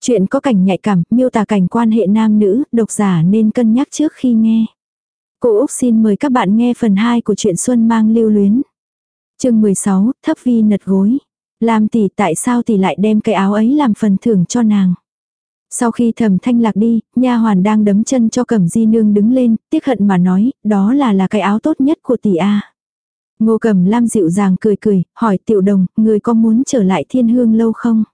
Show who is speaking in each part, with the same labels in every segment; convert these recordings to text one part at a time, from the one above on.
Speaker 1: Chuyện có cảnh nhạy cảm, miêu tả cảnh quan hệ nam nữ, độc giả nên cân nhắc trước khi nghe. Cô Úc xin mời các bạn nghe phần 2 của truyện Xuân mang lưu luyến. chương 16, thấp vi nật gối. Lam tỷ tại sao tỷ lại đem cái áo ấy làm phần thưởng cho nàng. Sau khi thầm thanh lạc đi, nha hoàn đang đấm chân cho cẩm di nương đứng lên, tiếc hận mà nói, đó là là cái áo tốt nhất của tỷ A. Ngô cẩm lam dịu dàng cười cười, hỏi tiểu đồng, người có muốn trở lại thiên hương lâu không?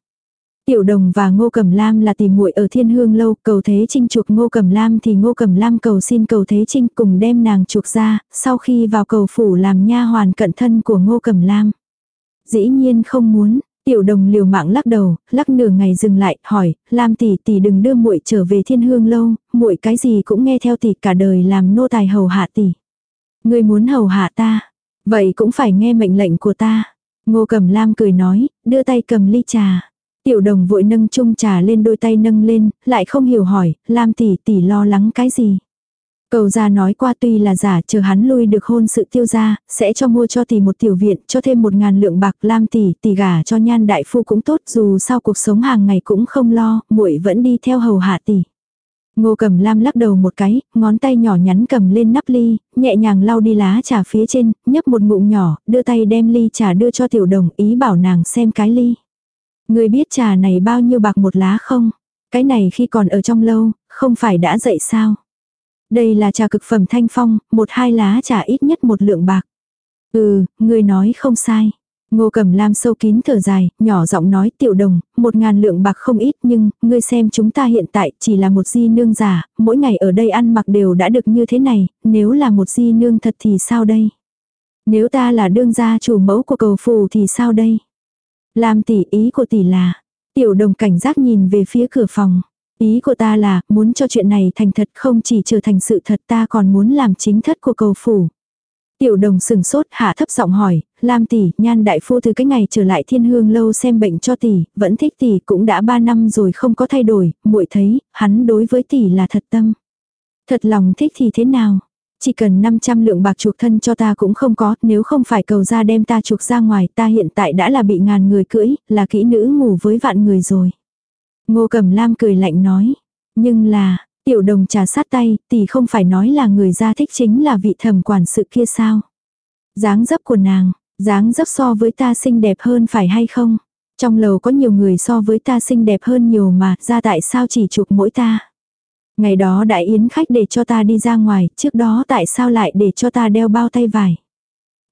Speaker 1: Tiểu đồng và Ngô Cẩm Lam là tỷ muội ở Thiên Hương lâu, cầu Thế Trinh chuộc Ngô Cẩm Lam thì Ngô Cẩm Lam cầu xin cầu Thế Trinh cùng đem nàng chuộc ra, sau khi vào cầu phủ làm nha hoàn cận thân của Ngô Cẩm Lam. Dĩ nhiên không muốn, Tiểu đồng liều mạng lắc đầu, lắc nửa ngày dừng lại, hỏi, Lam tỷ tỷ đừng đưa muội trở về thiên hương lâu, muội cái gì cũng nghe theo tỷ cả đời làm nô tài hầu hạ tỷ. Ngươi muốn hầu hạ ta, vậy cũng phải nghe mệnh lệnh của ta. Ngô Cẩm lam cười nói, đưa tay cầm ly trà. Tiểu đồng vội nâng chung trà lên đôi tay nâng lên, lại không hiểu hỏi, Lam tỷ tỷ lo lắng cái gì. Cầu gia nói qua tuy là giả chờ hắn lui được hôn sự tiêu gia, sẽ cho mua cho tỷ một tiểu viện, cho thêm một ngàn lượng bạc lam tỷ, tỷ gả cho nhan đại phu cũng tốt dù sao cuộc sống hàng ngày cũng không lo, muội vẫn đi theo hầu hạ tỷ. Ngô cầm lam lắc đầu một cái, ngón tay nhỏ nhắn cầm lên nắp ly, nhẹ nhàng lau đi lá trà phía trên, nhấp một ngụm nhỏ, đưa tay đem ly trà đưa cho tiểu đồng ý bảo nàng xem cái ly. Người biết trà này bao nhiêu bạc một lá không? Cái này khi còn ở trong lâu, không phải đã dậy sao? Đây là trà cực phẩm thanh phong, một hai lá trà ít nhất một lượng bạc. Ừ, người nói không sai. Ngô Cẩm Lam sâu kín thở dài, nhỏ giọng nói tiểu đồng, một ngàn lượng bạc không ít nhưng, ngươi xem chúng ta hiện tại chỉ là một di nương giả, mỗi ngày ở đây ăn mặc đều đã được như thế này, nếu là một di nương thật thì sao đây? Nếu ta là đương gia chủ mẫu của cầu phù thì sao đây? Làm tỷ ý của tỷ là, tiểu đồng cảnh giác nhìn về phía cửa phòng. Ý của ta là, muốn cho chuyện này thành thật không chỉ trở thành sự thật ta còn muốn làm chính thất của cầu phủ. Tiểu đồng sừng sốt hạ thấp giọng hỏi, Lam tỷ, nhan đại phu từ cái ngày trở lại thiên hương lâu xem bệnh cho tỷ, vẫn thích tỷ cũng đã ba năm rồi không có thay đổi, muội thấy, hắn đối với tỷ là thật tâm. Thật lòng thích thì thế nào? Chỉ cần 500 lượng bạc chuộc thân cho ta cũng không có, nếu không phải cầu ra đem ta chuộc ra ngoài ta hiện tại đã là bị ngàn người cưỡi, là kỹ nữ ngủ với vạn người rồi. Ngô Cẩm Lam cười lạnh nói. Nhưng là, tiểu đồng trà sát tay, tỷ không phải nói là người gia thích chính là vị thẩm quản sự kia sao. dáng dấp của nàng, dáng dấp so với ta xinh đẹp hơn phải hay không? Trong lầu có nhiều người so với ta xinh đẹp hơn nhiều mà, ra tại sao chỉ chụp mỗi ta? Ngày đó đại yến khách để cho ta đi ra ngoài, trước đó tại sao lại để cho ta đeo bao tay vải?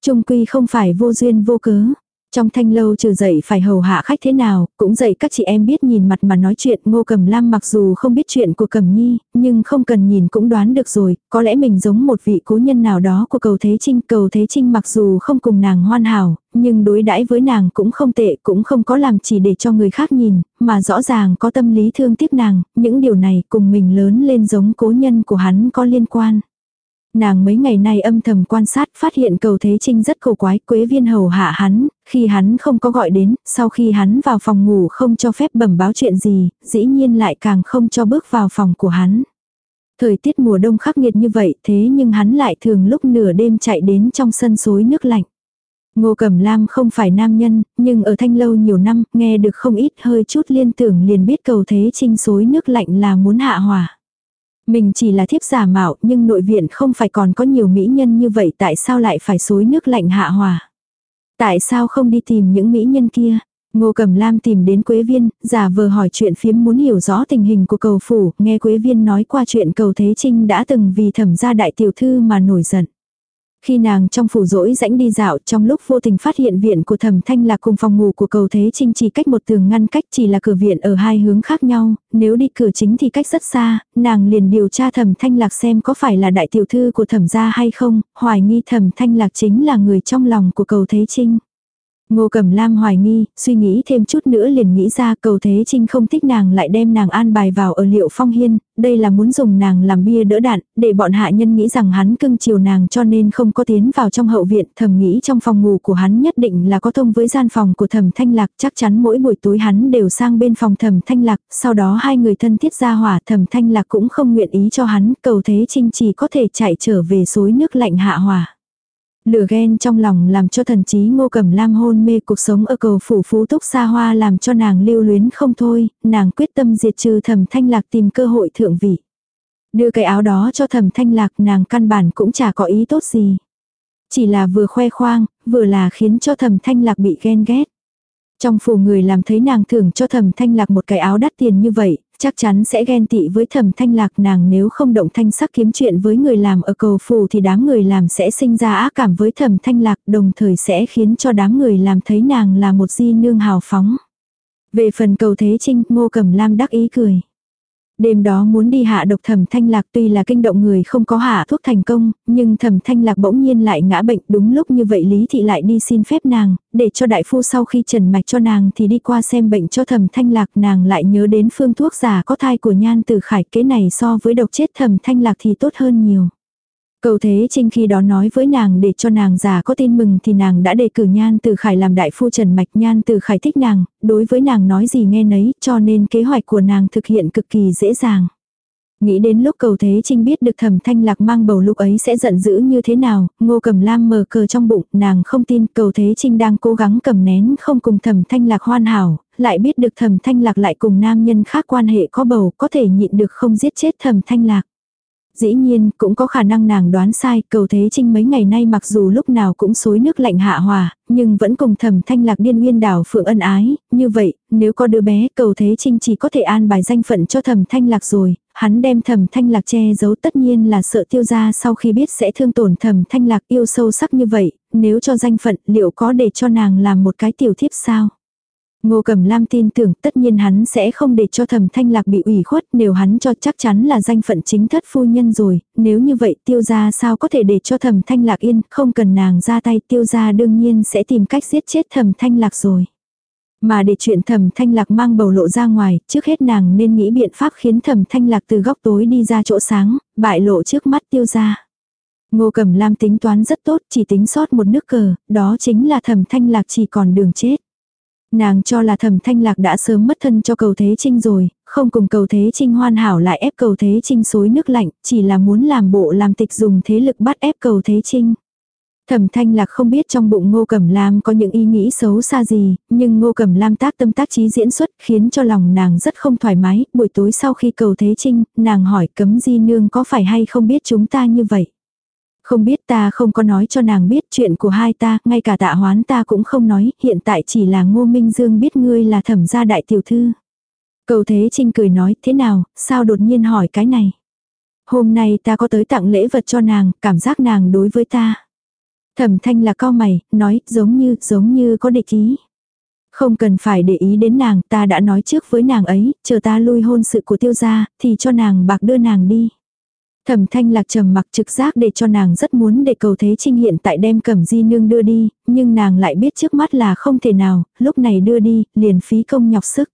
Speaker 1: Trung quy không phải vô duyên vô cớ. Trong thanh lâu trừ dậy phải hầu hạ khách thế nào, cũng dạy các chị em biết nhìn mặt mà nói chuyện ngô cầm lam mặc dù không biết chuyện của cầm nhi, nhưng không cần nhìn cũng đoán được rồi, có lẽ mình giống một vị cố nhân nào đó của cầu thế trinh. Cầu thế trinh mặc dù không cùng nàng hoan hảo, nhưng đối đãi với nàng cũng không tệ, cũng không có làm chỉ để cho người khác nhìn, mà rõ ràng có tâm lý thương tiếc nàng, những điều này cùng mình lớn lên giống cố nhân của hắn có liên quan. Nàng mấy ngày nay âm thầm quan sát phát hiện cầu thế trinh rất cầu quái quế viên hầu hạ hắn, khi hắn không có gọi đến, sau khi hắn vào phòng ngủ không cho phép bẩm báo chuyện gì, dĩ nhiên lại càng không cho bước vào phòng của hắn. Thời tiết mùa đông khắc nghiệt như vậy thế nhưng hắn lại thường lúc nửa đêm chạy đến trong sân suối nước lạnh. Ngô Cẩm Lam không phải nam nhân, nhưng ở thanh lâu nhiều năm, nghe được không ít hơi chút liên tưởng liền biết cầu thế trinh suối nước lạnh là muốn hạ hỏa. Mình chỉ là thiếp giả mạo nhưng nội viện không phải còn có nhiều mỹ nhân như vậy tại sao lại phải xối nước lạnh hạ hòa. Tại sao không đi tìm những mỹ nhân kia? Ngô Cẩm Lam tìm đến Quế Viên, giả vờ hỏi chuyện phiếm muốn hiểu rõ tình hình của cầu phủ, nghe Quế Viên nói qua chuyện cầu Thế Trinh đã từng vì thẩm gia đại tiểu thư mà nổi giận. Khi nàng trong phủ rỗi rãnh đi dạo trong lúc vô tình phát hiện viện của thẩm thanh là cùng phòng ngủ của cầu thế trinh chỉ cách một tường ngăn cách chỉ là cửa viện ở hai hướng khác nhau, nếu đi cửa chính thì cách rất xa, nàng liền điều tra thẩm thanh lạc xem có phải là đại tiểu thư của thẩm gia hay không, hoài nghi thẩm thanh lạc chính là người trong lòng của cầu thế trinh. Ngô Cẩm Lam hoài nghi, suy nghĩ thêm chút nữa liền nghĩ ra cầu thế trinh không thích nàng lại đem nàng an bài vào ở liệu phong hiên, đây là muốn dùng nàng làm bia đỡ đạn, để bọn hạ nhân nghĩ rằng hắn cưng chiều nàng cho nên không có tiến vào trong hậu viện, thầm nghĩ trong phòng ngủ của hắn nhất định là có thông với gian phòng của thầm thanh lạc, chắc chắn mỗi buổi tối hắn đều sang bên phòng thầm thanh lạc, sau đó hai người thân thiết ra hỏa thầm thanh lạc cũng không nguyện ý cho hắn, cầu thế trinh chỉ có thể chạy trở về suối nước lạnh hạ hỏa. Lửa ghen trong lòng làm cho thần trí ngô cẩm lam hôn mê cuộc sống ở cầu phủ phú túc xa hoa làm cho nàng lưu luyến không thôi, nàng quyết tâm diệt trừ thẩm thanh lạc tìm cơ hội thượng vị. Đưa cái áo đó cho thẩm thanh lạc nàng căn bản cũng chả có ý tốt gì. Chỉ là vừa khoe khoang, vừa là khiến cho thẩm thanh lạc bị ghen ghét. Trong phủ người làm thấy nàng thưởng cho thẩm thanh lạc một cái áo đắt tiền như vậy, chắc chắn sẽ ghen tị với thẩm thanh lạc nàng nếu không động thanh sắc kiếm chuyện với người làm ở cầu phù thì đám người làm sẽ sinh ra ác cảm với thẩm thanh lạc đồng thời sẽ khiến cho đám người làm thấy nàng là một di nương hào phóng. Về phần cầu thế trinh, ngô cẩm lam đắc ý cười. Đêm đó muốn đi hạ độc thẩm thanh lạc tuy là kinh động người không có hạ thuốc thành công, nhưng thẩm thanh lạc bỗng nhiên lại ngã bệnh đúng lúc như vậy Lý Thị lại đi xin phép nàng, để cho đại phu sau khi trần mạch cho nàng thì đi qua xem bệnh cho thẩm thanh lạc nàng lại nhớ đến phương thuốc giả có thai của nhan từ khải kế này so với độc chết thẩm thanh lạc thì tốt hơn nhiều. Cầu Thế Trinh khi đó nói với nàng để cho nàng già có tin mừng thì nàng đã đề cử Nhan Từ Khải làm đại phu Trần Mạch Nhan Từ Khải thích nàng, đối với nàng nói gì nghe nấy cho nên kế hoạch của nàng thực hiện cực kỳ dễ dàng. Nghĩ đến lúc cầu Thế Trinh biết được thẩm thanh lạc mang bầu lúc ấy sẽ giận dữ như thế nào, ngô cầm lam mờ cờ trong bụng, nàng không tin cầu Thế Trinh đang cố gắng cầm nén không cùng thẩm thanh lạc hoàn hảo, lại biết được thẩm thanh lạc lại cùng nam nhân khác quan hệ có bầu có thể nhịn được không giết chết thẩm thanh lạc. Dĩ nhiên, cũng có khả năng nàng đoán sai, cầu thế trinh mấy ngày nay mặc dù lúc nào cũng xối nước lạnh hạ hòa, nhưng vẫn cùng thầm thanh lạc điên nguyên đảo phượng ân ái, như vậy, nếu có đứa bé, cầu thế trinh chỉ có thể an bài danh phận cho thầm thanh lạc rồi, hắn đem thầm thanh lạc che giấu tất nhiên là sợ tiêu gia sau khi biết sẽ thương tổn thầm thanh lạc yêu sâu sắc như vậy, nếu cho danh phận liệu có để cho nàng làm một cái tiểu thiếp sao? Ngô Cẩm Lam tin tưởng tất nhiên hắn sẽ không để cho thẩm thanh lạc bị ủy khuất nếu hắn cho chắc chắn là danh phận chính thất phu nhân rồi, nếu như vậy tiêu gia sao có thể để cho thẩm thanh lạc yên, không cần nàng ra tay tiêu gia đương nhiên sẽ tìm cách giết chết thẩm thanh lạc rồi. Mà để chuyện thẩm thanh lạc mang bầu lộ ra ngoài, trước hết nàng nên nghĩ biện pháp khiến thẩm thanh lạc từ góc tối đi ra chỗ sáng, bại lộ trước mắt tiêu gia. Ngô Cẩm Lam tính toán rất tốt, chỉ tính sót một nước cờ, đó chính là thẩm thanh lạc chỉ còn đường chết. Nàng cho là thẩm thanh lạc đã sớm mất thân cho cầu thế trinh rồi, không cùng cầu thế trinh hoàn hảo lại ép cầu thế trinh xối nước lạnh, chỉ là muốn làm bộ làm tịch dùng thế lực bắt ép cầu thế trinh. Thẩm thanh lạc không biết trong bụng ngô cẩm lam có những ý nghĩ xấu xa gì, nhưng ngô cẩm lam tác tâm tác trí diễn xuất khiến cho lòng nàng rất không thoải mái, buổi tối sau khi cầu thế trinh, nàng hỏi cấm di nương có phải hay không biết chúng ta như vậy. Không biết ta không có nói cho nàng biết chuyện của hai ta, ngay cả tạ hoán ta cũng không nói, hiện tại chỉ là ngô minh dương biết ngươi là thẩm gia đại tiểu thư. Cầu Thế Trinh cười nói, thế nào, sao đột nhiên hỏi cái này. Hôm nay ta có tới tặng lễ vật cho nàng, cảm giác nàng đối với ta. Thẩm thanh là cao mày, nói, giống như, giống như có địch ý. Không cần phải để ý đến nàng, ta đã nói trước với nàng ấy, chờ ta lui hôn sự của tiêu gia, thì cho nàng bạc đưa nàng đi. Thẩm thanh lạc trầm mặc trực giác để cho nàng rất muốn để cầu thế trinh hiện tại đem cẩm di nương đưa đi, nhưng nàng lại biết trước mắt là không thể nào, lúc này đưa đi, liền phí công nhọc sức.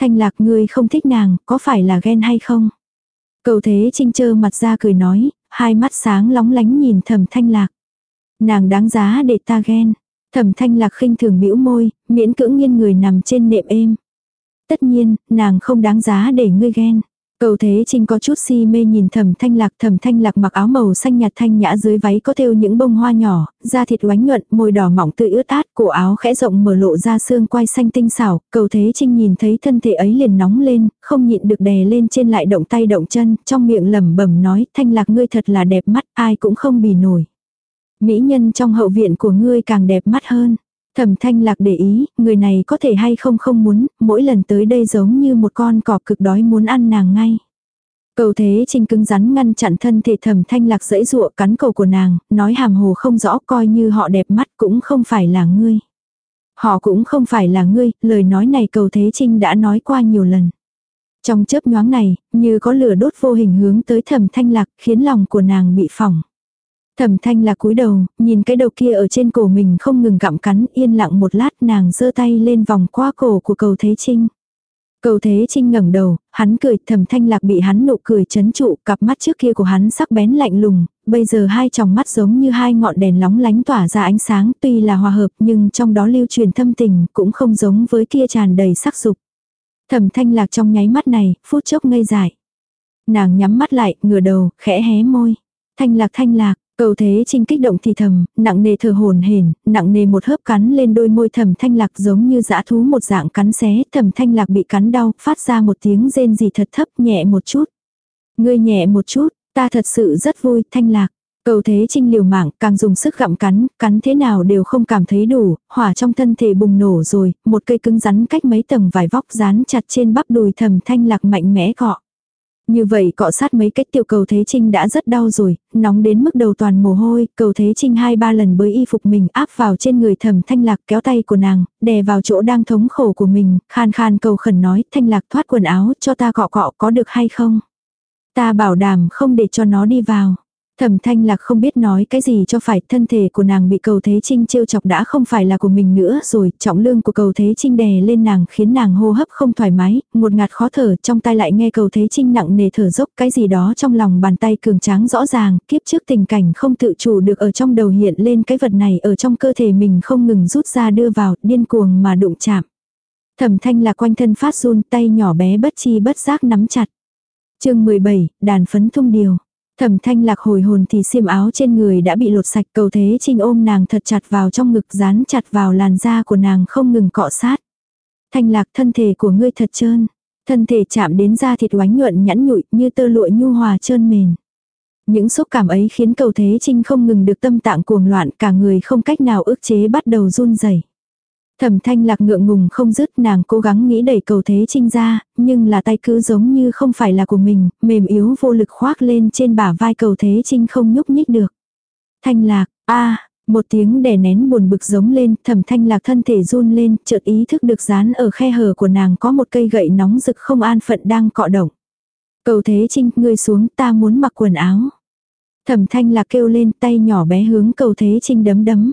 Speaker 1: Thanh lạc ngươi không thích nàng, có phải là ghen hay không? Cầu thế trinh chơ mặt ra cười nói, hai mắt sáng lóng lánh nhìn thẩm thanh lạc. Nàng đáng giá để ta ghen. Thẩm thanh lạc khinh thường bĩu môi, miễn cưỡng nghiêng người nằm trên nệm êm. Tất nhiên, nàng không đáng giá để ngươi ghen. Cầu Thế Trinh có chút si mê nhìn Thẩm Thanh Lạc, Thẩm Thanh Lạc mặc áo màu xanh nhạt thanh nhã dưới váy có thêu những bông hoa nhỏ, da thịt oánh nhuận, môi đỏ mỏng tươi ướt át, cổ áo khẽ rộng mở lộ ra xương quai xanh tinh xảo, Cầu Thế Trinh nhìn thấy thân thể ấy liền nóng lên, không nhịn được đè lên trên lại động tay động chân, trong miệng lẩm bẩm nói, Thanh Lạc ngươi thật là đẹp mắt, ai cũng không bì nổi. Mỹ nhân trong hậu viện của ngươi càng đẹp mắt hơn. Thẩm thanh lạc để ý, người này có thể hay không không muốn, mỗi lần tới đây giống như một con cọp cực đói muốn ăn nàng ngay. Cầu thế trinh cứng rắn ngăn chặn thân thể thẩm thanh lạc dẫy dụa cắn cầu của nàng, nói hàm hồ không rõ coi như họ đẹp mắt cũng không phải là ngươi. Họ cũng không phải là ngươi, lời nói này cầu thế trinh đã nói qua nhiều lần. Trong chớp nhoáng này, như có lửa đốt vô hình hướng tới thẩm thanh lạc khiến lòng của nàng bị phỏng. Thẩm thanh là cúi đầu, nhìn cái đầu kia ở trên cổ mình không ngừng gặm cắn, yên lặng một lát nàng giơ tay lên vòng qua cổ của cầu Thế Trinh. Cầu Thế Trinh ngẩng đầu, hắn cười, thẩm thanh lạc bị hắn nụ cười chấn trụ, cặp mắt trước kia của hắn sắc bén lạnh lùng, bây giờ hai tròng mắt giống như hai ngọn đèn lóng lánh tỏa ra ánh sáng, tuy là hòa hợp nhưng trong đó lưu truyền thâm tình, cũng không giống với kia tràn đầy sắc dục. Thẩm thanh lạc trong nháy mắt này, phút chốc ngây dại. Nàng nhắm mắt lại, ngửa đầu, khẽ hé môi. Thanh lạc thanh lạc, Cầu thế trinh kích động thì thầm, nặng nề thở hồn hển, nặng nề một hớp cắn lên đôi môi thầm thanh lạc giống như dã thú một dạng cắn xé, thầm thanh lạc bị cắn đau, phát ra một tiếng rên gì thật thấp nhẹ một chút. Ngươi nhẹ một chút, ta thật sự rất vui, thanh lạc. Cầu thế trinh liều mạng, càng dùng sức gặm cắn, cắn thế nào đều không cảm thấy đủ, hỏa trong thân thể bùng nổ rồi, một cây cứng rắn cách mấy tầng vải vóc dán chặt trên bắp đùi thầm thanh lạc mạnh mẽ cọ. Như vậy cọ sát mấy cách tiểu cầu Thế Trinh đã rất đau rồi, nóng đến mức đầu toàn mồ hôi, cầu Thế Trinh hai ba lần bới y phục mình áp vào trên người thầm thanh lạc kéo tay của nàng, đè vào chỗ đang thống khổ của mình, khan khan cầu khẩn nói thanh lạc thoát quần áo cho ta cọ cọ có được hay không. Ta bảo đảm không để cho nó đi vào. Thẩm thanh lạc không biết nói cái gì cho phải thân thể của nàng bị cầu thế trinh trêu chọc đã không phải là của mình nữa rồi, trọng lương của cầu thế trinh đè lên nàng khiến nàng hô hấp không thoải mái, một ngạt khó thở trong tai lại nghe cầu thế trinh nặng nề thở dốc cái gì đó trong lòng bàn tay cường tráng rõ ràng, kiếp trước tình cảnh không tự chủ được ở trong đầu hiện lên cái vật này ở trong cơ thể mình không ngừng rút ra đưa vào, điên cuồng mà đụng chạm. Thẩm thanh lạc quanh thân phát run tay nhỏ bé bất chi bất giác nắm chặt. chương 17, đàn phấn thông điều. Thẩm thanh lạc hồi hồn thì xiêm áo trên người đã bị lột sạch, cầu thế trinh ôm nàng thật chặt vào trong ngực, dán chặt vào làn da của nàng không ngừng cọ sát. Thanh lạc, thân thể của ngươi thật trơn. Thân thể chạm đến da thịt oánh nhuận nhẵn nhụi như tơ lụa nhu hòa trơn mềm. Những xúc cảm ấy khiến cầu thế trinh không ngừng được tâm tạng cuồng loạn, cả người không cách nào ức chế bắt đầu run rẩy Thẩm thanh lạc ngượng ngùng không dứt nàng cố gắng nghĩ đẩy cầu thế trinh ra, nhưng là tay cứ giống như không phải là của mình, mềm yếu vô lực khoác lên trên bả vai cầu thế trinh không nhúc nhích được. Thanh lạc, a một tiếng đè nén buồn bực giống lên, thẩm thanh lạc thân thể run lên, chợt ý thức được dán ở khe hở của nàng có một cây gậy nóng rực không an phận đang cọ động. Cầu thế trinh, ngươi xuống, ta muốn mặc quần áo. Thẩm thanh lạc kêu lên tay nhỏ bé hướng cầu thế trinh đấm đấm.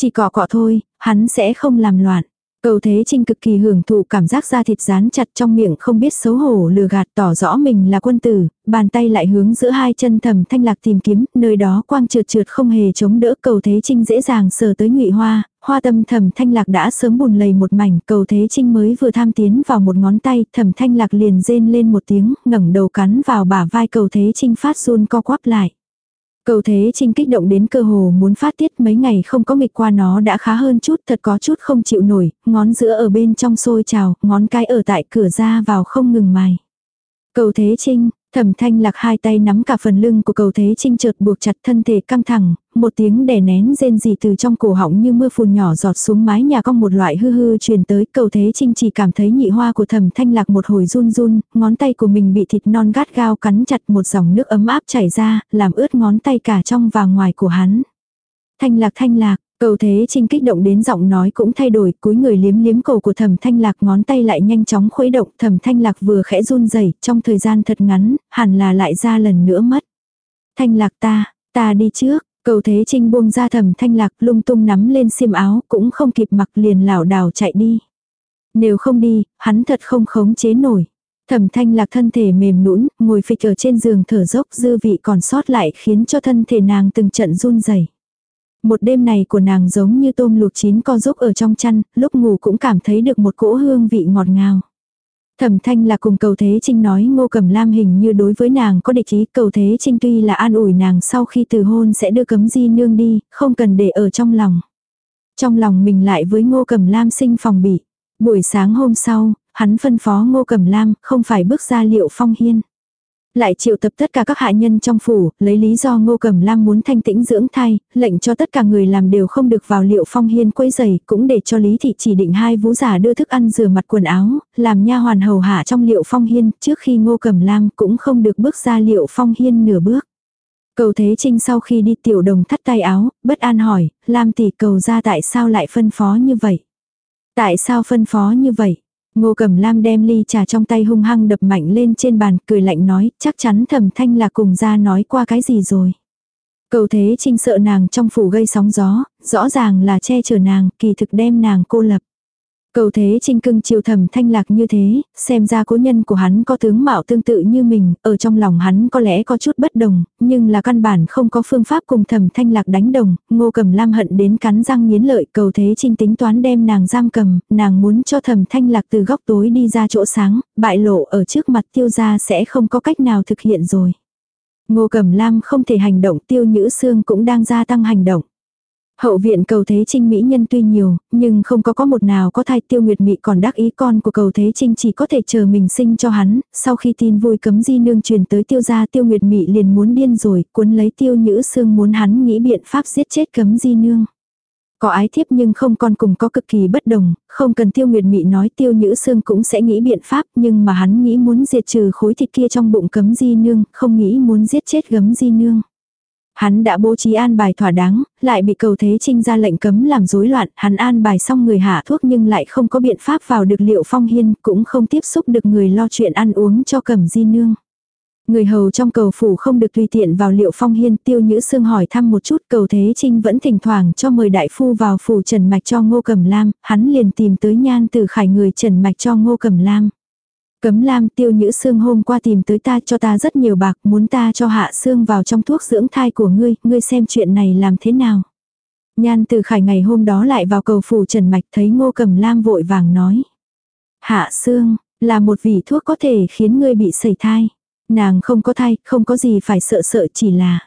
Speaker 1: Chỉ cọ cọ thôi, hắn sẽ không làm loạn. Cầu Thế Trinh cực kỳ hưởng thụ cảm giác da thịt dán chặt trong miệng không biết xấu hổ lừa gạt tỏ rõ mình là quân tử, bàn tay lại hướng giữa hai chân thầm thanh lạc tìm kiếm, nơi đó quang trượt trượt không hề chống đỡ cầu Thế Trinh dễ dàng sờ tới nhụy hoa, hoa tâm thầm thanh lạc đã sớm bùn lầy một mảnh, cầu Thế Trinh mới vừa tham tiến vào một ngón tay, thầm thanh lạc liền rên lên một tiếng, ngẩng đầu cắn vào bả vai cầu Thế Trinh phát run co quắp lại. Cầu thế trinh kích động đến cơ hồ muốn phát tiết mấy ngày không có nghịch qua nó đã khá hơn chút thật có chút không chịu nổi, ngón giữa ở bên trong sôi trào, ngón cái ở tại cửa ra vào không ngừng mài. Cầu thế trinh, Thẩm thanh lạc hai tay nắm cả phần lưng của cầu thế trinh chợt buộc chặt thân thể căng thẳng, một tiếng đè nén rên gì từ trong cổ họng như mưa phùn nhỏ giọt xuống mái nhà cong một loại hư hư truyền tới cầu thế trinh chỉ cảm thấy nhị hoa của thẩm thanh lạc một hồi run run, ngón tay của mình bị thịt non gắt gao cắn chặt một dòng nước ấm áp chảy ra, làm ướt ngón tay cả trong và ngoài của hắn. Thanh lạc thanh lạc, Cầu thế trinh kích động đến giọng nói cũng thay đổi, cúi người liếm liếm cổ của thẩm thanh lạc ngón tay lại nhanh chóng khuấy động, thẩm thanh lạc vừa khẽ run rẩy trong thời gian thật ngắn, hẳn là lại ra lần nữa mất. Thanh lạc ta, ta đi trước, cầu thế trinh buông ra thẩm thanh lạc lung tung nắm lên xiêm áo, cũng không kịp mặc liền lảo đảo chạy đi. Nếu không đi, hắn thật không khống chế nổi. Thẩm thanh lạc thân thể mềm nũng, ngồi phịch ở trên giường thở dốc dư vị còn sót lại khiến cho thân thể nàng từng trận run rẩy một đêm này của nàng giống như tôm luộc chín co giúp ở trong chăn, lúc ngủ cũng cảm thấy được một cỗ hương vị ngọt ngào. Thẩm thanh là cùng cầu thế trinh nói ngô cầm lam hình như đối với nàng có địch ý cầu thế trinh tuy là an ủi nàng sau khi từ hôn sẽ đưa cấm di nương đi, không cần để ở trong lòng. Trong lòng mình lại với ngô cầm lam sinh phòng bị. Buổi sáng hôm sau, hắn phân phó ngô cầm lam không phải bước ra liệu phong hiên lại triệu tập tất cả các hạ nhân trong phủ, lấy lý do Ngô Cẩm Lam muốn thanh tĩnh dưỡng thai, lệnh cho tất cả người làm đều không được vào liệu phong hiên quấy giày, cũng để cho Lý thị chỉ định hai vũ giả đưa thức ăn rửa mặt quần áo, làm nha hoàn hầu hạ trong liệu phong hiên, trước khi Ngô Cẩm Lam cũng không được bước ra liệu phong hiên nửa bước. Cầu Thế Trinh sau khi đi tiểu đồng thắt tay áo, bất an hỏi, Lam tỷ cầu ra tại sao lại phân phó như vậy? Tại sao phân phó như vậy? Ngô Cẩm Lam đem ly trà trong tay hung hăng đập mạnh lên trên bàn, cười lạnh nói, chắc chắn thẩm thanh là cùng ra nói qua cái gì rồi. Cầu thế trinh sợ nàng trong phủ gây sóng gió, rõ ràng là che chở nàng, kỳ thực đem nàng cô lập. Cầu thế trinh cưng chiều thầm thanh lạc như thế, xem ra cố nhân của hắn có tướng mạo tương tự như mình, ở trong lòng hắn có lẽ có chút bất đồng, nhưng là căn bản không có phương pháp cùng thầm thanh lạc đánh đồng, ngô cầm lam hận đến cắn răng nghiến lợi cầu thế trinh tính toán đem nàng giam cầm, nàng muốn cho thầm thanh lạc từ góc tối đi ra chỗ sáng, bại lộ ở trước mặt tiêu gia sẽ không có cách nào thực hiện rồi. Ngô Cẩm Lam không thể hành động tiêu nhữ xương cũng đang gia tăng hành động. Hậu viện cầu thế trinh mỹ nhân tuy nhiều, nhưng không có có một nào có thai tiêu nguyệt mị còn đắc ý con của cầu thế trinh chỉ có thể chờ mình sinh cho hắn, sau khi tin vui cấm di nương truyền tới tiêu gia tiêu nguyệt mị liền muốn điên rồi, cuốn lấy tiêu nhữ xương muốn hắn nghĩ biện pháp giết chết cấm di nương. Có ái thiếp nhưng không con cùng có cực kỳ bất đồng, không cần tiêu nguyệt mị nói tiêu nhữ xương cũng sẽ nghĩ biện pháp nhưng mà hắn nghĩ muốn diệt trừ khối thịt kia trong bụng cấm di nương, không nghĩ muốn giết chết gấm di nương. Hắn đã bố trí an bài thỏa đáng, lại bị cầu thế trinh ra lệnh cấm làm rối loạn, hắn an bài xong người hạ thuốc nhưng lại không có biện pháp vào được liệu phong hiên, cũng không tiếp xúc được người lo chuyện ăn uống cho cẩm di nương. Người hầu trong cầu phủ không được tùy tiện vào liệu phong hiên tiêu nhữ xương hỏi thăm một chút cầu thế trinh vẫn thỉnh thoảng cho mời đại phu vào phủ trần mạch cho ngô cầm lam, hắn liền tìm tới nhan từ khải người trần mạch cho ngô cầm lam. Cấm lam tiêu nhữ xương hôm qua tìm tới ta cho ta rất nhiều bạc muốn ta cho hạ xương vào trong thuốc dưỡng thai của ngươi, ngươi xem chuyện này làm thế nào. Nhan từ khải ngày hôm đó lại vào cầu phủ trần mạch thấy ngô cầm lam vội vàng nói. Hạ xương, là một vị thuốc có thể khiến ngươi bị sẩy thai. Nàng không có thai, không có gì phải sợ sợ chỉ là.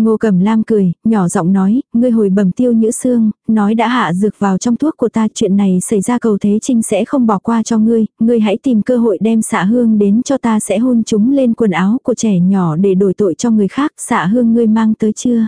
Speaker 1: Ngô Cẩm Lam cười, nhỏ giọng nói, ngươi hồi bẩm tiêu nhữ xương, nói đã hạ dược vào trong thuốc của ta chuyện này xảy ra cầu thế trinh sẽ không bỏ qua cho ngươi, ngươi hãy tìm cơ hội đem xạ hương đến cho ta sẽ hôn chúng lên quần áo của trẻ nhỏ để đổi tội cho người khác, xạ hương ngươi mang tới chưa?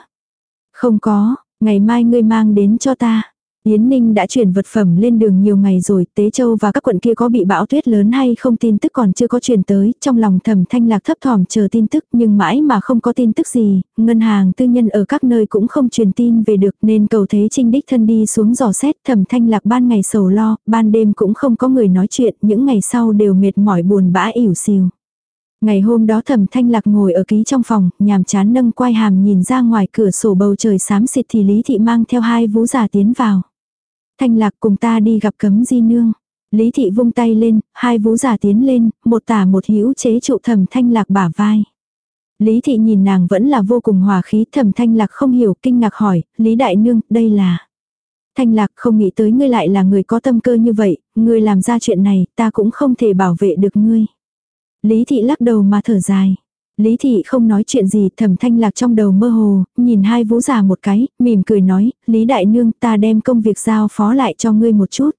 Speaker 1: Không có, ngày mai ngươi mang đến cho ta. Yến Ninh đã chuyển vật phẩm lên đường nhiều ngày rồi, Tế Châu và các quận kia có bị bão tuyết lớn hay không tin tức còn chưa có truyền tới, trong lòng thầm thanh lạc thấp thỏm chờ tin tức nhưng mãi mà không có tin tức gì, ngân hàng tư nhân ở các nơi cũng không truyền tin về được nên cầu thế trinh đích thân đi xuống dò xét thầm thanh lạc ban ngày sầu lo, ban đêm cũng không có người nói chuyện, những ngày sau đều mệt mỏi buồn bã ỉu xìu. Ngày hôm đó thẩm thanh lạc ngồi ở ký trong phòng, nhàm chán nâng quai hàm nhìn ra ngoài cửa sổ bầu trời xám xịt thì Lý Thị mang theo hai vú già tiến vào. Thanh lạc cùng ta đi gặp cấm di nương. Lý thị vung tay lên, hai vú giả tiến lên, một tả một hữu chế trụ thẩm thanh lạc bả vai. Lý thị nhìn nàng vẫn là vô cùng hòa khí thẩm thanh lạc không hiểu kinh ngạc hỏi, Lý đại nương, đây là. Thanh lạc không nghĩ tới ngươi lại là người có tâm cơ như vậy, ngươi làm ra chuyện này, ta cũng không thể bảo vệ được ngươi. Lý thị lắc đầu mà thở dài. Lý thị không nói chuyện gì, thẩm thanh lạc trong đầu mơ hồ, nhìn hai vũ già một cái, mỉm cười nói, Lý đại nương ta đem công việc giao phó lại cho ngươi một chút.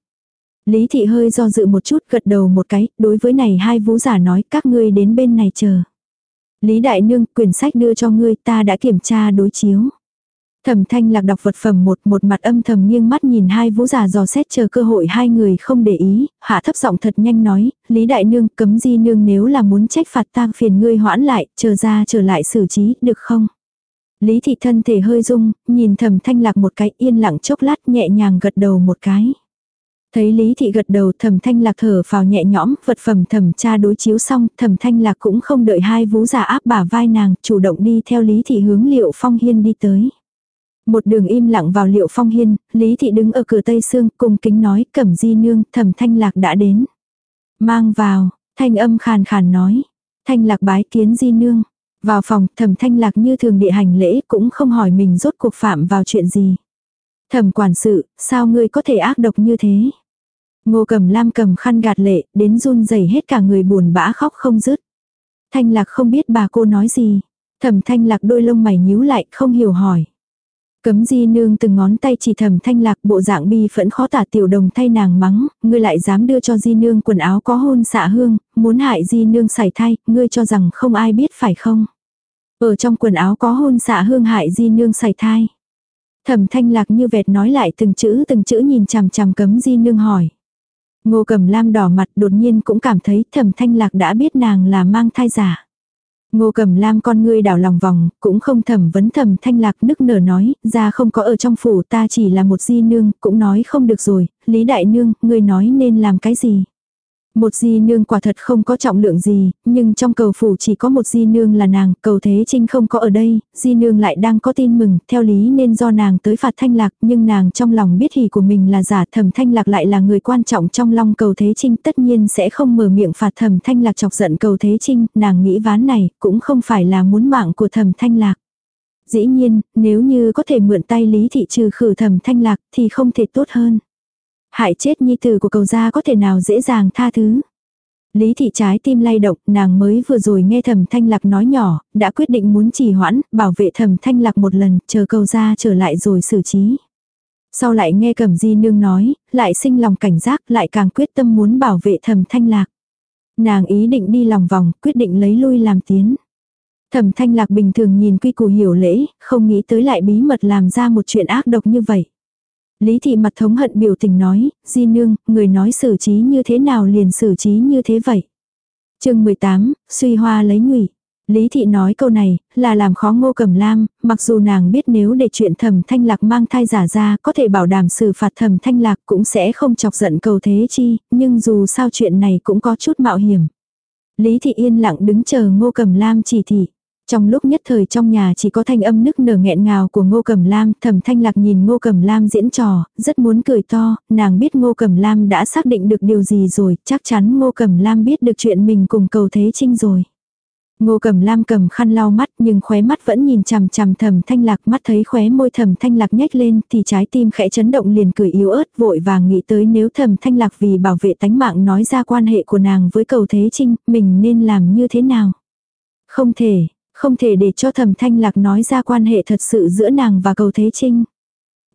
Speaker 1: Lý thị hơi do dự một chút gật đầu một cái, đối với này hai vũ giả nói các ngươi đến bên này chờ. Lý đại nương, quyển sách đưa cho ngươi ta đã kiểm tra đối chiếu. Thẩm thanh lạc đọc vật phẩm một một mặt âm thầm nghiêng mắt nhìn hai vũ giả dò xét chờ cơ hội hai người không để ý, hạ thấp giọng thật nhanh nói, Lý Đại Nương cấm di nương nếu là muốn trách phạt tang phiền ngươi hoãn lại, chờ ra trở lại xử trí, được không? Lý thị thân thể hơi rung, nhìn thẩm thanh lạc một cái yên lặng chốc lát nhẹ nhàng gật đầu một cái. Thấy Lý thị gật đầu thẩm thanh lạc thở vào nhẹ nhõm, vật phẩm thẩm tra đối chiếu xong, thẩm thanh lạc cũng không đợi hai vũ giả áp bả vai nàng, chủ động đi theo Lý thị hướng liệu phong hiên đi tới. Một đường im lặng vào liệu phong hiên, Lý Thị đứng ở cửa Tây Sương cùng kính nói cẩm di nương thẩm thanh lạc đã đến. Mang vào, thanh âm khàn khàn nói. Thanh lạc bái kiến di nương. Vào phòng thẩm thanh lạc như thường địa hành lễ cũng không hỏi mình rốt cuộc phạm vào chuyện gì. Thẩm quản sự, sao ngươi có thể ác độc như thế? Ngô cầm lam cầm khăn gạt lệ, đến run rẩy hết cả người buồn bã khóc không dứt. Thanh lạc không biết bà cô nói gì. Thẩm thanh lạc đôi lông mày nhíu lại, không hiểu hỏi. Cấm di nương từng ngón tay chỉ thầm thanh lạc bộ dạng bi phẫn khó tả tiểu đồng thay nàng mắng, ngươi lại dám đưa cho di nương quần áo có hôn xạ hương, muốn hại di nương sảy thay, ngươi cho rằng không ai biết phải không. Ở trong quần áo có hôn xạ hương hại di nương sảy thai. Thẩm thanh lạc như vẹt nói lại từng chữ từng chữ nhìn chằm chằm cấm di nương hỏi. Ngô cầm lam đỏ mặt đột nhiên cũng cảm thấy thẩm thanh lạc đã biết nàng là mang thai giả. Ngô Cẩm lam con ngươi đảo lòng vòng, cũng không thẩm vấn thẩm thanh lạc nức nở nói, ra không có ở trong phủ ta chỉ là một di nương, cũng nói không được rồi, lý đại nương, ngươi nói nên làm cái gì. Một di nương quả thật không có trọng lượng gì, nhưng trong cầu phủ chỉ có một di nương là nàng, cầu thế trinh không có ở đây, di nương lại đang có tin mừng, theo lý nên do nàng tới phạt thanh lạc, nhưng nàng trong lòng biết hỉ của mình là giả, thẩm thanh lạc lại là người quan trọng trong lòng cầu thế trinh, tất nhiên sẽ không mở miệng phạt thẩm thanh lạc chọc giận cầu thế trinh, nàng nghĩ ván này, cũng không phải là muốn mạng của thẩm thanh lạc. Dĩ nhiên, nếu như có thể mượn tay lý thị trừ khử thẩm thanh lạc thì không thể tốt hơn. Hại chết nhi tử của cầu gia có thể nào dễ dàng tha thứ. Lý thị trái tim lay động, nàng mới vừa rồi nghe thẩm thanh lạc nói nhỏ, đã quyết định muốn trì hoãn, bảo vệ thẩm thanh lạc một lần, chờ cầu ra trở lại rồi xử trí. Sau lại nghe cẩm di nương nói, lại sinh lòng cảnh giác, lại càng quyết tâm muốn bảo vệ thẩm thanh lạc. Nàng ý định đi lòng vòng, quyết định lấy lui làm tiến. Thẩm thanh lạc bình thường nhìn quy củ hiểu lễ, không nghĩ tới lại bí mật làm ra một chuyện ác độc như vậy. Lý thị mặt thống hận biểu tình nói, di nương, người nói xử trí như thế nào liền xử trí như thế vậy. chương 18, suy hoa lấy nhụy. Lý thị nói câu này, là làm khó ngô cầm lam, mặc dù nàng biết nếu để chuyện thẩm thanh lạc mang thai giả ra có thể bảo đảm xử phạt thẩm thanh lạc cũng sẽ không chọc giận cầu thế chi, nhưng dù sao chuyện này cũng có chút mạo hiểm. Lý thị yên lặng đứng chờ ngô cầm lam chỉ thị. Trong lúc nhất thời trong nhà chỉ có thanh âm nức nở nghẹn ngào của Ngô Cẩm Lam, Thẩm Thanh Lạc nhìn Ngô Cẩm Lam diễn trò, rất muốn cười to, nàng biết Ngô Cẩm Lam đã xác định được điều gì rồi, chắc chắn Ngô Cẩm Lam biết được chuyện mình cùng cầu Thế Trinh rồi. Ngô Cẩm Lam cầm khăn lau mắt nhưng khóe mắt vẫn nhìn chằm chằm Thẩm Thanh Lạc, mắt thấy khóe môi Thẩm Thanh Lạc nhếch lên thì trái tim khẽ chấn động liền cười yếu ớt vội vàng nghĩ tới nếu Thẩm Thanh Lạc vì bảo vệ tánh mạng nói ra quan hệ của nàng với cầu Thế Trinh, mình nên làm như thế nào. Không thể, không thể để cho thẩm thanh lạc nói ra quan hệ thật sự giữa nàng và cầu thế trinh.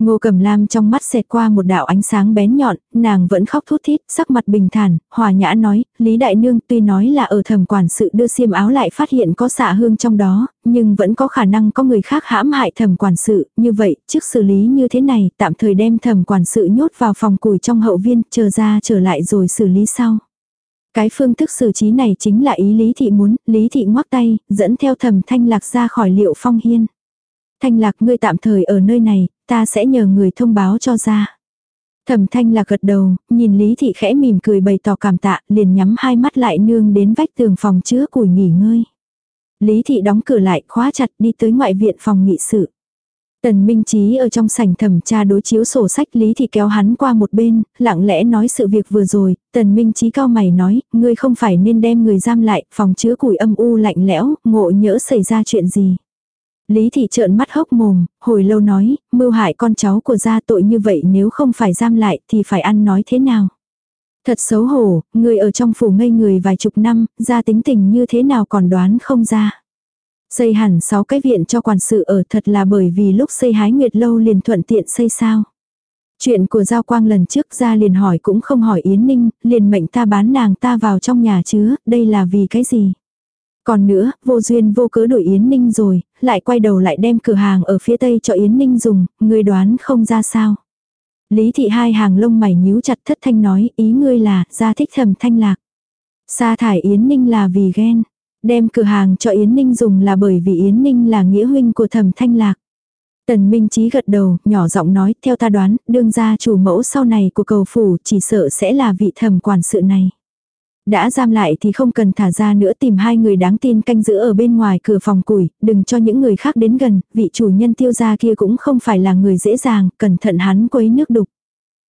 Speaker 1: Ngô Cẩm Lam trong mắt xẹt qua một đạo ánh sáng bén nhọn, nàng vẫn khóc thút thít, sắc mặt bình thản, hòa nhã nói, Lý Đại Nương tuy nói là ở thẩm quản sự đưa xiêm áo lại phát hiện có xạ hương trong đó, nhưng vẫn có khả năng có người khác hãm hại thẩm quản sự, như vậy, trước xử lý như thế này, tạm thời đem thẩm quản sự nhốt vào phòng củi trong hậu viên, chờ ra trở lại rồi xử lý sau. Cái phương thức xử trí này chính là ý Lý Thị muốn, Lý Thị ngoắc tay, dẫn theo thầm thanh lạc ra khỏi liệu phong hiên. Thanh lạc ngươi tạm thời ở nơi này, ta sẽ nhờ người thông báo cho ra. Thẩm thanh lạc gật đầu, nhìn Lý Thị khẽ mỉm cười bày tỏ cảm tạ, liền nhắm hai mắt lại nương đến vách tường phòng chứa củi nghỉ ngơi. Lý Thị đóng cửa lại, khóa chặt đi tới ngoại viện phòng nghị sự. Tần Minh Chí ở trong sảnh thẩm tra đối chiếu sổ sách Lý Thị kéo hắn qua một bên, lặng lẽ nói sự việc vừa rồi, Tần Minh Chí cao mày nói, ngươi không phải nên đem người giam lại, phòng chứa củi âm u lạnh lẽo, ngộ nhỡ xảy ra chuyện gì. Lý Thị trợn mắt hốc mồm, hồi lâu nói, mưu hại con cháu của gia tội như vậy nếu không phải giam lại thì phải ăn nói thế nào. Thật xấu hổ, người ở trong phủ ngây người vài chục năm, ra tính tình như thế nào còn đoán không ra. Xây hẳn 6 cái viện cho quản sự ở thật là bởi vì lúc xây hái nguyệt lâu liền thuận tiện xây sao. Chuyện của Giao Quang lần trước ra liền hỏi cũng không hỏi Yến Ninh, liền mệnh ta bán nàng ta vào trong nhà chứa, đây là vì cái gì? Còn nữa, vô duyên vô cớ đổi Yến Ninh rồi, lại quay đầu lại đem cửa hàng ở phía tây cho Yến Ninh dùng, người đoán không ra sao. Lý thị hai hàng lông mày nhíu chặt thất thanh nói, ý ngươi là, ra thích thầm thanh lạc. Sa thải Yến Ninh là vì ghen. Đem cửa hàng cho Yến Ninh dùng là bởi vì Yến Ninh là nghĩa huynh của thẩm thanh lạc. Tần Minh Chí gật đầu, nhỏ giọng nói, theo ta đoán, đương gia chủ mẫu sau này của cầu phủ chỉ sợ sẽ là vị thẩm quản sự này. Đã giam lại thì không cần thả ra nữa tìm hai người đáng tin canh giữ ở bên ngoài cửa phòng củi, đừng cho những người khác đến gần, vị chủ nhân tiêu gia kia cũng không phải là người dễ dàng, cẩn thận hắn quấy nước đục.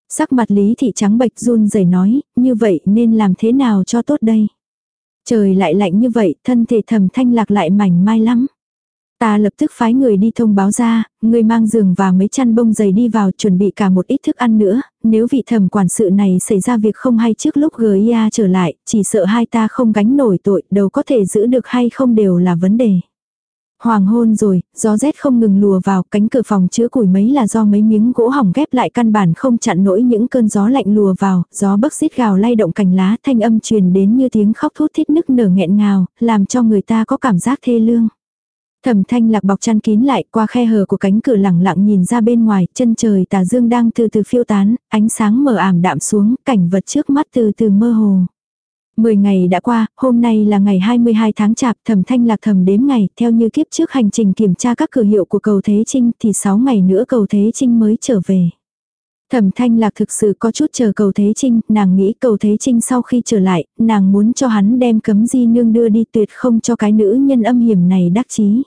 Speaker 1: Sắc mặt Lý Thị trắng bệch run rẩy nói, như vậy nên làm thế nào cho tốt đây? Trời lại lạnh như vậy, thân thể thầm thanh lạc lại mảnh mai lắm. Ta lập tức phái người đi thông báo ra, người mang giường và mấy chăn bông giày đi vào chuẩn bị cả một ít thức ăn nữa, nếu vị thẩm quản sự này xảy ra việc không hay trước lúc GIA trở lại, chỉ sợ hai ta không gánh nổi tội, đâu có thể giữ được hay không đều là vấn đề. Hoàng hôn rồi, gió rét không ngừng lùa vào, cánh cửa phòng chứa củi mấy là do mấy miếng gỗ hỏng ghép lại căn bản không chặn nổi những cơn gió lạnh lùa vào, gió bấc xít gào lay động cành lá, thanh âm truyền đến như tiếng khóc thút thít nức nở nghẹn ngào, làm cho người ta có cảm giác thê lương. Thẩm thanh lạc bọc chăn kín lại qua khe hở của cánh cửa lẳng lặng nhìn ra bên ngoài, chân trời tà dương đang từ từ phiêu tán, ánh sáng mờ ảm đạm xuống, cảnh vật trước mắt từ từ mơ hồ. Mười ngày đã qua, hôm nay là ngày 22 tháng chạp, thẩm thanh lạc thẩm đếm ngày, theo như kiếp trước hành trình kiểm tra các cửa hiệu của cầu Thế Trinh thì 6 ngày nữa cầu Thế Trinh mới trở về. Thẩm thanh lạc thực sự có chút chờ cầu Thế Trinh, nàng nghĩ cầu Thế Trinh sau khi trở lại, nàng muốn cho hắn đem cấm di nương đưa đi tuyệt không cho cái nữ nhân âm hiểm này đắc chí.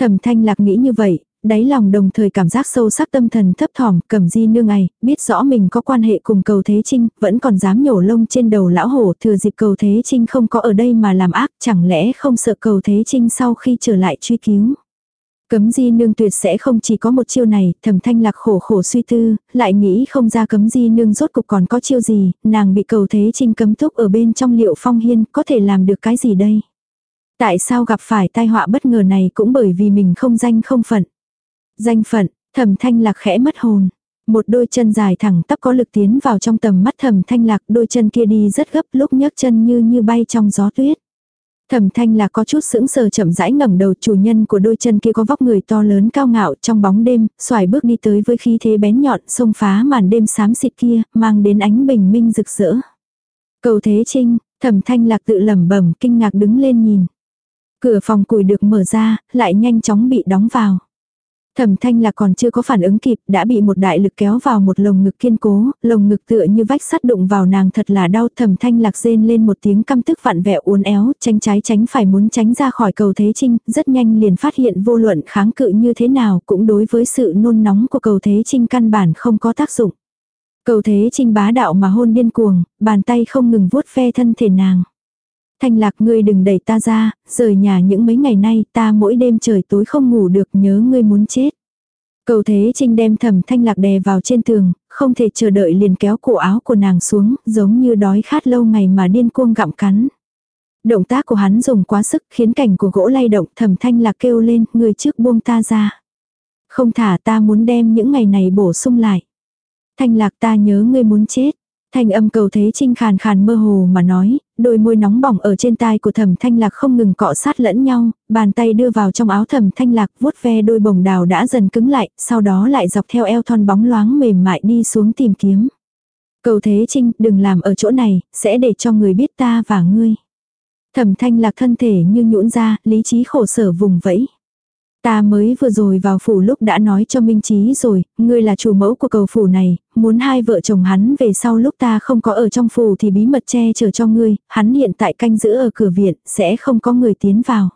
Speaker 1: Thẩm thanh lạc nghĩ như vậy, đáy lòng đồng thời cảm giác sâu sắc tâm thần thấp thỏm, cầm di nương này, biết rõ mình có quan hệ cùng cầu thế trinh, vẫn còn dám nhổ lông trên đầu lão hổ, thừa dịp cầu thế trinh không có ở đây mà làm ác, chẳng lẽ không sợ cầu thế trinh sau khi trở lại truy cứu. Cấm di nương tuyệt sẽ không chỉ có một chiêu này, thẩm thanh lạc khổ khổ suy tư, lại nghĩ không ra cấm di nương rốt cục còn có chiêu gì, nàng bị cầu thế trinh cấm túc ở bên trong liệu phong hiên, có thể làm được cái gì đây? Tại sao gặp phải tai họa bất ngờ này cũng bởi vì mình không danh không phận. Danh phận, thẩm thanh lạc khẽ mất hồn. Một đôi chân dài thẳng tắp có lực tiến vào trong tầm mắt thẩm thanh lạc, đôi chân kia đi rất gấp lúc nhấc chân như như bay trong gió tuyết. Thẩm thanh là có chút sững sờ chậm rãi ngẩng đầu chủ nhân của đôi chân kia có vóc người to lớn cao ngạo trong bóng đêm, xoài bước đi tới với khí thế bén nhọn xông phá màn đêm xám xịt kia, mang đến ánh bình minh rực rỡ. Cầu thế trinh, thẩm thanh lạc tự lẩm bẩm kinh ngạc đứng lên nhìn. Cửa phòng củi được mở ra, lại nhanh chóng bị đóng vào. Thẩm thanh là còn chưa có phản ứng kịp, đã bị một đại lực kéo vào một lồng ngực kiên cố, lồng ngực tựa như vách sắt đụng vào nàng thật là đau. Thẩm thanh lạc rên lên một tiếng căm tức vặn vẹo uốn éo, tránh trái tránh phải muốn tránh ra khỏi cầu thế trinh, rất nhanh liền phát hiện vô luận kháng cự như thế nào cũng đối với sự nôn nóng của cầu thế trinh căn bản không có tác dụng. Cầu thế trinh bá đạo mà hôn điên cuồng, bàn tay không ngừng vuốt ve thân thể nàng. Thanh lạc ngươi đừng đẩy ta ra, rời nhà những mấy ngày nay ta mỗi đêm trời tối không ngủ được nhớ ngươi muốn chết. Cầu thế trinh đem thẩm thanh lạc đè vào trên tường, không thể chờ đợi liền kéo cổ áo của nàng xuống, giống như đói khát lâu ngày mà điên cuồng gặm cắn. Động tác của hắn dùng quá sức khiến cảnh của gỗ lay động thẩm thanh lạc kêu lên, người trước buông ta ra. Không thả ta muốn đem những ngày này bổ sung lại. Thanh lạc ta nhớ ngươi muốn chết. Thanh âm cầu thế trinh khàn khàn mơ hồ mà nói, đôi môi nóng bỏng ở trên tai của thẩm thanh lạc không ngừng cọ sát lẫn nhau, bàn tay đưa vào trong áo thẩm thanh lạc vuốt ve đôi bồng đào đã dần cứng lại, sau đó lại dọc theo eo thon bóng loáng mềm mại đi xuống tìm kiếm. Cầu thế trinh, đừng làm ở chỗ này, sẽ để cho người biết ta và ngươi. Thẩm thanh lạc thân thể như nhũn ra, lý trí khổ sở vùng vẫy. Ta mới vừa rồi vào phủ lúc đã nói cho Minh Trí rồi, ngươi là chủ mẫu của cầu phủ này, muốn hai vợ chồng hắn về sau lúc ta không có ở trong phủ thì bí mật che chở cho ngươi, hắn hiện tại canh giữ ở cửa viện, sẽ không có người tiến vào.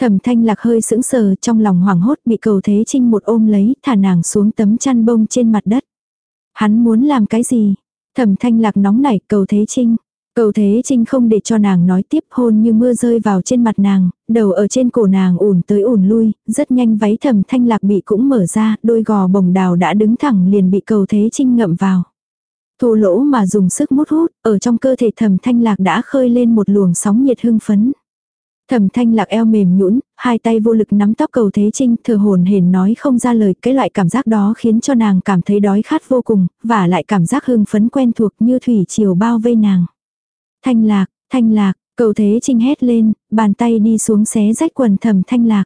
Speaker 1: Thẩm thanh lạc hơi sững sờ trong lòng hoảng hốt bị cầu thế trinh một ôm lấy, thả nàng xuống tấm chăn bông trên mặt đất. Hắn muốn làm cái gì? Thẩm thanh lạc nóng nảy cầu thế trinh. Cầu thế trinh không để cho nàng nói tiếp hôn như mưa rơi vào trên mặt nàng, đầu ở trên cổ nàng ủn tới ủn lui, rất nhanh váy thầm thanh lạc bị cũng mở ra, đôi gò bồng đào đã đứng thẳng liền bị cầu thế trinh ngậm vào. Thô lỗ mà dùng sức mút hút, ở trong cơ thể thầm thanh lạc đã khơi lên một luồng sóng nhiệt hưng phấn. Thẩm thanh lạc eo mềm nhũn, hai tay vô lực nắm tóc cầu thế trinh, thờ hồn hển nói không ra lời, cái loại cảm giác đó khiến cho nàng cảm thấy đói khát vô cùng, và lại cảm giác hưng phấn quen thuộc như thủy triều bao vây nàng. Thanh lạc, thanh lạc, cầu thế trinh hét lên, bàn tay đi xuống xé rách quần thẩm thanh lạc.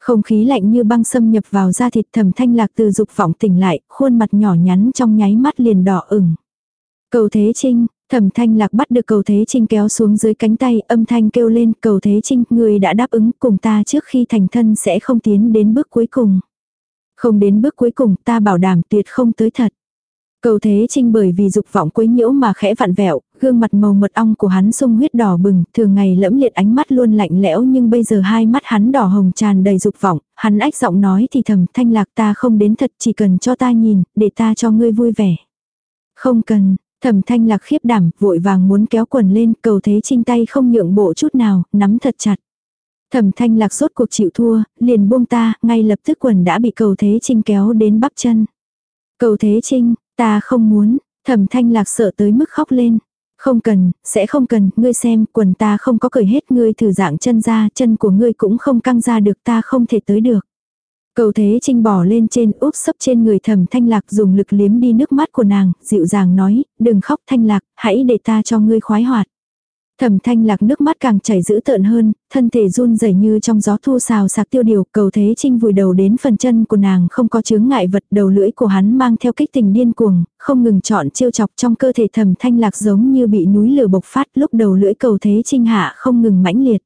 Speaker 1: Không khí lạnh như băng xâm nhập vào da thịt thẩm thanh lạc từ dục vọng tỉnh lại, khuôn mặt nhỏ nhắn trong nháy mắt liền đỏ ửng. Cầu thế trinh, thẩm thanh lạc bắt được cầu thế trinh kéo xuống dưới cánh tay âm thanh kêu lên cầu thế trinh, người đã đáp ứng cùng ta trước khi thành thân sẽ không tiến đến bước cuối cùng. Không đến bước cuối cùng ta bảo đảm tuyệt không tới thật. Cầu thế trinh bởi vì dục vọng quấy nhiễu mà khẽ vặn vẹo, gương mặt màu mật ong của hắn sung huyết đỏ bừng, thường ngày lẫm liệt ánh mắt luôn lạnh lẽo nhưng bây giờ hai mắt hắn đỏ hồng tràn đầy dục vọng, hắn ách giọng nói thì thầm thanh lạc ta không đến thật chỉ cần cho ta nhìn, để ta cho ngươi vui vẻ. Không cần, thầm thanh lạc khiếp đảm, vội vàng muốn kéo quần lên, cầu thế trinh tay không nhượng bộ chút nào, nắm thật chặt. Thẩm thanh lạc rốt cuộc chịu thua, liền buông ta, ngay lập tức quần đã bị cầu thế trinh kéo đến bắp chân. Cầu thế trinh, Ta không muốn, thẩm thanh lạc sợ tới mức khóc lên. Không cần, sẽ không cần, ngươi xem, quần ta không có cởi hết ngươi thử dạng chân ra, chân của ngươi cũng không căng ra được ta không thể tới được. Cầu thế trinh bỏ lên trên úp sấp trên người thẩm thanh lạc dùng lực liếm đi nước mắt của nàng, dịu dàng nói, đừng khóc thanh lạc, hãy để ta cho ngươi khoái hoạt. Thẩm thanh lạc nước mắt càng chảy dữ tợn hơn, thân thể run rẩy như trong gió thu xào sạc tiêu điều, cầu thế trinh vùi đầu đến phần chân của nàng không có chướng ngại vật đầu lưỡi của hắn mang theo kích tình điên cuồng, không ngừng chọn chiêu chọc trong cơ thể thẩm thanh lạc giống như bị núi lửa bộc phát lúc đầu lưỡi cầu thế trinh hạ không ngừng mãnh liệt.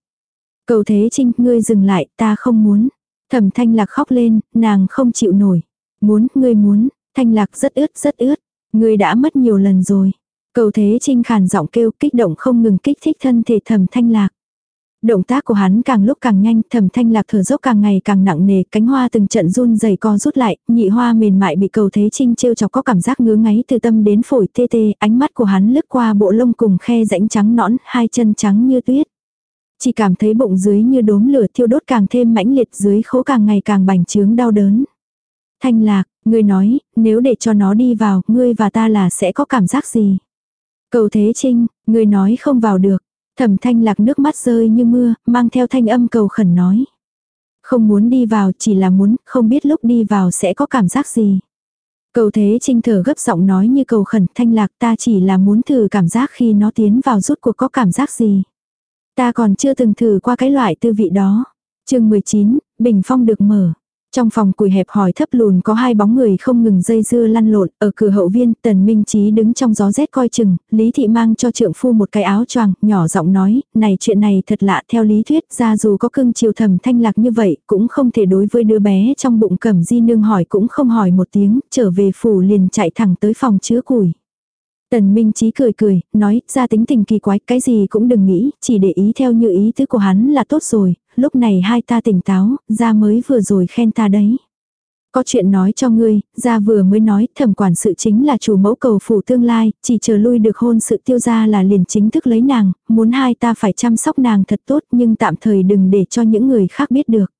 Speaker 1: Cầu thế trinh, ngươi dừng lại, ta không muốn. Thẩm thanh lạc khóc lên, nàng không chịu nổi. Muốn, ngươi muốn, thanh lạc rất ướt rất ướt. Ngươi đã mất nhiều lần rồi. Cầu thế trinh khàn giọng kêu kích động không ngừng kích thích thân thể thầm thanh lạc. Động tác của hắn càng lúc càng nhanh, thầm thanh lạc thở dốc càng ngày càng nặng nề, cánh hoa từng trận run dày co rút lại, nhị hoa mềm mại bị cầu thế trinh trêu chọc có cảm giác ngứa ngáy từ tâm đến phổi tê tê, ánh mắt của hắn lướt qua bộ lông cùng khe rãnh trắng nõn, hai chân trắng như tuyết. Chỉ cảm thấy bụng dưới như đốm lửa thiêu đốt càng thêm mãnh liệt dưới khố càng ngày càng bành trướng đau đớn. Thanh lạc, ngươi nói, nếu để cho nó đi vào, ngươi và ta là sẽ có cảm giác gì? Cầu Thế Trinh, người nói không vào được. Thẩm thanh lạc nước mắt rơi như mưa, mang theo thanh âm cầu khẩn nói. Không muốn đi vào chỉ là muốn, không biết lúc đi vào sẽ có cảm giác gì. Cầu thế trinh thở gấp giọng nói như cầu khẩn thanh lạc ta chỉ là muốn thử cảm giác khi nó tiến vào rút cuộc có cảm giác gì. Ta còn chưa từng thử qua cái loại tư vị đó. chương 19, bình phong được mở. Trong phòng cùi hẹp hỏi thấp lùn có hai bóng người không ngừng dây dưa lăn lộn, ở cửa hậu viên, tần minh trí đứng trong gió rét coi chừng, Lý Thị mang cho trượng phu một cái áo choàng, nhỏ giọng nói, này chuyện này thật lạ theo lý thuyết ra dù có cưng chiều thầm thanh lạc như vậy, cũng không thể đối với đứa bé trong bụng cẩm di nương hỏi cũng không hỏi một tiếng, trở về phủ liền chạy thẳng tới phòng chứa củi. Tần Minh Chí cười cười, nói, ra tính tình kỳ quái, cái gì cũng đừng nghĩ, chỉ để ý theo như ý tứ của hắn là tốt rồi, lúc này hai ta tỉnh táo, ra mới vừa rồi khen ta đấy. Có chuyện nói cho ngươi, ra vừa mới nói, thẩm quản sự chính là chủ mẫu cầu phủ tương lai, chỉ chờ lui được hôn sự tiêu ra là liền chính thức lấy nàng, muốn hai ta phải chăm sóc nàng thật tốt nhưng tạm thời đừng để cho những người khác biết được.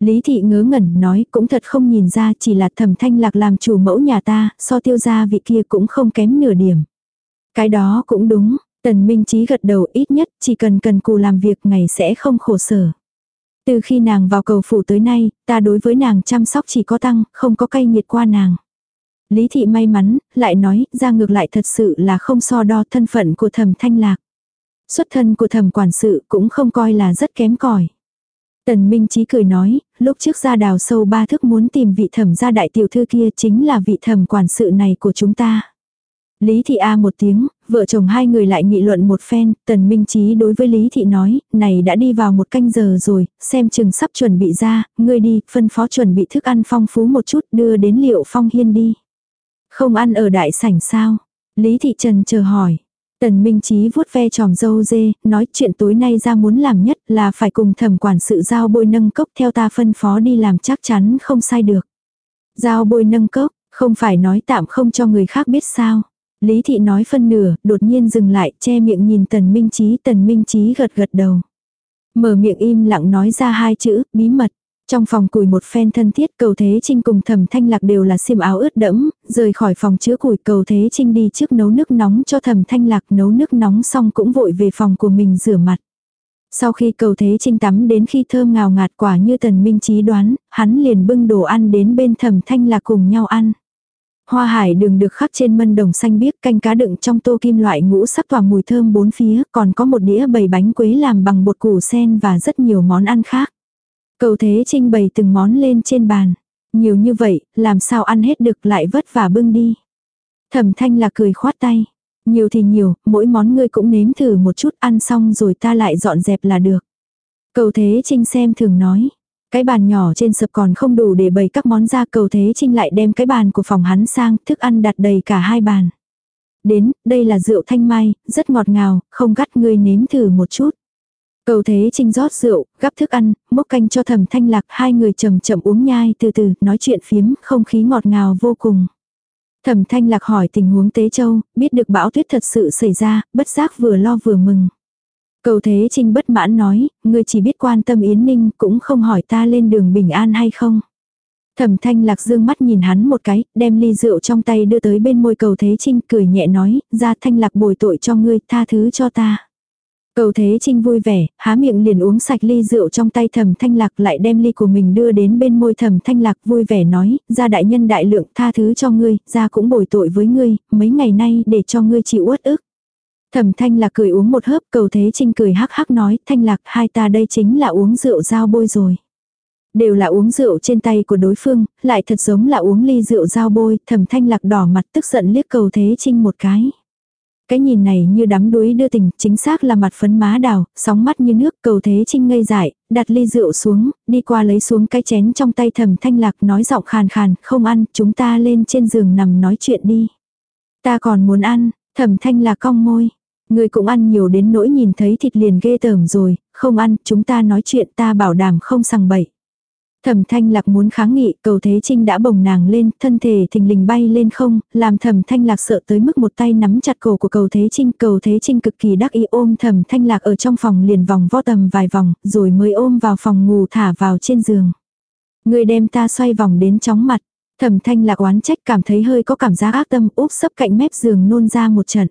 Speaker 1: Lý thị ngớ ngẩn nói cũng thật không nhìn ra chỉ là thẩm thanh lạc làm chủ mẫu nhà ta, so tiêu gia vị kia cũng không kém nửa điểm. Cái đó cũng đúng, tần minh trí gật đầu ít nhất chỉ cần cần cù làm việc ngày sẽ không khổ sở. Từ khi nàng vào cầu phủ tới nay, ta đối với nàng chăm sóc chỉ có tăng, không có cay nhiệt qua nàng. Lý thị may mắn, lại nói, ra ngược lại thật sự là không so đo thân phận của thẩm thanh lạc. Xuất thân của thẩm quản sự cũng không coi là rất kém cỏi Tần Minh Chí cười nói, lúc trước ra đào sâu ba thước muốn tìm vị thẩm gia đại tiểu thư kia chính là vị thẩm quản sự này của chúng ta. Lý Thị A một tiếng, vợ chồng hai người lại nghị luận một phen, Tần Minh Chí đối với Lý Thị nói, này đã đi vào một canh giờ rồi, xem chừng sắp chuẩn bị ra, ngươi đi, phân phó chuẩn bị thức ăn phong phú một chút đưa đến liệu phong hiên đi. Không ăn ở đại sảnh sao? Lý Thị Trần chờ hỏi. Tần Minh Chí vuốt ve tròm dâu dê, nói chuyện tối nay ra muốn làm nhất là phải cùng thẩm quản sự giao bôi nâng cốc theo ta phân phó đi làm chắc chắn không sai được. Giao bôi nâng cốc, không phải nói tạm không cho người khác biết sao. Lý thị nói phân nửa, đột nhiên dừng lại, che miệng nhìn tần minh Chí, tần minh Chí gật gật đầu. Mở miệng im lặng nói ra hai chữ, bí mật. Trong phòng củi một phen thân thiết cầu thế trinh cùng thẩm thanh lạc đều là xiêm áo ướt đẫm, rời khỏi phòng chứa củi cầu thế trinh đi trước nấu nước nóng cho thẩm thanh lạc nấu nước nóng xong cũng vội về phòng của mình rửa mặt. Sau khi cầu thế trinh tắm đến khi thơm ngào ngạt quả như tần minh trí đoán, hắn liền bưng đồ ăn đến bên thẩm thanh lạc cùng nhau ăn. Hoa hải đường được khắc trên mân đồng xanh biếc canh cá đựng trong tô kim loại ngũ sắc tỏa mùi thơm bốn phía, còn có một đĩa bầy bánh quế làm bằng bột củ sen và rất nhiều món ăn khác. Cầu thế trinh bày từng món lên trên bàn. Nhiều như vậy, làm sao ăn hết được lại vất vả bưng đi. Thẩm thanh là cười khoát tay. Nhiều thì nhiều, mỗi món ngươi cũng nếm thử một chút ăn xong rồi ta lại dọn dẹp là được. Cầu thế trinh xem thường nói. Cái bàn nhỏ trên sập còn không đủ để bày các món ra cầu thế trinh lại đem cái bàn của phòng hắn sang, thức ăn đặt đầy cả hai bàn. Đến, đây là rượu thanh mai, rất ngọt ngào, không gắt ngươi nếm thử một chút. Cầu thế trinh rót rượu, gắp thức ăn, mốc canh cho thầm thanh lạc, hai người chậm chậm uống nhai từ từ, nói chuyện phiếm, không khí ngọt ngào vô cùng. Thẩm thanh lạc hỏi tình huống tế châu, biết được bão tuyết thật sự xảy ra, bất giác vừa lo vừa mừng. Cầu thế trinh bất mãn nói, ngươi chỉ biết quan tâm Yến Ninh cũng không hỏi ta lên đường bình an hay không. Thẩm thanh lạc dương mắt nhìn hắn một cái, đem ly rượu trong tay đưa tới bên môi cầu thế trinh cười nhẹ nói, ra thanh lạc bồi tội cho ngươi, tha thứ cho ta. Cầu Thế Trinh vui vẻ, há miệng liền uống sạch ly rượu trong tay thẩm thanh lạc lại đem ly của mình đưa đến bên môi thẩm thanh lạc vui vẻ nói, ra đại nhân đại lượng tha thứ cho ngươi, ra cũng bồi tội với ngươi, mấy ngày nay để cho ngươi chịu uất ức. Thẩm thanh lạc cười uống một hớp cầu thế trinh cười hắc hắc nói thanh lạc hai ta đây chính là uống rượu giao bôi rồi. Đều là uống rượu trên tay của đối phương, lại thật giống là uống ly rượu giao bôi, thẩm thanh lạc đỏ mặt tức giận liếc cầu thế trinh một cái. Cái nhìn này như đắm đuối đưa tình, chính xác là mặt phấn má đào, sóng mắt như nước, cầu thế trinh ngây dại, đặt ly rượu xuống, đi qua lấy xuống cái chén trong tay thầm thanh lạc nói giọng khàn khàn, không ăn, chúng ta lên trên giường nằm nói chuyện đi. Ta còn muốn ăn, thầm thanh lạc cong môi. Người cũng ăn nhiều đến nỗi nhìn thấy thịt liền ghê tởm rồi, không ăn, chúng ta nói chuyện ta bảo đảm không sằng bậy. Thẩm thanh lạc muốn kháng nghị, cầu thế trinh đã bồng nàng lên, thân thể thình lình bay lên không, làm thẩm thanh lạc sợ tới mức một tay nắm chặt cổ của cầu thế trinh. Cầu thế trinh cực kỳ đắc ý ôm thẩm thanh lạc ở trong phòng liền vòng vo tầm vài vòng, rồi mới ôm vào phòng ngủ thả vào trên giường. Người đem ta xoay vòng đến chóng mặt, thẩm thanh lạc oán trách cảm thấy hơi có cảm giác ác tâm úp sấp cạnh mép giường nôn ra một trận.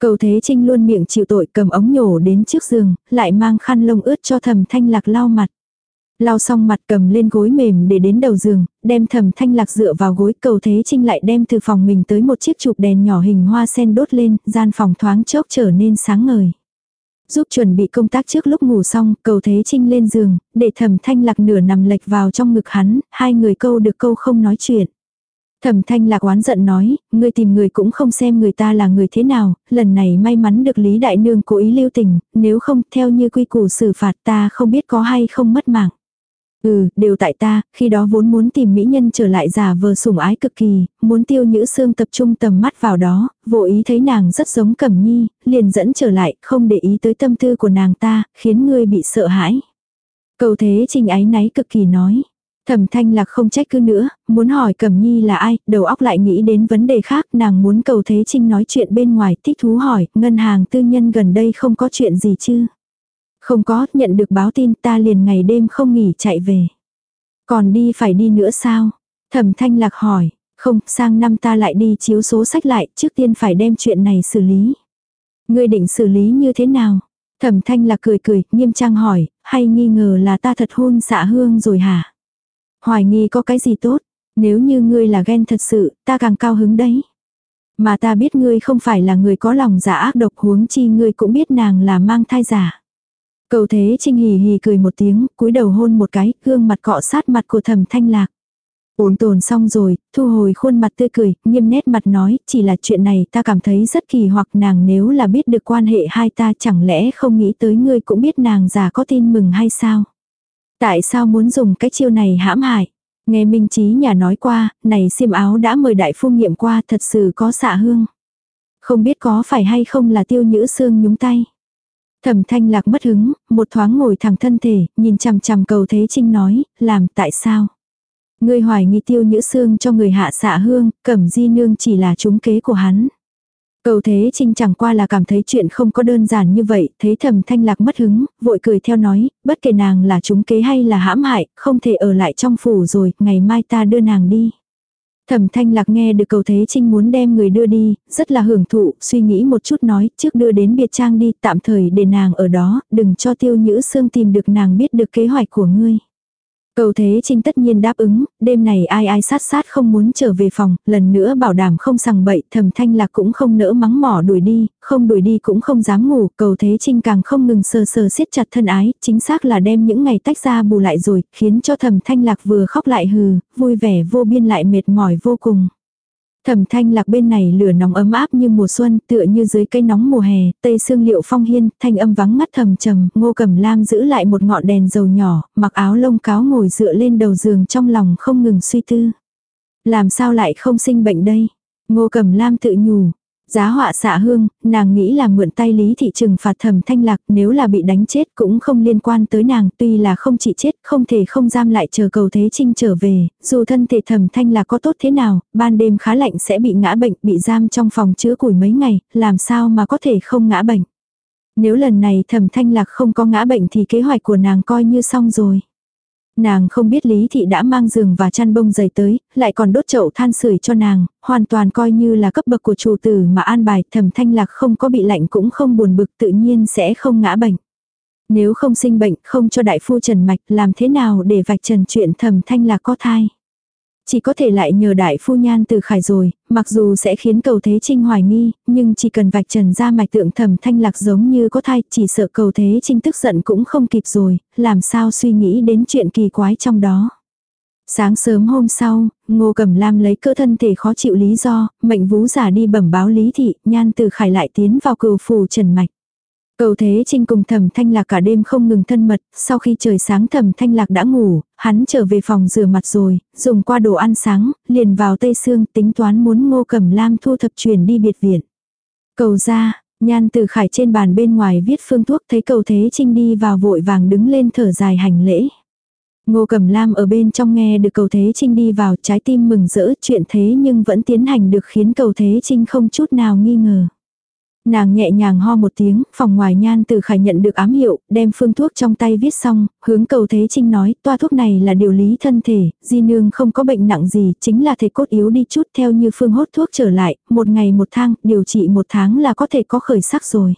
Speaker 1: Cầu Thế Trinh luôn miệng chịu tội cầm ống nhổ đến trước giường, lại mang khăn lông ướt cho thầm thanh lạc lau mặt. Lau xong mặt cầm lên gối mềm để đến đầu giường, đem thầm thanh lạc dựa vào gối cầu Thế Trinh lại đem từ phòng mình tới một chiếc chụp đèn nhỏ hình hoa sen đốt lên, gian phòng thoáng chốc trở nên sáng ngời. Giúp chuẩn bị công tác trước lúc ngủ xong, cầu Thế Trinh lên giường, để thầm thanh lạc nửa nằm lệch vào trong ngực hắn, hai người câu được câu không nói chuyện. Thẩm thanh lạc oán giận nói, ngươi tìm người cũng không xem người ta là người thế nào, lần này may mắn được Lý Đại Nương cố ý lưu tình, nếu không theo như quy củ xử phạt ta không biết có hay không mất mạng. Ừ, đều tại ta, khi đó vốn muốn tìm mỹ nhân trở lại giả vờ sủng ái cực kỳ, muốn tiêu nhữ xương tập trung tầm mắt vào đó, vô ý thấy nàng rất giống cẩm nhi, liền dẫn trở lại, không để ý tới tâm tư của nàng ta, khiến ngươi bị sợ hãi. Cầu thế trình ái náy cực kỳ nói. Thẩm thanh lạc không trách cứ nữa, muốn hỏi Cẩm Nhi là ai, đầu óc lại nghĩ đến vấn đề khác, nàng muốn cầu Thế Trinh nói chuyện bên ngoài, thích thú hỏi, ngân hàng tư nhân gần đây không có chuyện gì chứ? Không có, nhận được báo tin ta liền ngày đêm không nghỉ chạy về. Còn đi phải đi nữa sao? Thẩm thanh lạc hỏi, không, sang năm ta lại đi chiếu số sách lại, trước tiên phải đem chuyện này xử lý. Ngươi định xử lý như thế nào? Thẩm thanh lạc cười cười, nghiêm trang hỏi, hay nghi ngờ là ta thật hôn xạ hương rồi hả? Hoài nghi có cái gì tốt, nếu như ngươi là ghen thật sự, ta càng cao hứng đấy. Mà ta biết ngươi không phải là người có lòng giả ác độc huống chi ngươi cũng biết nàng là mang thai giả. Cầu thế trinh hì hì cười một tiếng, cúi đầu hôn một cái, gương mặt cọ sát mặt của thầm thanh lạc. Ổn tồn xong rồi, thu hồi khuôn mặt tươi cười, nghiêm nét mặt nói, chỉ là chuyện này ta cảm thấy rất kỳ hoặc nàng nếu là biết được quan hệ hai ta chẳng lẽ không nghĩ tới ngươi cũng biết nàng già có tin mừng hay sao. Tại sao muốn dùng cái chiêu này hãm hại? Nghe Minh Trí nhà nói qua, này xiêm áo đã mời đại phu nghiệm qua thật sự có xạ hương. Không biết có phải hay không là tiêu nhữ xương nhúng tay. Thẩm thanh lạc mất hứng, một thoáng ngồi thẳng thân thể, nhìn chằm chằm cầu thế trinh nói, làm tại sao? Người hoài nghi tiêu nhữ xương cho người hạ xạ hương, cẩm di nương chỉ là trúng kế của hắn. Cầu thế trinh chẳng qua là cảm thấy chuyện không có đơn giản như vậy, thấy thầm thanh lạc mất hứng, vội cười theo nói, bất kể nàng là trúng kế hay là hãm hại, không thể ở lại trong phủ rồi, ngày mai ta đưa nàng đi. Thẩm thanh lạc nghe được cầu thế trinh muốn đem người đưa đi, rất là hưởng thụ, suy nghĩ một chút nói, trước đưa đến biệt trang đi, tạm thời để nàng ở đó, đừng cho tiêu nhữ xương tìm được nàng biết được kế hoạch của ngươi. Cầu Thế Trinh tất nhiên đáp ứng, đêm này ai ai sát sát không muốn trở về phòng, lần nữa bảo đảm không sằng bậy, thầm thanh lạc cũng không nỡ mắng mỏ đuổi đi, không đuổi đi cũng không dám ngủ, cầu Thế Trinh càng không ngừng sờ sờ siết chặt thân ái, chính xác là đem những ngày tách ra bù lại rồi, khiến cho thầm thanh lạc vừa khóc lại hừ, vui vẻ vô biên lại mệt mỏi vô cùng. Thẩm thanh lạc bên này lửa nóng ấm áp như mùa xuân, tựa như dưới cây nóng mùa hè, tây sương liệu phong hiên, thanh âm vắng ngắt thầm trầm, ngô cầm lam giữ lại một ngọn đèn dầu nhỏ, mặc áo lông cáo ngồi dựa lên đầu giường trong lòng không ngừng suy tư. Làm sao lại không sinh bệnh đây? Ngô cầm lam tự nhủ, Giá họa xạ hương, nàng nghĩ là mượn tay lý thị trừng phạt thầm thanh lạc nếu là bị đánh chết cũng không liên quan tới nàng tuy là không chỉ chết không thể không giam lại chờ cầu thế trinh trở về, dù thân thể thầm thanh lạc có tốt thế nào, ban đêm khá lạnh sẽ bị ngã bệnh bị giam trong phòng chữa củi mấy ngày, làm sao mà có thể không ngã bệnh. Nếu lần này thầm thanh lạc không có ngã bệnh thì kế hoạch của nàng coi như xong rồi. Nàng không biết Lý Thị đã mang giường và chăn bông dày tới, lại còn đốt chậu than sưởi cho nàng, hoàn toàn coi như là cấp bậc của chủ tử mà an bài thầm thanh lạc không có bị lạnh cũng không buồn bực tự nhiên sẽ không ngã bệnh. Nếu không sinh bệnh không cho đại phu trần mạch làm thế nào để vạch trần chuyện thầm thanh lạc có thai. Chỉ có thể lại nhờ đại phu nhan từ khải rồi, mặc dù sẽ khiến cầu thế trinh hoài nghi, nhưng chỉ cần vạch trần ra mạch tượng thẩm thanh lạc giống như có thai, chỉ sợ cầu thế trinh tức giận cũng không kịp rồi, làm sao suy nghĩ đến chuyện kỳ quái trong đó. Sáng sớm hôm sau, Ngô Cẩm Lam lấy cơ thân thể khó chịu lý do, mệnh vú giả đi bẩm báo lý thị, nhan từ khải lại tiến vào cừu phủ trần mạch. Cầu Thế Trinh cùng Thẩm Thanh Lạc cả đêm không ngừng thân mật, sau khi trời sáng Thẩm Thanh Lạc đã ngủ, hắn trở về phòng rửa mặt rồi, dùng qua đồ ăn sáng, liền vào Tây Sương tính toán muốn Ngô Cẩm Lam thu thập truyền đi biệt viện. Cầu ra, Nhan Từ Khải trên bàn bên ngoài viết phương thuốc thấy Cầu Thế Trinh đi vào vội vàng đứng lên thở dài hành lễ. Ngô Cẩm Lam ở bên trong nghe được cầu Thế Trinh đi vào trái tim mừng rỡ chuyện thế nhưng vẫn tiến hành được khiến cầu Thế Trinh không chút nào nghi ngờ. Nàng nhẹ nhàng ho một tiếng, phòng ngoài nhan từ khải nhận được ám hiệu, đem phương thuốc trong tay viết xong, hướng cầu Thế Trinh nói, toa thuốc này là điều lý thân thể, di nương không có bệnh nặng gì, chính là thể cốt yếu đi chút theo như phương hốt thuốc trở lại, một ngày một thang, điều trị một tháng là có thể có khởi sắc rồi.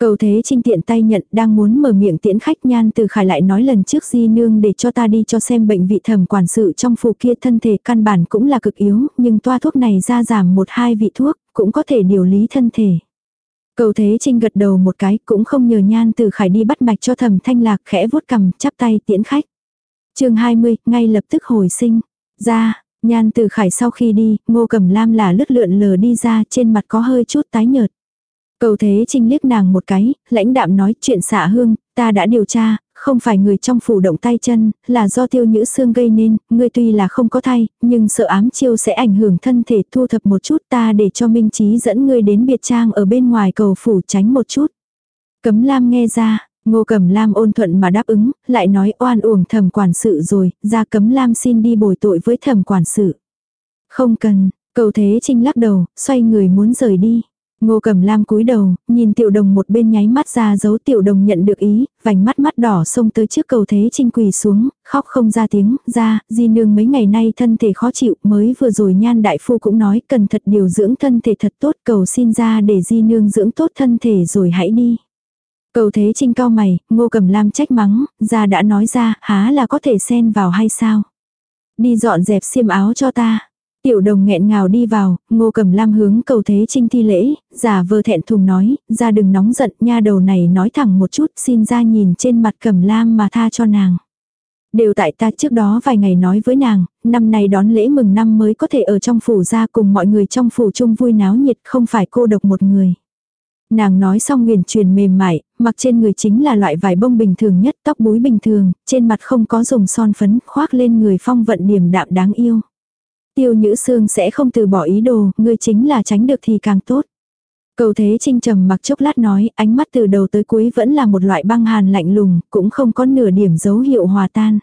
Speaker 1: Cầu thế trinh tiện tay nhận đang muốn mở miệng tiễn khách nhan từ khải lại nói lần trước di nương để cho ta đi cho xem bệnh vị thẩm quản sự trong phù kia thân thể căn bản cũng là cực yếu, nhưng toa thuốc này ra giảm một hai vị thuốc, cũng có thể điều lý thân thể. Cầu thế trinh gật đầu một cái cũng không nhờ nhan từ khải đi bắt mạch cho thẩm thanh lạc khẽ vuốt cầm chắp tay tiễn khách. chương 20, ngay lập tức hồi sinh. Ra, nhan từ khải sau khi đi, ngô cầm lam là lướt lượn lờ đi ra trên mặt có hơi chút tái nhợt. Cầu thế trinh liếc nàng một cái, lãnh đạm nói chuyện xạ hương, ta đã điều tra, không phải người trong phủ động tay chân, là do tiêu nhữ xương gây nên, ngươi tuy là không có thay, nhưng sợ ám chiêu sẽ ảnh hưởng thân thể thu thập một chút ta để cho Minh Trí dẫn ngươi đến biệt trang ở bên ngoài cầu phủ tránh một chút. Cấm Lam nghe ra, ngô cẩm Lam ôn thuận mà đáp ứng, lại nói oan uổng thẩm quản sự rồi, ra cấm Lam xin đi bồi tội với thẩm quản sự. Không cần, cầu thế trinh lắc đầu, xoay người muốn rời đi. Ngô Cẩm Lam cúi đầu, nhìn Tiểu Đồng một bên nháy mắt ra dấu Tiểu Đồng nhận được ý, vành mắt mắt đỏ xông tới trước cầu thế trinh quỳ xuống, khóc không ra tiếng, ra, di nương mấy ngày nay thân thể khó chịu, mới vừa rồi nhan đại phu cũng nói cần thật điều dưỡng thân thể thật tốt, cầu xin ra để di nương dưỡng tốt thân thể rồi hãy đi. Cầu thế trinh cao mày, Ngô Cẩm Lam trách mắng, ra đã nói ra, há là có thể xen vào hay sao? Đi dọn dẹp xiêm áo cho ta. Tiểu đồng nghẹn ngào đi vào, ngô cầm lam hướng cầu thế trinh thi lễ, giả vờ thẹn thùng nói, ra đừng nóng giận, nha đầu này nói thẳng một chút, xin ra nhìn trên mặt cầm lam mà tha cho nàng. Đều tại ta trước đó vài ngày nói với nàng, năm nay đón lễ mừng năm mới có thể ở trong phủ ra cùng mọi người trong phủ chung vui náo nhiệt không phải cô độc một người. Nàng nói xong huyền truyền mềm mại, mặc trên người chính là loại vải bông bình thường nhất, tóc búi bình thường, trên mặt không có dùng son phấn, khoác lên người phong vận điểm đạm đáng yêu. Tiêu Nhữ Sương sẽ không từ bỏ ý đồ, ngươi chính là tránh được thì càng tốt. Cầu thế trinh trầm mặc chốc lát nói, ánh mắt từ đầu tới cuối vẫn là một loại băng hàn lạnh lùng, cũng không có nửa điểm dấu hiệu hòa tan.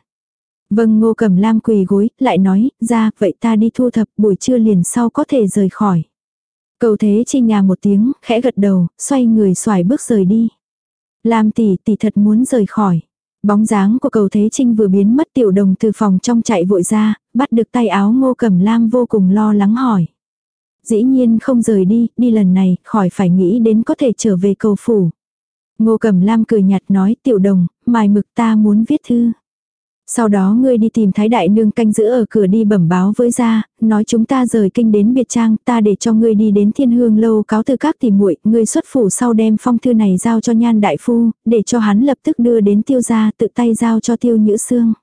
Speaker 1: Vâng ngô cầm lam quỳ gối, lại nói, ra, vậy ta đi thu thập, buổi trưa liền sau có thể rời khỏi. Cầu thế trinh nhà một tiếng, khẽ gật đầu, xoay người xoài bước rời đi. Lam tỷ tỷ thật muốn rời khỏi. Bóng dáng của cầu Thế Trinh vừa biến mất tiểu đồng từ phòng trong chạy vội ra, bắt được tay áo ngô cẩm lam vô cùng lo lắng hỏi. Dĩ nhiên không rời đi, đi lần này, khỏi phải nghĩ đến có thể trở về cầu phủ. Ngô cẩm lam cười nhạt nói tiểu đồng, mài mực ta muốn viết thư. Sau đó ngươi đi tìm Thái Đại Nương canh giữ ở cửa đi bẩm báo với gia, nói chúng ta rời kinh đến biệt trang, ta để cho ngươi đi đến thiên hương lâu cáo từ các tìm muội ngươi xuất phủ sau đem phong thư này giao cho nhan đại phu, để cho hắn lập tức đưa đến tiêu gia tự tay giao cho tiêu nhữ xương.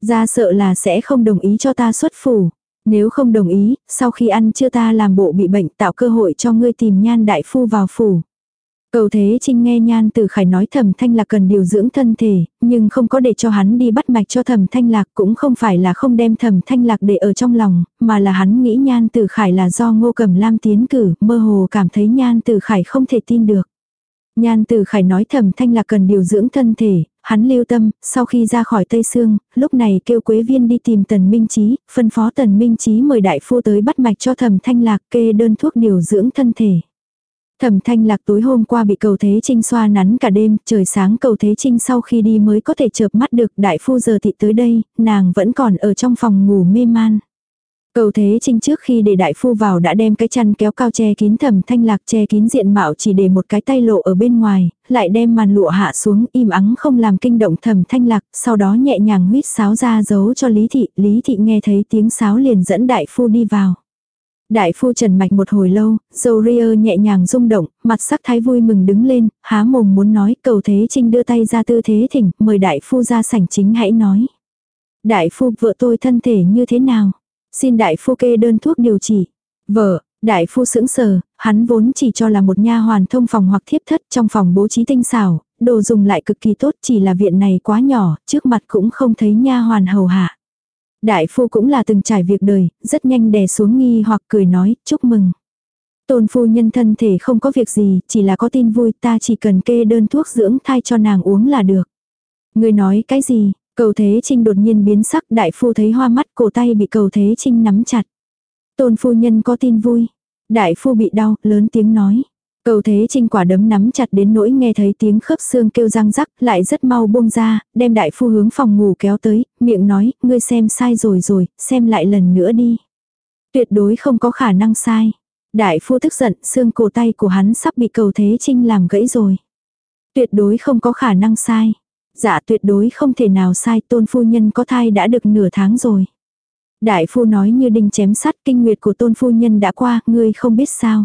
Speaker 1: Gia sợ là sẽ không đồng ý cho ta xuất phủ. Nếu không đồng ý, sau khi ăn chưa ta làm bộ bị bệnh tạo cơ hội cho ngươi tìm nhan đại phu vào phủ. Cầu thế trinh nghe nhan từ khải nói thẩm thanh lạc cần điều dưỡng thân thể, nhưng không có để cho hắn đi bắt mạch cho thẩm thanh lạc cũng không phải là không đem thẩm thanh lạc để ở trong lòng, mà là hắn nghĩ nhan từ khải là do ngô cẩm lam tiến cử, mơ hồ cảm thấy nhan từ khải không thể tin được. Nhan từ khải nói thẩm thanh lạc cần điều dưỡng thân thể, hắn lưu tâm, sau khi ra khỏi Tây Sương, lúc này kêu Quế Viên đi tìm Tần Minh Chí, phân phó Tần Minh Chí mời đại phu tới bắt mạch cho thẩm thanh lạc kê đơn thuốc điều dưỡng thân thể. Thẩm thanh lạc tối hôm qua bị cầu thế trinh xoa nắn cả đêm, trời sáng cầu thế trinh sau khi đi mới có thể chợp mắt được đại phu giờ thị tới đây, nàng vẫn còn ở trong phòng ngủ mê man. Cầu thế trinh trước khi để đại phu vào đã đem cái chăn kéo cao che kín thẩm thanh lạc che kín diện mạo chỉ để một cái tay lộ ở bên ngoài, lại đem màn lụa hạ xuống im ắng không làm kinh động thẩm thanh lạc, sau đó nhẹ nhàng huyết sáo ra giấu cho Lý Thị, Lý Thị nghe thấy tiếng sáo liền dẫn đại phu đi vào. Đại phu trần mạch một hồi lâu, dầu ria nhẹ nhàng rung động, mặt sắc thái vui mừng đứng lên, há mồm muốn nói cầu thế trinh đưa tay ra tư thế thỉnh, mời đại phu ra sảnh chính hãy nói. Đại phu vợ tôi thân thể như thế nào? Xin đại phu kê đơn thuốc điều trị. Vợ, đại phu sững sờ, hắn vốn chỉ cho là một nha hoàn thông phòng hoặc thiếp thất trong phòng bố trí tinh xảo, đồ dùng lại cực kỳ tốt chỉ là viện này quá nhỏ, trước mặt cũng không thấy nha hoàn hầu hạ. Đại phu cũng là từng trải việc đời, rất nhanh đè xuống nghi hoặc cười nói, chúc mừng. Tôn phu nhân thân thể không có việc gì, chỉ là có tin vui, ta chỉ cần kê đơn thuốc dưỡng thai cho nàng uống là được. Người nói cái gì? Cầu Thế Trinh đột nhiên biến sắc đại phu thấy hoa mắt cổ tay bị cầu Thế Trinh nắm chặt. Tôn phu nhân có tin vui. Đại phu bị đau, lớn tiếng nói. Cầu thế trinh quả đấm nắm chặt đến nỗi nghe thấy tiếng khớp xương kêu răng rắc, lại rất mau buông ra, đem đại phu hướng phòng ngủ kéo tới, miệng nói, ngươi xem sai rồi rồi, xem lại lần nữa đi. Tuyệt đối không có khả năng sai. Đại phu tức giận, xương cổ tay của hắn sắp bị cầu thế trinh làm gãy rồi. Tuyệt đối không có khả năng sai. Dạ tuyệt đối không thể nào sai, tôn phu nhân có thai đã được nửa tháng rồi. Đại phu nói như đinh chém sắt kinh nguyệt của tôn phu nhân đã qua, ngươi không biết sao.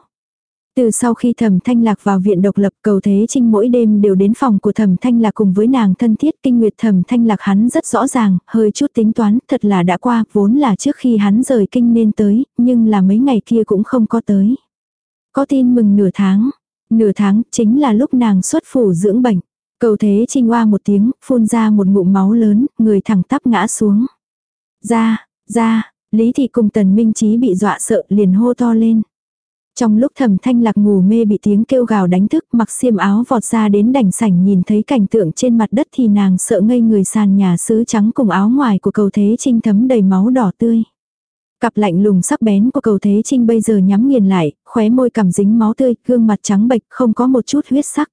Speaker 1: Từ sau khi thẩm thanh lạc vào viện độc lập cầu thế trinh mỗi đêm đều đến phòng của thẩm thanh lạc cùng với nàng thân thiết kinh nguyệt thẩm thanh lạc hắn rất rõ ràng, hơi chút tính toán thật là đã qua, vốn là trước khi hắn rời kinh nên tới, nhưng là mấy ngày kia cũng không có tới. Có tin mừng nửa tháng, nửa tháng chính là lúc nàng xuất phủ dưỡng bệnh. Cầu thế trinh hoa một tiếng, phun ra một ngụm máu lớn, người thẳng tắp ngã xuống. Ra, ra, Lý Thị cùng Tần Minh Chí bị dọa sợ liền hô to lên. Trong lúc thẩm thanh lạc ngủ mê bị tiếng kêu gào đánh thức mặc xiêm áo vọt ra đến đành sảnh nhìn thấy cảnh tượng trên mặt đất thì nàng sợ ngây người sàn nhà sứ trắng cùng áo ngoài của cầu thế trinh thấm đầy máu đỏ tươi. Cặp lạnh lùng sắc bén của cầu thế trinh bây giờ nhắm nghiền lại, khóe môi cầm dính máu tươi, gương mặt trắng bệch không có một chút huyết sắc.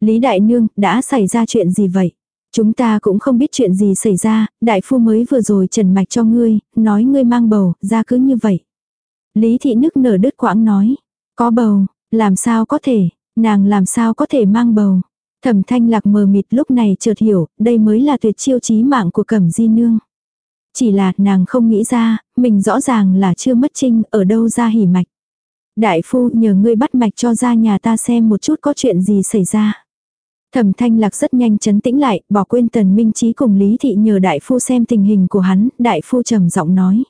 Speaker 1: Lý Đại Nương, đã xảy ra chuyện gì vậy? Chúng ta cũng không biết chuyện gì xảy ra, đại phu mới vừa rồi trần mạch cho ngươi, nói ngươi mang bầu, ra cứ như vậy. Lý thị nức nở đứt quãng nói, có bầu, làm sao có thể, nàng làm sao có thể mang bầu. Thẩm thanh lạc mờ mịt lúc này chợt hiểu, đây mới là tuyệt chiêu chí mạng của cẩm di nương. Chỉ là nàng không nghĩ ra, mình rõ ràng là chưa mất trinh, ở đâu ra hỉ mạch. Đại phu nhờ ngươi bắt mạch cho ra nhà ta xem một chút có chuyện gì xảy ra. Thẩm thanh lạc rất nhanh chấn tĩnh lại, bỏ quên tần minh trí cùng Lý Thị nhờ đại phu xem tình hình của hắn, đại phu trầm giọng nói.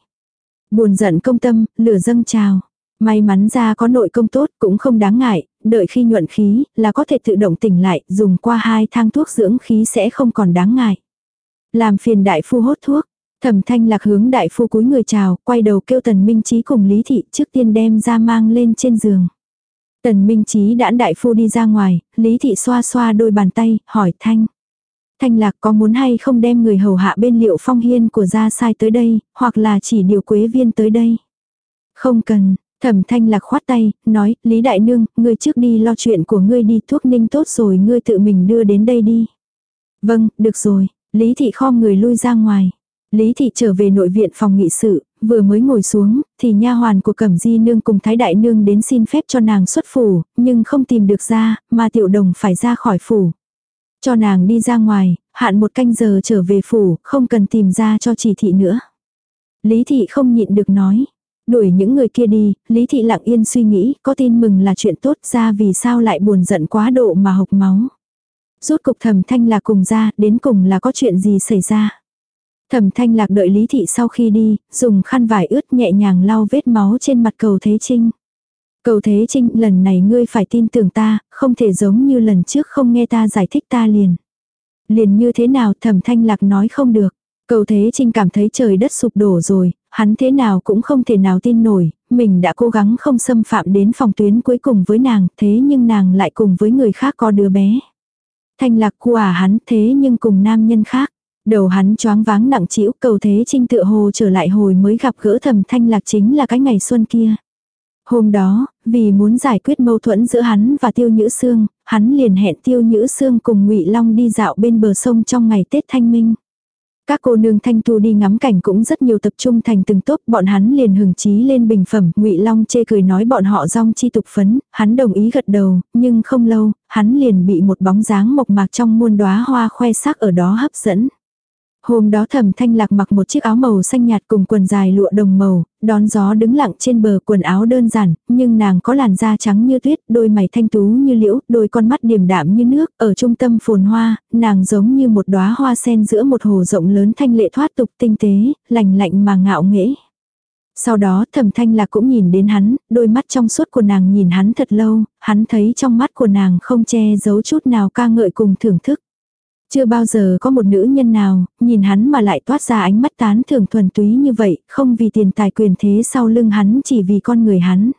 Speaker 1: Buồn giận công tâm, lửa dâng trào. May mắn ra có nội công tốt cũng không đáng ngại, đợi khi nhuận khí là có thể tự động tỉnh lại, dùng qua hai thang thuốc dưỡng khí sẽ không còn đáng ngại. Làm phiền đại phu hốt thuốc, thẩm thanh lạc hướng đại phu cúi người chào, quay đầu kêu tần minh trí cùng lý thị trước tiên đem ra mang lên trên giường. Tần minh trí đãn đại phu đi ra ngoài, lý thị xoa xoa đôi bàn tay, hỏi thanh. Thanh lạc có muốn hay không đem người hầu hạ bên liệu phong hiên của gia sai tới đây, hoặc là chỉ điều quế viên tới đây. Không cần, thẩm thanh lạc khoát tay, nói, Lý Đại Nương, ngươi trước đi lo chuyện của ngươi đi thuốc ninh tốt rồi ngươi tự mình đưa đến đây đi. Vâng, được rồi, Lý Thị kho người lui ra ngoài. Lý Thị trở về nội viện phòng nghị sự, vừa mới ngồi xuống, thì nha hoàn của Cẩm Di Nương cùng Thái Đại Nương đến xin phép cho nàng xuất phủ, nhưng không tìm được ra, mà tiểu đồng phải ra khỏi phủ. Cho nàng đi ra ngoài, hạn một canh giờ trở về phủ, không cần tìm ra cho chỉ thị nữa. Lý thị không nhịn được nói. Đuổi những người kia đi, Lý thị lặng yên suy nghĩ, có tin mừng là chuyện tốt ra vì sao lại buồn giận quá độ mà hộc máu. Rốt cục thẩm thanh lạc cùng ra, đến cùng là có chuyện gì xảy ra. Thẩm thanh lạc đợi Lý thị sau khi đi, dùng khăn vải ướt nhẹ nhàng lau vết máu trên mặt cầu Thế Trinh. Cầu Thế Trinh, lần này ngươi phải tin tưởng ta, không thể giống như lần trước không nghe ta giải thích ta liền. Liền như thế nào thẩm thanh lạc nói không được. Cầu Thế Trinh cảm thấy trời đất sụp đổ rồi, hắn thế nào cũng không thể nào tin nổi, mình đã cố gắng không xâm phạm đến phòng tuyến cuối cùng với nàng, thế nhưng nàng lại cùng với người khác có đứa bé. Thanh lạc của à hắn thế nhưng cùng nam nhân khác. Đầu hắn choáng váng nặng trĩu cầu thế trinh tựa hồ trở lại hồi mới gặp gỡ thầm thanh lạc chính là cái ngày xuân kia. Hôm đó, vì muốn giải quyết mâu thuẫn giữa hắn và Tiêu Nhữ Sương, hắn liền hẹn Tiêu Nhữ Sương cùng Ngụy Long đi dạo bên bờ sông trong ngày Tết Thanh Minh. Các cô nương thanh tu đi ngắm cảnh cũng rất nhiều tập trung thành từng tốp, bọn hắn liền hưởng chí lên bình phẩm, Ngụy Long chê cười nói bọn họ rong chi tục phấn, hắn đồng ý gật đầu, nhưng không lâu, hắn liền bị một bóng dáng mộc mạc trong muôn đóa hoa khoe sắc ở đó hấp dẫn. Hôm đó thẩm thanh lạc mặc một chiếc áo màu xanh nhạt cùng quần dài lụa đồng màu, đón gió đứng lặng trên bờ quần áo đơn giản, nhưng nàng có làn da trắng như tuyết, đôi mày thanh tú như liễu, đôi con mắt điềm đạm như nước, ở trung tâm phồn hoa, nàng giống như một đóa hoa sen giữa một hồ rộng lớn thanh lệ thoát tục tinh tế, lành lạnh mà ngạo nghễ. Sau đó thẩm thanh lạc cũng nhìn đến hắn, đôi mắt trong suốt của nàng nhìn hắn thật lâu, hắn thấy trong mắt của nàng không che giấu chút nào ca ngợi cùng thưởng thức. Chưa bao giờ có một nữ nhân nào, nhìn hắn mà lại toát ra ánh mắt tán thưởng thuần túy như vậy, không vì tiền tài quyền thế sau lưng hắn chỉ vì con người hắn.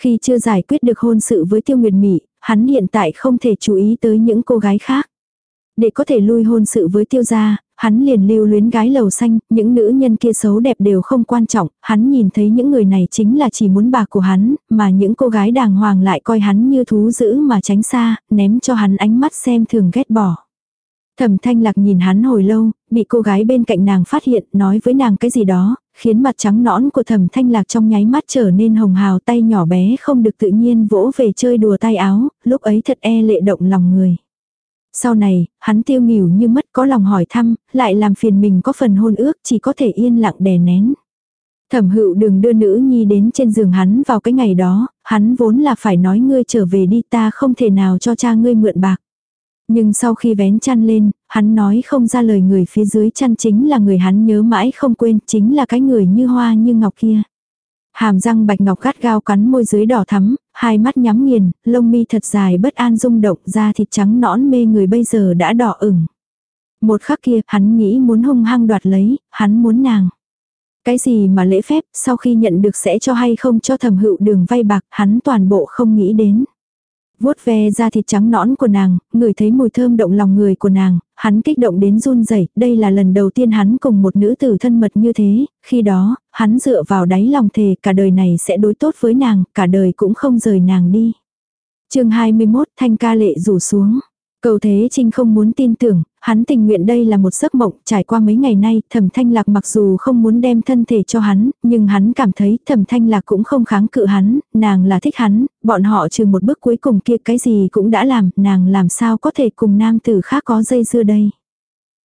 Speaker 1: Khi chưa giải quyết được hôn sự với tiêu nguyệt mỹ, hắn hiện tại không thể chú ý tới những cô gái khác. Để có thể lui hôn sự với tiêu gia, hắn liền lưu luyến gái lầu xanh, những nữ nhân kia xấu đẹp đều không quan trọng, hắn nhìn thấy những người này chính là chỉ muốn bạc của hắn, mà những cô gái đàng hoàng lại coi hắn như thú dữ mà tránh xa, ném cho hắn ánh mắt xem thường ghét bỏ. Thẩm thanh lạc nhìn hắn hồi lâu, bị cô gái bên cạnh nàng phát hiện, nói với nàng cái gì đó, khiến mặt trắng nõn của thẩm thanh lạc trong nháy mắt trở nên hồng hào tay nhỏ bé không được tự nhiên vỗ về chơi đùa tay áo, lúc ấy thật e lệ động lòng người. Sau này, hắn tiêu nghỉu như mất có lòng hỏi thăm, lại làm phiền mình có phần hôn ước chỉ có thể yên lặng đè nén. Thẩm hữu đừng đưa nữ nhi đến trên giường hắn vào cái ngày đó, hắn vốn là phải nói ngươi trở về đi ta không thể nào cho cha ngươi mượn bạc. Nhưng sau khi vén chăn lên, hắn nói không ra lời người phía dưới chăn chính là người hắn nhớ mãi không quên, chính là cái người như hoa như ngọc kia. Hàm răng bạch ngọc gắt gao cắn môi dưới đỏ thắm, hai mắt nhắm nghiền, lông mi thật dài bất an rung động da thịt trắng nõn mê người bây giờ đã đỏ ửng. Một khắc kia, hắn nghĩ muốn hung hăng đoạt lấy, hắn muốn nàng. Cái gì mà lễ phép, sau khi nhận được sẽ cho hay không cho thẩm hữu đường vay bạc, hắn toàn bộ không nghĩ đến vuốt ve da thịt trắng nõn của nàng, người thấy mùi thơm động lòng người của nàng, hắn kích động đến run rẩy đây là lần đầu tiên hắn cùng một nữ tử thân mật như thế, khi đó, hắn dựa vào đáy lòng thề cả đời này sẽ đối tốt với nàng, cả đời cũng không rời nàng đi. chương 21 thanh ca lệ rủ xuống. Cầu Thế Trinh không muốn tin tưởng, hắn tình nguyện đây là một giấc mộng, trải qua mấy ngày nay, Thẩm Thanh Lạc mặc dù không muốn đem thân thể cho hắn, nhưng hắn cảm thấy Thẩm Thanh Lạc cũng không kháng cự hắn, nàng là thích hắn, bọn họ trừ một bước cuối cùng kia cái gì cũng đã làm, nàng làm sao có thể cùng nam tử khác có dây dưa đây.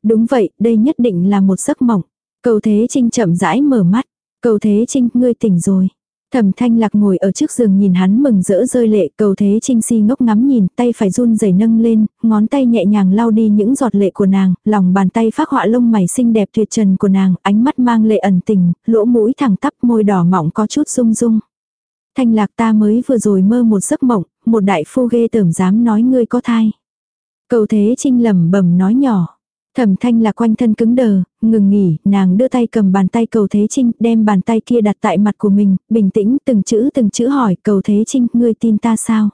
Speaker 1: Đúng vậy, đây nhất định là một giấc mộng. Cầu Thế Trinh chậm rãi mở mắt. Cầu Thế Trinh, ngươi tỉnh rồi. Thẩm thanh lạc ngồi ở trước giường nhìn hắn mừng rỡ rơi lệ cầu thế trinh si ngốc ngắm nhìn tay phải run rẩy nâng lên, ngón tay nhẹ nhàng lau đi những giọt lệ của nàng, lòng bàn tay phát họa lông mày xinh đẹp tuyệt trần của nàng, ánh mắt mang lệ ẩn tình, lỗ mũi thẳng tắp môi đỏ mọng có chút rung rung. Thanh lạc ta mới vừa rồi mơ một giấc mộng, một đại phu ghê tởm dám nói ngươi có thai. Cầu thế trinh lẩm bẩm nói nhỏ. Thẩm thanh là quanh thân cứng đờ, ngừng nghỉ, nàng đưa tay cầm bàn tay cầu thế trinh, đem bàn tay kia đặt tại mặt của mình, bình tĩnh từng chữ từng chữ hỏi cầu thế trinh, ngươi tin ta sao?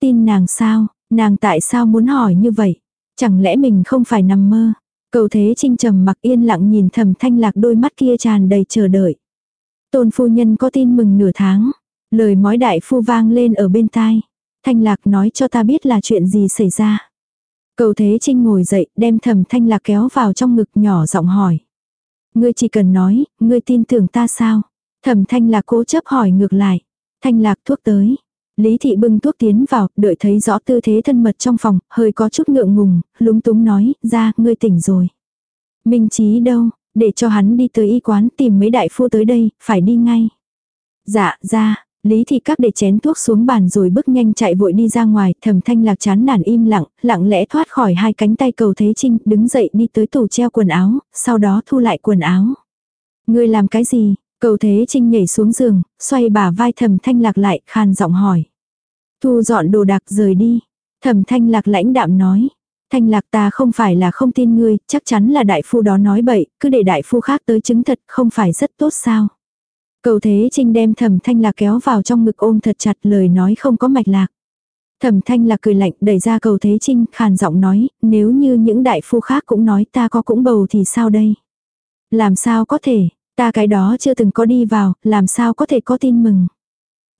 Speaker 1: Tin nàng sao? Nàng tại sao muốn hỏi như vậy? Chẳng lẽ mình không phải nằm mơ? Cầu thế trinh trầm mặc yên lặng nhìn thẩm thanh lạc đôi mắt kia tràn đầy chờ đợi. Tôn phu nhân có tin mừng nửa tháng. Lời mói đại phu vang lên ở bên tai. Thanh lạc nói cho ta biết là chuyện gì xảy ra. Cầu Thế Trinh ngồi dậy, đem thẩm thanh lạc kéo vào trong ngực nhỏ giọng hỏi. Ngươi chỉ cần nói, ngươi tin tưởng ta sao? Thẩm thanh lạc cố chấp hỏi ngược lại. Thanh lạc thuốc tới. Lý thị bưng thuốc tiến vào, đợi thấy rõ tư thế thân mật trong phòng, hơi có chút ngượng ngùng, lúng túng nói, ra, ngươi tỉnh rồi. Minh trí đâu, để cho hắn đi tới y quán tìm mấy đại phu tới đây, phải đi ngay. Dạ, ra, Lý thị các để chén thuốc xuống bàn rồi bước nhanh chạy vội đi ra ngoài, thầm thanh lạc chán nản im lặng, lặng lẽ thoát khỏi hai cánh tay cầu thế trinh, đứng dậy đi tới tủ treo quần áo, sau đó thu lại quần áo. Ngươi làm cái gì? Cầu thế trinh nhảy xuống giường, xoay bả vai thầm thanh lạc lại, khàn giọng hỏi. Thu dọn đồ đạc rời đi. Thầm thanh lạc lãnh đạm nói. Thanh lạc ta không phải là không tin ngươi, chắc chắn là đại phu đó nói bậy, cứ để đại phu khác tới chứng thật không phải rất tốt sao. Cầu thế trinh đem thẩm thanh lạc kéo vào trong ngực ôm thật chặt lời nói không có mạch lạc. Thẩm thanh lạc cười lạnh đẩy ra cầu thế trinh khàn giọng nói, nếu như những đại phu khác cũng nói ta có cũng bầu thì sao đây? Làm sao có thể, ta cái đó chưa từng có đi vào, làm sao có thể có tin mừng?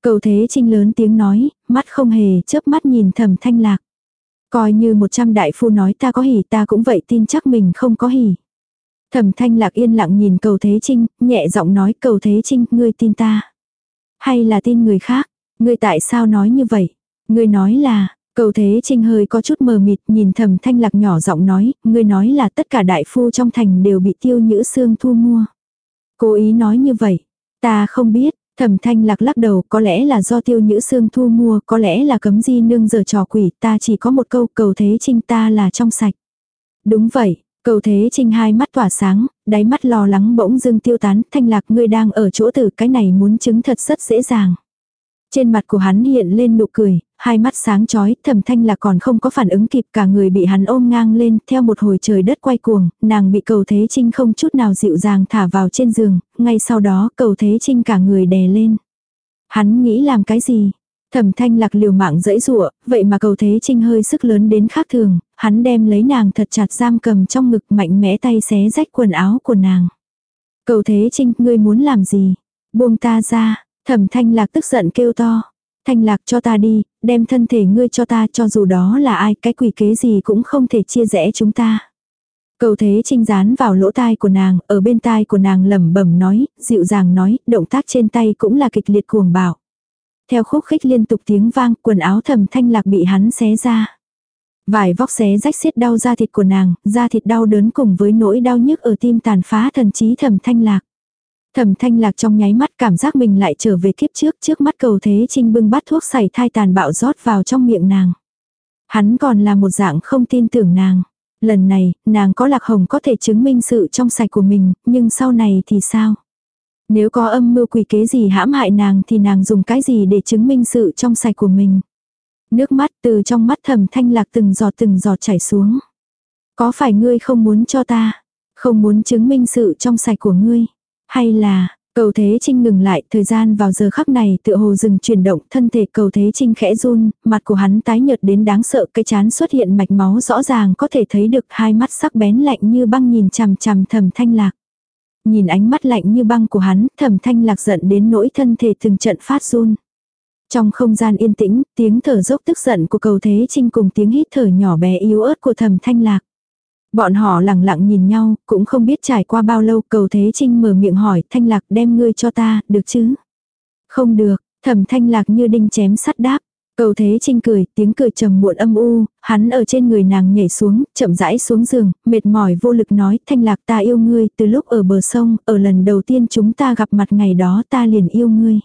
Speaker 1: Cầu thế trinh lớn tiếng nói, mắt không hề chớp mắt nhìn thẩm thanh lạc. Coi như một trăm đại phu nói ta có hỉ ta cũng vậy tin chắc mình không có hỉ. Thẩm thanh lạc yên lặng nhìn cầu thế trinh, nhẹ giọng nói cầu thế trinh, ngươi tin ta. Hay là tin người khác, ngươi tại sao nói như vậy? Ngươi nói là, cầu thế trinh hơi có chút mờ mịt nhìn thẩm thanh lạc nhỏ giọng nói, ngươi nói là tất cả đại phu trong thành đều bị tiêu nhữ xương thu mua. Cố ý nói như vậy, ta không biết, Thẩm thanh lạc lắc đầu có lẽ là do tiêu nhữ xương thu mua, có lẽ là cấm di nương giờ trò quỷ, ta chỉ có một câu cầu thế trinh ta là trong sạch. Đúng vậy, Cầu thế trinh hai mắt tỏa sáng, đáy mắt lo lắng bỗng dưng tiêu tán, thanh lạc ngươi đang ở chỗ tử cái này muốn chứng thật rất dễ dàng. Trên mặt của hắn hiện lên nụ cười, hai mắt sáng chói, thẩm thanh là còn không có phản ứng kịp cả người bị hắn ôm ngang lên, theo một hồi trời đất quay cuồng, nàng bị cầu thế trinh không chút nào dịu dàng thả vào trên giường, ngay sau đó cầu thế trinh cả người đè lên. Hắn nghĩ làm cái gì? Thẩm thanh lạc liều mạng dẫy rụa, vậy mà cầu thế trinh hơi sức lớn đến khác thường, hắn đem lấy nàng thật chặt giam cầm trong ngực mạnh mẽ tay xé rách quần áo của nàng. Cầu thế trinh, ngươi muốn làm gì? Buông ta ra, thẩm thanh lạc tức giận kêu to. Thanh lạc cho ta đi, đem thân thể ngươi cho ta cho dù đó là ai, cái quỷ kế gì cũng không thể chia rẽ chúng ta. Cầu thế trinh dán vào lỗ tai của nàng, ở bên tai của nàng lẩm bẩm nói, dịu dàng nói, động tác trên tay cũng là kịch liệt cuồng bạo. Theo khúc khích liên tục tiếng vang, quần áo thầm thanh lạc bị hắn xé ra. Vải vóc xé rách xiết đau da thịt của nàng, da thịt đau đớn cùng với nỗi đau nhức ở tim tàn phá thần trí thầm thanh lạc. Thẩm thanh lạc trong nháy mắt cảm giác mình lại trở về kiếp trước trước mắt cầu thế trinh bưng bát thuốc sảy thai tàn bạo rót vào trong miệng nàng. Hắn còn là một dạng không tin tưởng nàng. Lần này, nàng có lạc hồng có thể chứng minh sự trong sạch của mình, nhưng sau này thì sao? Nếu có âm mưu quỷ kế gì hãm hại nàng thì nàng dùng cái gì để chứng minh sự trong sạch của mình? Nước mắt từ trong mắt thầm thanh lạc từng giọt từng giọt chảy xuống. Có phải ngươi không muốn cho ta? Không muốn chứng minh sự trong sạch của ngươi? Hay là, cầu thế trinh ngừng lại, thời gian vào giờ khắc này tựa hồ dừng chuyển động, thân thể cầu thế trinh khẽ run, mặt của hắn tái nhợt đến đáng sợ, cái chán xuất hiện mạch máu rõ ràng có thể thấy được hai mắt sắc bén lạnh như băng nhìn chằm chằm thầm thanh lạc. Nhìn ánh mắt lạnh như băng của hắn, thầm thanh lạc giận đến nỗi thân thể từng trận phát run. Trong không gian yên tĩnh, tiếng thở dốc tức giận của cầu thế trinh cùng tiếng hít thở nhỏ bé yếu ớt của thầm thanh lạc. Bọn họ lặng lặng nhìn nhau, cũng không biết trải qua bao lâu cầu thế trinh mở miệng hỏi thanh lạc đem ngươi cho ta, được chứ? Không được, thầm thanh lạc như đinh chém sắt đáp. Cầu thế trinh cười, tiếng cười trầm muộn âm u, hắn ở trên người nàng nhảy xuống, chậm rãi xuống giường, mệt mỏi vô lực nói, thanh lạc ta yêu ngươi, từ lúc ở bờ sông, ở lần đầu tiên chúng ta gặp mặt ngày đó ta liền yêu ngươi.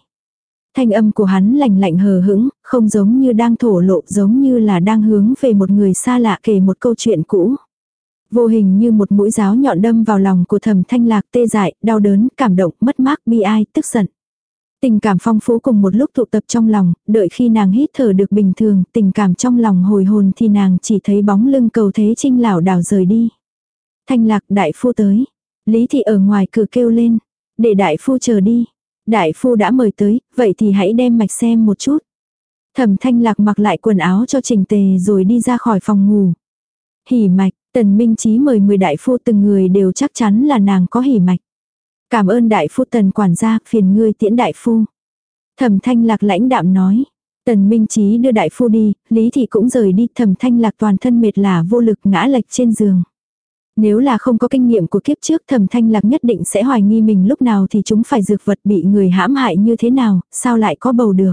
Speaker 1: Thanh âm của hắn lạnh lạnh hờ hững, không giống như đang thổ lộ, giống như là đang hướng về một người xa lạ kể một câu chuyện cũ. Vô hình như một mũi giáo nhọn đâm vào lòng của thầm thanh lạc tê dại, đau đớn, cảm động, mất mát, bi ai, tức giận. Tình cảm phong phú cùng một lúc tụ tập trong lòng, đợi khi nàng hít thở được bình thường, tình cảm trong lòng hồi hồn thì nàng chỉ thấy bóng lưng cầu thế trinh lảo đảo rời đi. Thanh lạc đại phu tới. Lý thị ở ngoài cửa kêu lên. Để đại phu chờ đi. Đại phu đã mời tới, vậy thì hãy đem mạch xem một chút. Thẩm thanh lạc mặc lại quần áo cho trình tề rồi đi ra khỏi phòng ngủ. Hỉ mạch, tần minh trí mời 10 đại phu từng người đều chắc chắn là nàng có hỉ mạch. Cảm ơn đại phu tần quản gia, phiền ngươi tiễn đại phu. Thẩm thanh lạc lãnh đạm nói. Tần Minh Chí đưa đại phu đi, Lý Thị cũng rời đi, thẩm thanh lạc toàn thân mệt là vô lực ngã lệch trên giường. Nếu là không có kinh nghiệm của kiếp trước thẩm thanh lạc nhất định sẽ hoài nghi mình lúc nào thì chúng phải dược vật bị người hãm hại như thế nào, sao lại có bầu được.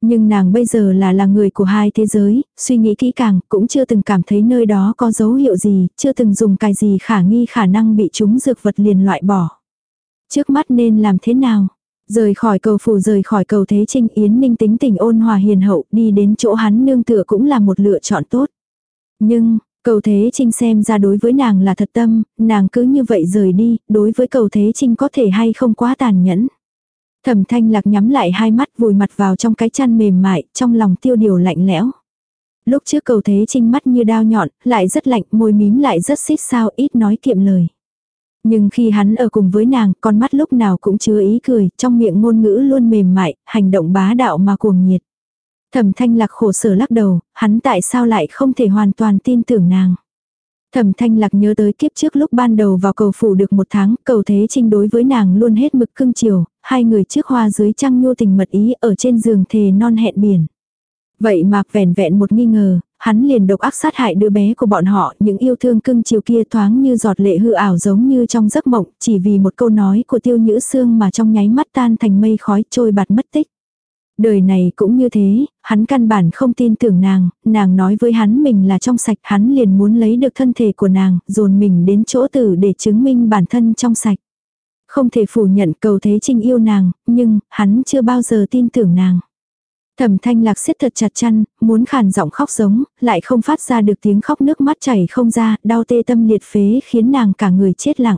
Speaker 1: Nhưng nàng bây giờ là là người của hai thế giới, suy nghĩ kỹ càng, cũng chưa từng cảm thấy nơi đó có dấu hiệu gì, chưa từng dùng cái gì khả nghi khả năng bị chúng dược vật liền loại bỏ. Trước mắt nên làm thế nào? Rời khỏi cầu phủ rời khỏi cầu thế trinh Yến Ninh tính tình ôn hòa hiền hậu đi đến chỗ hắn nương tựa cũng là một lựa chọn tốt. Nhưng, cầu thế trinh xem ra đối với nàng là thật tâm, nàng cứ như vậy rời đi, đối với cầu thế trinh có thể hay không quá tàn nhẫn. Thẩm thanh lạc nhắm lại hai mắt vùi mặt vào trong cái chăn mềm mại, trong lòng tiêu điều lạnh lẽo. Lúc trước cầu thế trinh mắt như đao nhọn, lại rất lạnh, môi mím lại rất xích sao, ít nói kiệm lời. Nhưng khi hắn ở cùng với nàng, con mắt lúc nào cũng chứa ý cười, trong miệng ngôn ngữ luôn mềm mại, hành động bá đạo mà cuồng nhiệt. Thẩm thanh lạc khổ sở lắc đầu, hắn tại sao lại không thể hoàn toàn tin tưởng nàng. Thẩm thanh lạc nhớ tới kiếp trước lúc ban đầu vào cầu phủ được một tháng, cầu thế trinh đối với nàng luôn hết mực cưng chiều, hai người trước hoa dưới trăng nhô tình mật ý ở trên giường thề non hẹn biển. Vậy mà vẻn vẹn một nghi ngờ, hắn liền độc ác sát hại đứa bé của bọn họ, những yêu thương cưng chiều kia thoáng như giọt lệ hư ảo giống như trong giấc mộng, chỉ vì một câu nói của tiêu nhữ xương mà trong nháy mắt tan thành mây khói trôi bạt mất tích. Đời này cũng như thế, hắn căn bản không tin tưởng nàng, nàng nói với hắn mình là trong sạch, hắn liền muốn lấy được thân thể của nàng, dồn mình đến chỗ tử để chứng minh bản thân trong sạch. Không thể phủ nhận cầu thế trinh yêu nàng, nhưng, hắn chưa bao giờ tin tưởng nàng. Thẩm thanh lạc siết thật chặt chăn, muốn khàn giọng khóc giống, lại không phát ra được tiếng khóc nước mắt chảy không ra, đau tê tâm liệt phế khiến nàng cả người chết lặng.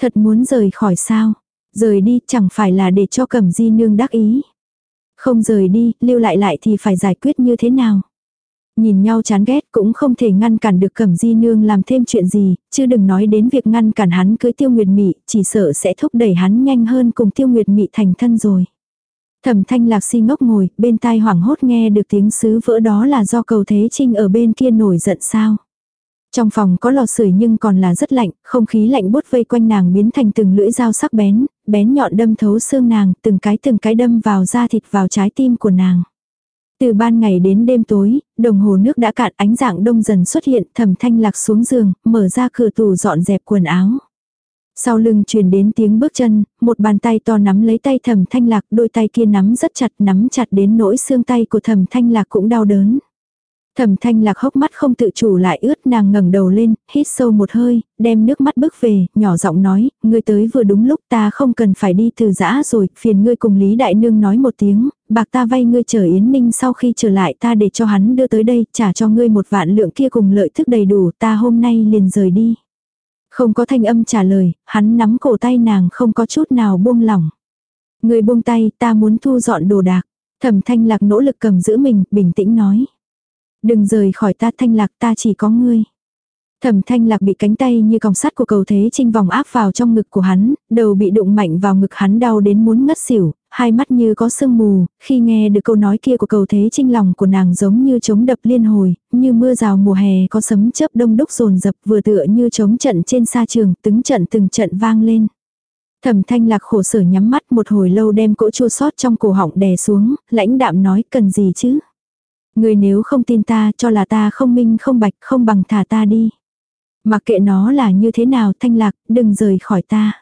Speaker 1: Thật muốn rời khỏi sao? Rời đi chẳng phải là để cho cẩm di nương đắc ý. Không rời đi, lưu lại lại thì phải giải quyết như thế nào? Nhìn nhau chán ghét cũng không thể ngăn cản được cẩm di nương làm thêm chuyện gì, chứ đừng nói đến việc ngăn cản hắn cưới tiêu nguyệt mị, chỉ sợ sẽ thúc đẩy hắn nhanh hơn cùng tiêu nguyệt mị thành thân rồi. Thẩm thanh lạc si ngốc ngồi, bên tai hoảng hốt nghe được tiếng sứ vỡ đó là do cầu thế trinh ở bên kia nổi giận sao. Trong phòng có lò sưởi nhưng còn là rất lạnh, không khí lạnh bút vây quanh nàng biến thành từng lưỡi dao sắc bén, bén nhọn đâm thấu xương nàng, từng cái từng cái đâm vào da thịt vào trái tim của nàng. Từ ban ngày đến đêm tối, đồng hồ nước đã cạn ánh dạng đông dần xuất hiện, thẩm thanh lạc xuống giường, mở ra cửa tủ dọn dẹp quần áo. Sau lưng truyền đến tiếng bước chân, một bàn tay to nắm lấy tay thẩm thanh lạc, đôi tay kia nắm rất chặt, nắm chặt đến nỗi xương tay của thẩm thanh lạc cũng đau đớn. Thẩm thanh lạc hốc mắt không tự chủ lại ướt nàng ngẩng đầu lên, hít sâu một hơi, đem nước mắt bước về, nhỏ giọng nói, ngươi tới vừa đúng lúc ta không cần phải đi từ giã rồi, phiền ngươi cùng Lý Đại Nương nói một tiếng, bạc ta vay ngươi chờ Yến Ninh sau khi trở lại ta để cho hắn đưa tới đây, trả cho ngươi một vạn lượng kia cùng lợi thức đầy đủ, ta hôm nay liền rời đi. Không có thanh âm trả lời, hắn nắm cổ tay nàng không có chút nào buông lỏng. Ngươi buông tay, ta muốn thu dọn đồ đạc. Thẩm thanh lạc nỗ lực cầm giữ mình, bình tĩnh nói. Đừng rời khỏi ta thanh lạc ta chỉ có ngươi. Thẩm thanh lạc bị cánh tay như còng sắt của cầu thế trinh vòng áp vào trong ngực của hắn, đầu bị đụng mạnh vào ngực hắn đau đến muốn ngất xỉu, hai mắt như có sương mù, khi nghe được câu nói kia của cầu thế trinh lòng của nàng giống như chống đập liên hồi, như mưa rào mùa hè có sấm chớp đông đúc rồn rập, vừa tựa như chống trận trên sa trường, từng trận từng trận vang lên. Thẩm thanh lạc khổ sở nhắm mắt một hồi lâu đem cỗ chua sót trong cổ họng đè xuống, lãnh đạm nói cần gì chứ. Người nếu không tin ta cho là ta không minh không bạch không bằng thả ta đi. Mặc kệ nó là như thế nào thanh lạc, đừng rời khỏi ta.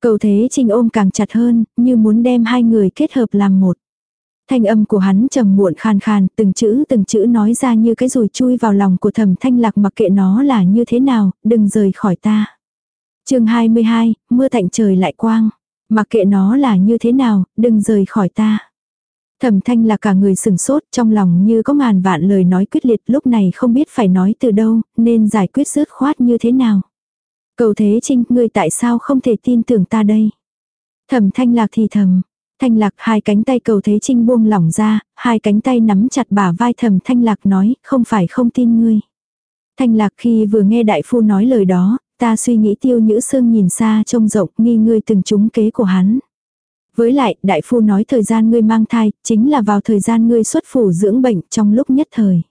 Speaker 1: Cầu thế trinh ôm càng chặt hơn, như muốn đem hai người kết hợp làm một. Thanh âm của hắn trầm muộn khàn khàn, từng chữ từng chữ nói ra như cái rùi chui vào lòng của thầm thanh lạc mặc kệ nó là như thế nào, đừng rời khỏi ta. chương 22, mưa thạnh trời lại quang. Mặc kệ nó là như thế nào, đừng rời khỏi ta. Thẩm thanh là cả người sừng sốt trong lòng như có ngàn vạn lời nói quyết liệt lúc này không biết phải nói từ đâu, nên giải quyết dứt khoát như thế nào. Cầu thế trinh, ngươi tại sao không thể tin tưởng ta đây? Thẩm thanh lạc thì thầm. Thanh lạc hai cánh tay cầu thế trinh buông lỏng ra, hai cánh tay nắm chặt bả vai thầm thanh lạc nói, không phải không tin ngươi. Thanh lạc khi vừa nghe đại phu nói lời đó, ta suy nghĩ tiêu nhữ sương nhìn xa trông rộng nghi ngươi từng trúng kế của hắn. Với lại, đại phu nói thời gian ngươi mang thai, chính là vào thời gian ngươi xuất phủ dưỡng bệnh trong lúc nhất thời.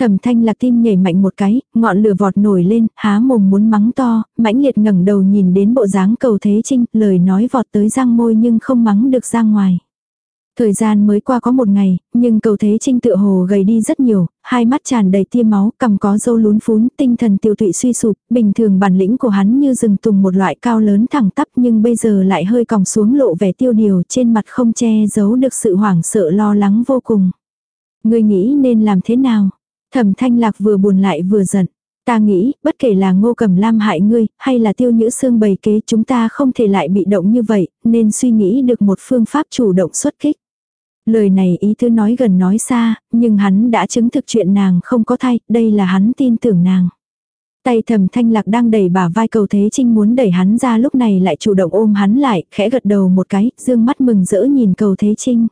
Speaker 1: Thẩm thanh lạc tim nhảy mạnh một cái, ngọn lửa vọt nổi lên, há mồm muốn mắng to, mãnh liệt ngẩng đầu nhìn đến bộ dáng cầu thế trinh, lời nói vọt tới răng môi nhưng không mắng được ra ngoài. Thời gian mới qua có một ngày, nhưng cầu thế trinh tựa hồ gầy đi rất nhiều, hai mắt tràn đầy tia máu, cầm có dâu lún phún, tinh thần tiêu tụy suy sụp, bình thường bản lĩnh của hắn như rừng tùng một loại cao lớn thẳng tắp nhưng bây giờ lại hơi còng xuống lộ vẻ tiêu điều trên mặt không che giấu được sự hoảng sợ lo lắng vô cùng. Người nghĩ nên làm thế nào? Thẩm thanh lạc vừa buồn lại vừa giận. Ta nghĩ, bất kể là ngô cầm lam hại ngươi, hay là tiêu nhữ xương bày kế chúng ta không thể lại bị động như vậy, nên suy nghĩ được một phương pháp chủ động xuất kích. Lời này ý thứ nói gần nói xa, nhưng hắn đã chứng thực chuyện nàng không có thay đây là hắn tin tưởng nàng. Tay thầm thanh lạc đang đẩy bả vai cầu thế trinh muốn đẩy hắn ra lúc này lại chủ động ôm hắn lại, khẽ gật đầu một cái, dương mắt mừng rỡ nhìn cầu thế trinh.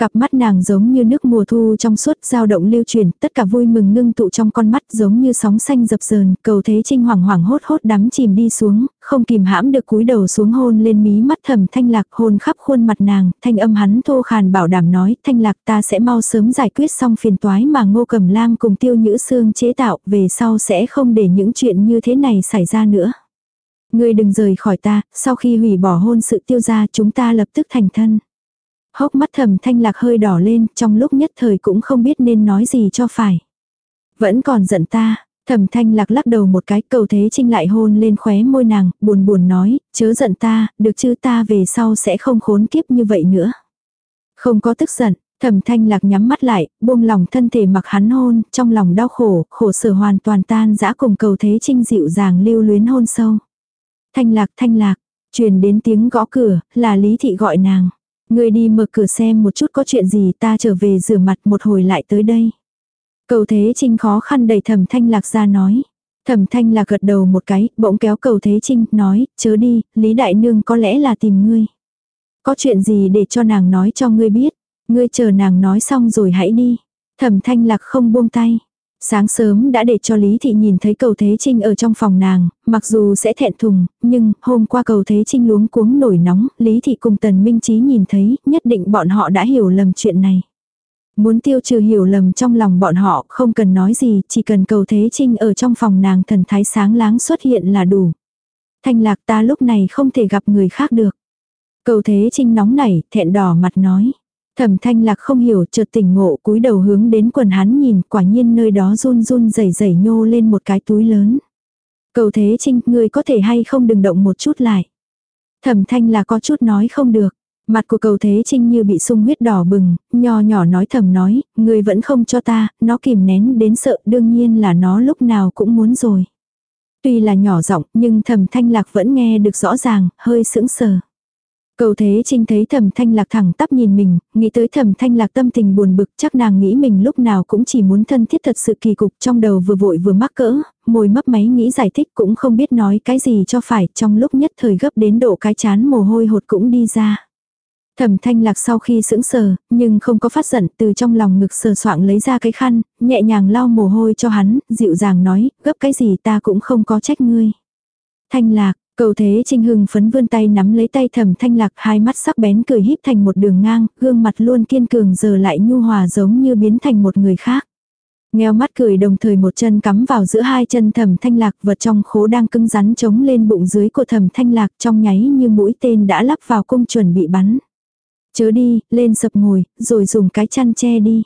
Speaker 1: Cặp mắt nàng giống như nước mùa thu trong suốt dao động lưu truyền, tất cả vui mừng ngưng tụ trong con mắt giống như sóng xanh dập dờn, cầu thế trinh hoảng hoảng hốt hốt đắm chìm đi xuống, không kìm hãm được cúi đầu xuống hôn lên mí mắt thầm thanh lạc hôn khắp khuôn mặt nàng, thanh âm hắn thô khàn bảo đảm nói, thanh lạc ta sẽ mau sớm giải quyết xong phiền toái mà ngô cầm lam cùng tiêu nhữ xương chế tạo, về sau sẽ không để những chuyện như thế này xảy ra nữa. Ngươi đừng rời khỏi ta, sau khi hủy bỏ hôn sự tiêu gia chúng ta lập tức thành thân. Hốc mắt thầm thanh lạc hơi đỏ lên, trong lúc nhất thời cũng không biết nên nói gì cho phải. Vẫn còn giận ta, thầm thanh lạc lắc đầu một cái cầu thế trinh lại hôn lên khóe môi nàng, buồn buồn nói, chớ giận ta, được chứ ta về sau sẽ không khốn kiếp như vậy nữa. Không có tức giận, thầm thanh lạc nhắm mắt lại, buông lòng thân thể mặc hắn hôn, trong lòng đau khổ, khổ sở hoàn toàn tan dã cùng cầu thế trinh dịu dàng lưu luyến hôn sâu. Thanh lạc thanh lạc, truyền đến tiếng gõ cửa, là lý thị gọi nàng. Người đi mở cửa xem một chút có chuyện gì ta trở về rửa mặt một hồi lại tới đây. Cầu thế trinh khó khăn đầy thẩm thanh lạc ra nói. Thẩm thanh lạc gật đầu một cái, bỗng kéo cầu thế trinh, nói, chớ đi, Lý Đại Nương có lẽ là tìm ngươi. Có chuyện gì để cho nàng nói cho ngươi biết. Ngươi chờ nàng nói xong rồi hãy đi. Thẩm thanh lạc không buông tay. Sáng sớm đã để cho Lý Thị nhìn thấy cầu Thế Trinh ở trong phòng nàng, mặc dù sẽ thẹn thùng, nhưng hôm qua cầu Thế Trinh luống cuống nổi nóng, Lý Thị cùng Tần Minh Trí nhìn thấy, nhất định bọn họ đã hiểu lầm chuyện này. Muốn tiêu trừ hiểu lầm trong lòng bọn họ, không cần nói gì, chỉ cần cầu Thế Trinh ở trong phòng nàng thần thái sáng láng xuất hiện là đủ. Thanh lạc ta lúc này không thể gặp người khác được. Cầu Thế Trinh nóng nảy, thẹn đỏ mặt nói. Thẩm thanh lạc không hiểu chợt tỉnh ngộ cúi đầu hướng đến quần hắn nhìn quả nhiên nơi đó run run rẩy rẩy nhô lên một cái túi lớn. Cầu thế trinh ngươi có thể hay không đừng động một chút lại. Thẩm thanh là có chút nói không được. Mặt của cầu thế trinh như bị sung huyết đỏ bừng, nho nhỏ nói thầm nói, ngươi vẫn không cho ta, nó kìm nén đến sợ đương nhiên là nó lúc nào cũng muốn rồi. Tuy là nhỏ giọng nhưng thầm thanh lạc vẫn nghe được rõ ràng, hơi sững sờ. Cầu thế trinh thấy thầm thanh lạc thẳng tắp nhìn mình, nghĩ tới thầm thanh lạc tâm tình buồn bực chắc nàng nghĩ mình lúc nào cũng chỉ muốn thân thiết thật sự kỳ cục trong đầu vừa vội vừa mắc cỡ, môi mấp máy nghĩ giải thích cũng không biết nói cái gì cho phải trong lúc nhất thời gấp đến độ cái chán mồ hôi hột cũng đi ra. Thẩm thanh lạc sau khi sững sờ, nhưng không có phát giận từ trong lòng ngực sờ soạng lấy ra cái khăn, nhẹ nhàng lau mồ hôi cho hắn, dịu dàng nói, gấp cái gì ta cũng không có trách ngươi. Thanh lạc, Cầu thế trinh hưng phấn vươn tay nắm lấy tay thầm thanh lạc hai mắt sắc bén cười híp thành một đường ngang, gương mặt luôn kiên cường giờ lại nhu hòa giống như biến thành một người khác. Ngheo mắt cười đồng thời một chân cắm vào giữa hai chân thầm thanh lạc vật trong khố đang cứng rắn chống lên bụng dưới của thầm thanh lạc trong nháy như mũi tên đã lắp vào cung chuẩn bị bắn. Chớ đi, lên sập ngồi, rồi dùng cái chăn che đi.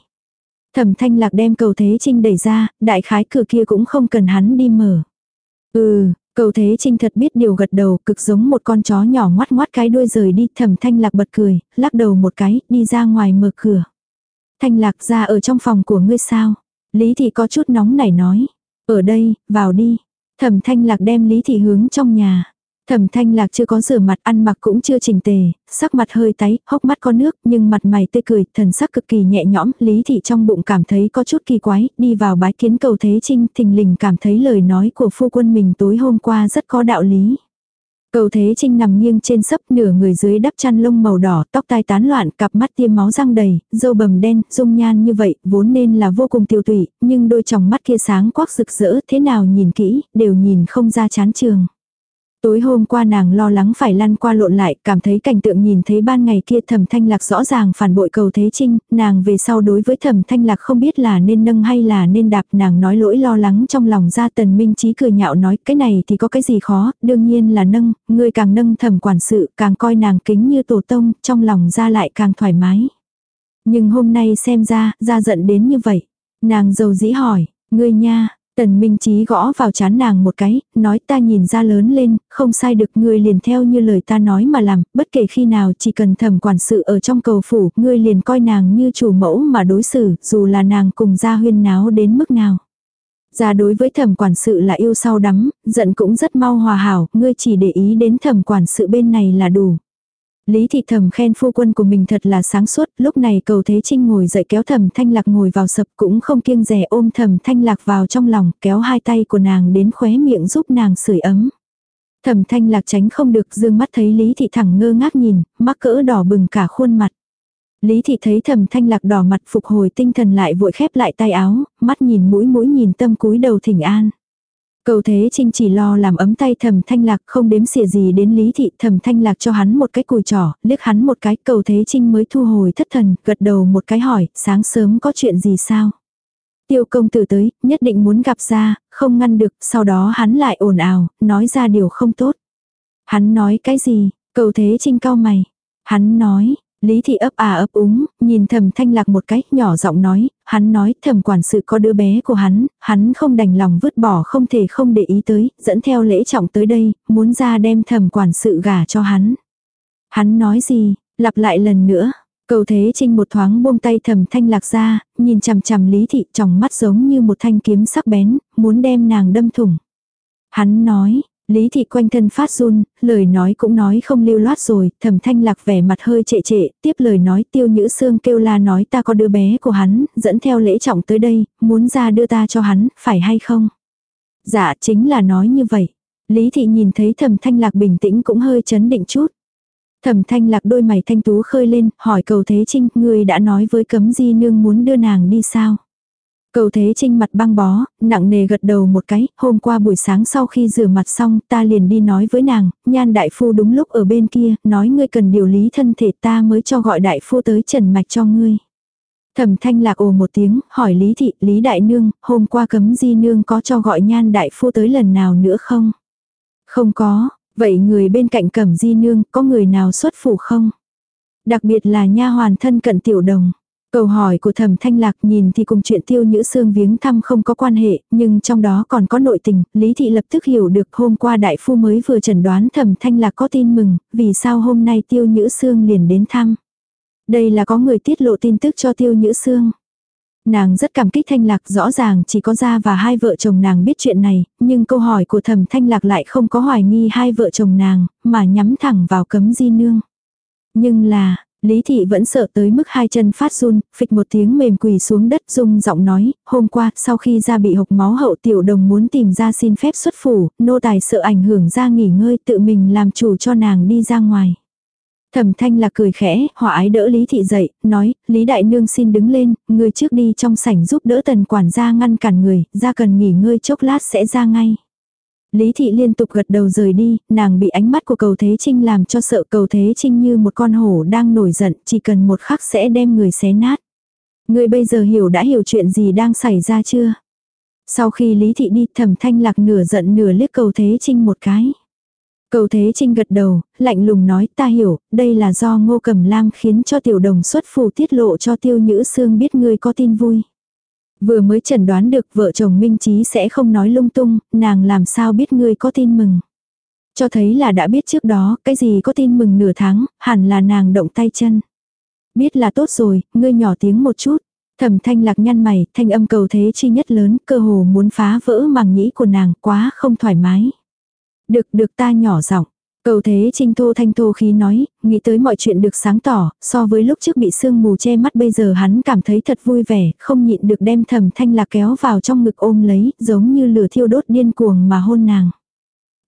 Speaker 1: Thẩm thanh lạc đem cầu thế trinh đẩy ra, đại khái cửa kia cũng không cần hắn đi mở. Ừ, Cầu thế trinh thật biết điều gật đầu, cực giống một con chó nhỏ ngoắt ngoắt cái đuôi rời đi, thẩm thanh lạc bật cười, lắc đầu một cái, đi ra ngoài mở cửa. Thanh lạc ra ở trong phòng của ngươi sao? Lý thị có chút nóng nảy nói. Ở đây, vào đi. Thẩm thanh lạc đem lý thị hướng trong nhà. Thẩm thanh lạc chưa có rửa mặt ăn mặc cũng chưa chỉnh tề, sắc mặt hơi tái, hốc mắt có nước, nhưng mặt mày tươi cười, thần sắc cực kỳ nhẹ nhõm, lý thị trong bụng cảm thấy có chút kỳ quái, đi vào bái kiến cầu thế trinh, thình lình cảm thấy lời nói của phu quân mình tối hôm qua rất có đạo lý. Cầu thế trinh nằm nghiêng trên sấp nửa người dưới đắp chăn lông màu đỏ, tóc tai tán loạn, cặp mắt tiêm máu răng đầy, dâu bầm đen, dung nhan như vậy, vốn nên là vô cùng tiêu tụy, nhưng đôi tròng mắt kia sáng quắc rực rỡ, thế nào nhìn kỹ, đều nhìn không ra chán trường. Tối hôm qua nàng lo lắng phải lăn qua lộn lại, cảm thấy cảnh tượng nhìn thấy ban ngày kia thẩm thanh lạc rõ ràng phản bội cầu thế trinh, nàng về sau đối với thẩm thanh lạc không biết là nên nâng hay là nên đạp nàng nói lỗi lo lắng trong lòng ra tần minh trí cười nhạo nói cái này thì có cái gì khó, đương nhiên là nâng, người càng nâng thẩm quản sự càng coi nàng kính như tổ tông, trong lòng ra lại càng thoải mái. Nhưng hôm nay xem ra, ra giận đến như vậy. Nàng dầu dĩ hỏi, ngươi nha, Tần Minh Chí gõ vào chán nàng một cái, nói ta nhìn ra lớn lên, không sai được ngươi liền theo như lời ta nói mà làm, bất kể khi nào chỉ cần thẩm quản sự ở trong cầu phủ, ngươi liền coi nàng như chủ mẫu mà đối xử, dù là nàng cùng gia huyên náo đến mức nào. gia đối với thẩm quản sự là yêu sau đắm, giận cũng rất mau hòa hảo, ngươi chỉ để ý đến thẩm quản sự bên này là đủ. Lý thị thầm khen phu quân của mình thật là sáng suốt, lúc này cầu thế trinh ngồi dậy kéo thầm thanh lạc ngồi vào sập cũng không kiêng rẻ ôm thầm thanh lạc vào trong lòng, kéo hai tay của nàng đến khóe miệng giúp nàng sưởi ấm. Thầm thanh lạc tránh không được dương mắt thấy Lý thị thẳng ngơ ngác nhìn, mắc cỡ đỏ bừng cả khuôn mặt. Lý thị thấy thầm thanh lạc đỏ mặt phục hồi tinh thần lại vội khép lại tay áo, mắt nhìn mũi mũi nhìn tâm cúi đầu thỉnh an. Cầu thế trinh chỉ lo làm ấm tay thầm thanh lạc không đếm xỉa gì đến lý thị thầm thanh lạc cho hắn một cái cùi trỏ, liếc hắn một cái cầu thế trinh mới thu hồi thất thần, gật đầu một cái hỏi, sáng sớm có chuyện gì sao? Tiêu công tử tới, nhất định muốn gặp ra, không ngăn được, sau đó hắn lại ồn ào, nói ra điều không tốt. Hắn nói cái gì? Cầu thế trinh cao mày. Hắn nói, Lý thị ấp à ấp úng, nhìn thầm thanh lạc một cách nhỏ giọng nói, hắn nói thầm quản sự có đứa bé của hắn, hắn không đành lòng vứt bỏ không thể không để ý tới, dẫn theo lễ trọng tới đây, muốn ra đem thầm quản sự gả cho hắn. Hắn nói gì, lặp lại lần nữa. Cầu thế trinh một thoáng buông tay thầm thanh lạc ra, nhìn chằm chằm lý thị trong mắt giống như một thanh kiếm sắc bén, muốn đem nàng đâm thủng. Hắn nói, Lý thị quanh thân phát run, lời nói cũng nói không lưu loát rồi, thẩm thanh lạc vẻ mặt hơi trệ trệ, tiếp lời nói tiêu nhữ xương kêu la nói ta có đứa bé của hắn, dẫn theo lễ trọng tới đây, muốn ra đưa ta cho hắn, phải hay không? Dạ chính là nói như vậy. Lý thị nhìn thấy thẩm thanh lạc bình tĩnh cũng hơi chấn định chút. Thẩm thanh lạc đôi mày thanh tú khơi lên, hỏi cầu thế trinh, người đã nói với cấm di nương muốn đưa nàng đi sao? Cầu Thế Trinh mặt băng bó, nặng nề gật đầu một cái, hôm qua buổi sáng sau khi rửa mặt xong ta liền đi nói với nàng, nhan đại phu đúng lúc ở bên kia, nói ngươi cần điều lý thân thể ta mới cho gọi đại phu tới trần mạch cho ngươi. Thẩm thanh lạc ồ một tiếng, hỏi Lý Thị, Lý Đại Nương, hôm qua cấm di nương có cho gọi nhan đại phu tới lần nào nữa không? Không có, vậy người bên cạnh cẩm di nương, có người nào xuất phủ không? Đặc biệt là nha hoàn thân cận tiểu đồng. Câu hỏi của thẩm thanh lạc nhìn thì cùng chuyện tiêu nhữ xương viếng thăm không có quan hệ, nhưng trong đó còn có nội tình, Lý Thị lập tức hiểu được hôm qua đại phu mới vừa chẩn đoán thẩm thanh lạc có tin mừng, vì sao hôm nay tiêu nhữ xương liền đến thăm. Đây là có người tiết lộ tin tức cho tiêu nhữ xương. Nàng rất cảm kích thanh lạc rõ ràng chỉ có gia và hai vợ chồng nàng biết chuyện này, nhưng câu hỏi của thẩm thanh lạc lại không có hoài nghi hai vợ chồng nàng, mà nhắm thẳng vào cấm di nương. Nhưng là, Lý thị vẫn sợ tới mức hai chân phát run, phịch một tiếng mềm quỳ xuống đất rung giọng nói, hôm qua, sau khi ra bị hộc máu hậu tiểu đồng muốn tìm ra xin phép xuất phủ, nô tài sợ ảnh hưởng ra nghỉ ngơi tự mình làm chủ cho nàng đi ra ngoài. Thẩm thanh là cười khẽ, hỏa ái đỡ Lý Thị dậy, nói, Lý Đại Nương xin đứng lên, người trước đi trong sảnh giúp đỡ tần quản gia ngăn cản người, ra cần nghỉ ngơi chốc lát sẽ ra ngay. Lý Thị liên tục gật đầu rời đi, nàng bị ánh mắt của cầu Thế Trinh làm cho sợ cầu Thế Trinh như một con hổ đang nổi giận, chỉ cần một khắc sẽ đem người xé nát. Người bây giờ hiểu đã hiểu chuyện gì đang xảy ra chưa? Sau khi Lý Thị đi thẩm thanh lạc nửa giận nửa liếc cầu Thế Trinh một cái. Cầu Thế Trinh gật đầu, lạnh lùng nói ta hiểu, đây là do ngô cầm lam khiến cho tiểu đồng xuất phù tiết lộ cho tiêu nhữ xương biết ngươi có tin vui. Vừa mới chẩn đoán được vợ chồng Minh Trí sẽ không nói lung tung, nàng làm sao biết ngươi có tin mừng. Cho thấy là đã biết trước đó, cái gì có tin mừng nửa tháng, hẳn là nàng động tay chân. Biết là tốt rồi, ngươi nhỏ tiếng một chút. Thẩm thanh lạc nhăn mày, thanh âm cầu thế chi nhất lớn, cơ hồ muốn phá vỡ màng nhĩ của nàng, quá không thoải mái. Được, được ta nhỏ giọng. Cầu thế trinh thô thanh thô khí nói, nghĩ tới mọi chuyện được sáng tỏ, so với lúc trước bị sương mù che mắt bây giờ hắn cảm thấy thật vui vẻ, không nhịn được đem thầm thanh lạc kéo vào trong ngực ôm lấy, giống như lửa thiêu đốt điên cuồng mà hôn nàng.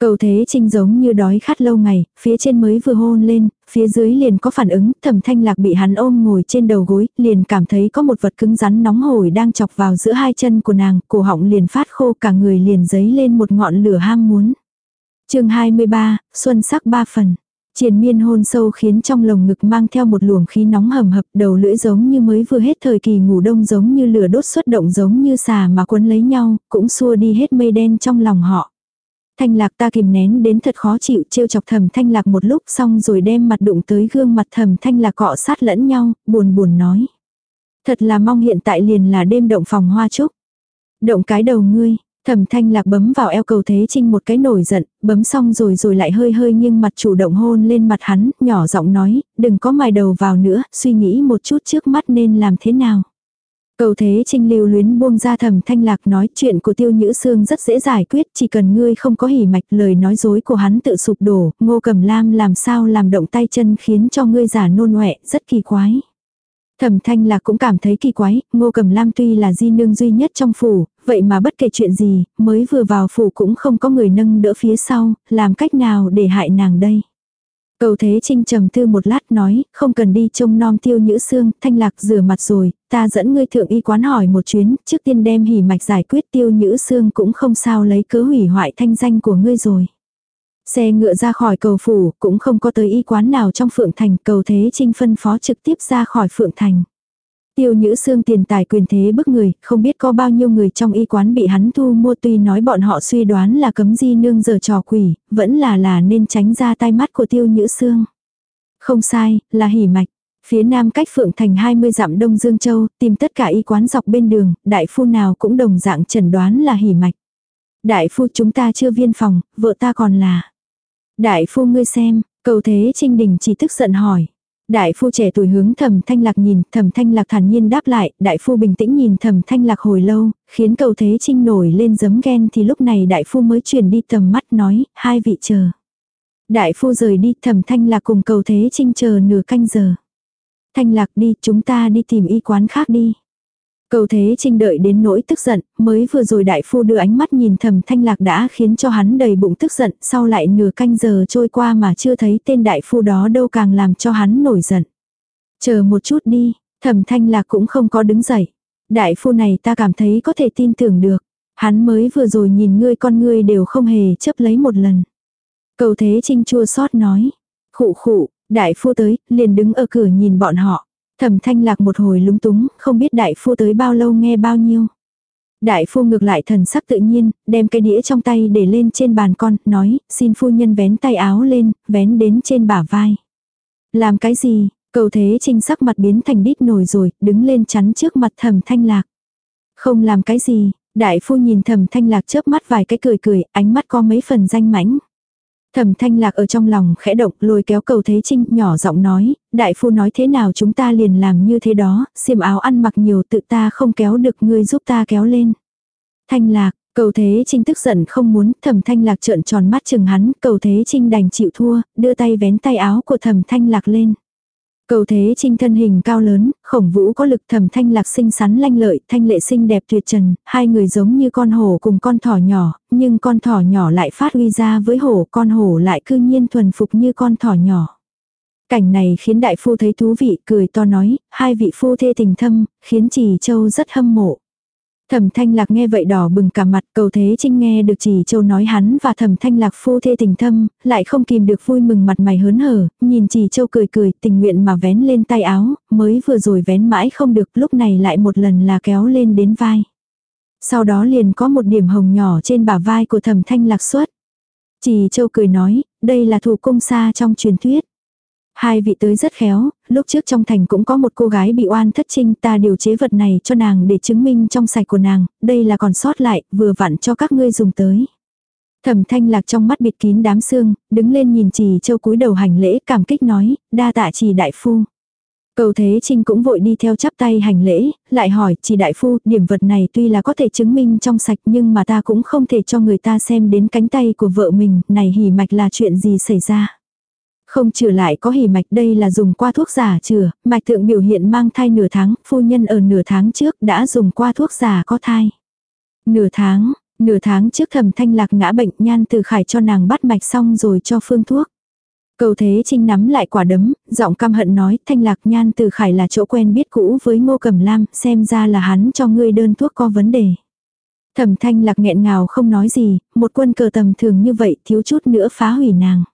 Speaker 1: Cầu thế trinh giống như đói khát lâu ngày, phía trên mới vừa hôn lên, phía dưới liền có phản ứng, thẩm thanh lạc bị hắn ôm ngồi trên đầu gối, liền cảm thấy có một vật cứng rắn nóng hổi đang chọc vào giữa hai chân của nàng, cổ họng liền phát khô cả người liền giấy lên một ngọn lửa ham muốn chương 23, xuân sắc ba phần. Triền miên hôn sâu khiến trong lồng ngực mang theo một luồng khí nóng hầm hập đầu lưỡi giống như mới vừa hết thời kỳ ngủ đông giống như lửa đốt xuất động giống như xà mà quấn lấy nhau, cũng xua đi hết mây đen trong lòng họ. Thanh lạc ta kìm nén đến thật khó chịu trêu chọc thầm thanh lạc một lúc xong rồi đem mặt đụng tới gương mặt thầm thanh lạc cọ sát lẫn nhau, buồn buồn nói. Thật là mong hiện tại liền là đêm động phòng hoa trúc. Động cái đầu ngươi, Thẩm thanh lạc bấm vào eo cầu thế trinh một cái nổi giận, bấm xong rồi rồi lại hơi hơi nghiêng mặt chủ động hôn lên mặt hắn, nhỏ giọng nói, đừng có mài đầu vào nữa, suy nghĩ một chút trước mắt nên làm thế nào. Cầu thế trinh lưu luyến buông ra thẩm thanh lạc nói chuyện của tiêu nhữ xương rất dễ giải quyết, chỉ cần ngươi không có hỉ mạch lời nói dối của hắn tự sụp đổ, ngô cầm lam làm sao làm động tay chân khiến cho ngươi giả nôn ngoẹ, rất kỳ quái. Thẩm thanh lạc cũng cảm thấy kỳ quái, ngô cầm lam tuy là di nương duy nhất trong phủ, vậy mà bất kể chuyện gì, mới vừa vào phủ cũng không có người nâng đỡ phía sau, làm cách nào để hại nàng đây. Cầu thế trinh trầm tư một lát nói, không cần đi trông nom tiêu nhữ xương, thanh lạc rửa mặt rồi, ta dẫn ngươi thượng y quán hỏi một chuyến, trước tiên đem hỉ mạch giải quyết tiêu nhữ xương cũng không sao lấy cớ hủy hoại thanh danh của ngươi rồi. Xe ngựa ra khỏi cầu phủ, cũng không có tới y quán nào trong Phượng Thành, cầu thế trinh phân phó trực tiếp ra khỏi Phượng Thành. Tiêu nhữ Sương tiền tài quyền thế bức người, không biết có bao nhiêu người trong y quán bị hắn thu mua tuy nói bọn họ suy đoán là cấm di nương giờ trò quỷ, vẫn là là nên tránh ra tai mắt của tiêu nhữ Sương Không sai, là hỉ mạch. Phía nam cách Phượng Thành 20 dặm Đông Dương Châu, tìm tất cả y quán dọc bên đường, đại phu nào cũng đồng dạng chẩn đoán là hỉ mạch. Đại phu chúng ta chưa viên phòng, vợ ta còn là. Đại phu ngươi xem, cầu thế Trinh Đình chỉ tức giận hỏi. Đại phu trẻ tuổi hướng thầm thanh lạc nhìn, thầm thanh lạc thản nhiên đáp lại, đại phu bình tĩnh nhìn thầm thanh lạc hồi lâu, khiến cầu thế trinh nổi lên giấm ghen thì lúc này đại phu mới chuyển đi tầm mắt nói, hai vị chờ. Đại phu rời đi thầm thanh lạc cùng cầu thế trinh chờ nửa canh giờ. Thanh lạc đi, chúng ta đi tìm y quán khác đi. Cầu thế trinh đợi đến nỗi tức giận, mới vừa rồi đại phu đưa ánh mắt nhìn thầm thanh lạc đã khiến cho hắn đầy bụng tức giận, sau lại nửa canh giờ trôi qua mà chưa thấy tên đại phu đó đâu càng làm cho hắn nổi giận. Chờ một chút đi, thầm thanh lạc cũng không có đứng dậy. Đại phu này ta cảm thấy có thể tin tưởng được. Hắn mới vừa rồi nhìn ngươi con ngươi đều không hề chấp lấy một lần. Cầu thế trinh chua xót nói. Khụ khụ, đại phu tới, liền đứng ở cửa nhìn bọn họ. Thẩm thanh lạc một hồi lúng túng, không biết đại phu tới bao lâu nghe bao nhiêu. Đại phu ngược lại thần sắc tự nhiên, đem cái đĩa trong tay để lên trên bàn con, nói, xin phu nhân vén tay áo lên, vén đến trên bả vai. Làm cái gì, cầu thế trinh sắc mặt biến thành đít nổi rồi, đứng lên chắn trước mặt thẩm thanh lạc. Không làm cái gì, đại phu nhìn thẩm thanh lạc chớp mắt vài cái cười cười, ánh mắt có mấy phần danh mãnh. Thẩm thanh lạc ở trong lòng khẽ động lôi kéo cầu thế trinh nhỏ giọng nói, đại phu nói thế nào chúng ta liền làm như thế đó, xiêm áo ăn mặc nhiều tự ta không kéo được ngươi giúp ta kéo lên. Thanh lạc, cầu thế trinh tức giận không muốn, thẩm thanh lạc trợn tròn mắt chừng hắn, cầu thế trinh đành chịu thua, đưa tay vén tay áo của thẩm thanh lạc lên. Cầu thế trinh thân hình cao lớn, khổng vũ có lực thẩm thanh lạc xinh xắn lanh lợi, thanh lệ xinh đẹp tuyệt trần, hai người giống như con hổ cùng con thỏ nhỏ, nhưng con thỏ nhỏ lại phát huy ra với hổ, con hổ lại cư nhiên thuần phục như con thỏ nhỏ. Cảnh này khiến đại phu thấy thú vị, cười to nói, hai vị phu thê tình thâm, khiến trì châu rất hâm mộ. Thẩm thanh lạc nghe vậy đỏ bừng cả mặt cầu thế trinh nghe được chỉ châu nói hắn và thẩm thanh lạc phu thê tình thâm, lại không kìm được vui mừng mặt mày hớn hở, nhìn chỉ châu cười cười tình nguyện mà vén lên tay áo, mới vừa rồi vén mãi không được lúc này lại một lần là kéo lên đến vai. Sau đó liền có một điểm hồng nhỏ trên bả vai của thẩm thanh lạc xuất. Chỉ châu cười nói, đây là thủ công xa trong truyền thuyết. Hai vị tới rất khéo, lúc trước trong thành cũng có một cô gái bị oan thất trinh ta điều chế vật này cho nàng để chứng minh trong sạch của nàng, đây là còn sót lại, vừa vặn cho các ngươi dùng tới. Thẩm thanh lạc trong mắt bịt kín đám xương, đứng lên nhìn trì châu cúi đầu hành lễ cảm kích nói, đa tạ trì đại phu. Cầu Thế Trinh cũng vội đi theo chắp tay hành lễ, lại hỏi, chỉ đại phu, điểm vật này tuy là có thể chứng minh trong sạch nhưng mà ta cũng không thể cho người ta xem đến cánh tay của vợ mình, này hỉ mạch là chuyện gì xảy ra. Không trừ lại có hỉ mạch đây là dùng qua thuốc giả chữa, mạch thượng biểu hiện mang thai nửa tháng, phu nhân ở nửa tháng trước đã dùng qua thuốc giả có thai. Nửa tháng, nửa tháng trước thầm thanh lạc ngã bệnh nhan từ khải cho nàng bắt mạch xong rồi cho phương thuốc. Cầu thế trinh nắm lại quả đấm, giọng căm hận nói thanh lạc nhan từ khải là chỗ quen biết cũ với ngô cẩm lam, xem ra là hắn cho ngươi đơn thuốc có vấn đề. Thẩm thanh lạc nghẹn ngào không nói gì, một quân cờ tầm thường như vậy thiếu chút nữa phá hủy nàng.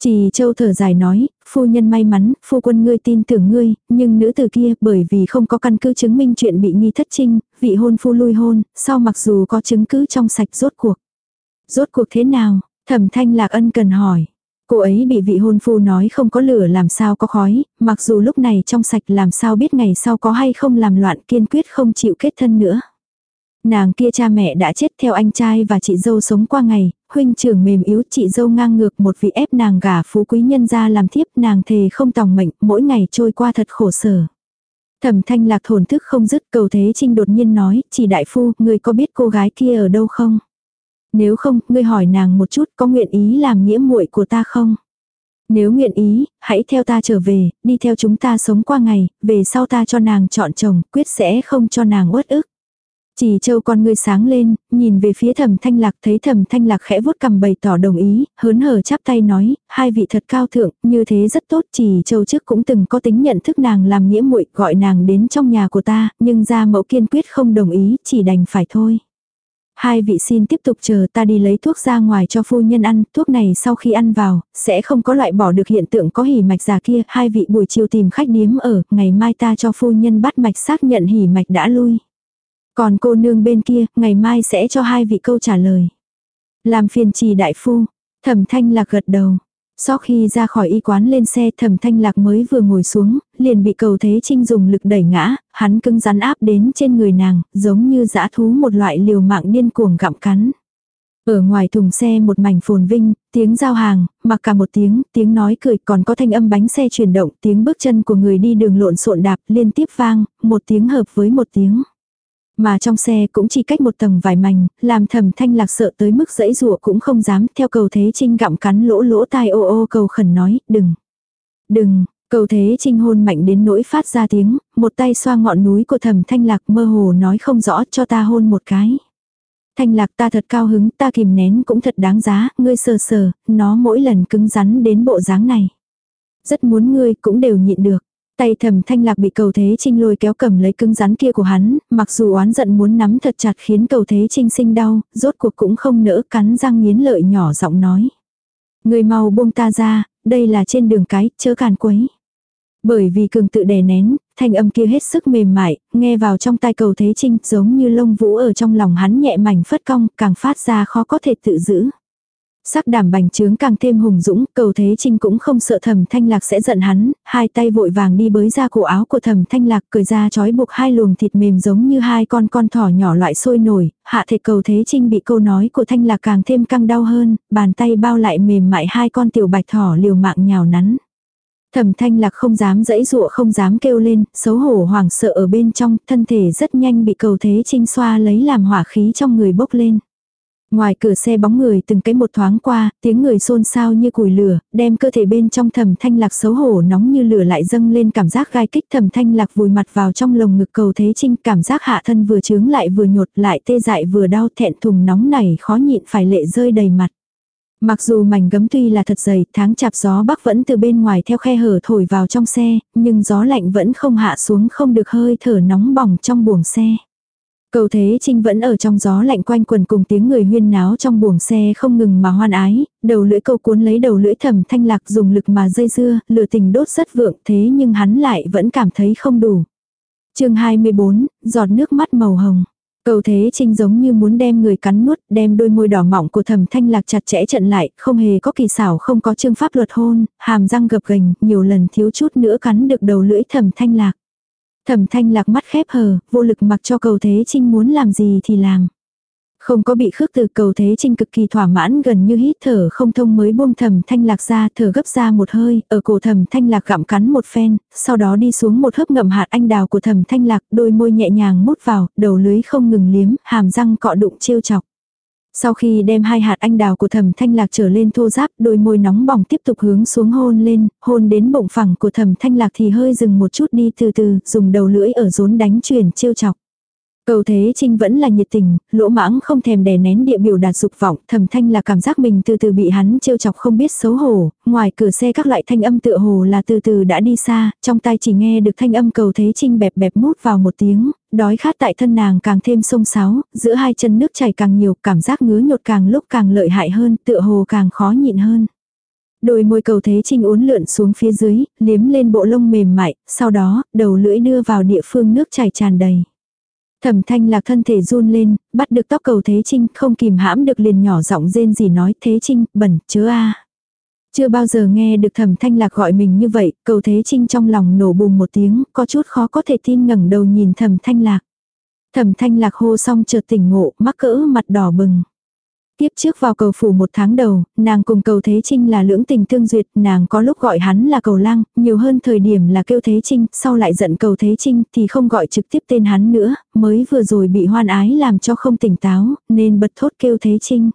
Speaker 1: Trì châu thở dài nói, phu nhân may mắn, phu quân ngươi tin tưởng ngươi, nhưng nữ tử kia bởi vì không có căn cứ chứng minh chuyện bị nghi thất trinh, vị hôn phu lui hôn, sau mặc dù có chứng cứ trong sạch rốt cuộc. Rốt cuộc thế nào? Thẩm thanh lạc ân cần hỏi. Cô ấy bị vị hôn phu nói không có lửa làm sao có khói, mặc dù lúc này trong sạch làm sao biết ngày sau có hay không làm loạn kiên quyết không chịu kết thân nữa. Nàng kia cha mẹ đã chết theo anh trai và chị dâu sống qua ngày, huynh trưởng mềm yếu chị dâu ngang ngược một vị ép nàng gả phú quý nhân ra làm thiếp nàng thề không tòng mệnh, mỗi ngày trôi qua thật khổ sở. Thẩm thanh lạc thổn thức không dứt cầu thế trinh đột nhiên nói, chỉ đại phu, người có biết cô gái kia ở đâu không? Nếu không, ngươi hỏi nàng một chút có nguyện ý làm nghĩa muội của ta không? Nếu nguyện ý, hãy theo ta trở về, đi theo chúng ta sống qua ngày, về sau ta cho nàng chọn chồng, quyết sẽ không cho nàng uất ức. Chỉ châu con ngươi sáng lên, nhìn về phía thẩm thanh lạc thấy thẩm thanh lạc khẽ vuốt cầm bày tỏ đồng ý, hớn hở chắp tay nói, hai vị thật cao thượng, như thế rất tốt. Chỉ châu trước cũng từng có tính nhận thức nàng làm nghĩa muội gọi nàng đến trong nhà của ta, nhưng gia mẫu kiên quyết không đồng ý, chỉ đành phải thôi. Hai vị xin tiếp tục chờ ta đi lấy thuốc ra ngoài cho phu nhân ăn, thuốc này sau khi ăn vào, sẽ không có loại bỏ được hiện tượng có hỉ mạch già kia, hai vị buổi chiều tìm khách điếm ở, ngày mai ta cho phu nhân bắt mạch xác nhận hỉ mạch đã lui. Còn cô nương bên kia, ngày mai sẽ cho hai vị câu trả lời. Làm phiền trì đại phu, thẩm thanh lạc gật đầu. Sau khi ra khỏi y quán lên xe thẩm thanh lạc mới vừa ngồi xuống, liền bị cầu thế trinh dùng lực đẩy ngã, hắn cứng rắn áp đến trên người nàng, giống như dã thú một loại liều mạng điên cuồng gặm cắn. Ở ngoài thùng xe một mảnh phồn vinh, tiếng giao hàng, mặc cả một tiếng, tiếng nói cười còn có thanh âm bánh xe chuyển động, tiếng bước chân của người đi đường lộn xộn đạp liên tiếp vang, một tiếng hợp với một tiếng. Mà trong xe cũng chỉ cách một tầng vài mảnh, làm thầm thanh lạc sợ tới mức dãy rủa cũng không dám theo cầu thế trinh gặm cắn lỗ lỗ tai ô ô cầu khẩn nói, đừng, đừng, cầu thế trinh hôn mạnh đến nỗi phát ra tiếng, một tay xoa ngọn núi của thầm thanh lạc mơ hồ nói không rõ cho ta hôn một cái. Thanh lạc ta thật cao hứng, ta kìm nén cũng thật đáng giá, ngươi sờ sờ, nó mỗi lần cứng rắn đến bộ dáng này. Rất muốn ngươi cũng đều nhịn được. Tay thầm thanh lạc bị cầu thế trinh lôi kéo cầm lấy cứng rắn kia của hắn, mặc dù oán giận muốn nắm thật chặt khiến cầu thế trinh sinh đau, rốt cuộc cũng không nỡ cắn răng nghiến lợi nhỏ giọng nói. Người mau buông ta ra, đây là trên đường cái, chớ càn quấy. Bởi vì cường tự đè nén, thanh âm kia hết sức mềm mại, nghe vào trong tai cầu thế trinh giống như lông vũ ở trong lòng hắn nhẹ mảnh phất cong, càng phát ra khó có thể tự giữ. Sắc đảm bành trướng càng thêm hùng dũng, cầu thế trinh cũng không sợ thầm thanh lạc sẽ giận hắn, hai tay vội vàng đi bới ra cổ áo của thầm thanh lạc cười ra trói buộc hai luồng thịt mềm giống như hai con con thỏ nhỏ loại sôi nổi, hạ thể cầu thế trinh bị câu nói của thanh lạc càng thêm căng đau hơn, bàn tay bao lại mềm mại hai con tiểu bạch thỏ liều mạng nhào nắn. Thẩm thanh lạc không dám dẫy dụa không dám kêu lên, xấu hổ hoảng sợ ở bên trong, thân thể rất nhanh bị cầu thế trinh xoa lấy làm hỏa khí trong người bốc lên. Ngoài cửa xe bóng người từng cái một thoáng qua, tiếng người xôn xao như củi lửa, đem cơ thể bên trong thầm thanh lạc xấu hổ nóng như lửa lại dâng lên cảm giác gai kích thầm thanh lạc vùi mặt vào trong lồng ngực cầu thế trinh cảm giác hạ thân vừa trướng lại vừa nhột lại tê dại vừa đau thẹn thùng nóng nảy khó nhịn phải lệ rơi đầy mặt. Mặc dù mảnh gấm tuy là thật dày, tháng chạp gió bắc vẫn từ bên ngoài theo khe hở thổi vào trong xe, nhưng gió lạnh vẫn không hạ xuống không được hơi thở nóng bỏng trong buồng xe. Cầu Thế Trinh vẫn ở trong gió lạnh quanh quần cùng tiếng người huyên náo trong buồng xe không ngừng mà hoan ái, đầu lưỡi câu cuốn lấy đầu lưỡi thầm thanh lạc dùng lực mà dây dưa, lửa tình đốt rất vượng thế nhưng hắn lại vẫn cảm thấy không đủ. chương 24, giọt nước mắt màu hồng. Cầu thế trinh giống như muốn đem người cắn nuốt, đem đôi môi đỏ mỏng của thầm thanh lạc chặt chẽ trận lại, không hề có kỳ xảo không có chương pháp luật hôn, hàm răng gập gành, nhiều lần thiếu chút nữa cắn được đầu lưỡi thầm thanh lạc. Thẩm thanh lạc mắt khép hờ, vô lực mặc cho cầu thế trinh muốn làm gì thì làm. Không có bị khước từ cầu thế trinh cực kỳ thỏa mãn gần như hít thở không thông mới buông thầm thanh lạc ra thở gấp ra một hơi, ở cổ thầm thanh lạc gặm cắn một phen, sau đó đi xuống một hớp ngậm hạt anh đào của thầm thanh lạc, đôi môi nhẹ nhàng mút vào, đầu lưới không ngừng liếm, hàm răng cọ đụng trêu chọc. Sau khi đem hai hạt anh đào của thẩm thanh lạc trở lên thô giáp, đôi môi nóng bỏng tiếp tục hướng xuống hôn lên, hôn đến bụng phẳng của thẩm thanh lạc thì hơi dừng một chút đi từ từ, dùng đầu lưỡi ở rốn đánh chuyển trêu chọc. Cầu Thế Trinh vẫn là nhiệt tình, lỗ mãng không thèm đè nén địa biểu đạt dục vọng, thầm thanh là cảm giác mình từ từ bị hắn trêu chọc không biết xấu hổ, ngoài cửa xe các loại thanh âm tựa hồ là từ từ đã đi xa, trong tai chỉ nghe được thanh âm cầu Thế Trinh bẹp bẹp mút vào một tiếng, đói khát tại thân nàng càng thêm sông sáo, giữa hai chân nước chảy càng nhiều, cảm giác ngứa nhột càng lúc càng lợi hại hơn, tựa hồ càng khó nhịn hơn. Đôi môi cầu thế trinh uốn lượn xuống phía dưới, liếm lên bộ lông mềm mại, sau đó, đầu lưỡi đưa vào địa phương nước chảy tràn đầy. Thẩm thanh lạc thân thể run lên, bắt được tóc cầu Thế Trinh, không kìm hãm được liền nhỏ giọng rên gì nói Thế Trinh, bẩn, chớ a Chưa bao giờ nghe được thẩm thanh lạc gọi mình như vậy, cầu Thế Trinh trong lòng nổ bùng một tiếng, có chút khó có thể tin ngẩng đầu nhìn thẩm thanh lạc. Thẩm thanh lạc hô xong chợt tỉnh ngộ, mắc cỡ mặt đỏ bừng. Tiếp trước vào cầu phủ một tháng đầu, nàng cùng cầu Thế Trinh là lưỡng tình tương duyệt, nàng có lúc gọi hắn là cầu lang, nhiều hơn thời điểm là kêu Thế Trinh, sau lại giận cầu Thế Trinh thì không gọi trực tiếp tên hắn nữa, mới vừa rồi bị hoan ái làm cho không tỉnh táo, nên bật thốt kêu Thế Trinh.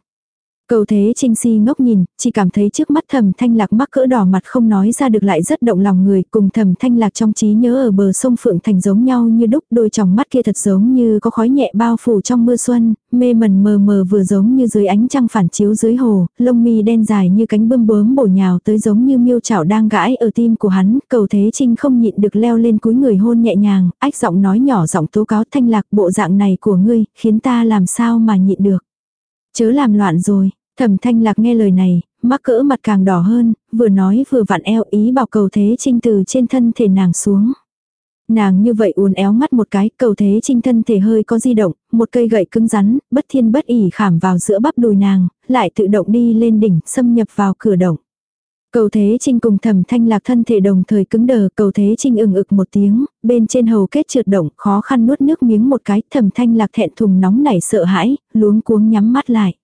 Speaker 1: Cầu thế trinh si ngốc nhìn, chỉ cảm thấy trước mắt thầm thanh lạc mắc cỡ đỏ mặt không nói ra được lại rất động lòng người, cùng thầm thanh lạc trong trí nhớ ở bờ sông Phượng Thành giống nhau như đúc, đôi tròng mắt kia thật giống như có khói nhẹ bao phủ trong mưa xuân, mê mẩn mờ mờ vừa giống như dưới ánh trăng phản chiếu dưới hồ, lông mi đen dài như cánh bươm bướm bổ nhào tới giống như miêu chảo đang gãi ở tim của hắn, cầu thế trinh không nhịn được leo lên cúi người hôn nhẹ nhàng, ách giọng nói nhỏ giọng tố cáo thanh lạc bộ dạng này của ngươi, khiến ta làm sao mà nhịn được. Chớ làm loạn rồi, Thẩm thanh lạc nghe lời này, mắc cỡ mặt càng đỏ hơn, vừa nói vừa vặn eo ý bảo cầu thế trinh từ trên thân thể nàng xuống. Nàng như vậy uốn éo mắt một cái, cầu thế trinh thân thể hơi có di động, một cây gậy cứng rắn, bất thiên bất ỉ khảm vào giữa bắp đùi nàng, lại tự động đi lên đỉnh, xâm nhập vào cửa động. Cầu thế trinh cùng thẩm thanh lạc thân thể đồng thời cứng đờ, cầu thế trinh ừng ực một tiếng, bên trên hầu kết trượt động, khó khăn nuốt nước miếng một cái, thẩm thanh lạc thẹn thùng nóng nảy sợ hãi, luống cuống nhắm mắt lại.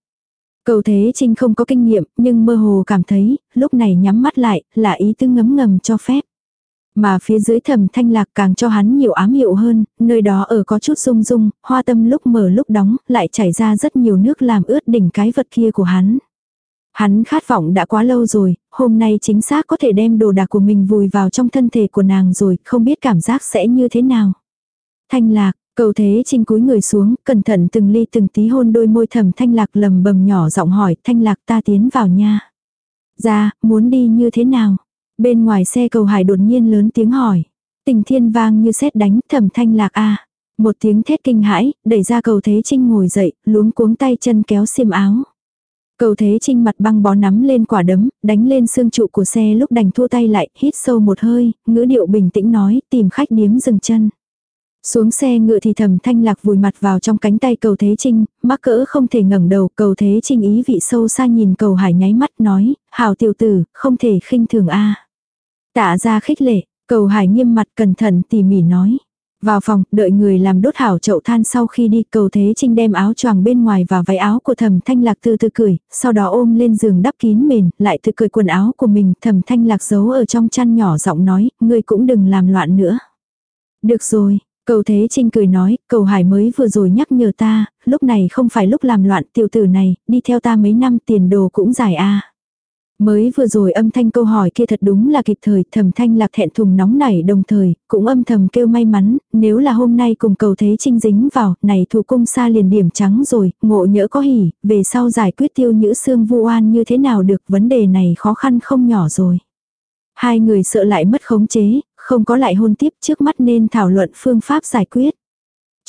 Speaker 1: Cầu Thế Trinh không có kinh nghiệm, nhưng mơ hồ cảm thấy, lúc này nhắm mắt lại, là ý tư ngấm ngầm cho phép. Mà phía dưới thầm thanh lạc càng cho hắn nhiều ám hiệu hơn, nơi đó ở có chút rung rung, hoa tâm lúc mở lúc đóng, lại chảy ra rất nhiều nước làm ướt đỉnh cái vật kia của hắn. Hắn khát vọng đã quá lâu rồi, hôm nay chính xác có thể đem đồ đạc của mình vùi vào trong thân thể của nàng rồi, không biết cảm giác sẽ như thế nào. Thanh lạc, Cầu thế trinh cúi người xuống, cẩn thận từng ly từng tí hôn đôi môi thầm thanh lạc lầm bầm nhỏ giọng hỏi, thanh lạc ta tiến vào nha. Ra, muốn đi như thế nào? Bên ngoài xe cầu hải đột nhiên lớn tiếng hỏi. Tình thiên vang như sét đánh thầm thanh lạc a Một tiếng thét kinh hãi, đẩy ra cầu thế trinh ngồi dậy, luống cuống tay chân kéo xiêm áo. Cầu thế trinh mặt băng bó nắm lên quả đấm, đánh lên xương trụ của xe lúc đành thua tay lại, hít sâu một hơi, ngữ điệu bình tĩnh nói, tìm khách điếm dừng chân. Xuống xe ngựa thì thầm thanh lạc vùi mặt vào trong cánh tay cầu thế trinh, mắc cỡ không thể ngẩng đầu, cầu thế trinh ý vị sâu xa nhìn cầu hải nháy mắt nói, hảo tiểu tử, không thể khinh thường a Tạ ra khích lệ, cầu hải nghiêm mặt cẩn thận tỉ mỉ nói. Vào phòng, đợi người làm đốt hảo chậu than sau khi đi cầu thế trinh đem áo choàng bên ngoài và váy áo của thầm thanh lạc từ từ cười, sau đó ôm lên giường đắp kín mền, lại từ cười quần áo của mình, thầm thanh lạc giấu ở trong chăn nhỏ giọng nói, ngươi cũng đừng làm loạn nữa. Được rồi, cầu thế trinh cười nói, cầu hải mới vừa rồi nhắc nhở ta, lúc này không phải lúc làm loạn tiểu tử này, đi theo ta mấy năm tiền đồ cũng dài a Mới vừa rồi âm thanh câu hỏi kia thật đúng là kịp thời, thầm thanh lạc thẹn thùng nóng nảy đồng thời, cũng âm thầm kêu may mắn, nếu là hôm nay cùng cầu thế trinh dính vào, này thủ cung xa liền điểm trắng rồi, ngộ nhỡ có hỉ, về sau giải quyết tiêu nhữ xương vu oan như thế nào được, vấn đề này khó khăn không nhỏ rồi. Hai người sợ lại mất khống chế, không có lại hôn tiếp trước mắt nên thảo luận phương pháp giải quyết.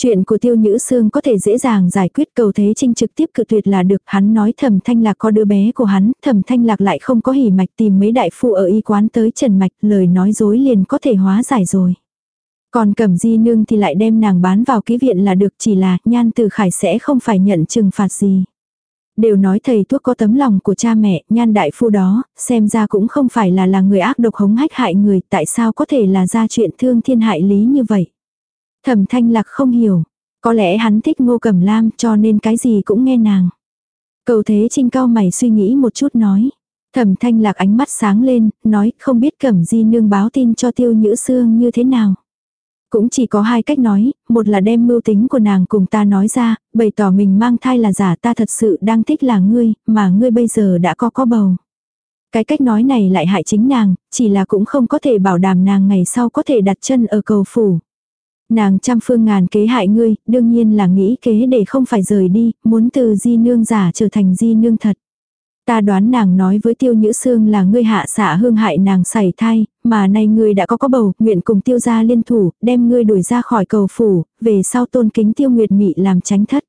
Speaker 1: Chuyện của tiêu nhữ xương có thể dễ dàng giải quyết cầu thế trinh trực tiếp cự tuyệt là được hắn nói thẩm thanh lạc có đứa bé của hắn, thẩm thanh lạc lại không có hỉ mạch tìm mấy đại phu ở y quán tới trần mạch, lời nói dối liền có thể hóa giải rồi. Còn cẩm di nương thì lại đem nàng bán vào ký viện là được chỉ là nhan từ khải sẽ không phải nhận trừng phạt gì. Đều nói thầy thuốc có tấm lòng của cha mẹ, nhan đại phu đó, xem ra cũng không phải là là người ác độc hống hách hại người, tại sao có thể là ra chuyện thương thiên hại lý như vậy. Thẩm thanh lạc không hiểu. Có lẽ hắn thích ngô cẩm lam cho nên cái gì cũng nghe nàng. Cầu thế trinh cao mày suy nghĩ một chút nói. Thẩm thanh lạc ánh mắt sáng lên, nói không biết cẩm di nương báo tin cho tiêu nhữ xương như thế nào. Cũng chỉ có hai cách nói, một là đem mưu tính của nàng cùng ta nói ra, bày tỏ mình mang thai là giả ta thật sự đang thích là ngươi, mà ngươi bây giờ đã có có bầu. Cái cách nói này lại hại chính nàng, chỉ là cũng không có thể bảo đảm nàng ngày sau có thể đặt chân ở cầu phủ. Nàng trăm phương ngàn kế hại ngươi, đương nhiên là nghĩ kế để không phải rời đi, muốn từ di nương giả trở thành di nương thật. Ta đoán nàng nói với tiêu nhữ xương là ngươi hạ xả hương hại nàng sảy thai, mà nay ngươi đã có có bầu, nguyện cùng tiêu gia liên thủ, đem ngươi đuổi ra khỏi cầu phủ, về sau tôn kính tiêu nguyệt mị làm tránh thất.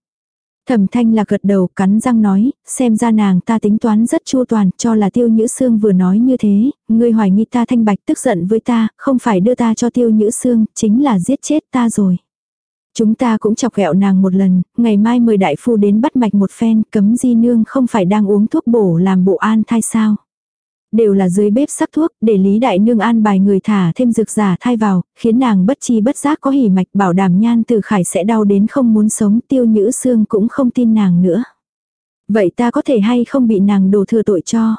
Speaker 1: Thẩm thanh là gật đầu cắn răng nói, xem ra nàng ta tính toán rất chua toàn, cho là tiêu nhữ xương vừa nói như thế, ngươi hoài nghi ta thanh bạch tức giận với ta, không phải đưa ta cho tiêu nhữ xương, chính là giết chết ta rồi. Chúng ta cũng chọc ghẹo nàng một lần, ngày mai mời đại phu đến bắt mạch một phen, cấm di nương không phải đang uống thuốc bổ làm bộ an thai sao. Đều là dưới bếp sắc thuốc, để Lý Đại Nương an bài người thả thêm dược giả thai vào, khiến nàng bất chi bất giác có hỉ mạch bảo đảm nhan từ khải sẽ đau đến không muốn sống tiêu nhữ xương cũng không tin nàng nữa. Vậy ta có thể hay không bị nàng đổ thừa tội cho?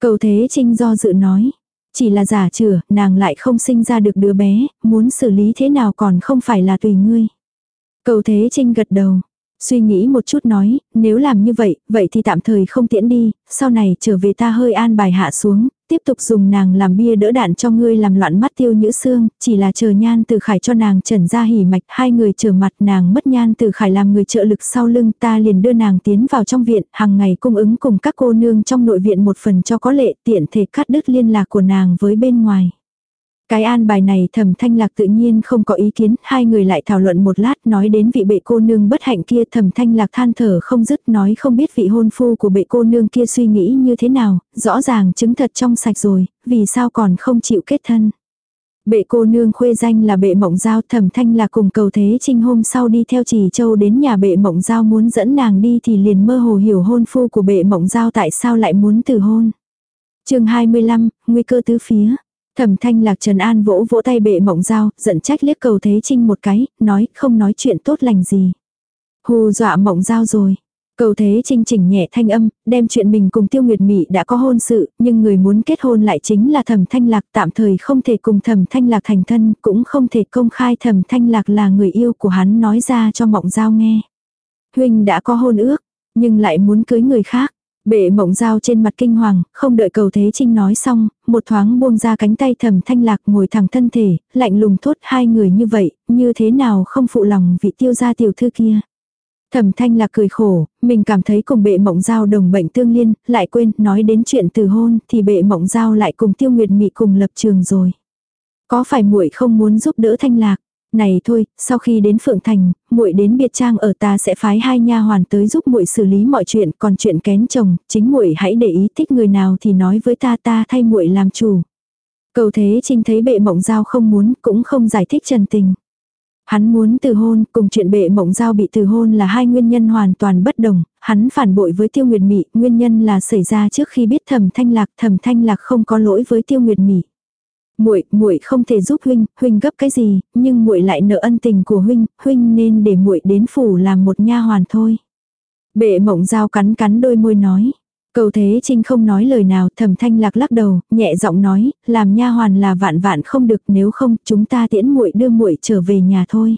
Speaker 1: Cầu thế trinh do dự nói. Chỉ là giả chửa, nàng lại không sinh ra được đứa bé, muốn xử lý thế nào còn không phải là tùy ngươi. Cầu thế trinh gật đầu. Suy nghĩ một chút nói, nếu làm như vậy, vậy thì tạm thời không tiễn đi, sau này trở về ta hơi an bài hạ xuống, tiếp tục dùng nàng làm bia đỡ đạn cho ngươi làm loạn mắt tiêu nhữ xương, chỉ là chờ nhan từ khải cho nàng trần ra hỉ mạch, hai người trở mặt nàng mất nhan từ khải làm người trợ lực sau lưng ta liền đưa nàng tiến vào trong viện, hàng ngày cung ứng cùng các cô nương trong nội viện một phần cho có lệ tiện thể cắt đứt liên lạc của nàng với bên ngoài. Cái an bài này thẩm thanh lạc tự nhiên không có ý kiến, hai người lại thảo luận một lát nói đến vị bệ cô nương bất hạnh kia thẩm thanh lạc than thở không dứt nói không biết vị hôn phu của bệ cô nương kia suy nghĩ như thế nào, rõ ràng chứng thật trong sạch rồi, vì sao còn không chịu kết thân. Bệ cô nương khuê danh là bệ mộng giao thẩm thanh lạc cùng cầu thế trinh hôm sau đi theo trì châu đến nhà bệ mộng giao muốn dẫn nàng đi thì liền mơ hồ hiểu hôn phu của bệ mộng giao tại sao lại muốn từ hôn. chương 25, nguy cơ tứ phía. Thẩm thanh lạc Trần An vỗ vỗ tay bệ mộng dao, giận trách liếc cầu thế trinh một cái, nói không nói chuyện tốt lành gì. Hù dọa mộng dao rồi. Cầu thế trinh chỉnh nhẹ thanh âm, đem chuyện mình cùng tiêu nguyệt mị đã có hôn sự, nhưng người muốn kết hôn lại chính là thẩm thanh lạc tạm thời không thể cùng thẩm thanh lạc thành thân, cũng không thể công khai thẩm thanh lạc là người yêu của hắn nói ra cho mộng giao nghe. Huynh đã có hôn ước, nhưng lại muốn cưới người khác. Bệ mộng dao trên mặt kinh hoàng, không đợi cầu thế trinh nói xong, một thoáng buông ra cánh tay thầm thanh lạc ngồi thẳng thân thể, lạnh lùng thốt hai người như vậy, như thế nào không phụ lòng vị tiêu gia tiểu thư kia. Thẩm thanh lạc cười khổ, mình cảm thấy cùng bệ mộng giao đồng bệnh tương liên, lại quên, nói đến chuyện từ hôn, thì bệ mộng giao lại cùng tiêu nguyệt mị cùng lập trường rồi. Có phải muội không muốn giúp đỡ thanh lạc? Này thôi, sau khi đến Phượng Thành, muội đến biệt trang ở ta sẽ phái hai nha hoàn tới giúp muội xử lý mọi chuyện, còn chuyện kén chồng, chính muội hãy để ý thích người nào thì nói với ta ta thay muội làm chủ. Cầu Thế Trinh thấy bệ mộng giao không muốn, cũng không giải thích trần tình. Hắn muốn từ hôn, cùng chuyện bệ mộng giao bị từ hôn là hai nguyên nhân hoàn toàn bất đồng, hắn phản bội với Tiêu Nguyệt Mị, nguyên nhân là xảy ra trước khi biết Thẩm Thanh Lạc, Thẩm Thanh Lạc không có lỗi với Tiêu Nguyệt Mị. Muội, muội không thể giúp huynh, huynh gấp cái gì, nhưng muội lại nợ ân tình của huynh, huynh nên để muội đến phủ làm một nha hoàn thôi. Bệ mộng giao cắn cắn đôi môi nói. Cầu Thế Trinh không nói lời nào, Thẩm Thanh Lạc lắc đầu, nhẹ giọng nói, làm nha hoàn là vạn vạn không được, nếu không, chúng ta tiễn muội đưa muội trở về nhà thôi.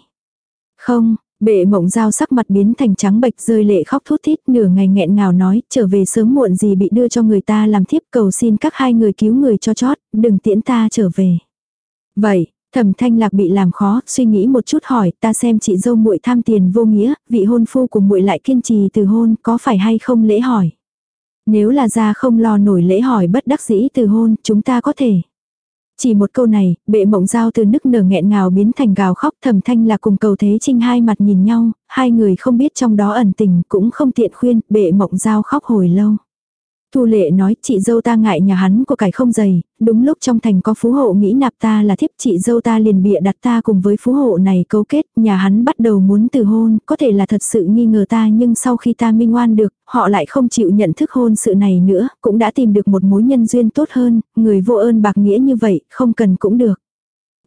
Speaker 1: Không, Bệ mộng giao sắc mặt biến thành trắng bệch rơi lệ khóc thút thít nửa ngày nghẹn ngào nói trở về sớm muộn gì bị đưa cho người ta làm thiếp cầu xin các hai người cứu người cho chót, đừng tiễn ta trở về. Vậy, thẩm thanh lạc bị làm khó, suy nghĩ một chút hỏi ta xem chị dâu muội tham tiền vô nghĩa, vị hôn phu của muội lại kiên trì từ hôn có phải hay không lễ hỏi. Nếu là ra không lo nổi lễ hỏi bất đắc dĩ từ hôn, chúng ta có thể. Chỉ một câu này, bệ mộng giao từ nức nở nghẹn ngào biến thành gào khóc thầm thanh là cùng cầu thế trinh hai mặt nhìn nhau, hai người không biết trong đó ẩn tình cũng không tiện khuyên, bệ mộng giao khóc hồi lâu. Thu lệ nói chị dâu ta ngại nhà hắn của cải không dày, đúng lúc trong thành có phú hộ nghĩ nạp ta là thiếp chị dâu ta liền bịa đặt ta cùng với phú hộ này cấu kết, nhà hắn bắt đầu muốn từ hôn, có thể là thật sự nghi ngờ ta nhưng sau khi ta minh oan được, họ lại không chịu nhận thức hôn sự này nữa, cũng đã tìm được một mối nhân duyên tốt hơn, người vô ơn bạc nghĩa như vậy, không cần cũng được.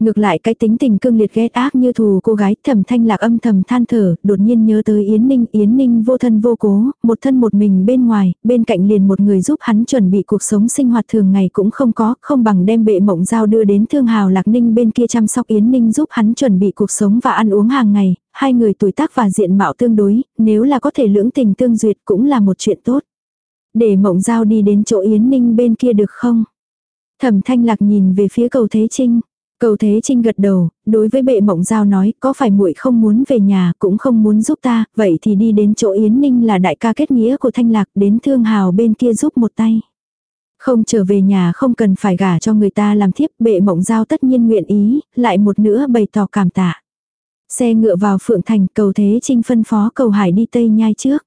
Speaker 1: Ngược lại cái tính tình cương liệt ghét ác như thù cô gái thầm thanh lạc âm thầm than thở, đột nhiên nhớ tới Yến Ninh, Yến Ninh vô thân vô cố, một thân một mình bên ngoài, bên cạnh liền một người giúp hắn chuẩn bị cuộc sống sinh hoạt thường ngày cũng không có, không bằng đem bệ mộng giao đưa đến thương hào lạc ninh bên kia chăm sóc Yến Ninh giúp hắn chuẩn bị cuộc sống và ăn uống hàng ngày, hai người tuổi tác và diện mạo tương đối, nếu là có thể lưỡng tình tương duyệt cũng là một chuyện tốt. Để mộng giao đi đến chỗ Yến Ninh bên kia được không? Thẩm thanh lạc nhìn về phía cầu Thế Trinh. Cầu Thế Trinh gật đầu, đối với bệ mộng giao nói, có phải muội không muốn về nhà, cũng không muốn giúp ta, vậy thì đi đến chỗ Yến Ninh là đại ca kết nghĩa của Thanh Lạc, đến Thương Hào bên kia giúp một tay. Không trở về nhà không cần phải gả cho người ta làm thiếp, bệ mộng giao tất nhiên nguyện ý, lại một nữa bày tỏ cảm tạ. Xe ngựa vào Phượng Thành, cầu Thế Trinh phân phó cầu Hải đi Tây Nhai trước.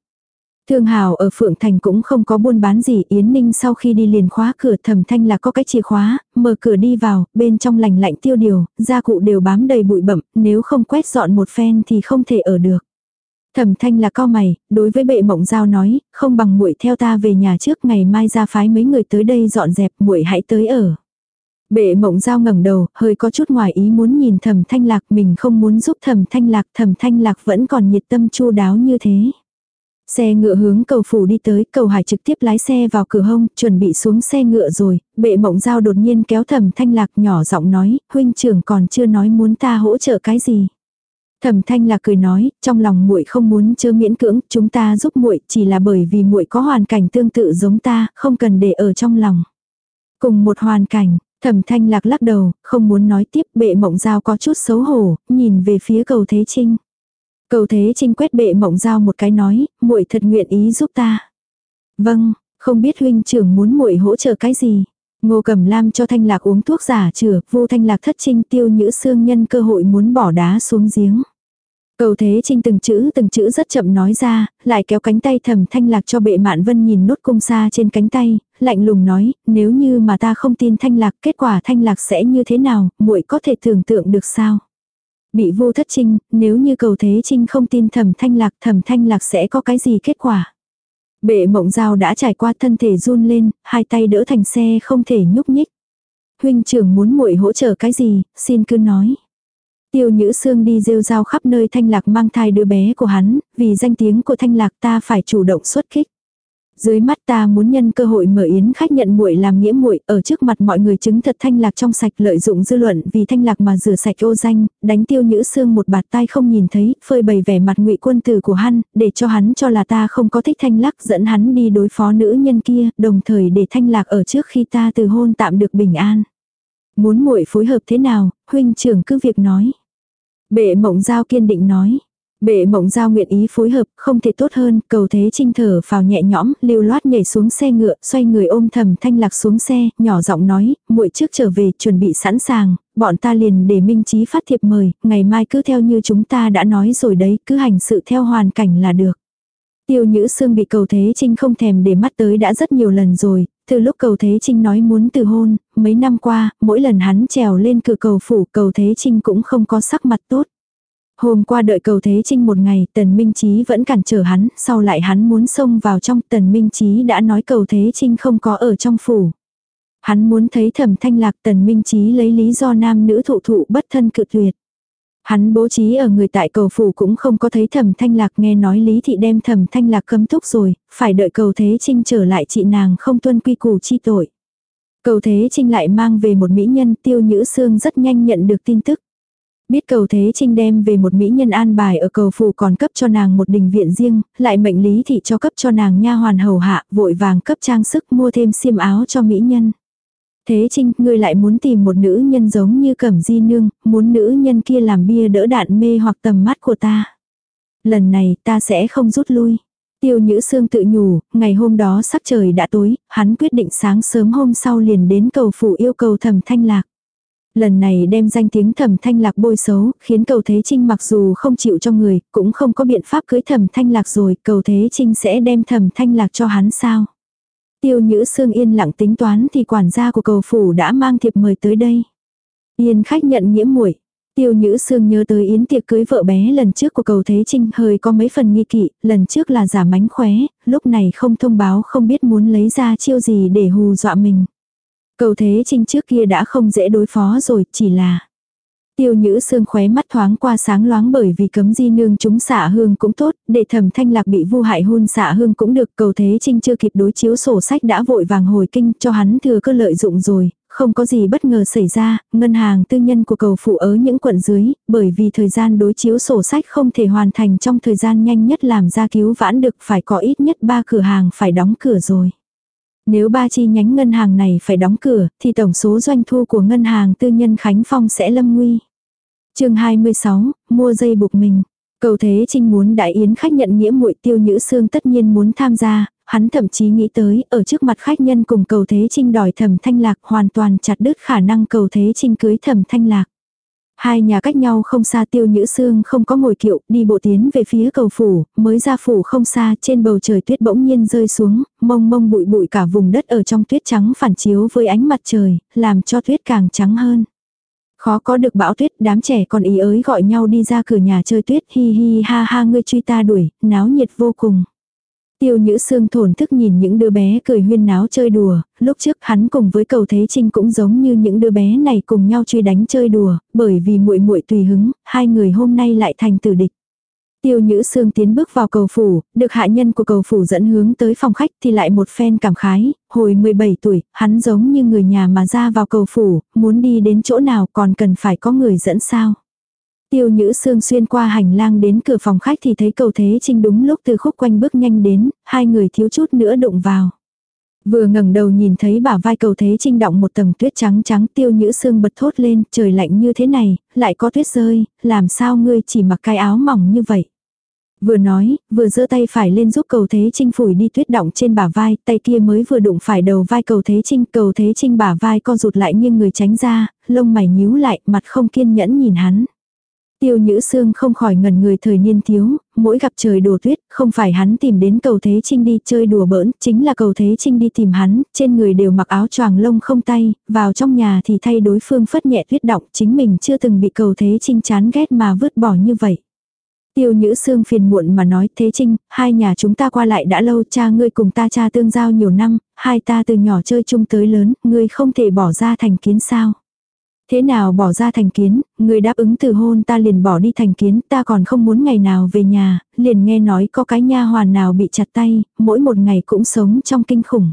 Speaker 1: Thương Hào ở Phượng Thành cũng không có buôn bán gì, Yến Ninh sau khi đi liền khóa cửa thẩm thanh là có cái chìa khóa, mở cửa đi vào, bên trong lành lạnh tiêu điều, gia cụ đều bám đầy bụi bẩm, nếu không quét dọn một phen thì không thể ở được. Thẩm thanh là cao mày, đối với bệ mộng giao nói, không bằng muội theo ta về nhà trước ngày mai ra phái mấy người tới đây dọn dẹp muội hãy tới ở. Bệ mộng giao ngẩng đầu, hơi có chút ngoài ý muốn nhìn thẩm thanh lạc mình không muốn giúp thẩm thanh lạc, thẩm thanh lạc vẫn còn nhiệt tâm chu đáo như thế. Xe ngựa hướng cầu phủ đi tới, cầu hải trực tiếp lái xe vào cửa hông, chuẩn bị xuống xe ngựa rồi, bệ mộng giao đột nhiên kéo thẩm thanh lạc nhỏ giọng nói, huynh trưởng còn chưa nói muốn ta hỗ trợ cái gì. Thẩm Thanh Lạc cười nói, trong lòng muội không muốn chớ miễn cưỡng, chúng ta giúp muội chỉ là bởi vì muội có hoàn cảnh tương tự giống ta, không cần để ở trong lòng. Cùng một hoàn cảnh, Thẩm Thanh Lạc lắc đầu, không muốn nói tiếp, bệ mộng giao có chút xấu hổ, nhìn về phía cầu Thế Trinh. Cầu thế trinh quét bệ mộng giao một cái nói, muội thật nguyện ý giúp ta. Vâng, không biết huynh trưởng muốn muội hỗ trợ cái gì. Ngô Cẩm Lam cho Thanh Lạc uống thuốc giả chữa, Vu Thanh Lạc thất trinh tiêu nhữ xương nhân cơ hội muốn bỏ đá xuống giếng. Cầu Thế Trinh từng chữ từng chữ rất chậm nói ra, lại kéo cánh tay thầm Thanh Lạc cho bệ mạn vân nhìn nốt cung xa trên cánh tay, lạnh lùng nói, nếu như mà ta không tin Thanh Lạc kết quả Thanh Lạc sẽ như thế nào, muội có thể tưởng tượng được sao. Bị vô thất trinh, nếu như cầu thế trinh không tin thẩm thanh lạc thẩm thanh lạc sẽ có cái gì kết quả. Bệ mộng dao đã trải qua thân thể run lên, hai tay đỡ thành xe không thể nhúc nhích. Huynh trưởng muốn muội hỗ trợ cái gì, xin cứ nói. Tiêu Nhữ Sương đi rêu rao khắp nơi Thanh Lạc mang thai đứa bé của hắn, vì danh tiếng của Thanh Lạc ta phải chủ động xuất kích. Dưới mắt ta muốn nhân cơ hội mở yến khách nhận muội làm nghĩa muội ở trước mặt mọi người chứng thật thanh lạc trong sạch lợi dụng dư luận vì thanh lạc mà rửa sạch ô danh, đánh tiêu nhữ xương một bạt tay không nhìn thấy, phơi bày vẻ mặt ngụy quân tử của hắn, để cho hắn cho là ta không có thích thanh lạc dẫn hắn đi đối phó nữ nhân kia, đồng thời để thanh lạc ở trước khi ta từ hôn tạm được bình an. Muốn muội phối hợp thế nào, huynh trưởng cứ việc nói. Bệ mộng giao kiên định nói. Bệ mộng giao nguyện ý phối hợp, không thể tốt hơn, cầu thế trinh thở vào nhẹ nhõm, lưu loát nhảy xuống xe ngựa, xoay người ôm thầm thanh lạc xuống xe, nhỏ giọng nói, muội trước trở về, chuẩn bị sẵn sàng, bọn ta liền để Minh trí phát thiệp mời, ngày mai cứ theo như chúng ta đã nói rồi đấy, cứ hành sự theo hoàn cảnh là được. Tiêu Nhữ Sương bị cầu Thế Trinh không thèm để mắt tới đã rất nhiều lần rồi, từ lúc cầu Thế Trinh nói muốn từ hôn, mấy năm qua, mỗi lần hắn trèo lên cửa cầu phủ cầu Thế Trinh cũng không có sắc mặt tốt. Hôm qua đợi cầu Thế Trinh một ngày, Tần Minh Chí vẫn cản trở hắn, sau lại hắn muốn xông vào trong, Tần Minh Chí đã nói cầu Thế Trinh không có ở trong phủ. Hắn muốn thấy thẩm thanh lạc Tần Minh Chí lấy lý do nam nữ thụ thụ bất thân cự tuyệt. Hắn bố trí ở người tại cầu phủ cũng không có thấy thẩm thanh lạc nghe nói lý thị đem thẩm thanh lạc cấm túc rồi, phải đợi cầu thế trinh trở lại chị nàng không tuân quy củ chi tội. Cầu thế trinh lại mang về một mỹ nhân tiêu nhữ xương rất nhanh nhận được tin tức. Biết cầu thế trinh đem về một mỹ nhân an bài ở cầu phủ còn cấp cho nàng một đình viện riêng, lại mệnh lý thị cho cấp cho nàng nha hoàn hầu hạ, vội vàng cấp trang sức mua thêm xiêm áo cho mỹ nhân. Thế Trinh, ngươi lại muốn tìm một nữ nhân giống như Cẩm Di Nương, muốn nữ nhân kia làm bia đỡ đạn mê hoặc tầm mắt của ta. Lần này ta sẽ không rút lui. Tiêu Nhữ Sương tự nhủ, ngày hôm đó sắc trời đã tối, hắn quyết định sáng sớm hôm sau liền đến cầu phủ yêu cầu thẩm thanh lạc. Lần này đem danh tiếng thẩm thanh lạc bôi xấu, khiến cầu Thế Trinh mặc dù không chịu cho người, cũng không có biện pháp cưới thẩm thanh lạc rồi, cầu Thế Trinh sẽ đem thẩm thanh lạc cho hắn sao. Tiêu Nhữ Sương yên lặng tính toán thì quản gia của cầu phủ đã mang thiệp mời tới đây. Yên khách nhận nhiễm muội. Tiêu Nhữ Sương nhớ tới yến tiệc cưới vợ bé lần trước của cầu Thế Trinh hơi có mấy phần nghi kỵ, lần trước là giả mánh khóe, lúc này không thông báo không biết muốn lấy ra chiêu gì để hù dọa mình. Cầu Thế Trinh trước kia đã không dễ đối phó rồi, chỉ là Tiêu nhữ sương khóe mắt thoáng qua sáng loáng bởi vì cấm di nương chúng xạ hương cũng tốt, để thẩm thanh lạc bị vu hại hôn xạ hương cũng được cầu thế trinh chưa kịp đối chiếu sổ sách đã vội vàng hồi kinh cho hắn thừa cơ lợi dụng rồi, không có gì bất ngờ xảy ra, ngân hàng tư nhân của cầu phụ ở những quận dưới, bởi vì thời gian đối chiếu sổ sách không thể hoàn thành trong thời gian nhanh nhất làm ra cứu vãn được phải có ít nhất ba cửa hàng phải đóng cửa rồi. Nếu ba chi nhánh ngân hàng này phải đóng cửa, thì tổng số doanh thu của ngân hàng tư nhân Khánh Phong sẽ lâm nguy. chương 26, mua dây buộc mình. Cầu Thế Trinh muốn đại yến khách nhận nghĩa muội tiêu nhữ xương tất nhiên muốn tham gia, hắn thậm chí nghĩ tới, ở trước mặt khách nhân cùng cầu Thế Trinh đòi thẩm thanh lạc hoàn toàn chặt đứt khả năng cầu Thế Trinh cưới thẩm thanh lạc. Hai nhà cách nhau không xa tiêu nhữ xương không có ngồi kiệu, đi bộ tiến về phía cầu phủ, mới ra phủ không xa, trên bầu trời tuyết bỗng nhiên rơi xuống, mông mông bụi bụi cả vùng đất ở trong tuyết trắng phản chiếu với ánh mặt trời, làm cho tuyết càng trắng hơn. Khó có được bão tuyết, đám trẻ còn ý ới gọi nhau đi ra cửa nhà chơi tuyết, hi hi ha ha ngươi truy ta đuổi, náo nhiệt vô cùng. Tiêu Nhữ Sương thổn thức nhìn những đứa bé cười huyên náo chơi đùa, lúc trước hắn cùng với cầu Thế Trinh cũng giống như những đứa bé này cùng nhau truy đánh chơi đùa, bởi vì muội muội tùy hứng, hai người hôm nay lại thành tử địch. Tiêu Nhữ Sương tiến bước vào cầu phủ, được hạ nhân của cầu phủ dẫn hướng tới phòng khách thì lại một phen cảm khái, hồi 17 tuổi, hắn giống như người nhà mà ra vào cầu phủ, muốn đi đến chỗ nào còn cần phải có người dẫn sao. Tiêu Nhữ Sương xuyên qua hành lang đến cửa phòng khách thì thấy cầu Thế Trinh đúng lúc từ khúc quanh bước nhanh đến, hai người thiếu chút nữa đụng vào. Vừa ngẩng đầu nhìn thấy bả vai cầu Thế Trinh động một tầng tuyết trắng trắng Tiêu Nhữ Sương bật thốt lên, trời lạnh như thế này, lại có tuyết rơi, làm sao ngươi chỉ mặc cái áo mỏng như vậy. Vừa nói, vừa giơ tay phải lên giúp cầu Thế Trinh phủi đi tuyết động trên bả vai, tay kia mới vừa đụng phải đầu vai cầu Thế Trinh, cầu Thế Trinh bả vai co rụt lại nghiêng người tránh ra, lông mày nhíu lại, mặt không kiên nhẫn nhìn hắn. Tiêu Nhữ Sương không khỏi ngần người thời niên thiếu, mỗi gặp trời đổ tuyết, không phải hắn tìm đến cầu Thế Trinh đi chơi đùa bỡn, chính là cầu Thế Trinh đi tìm hắn, trên người đều mặc áo choàng lông không tay, vào trong nhà thì thay đối phương phất nhẹ tuyết động, chính mình chưa từng bị cầu Thế Trinh chán ghét mà vứt bỏ như vậy. Tiêu Nhữ Sương phiền muộn mà nói Thế Trinh, hai nhà chúng ta qua lại đã lâu cha ngươi cùng ta cha tương giao nhiều năm, hai ta từ nhỏ chơi chung tới lớn, ngươi không thể bỏ ra thành kiến sao. Thế nào bỏ ra thành kiến, người đáp ứng từ hôn ta liền bỏ đi thành kiến, ta còn không muốn ngày nào về nhà, liền nghe nói có cái nha hoàn nào bị chặt tay, mỗi một ngày cũng sống trong kinh khủng.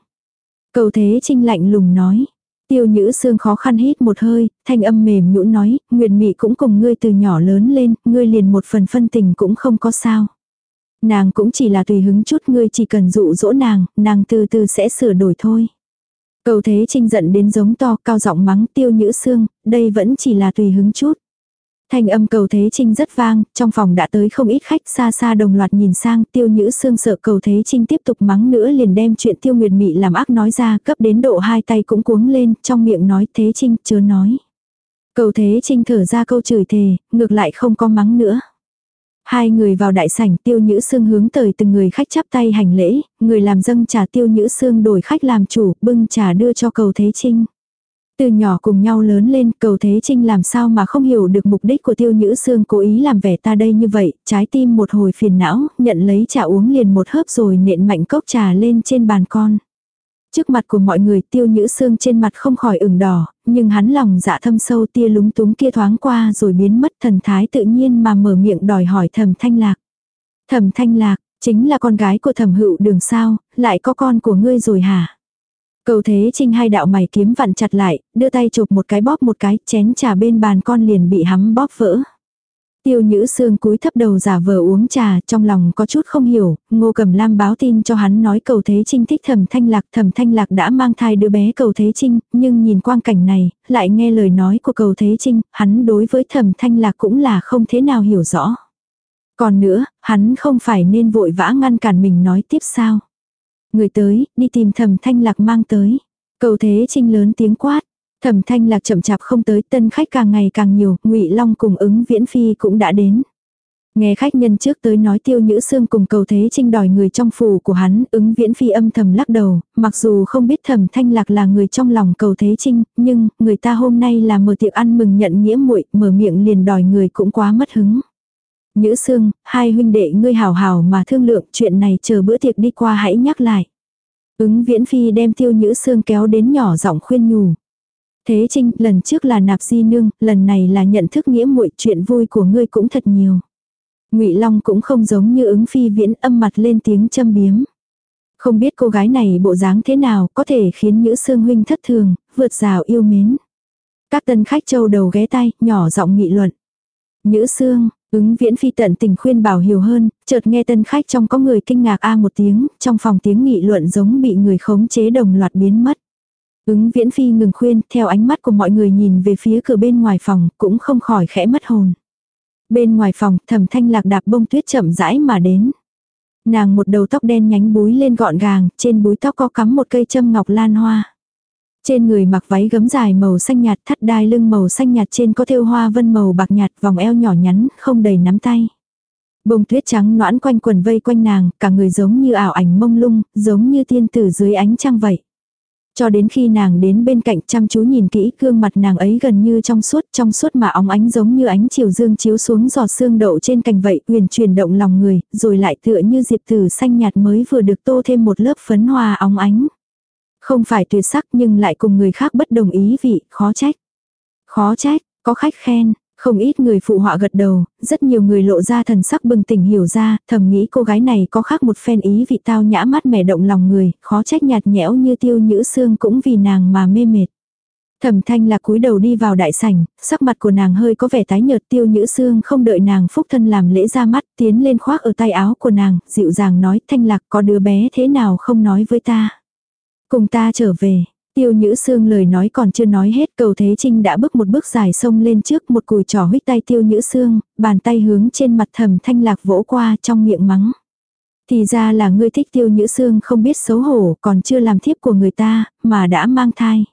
Speaker 1: Cầu thế trinh lạnh lùng nói. Tiêu nhữ xương khó khăn hít một hơi, thanh âm mềm nhũn nói, Nguyệt Mị cũng cùng ngươi từ nhỏ lớn lên, ngươi liền một phần phân tình cũng không có sao. Nàng cũng chỉ là tùy hứng chút ngươi chỉ cần dụ dỗ nàng, nàng từ từ sẽ sửa đổi thôi. Cầu thế trinh giận đến giống to cao giọng mắng tiêu nhữ xương, đây vẫn chỉ là tùy hứng chút. Thanh âm cầu thế trinh rất vang, trong phòng đã tới không ít khách xa xa đồng loạt nhìn sang tiêu nhữ xương sợ cầu thế trinh tiếp tục mắng nữa liền đem chuyện tiêu nguyệt mị làm ác nói ra cấp đến độ hai tay cũng cuống lên trong miệng nói thế trinh chưa nói. Cầu Thế Trinh thở ra câu chửi thề, ngược lại không có mắng nữa. Hai người vào đại sảnh tiêu nhữ xương hướng tới từng người khách chắp tay hành lễ, người làm dâng trà tiêu nhữ xương đổi khách làm chủ, bưng trà đưa cho cầu Thế Trinh. Từ nhỏ cùng nhau lớn lên, cầu Thế Trinh làm sao mà không hiểu được mục đích của tiêu nhữ xương cố ý làm vẻ ta đây như vậy, trái tim một hồi phiền não, nhận lấy trà uống liền một hớp rồi nện mạnh cốc trà lên trên bàn con. Trước mặt của mọi người tiêu nhữ xương trên mặt không khỏi ửng đỏ, nhưng hắn lòng dạ thâm sâu tia lúng túng kia thoáng qua rồi biến mất thần thái tự nhiên mà mở miệng đòi hỏi thầm thanh lạc. Thầm thanh lạc, chính là con gái của thầm hữu đường sao, lại có con của ngươi rồi hả? Cầu thế trinh hai đạo mày kiếm vặn chặt lại, đưa tay chụp một cái bóp một cái, chén trà bên bàn con liền bị hắm bóp vỡ. Tiêu nhữ sương cúi thấp đầu giả vờ uống trà, trong lòng có chút không hiểu, ngô cầm lam báo tin cho hắn nói cầu thế trinh thích thẩm thanh lạc, thẩm thanh lạc đã mang thai đứa bé cầu thế trinh, nhưng nhìn quang cảnh này, lại nghe lời nói của cầu thế trinh, hắn đối với thẩm thanh lạc cũng là không thế nào hiểu rõ. Còn nữa, hắn không phải nên vội vã ngăn cản mình nói tiếp sao. Người tới, đi tìm thẩm thanh lạc mang tới. Cầu thế trinh lớn tiếng quát, Thẩm thanh lạc chậm chạp không tới tân khách càng ngày càng nhiều, ngụy Long cùng ứng viễn phi cũng đã đến. Nghe khách nhân trước tới nói tiêu nhữ xương cùng cầu thế trinh đòi người trong phủ của hắn, ứng viễn phi âm thầm lắc đầu, mặc dù không biết thẩm thanh lạc là người trong lòng cầu thế trinh, nhưng người ta hôm nay là mở tiệc ăn mừng nhận nghĩa muội mở miệng liền đòi người cũng quá mất hứng. Nhữ xương, hai huynh đệ ngươi hào hào mà thương lượng chuyện này chờ bữa tiệc đi qua hãy nhắc lại. Ứng viễn phi đem tiêu nhữ xương kéo đến nhỏ giọng khuyên nhủ. Thế Trinh, lần trước là nạp di nương, lần này là nhận thức nghĩa muội chuyện vui của ngươi cũng thật nhiều. ngụy Long cũng không giống như ứng phi viễn âm mặt lên tiếng châm biếm. Không biết cô gái này bộ dáng thế nào có thể khiến Nhữ Sương huynh thất thường, vượt rào yêu mến. Các tân khách châu đầu ghé tay, nhỏ giọng nghị luận. Nhữ Sương, ứng viễn phi tận tình khuyên bảo hiểu hơn, chợt nghe tân khách trong có người kinh ngạc a một tiếng, trong phòng tiếng nghị luận giống bị người khống chế đồng loạt biến mất. Ứng viễn phi ngừng khuyên, theo ánh mắt của mọi người nhìn về phía cửa bên ngoài phòng, cũng không khỏi khẽ mất hồn. Bên ngoài phòng, thẩm thanh lạc đạp bông tuyết chậm rãi mà đến. Nàng một đầu tóc đen nhánh búi lên gọn gàng, trên búi tóc có cắm một cây châm ngọc lan hoa. Trên người mặc váy gấm dài màu xanh nhạt thắt đai lưng màu xanh nhạt trên có thêu hoa vân màu bạc nhạt vòng eo nhỏ nhắn, không đầy nắm tay. Bông tuyết trắng noãn quanh quần vây quanh nàng, cả người giống như ảo ảnh mông lung, giống như tiên tử dưới ánh trăng vậy. Cho đến khi nàng đến bên cạnh chăm chú nhìn kỹ gương mặt nàng ấy gần như trong suốt, trong suốt mà óng ánh giống như ánh chiều dương chiếu xuống giọt xương đậu trên cành vậy, huyền chuyển động lòng người, rồi lại tựa như diệp tử xanh nhạt mới vừa được tô thêm một lớp phấn hoa óng ánh. Không phải tuyệt sắc nhưng lại cùng người khác bất đồng ý vị, khó trách. Khó trách, có khách khen, không ít người phụ họa gật đầu, rất nhiều người lộ ra thần sắc bừng tỉnh hiểu ra, thầm nghĩ cô gái này có khác một phen ý vị tao nhã mắt mẻ động lòng người, khó trách nhạt nhẽo như tiêu nhữ xương cũng vì nàng mà mê mệt. Thẩm thanh là cúi đầu đi vào đại sảnh, sắc mặt của nàng hơi có vẻ tái nhợt tiêu nhữ xương không đợi nàng phúc thân làm lễ ra mắt, tiến lên khoác ở tay áo của nàng, dịu dàng nói thanh lạc có đứa bé thế nào không nói với ta. Cùng ta trở về, Tiêu Nhữ Sương lời nói còn chưa nói hết cầu Thế Trinh đã bước một bước dài sông lên trước một cùi trò huyết tay Tiêu Nhữ Sương, bàn tay hướng trên mặt thầm thanh lạc vỗ qua trong miệng mắng. Thì ra là ngươi thích Tiêu Nhữ Sương không biết xấu hổ còn chưa làm thiếp của người ta, mà đã mang thai.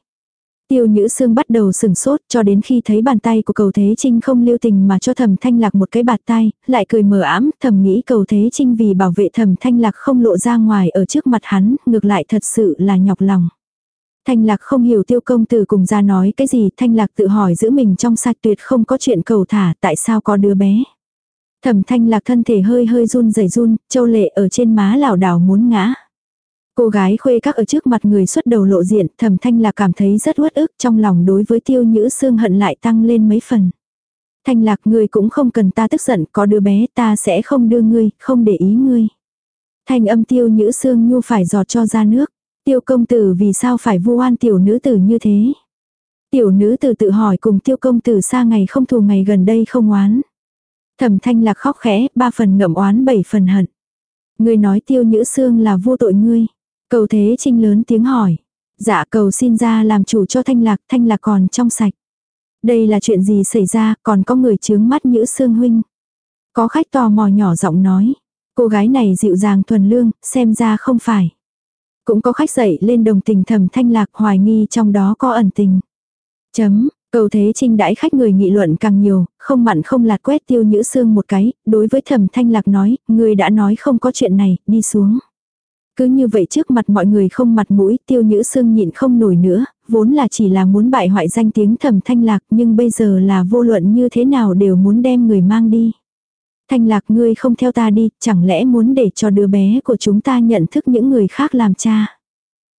Speaker 1: Tiêu Nhữ Sương bắt đầu sừng sốt cho đến khi thấy bàn tay của cầu Thế Trinh không lưu tình mà cho thầm thanh lạc một cái bạt tay, lại cười mờ ám, thầm nghĩ cầu Thế Trinh vì bảo vệ thầm thanh lạc không lộ ra ngoài ở trước mặt hắn, ngược lại thật sự là nhọc lòng. Thanh lạc không hiểu tiêu công tử cùng ra nói cái gì, thanh lạc tự hỏi giữ mình trong sạch tuyệt không có chuyện cầu thả, tại sao có đứa bé. Thẩm thanh lạc thân thể hơi hơi run rẩy run, châu lệ ở trên má lảo đảo muốn ngã. Cô gái khuê các ở trước mặt người xuất đầu lộ diện, thẩm thanh lạc cảm thấy rất uất ức trong lòng đối với tiêu nhữ xương hận lại tăng lên mấy phần. Thanh lạc ngươi cũng không cần ta tức giận, có đứa bé ta sẽ không đưa ngươi, không để ý ngươi. Thanh âm tiêu nhữ xương nhu phải giọt cho ra nước. Tiêu công tử vì sao phải vu oan tiểu nữ tử như thế? Tiểu nữ tử tự hỏi cùng tiêu công tử xa ngày không thù ngày gần đây không oán. Thẩm thanh lạc khóc khẽ, ba phần ngậm oán bảy phần hận. Người nói tiêu nhữ xương là vô tội ngươi. Cầu thế trinh lớn tiếng hỏi. Dạ cầu xin ra làm chủ cho thanh lạc, thanh lạc còn trong sạch. Đây là chuyện gì xảy ra, còn có người chướng mắt nhữ xương huynh. Có khách tò mò nhỏ giọng nói. Cô gái này dịu dàng thuần lương, xem ra không phải. Cũng có khách dậy lên đồng tình thầm thanh lạc hoài nghi trong đó có ẩn tình. Chấm, Cầu Thế Trinh đãi khách người nghị luận càng nhiều, không mặn không lạt quét tiêu nhữ xương một cái, đối với thẩm thanh lạc nói, người đã nói không có chuyện này, đi xuống. Cứ như vậy trước mặt mọi người không mặt mũi, tiêu nhữ xương nhịn không nổi nữa, vốn là chỉ là muốn bại hoại danh tiếng thẩm thanh lạc nhưng bây giờ là vô luận như thế nào đều muốn đem người mang đi. Thanh lạc ngươi không theo ta đi, chẳng lẽ muốn để cho đứa bé của chúng ta nhận thức những người khác làm cha.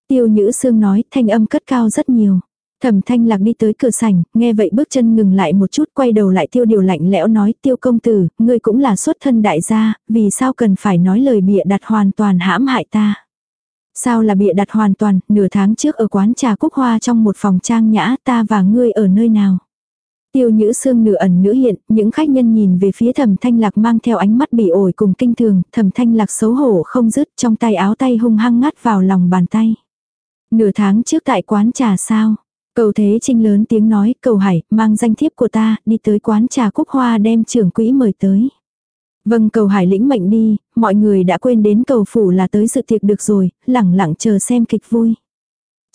Speaker 1: Tiêu nhữ Sương nói thanh âm cất cao rất nhiều. Thẩm thanh lạc đi tới cửa sảnh, nghe vậy bước chân ngừng lại một chút quay đầu lại tiêu điều lạnh lẽo nói tiêu công tử, ngươi cũng là xuất thân đại gia, vì sao cần phải nói lời bịa đặt hoàn toàn hãm hại ta. Sao là bịa đặt hoàn toàn, nửa tháng trước ở quán trà cúc hoa trong một phòng trang nhã ta và ngươi ở nơi nào. Tiêu nhữ xương nửa ẩn nửa hiện, những khách nhân nhìn về phía thẩm thanh lạc mang theo ánh mắt bị ổi cùng kinh thường, thẩm thanh lạc xấu hổ không dứt trong tay áo tay hung hăng ngắt vào lòng bàn tay. Nửa tháng trước tại quán trà sao, Cầu Thế Trinh lớn tiếng nói, cầu hải, mang danh thiếp của ta, đi tới quán trà cúc hoa đem trưởng quỹ mời tới. Vâng cầu hải lĩnh mệnh đi, mọi người đã quên đến cầu phủ là tới sự tiệc được rồi, lẳng lặng chờ xem kịch vui.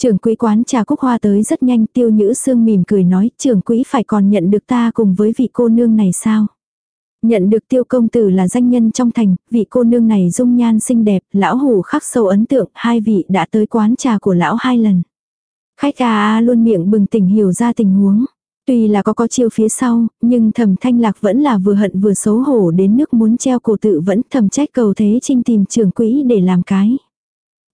Speaker 1: Trưởng quỹ quán trà cúc hoa tới rất nhanh tiêu nhữ sương mỉm cười nói trưởng quỹ phải còn nhận được ta cùng với vị cô nương này sao. Nhận được tiêu công tử là danh nhân trong thành, vị cô nương này dung nhan xinh đẹp, lão hủ khắc sâu ấn tượng, hai vị đã tới quán trà của lão hai lần. Khách à luôn miệng bừng tỉnh hiểu ra tình huống. Tuy là có có chiêu phía sau, nhưng thẩm thanh lạc vẫn là vừa hận vừa xấu hổ đến nước muốn treo cổ tự vẫn thầm trách cầu thế trinh tìm trưởng quỹ để làm cái.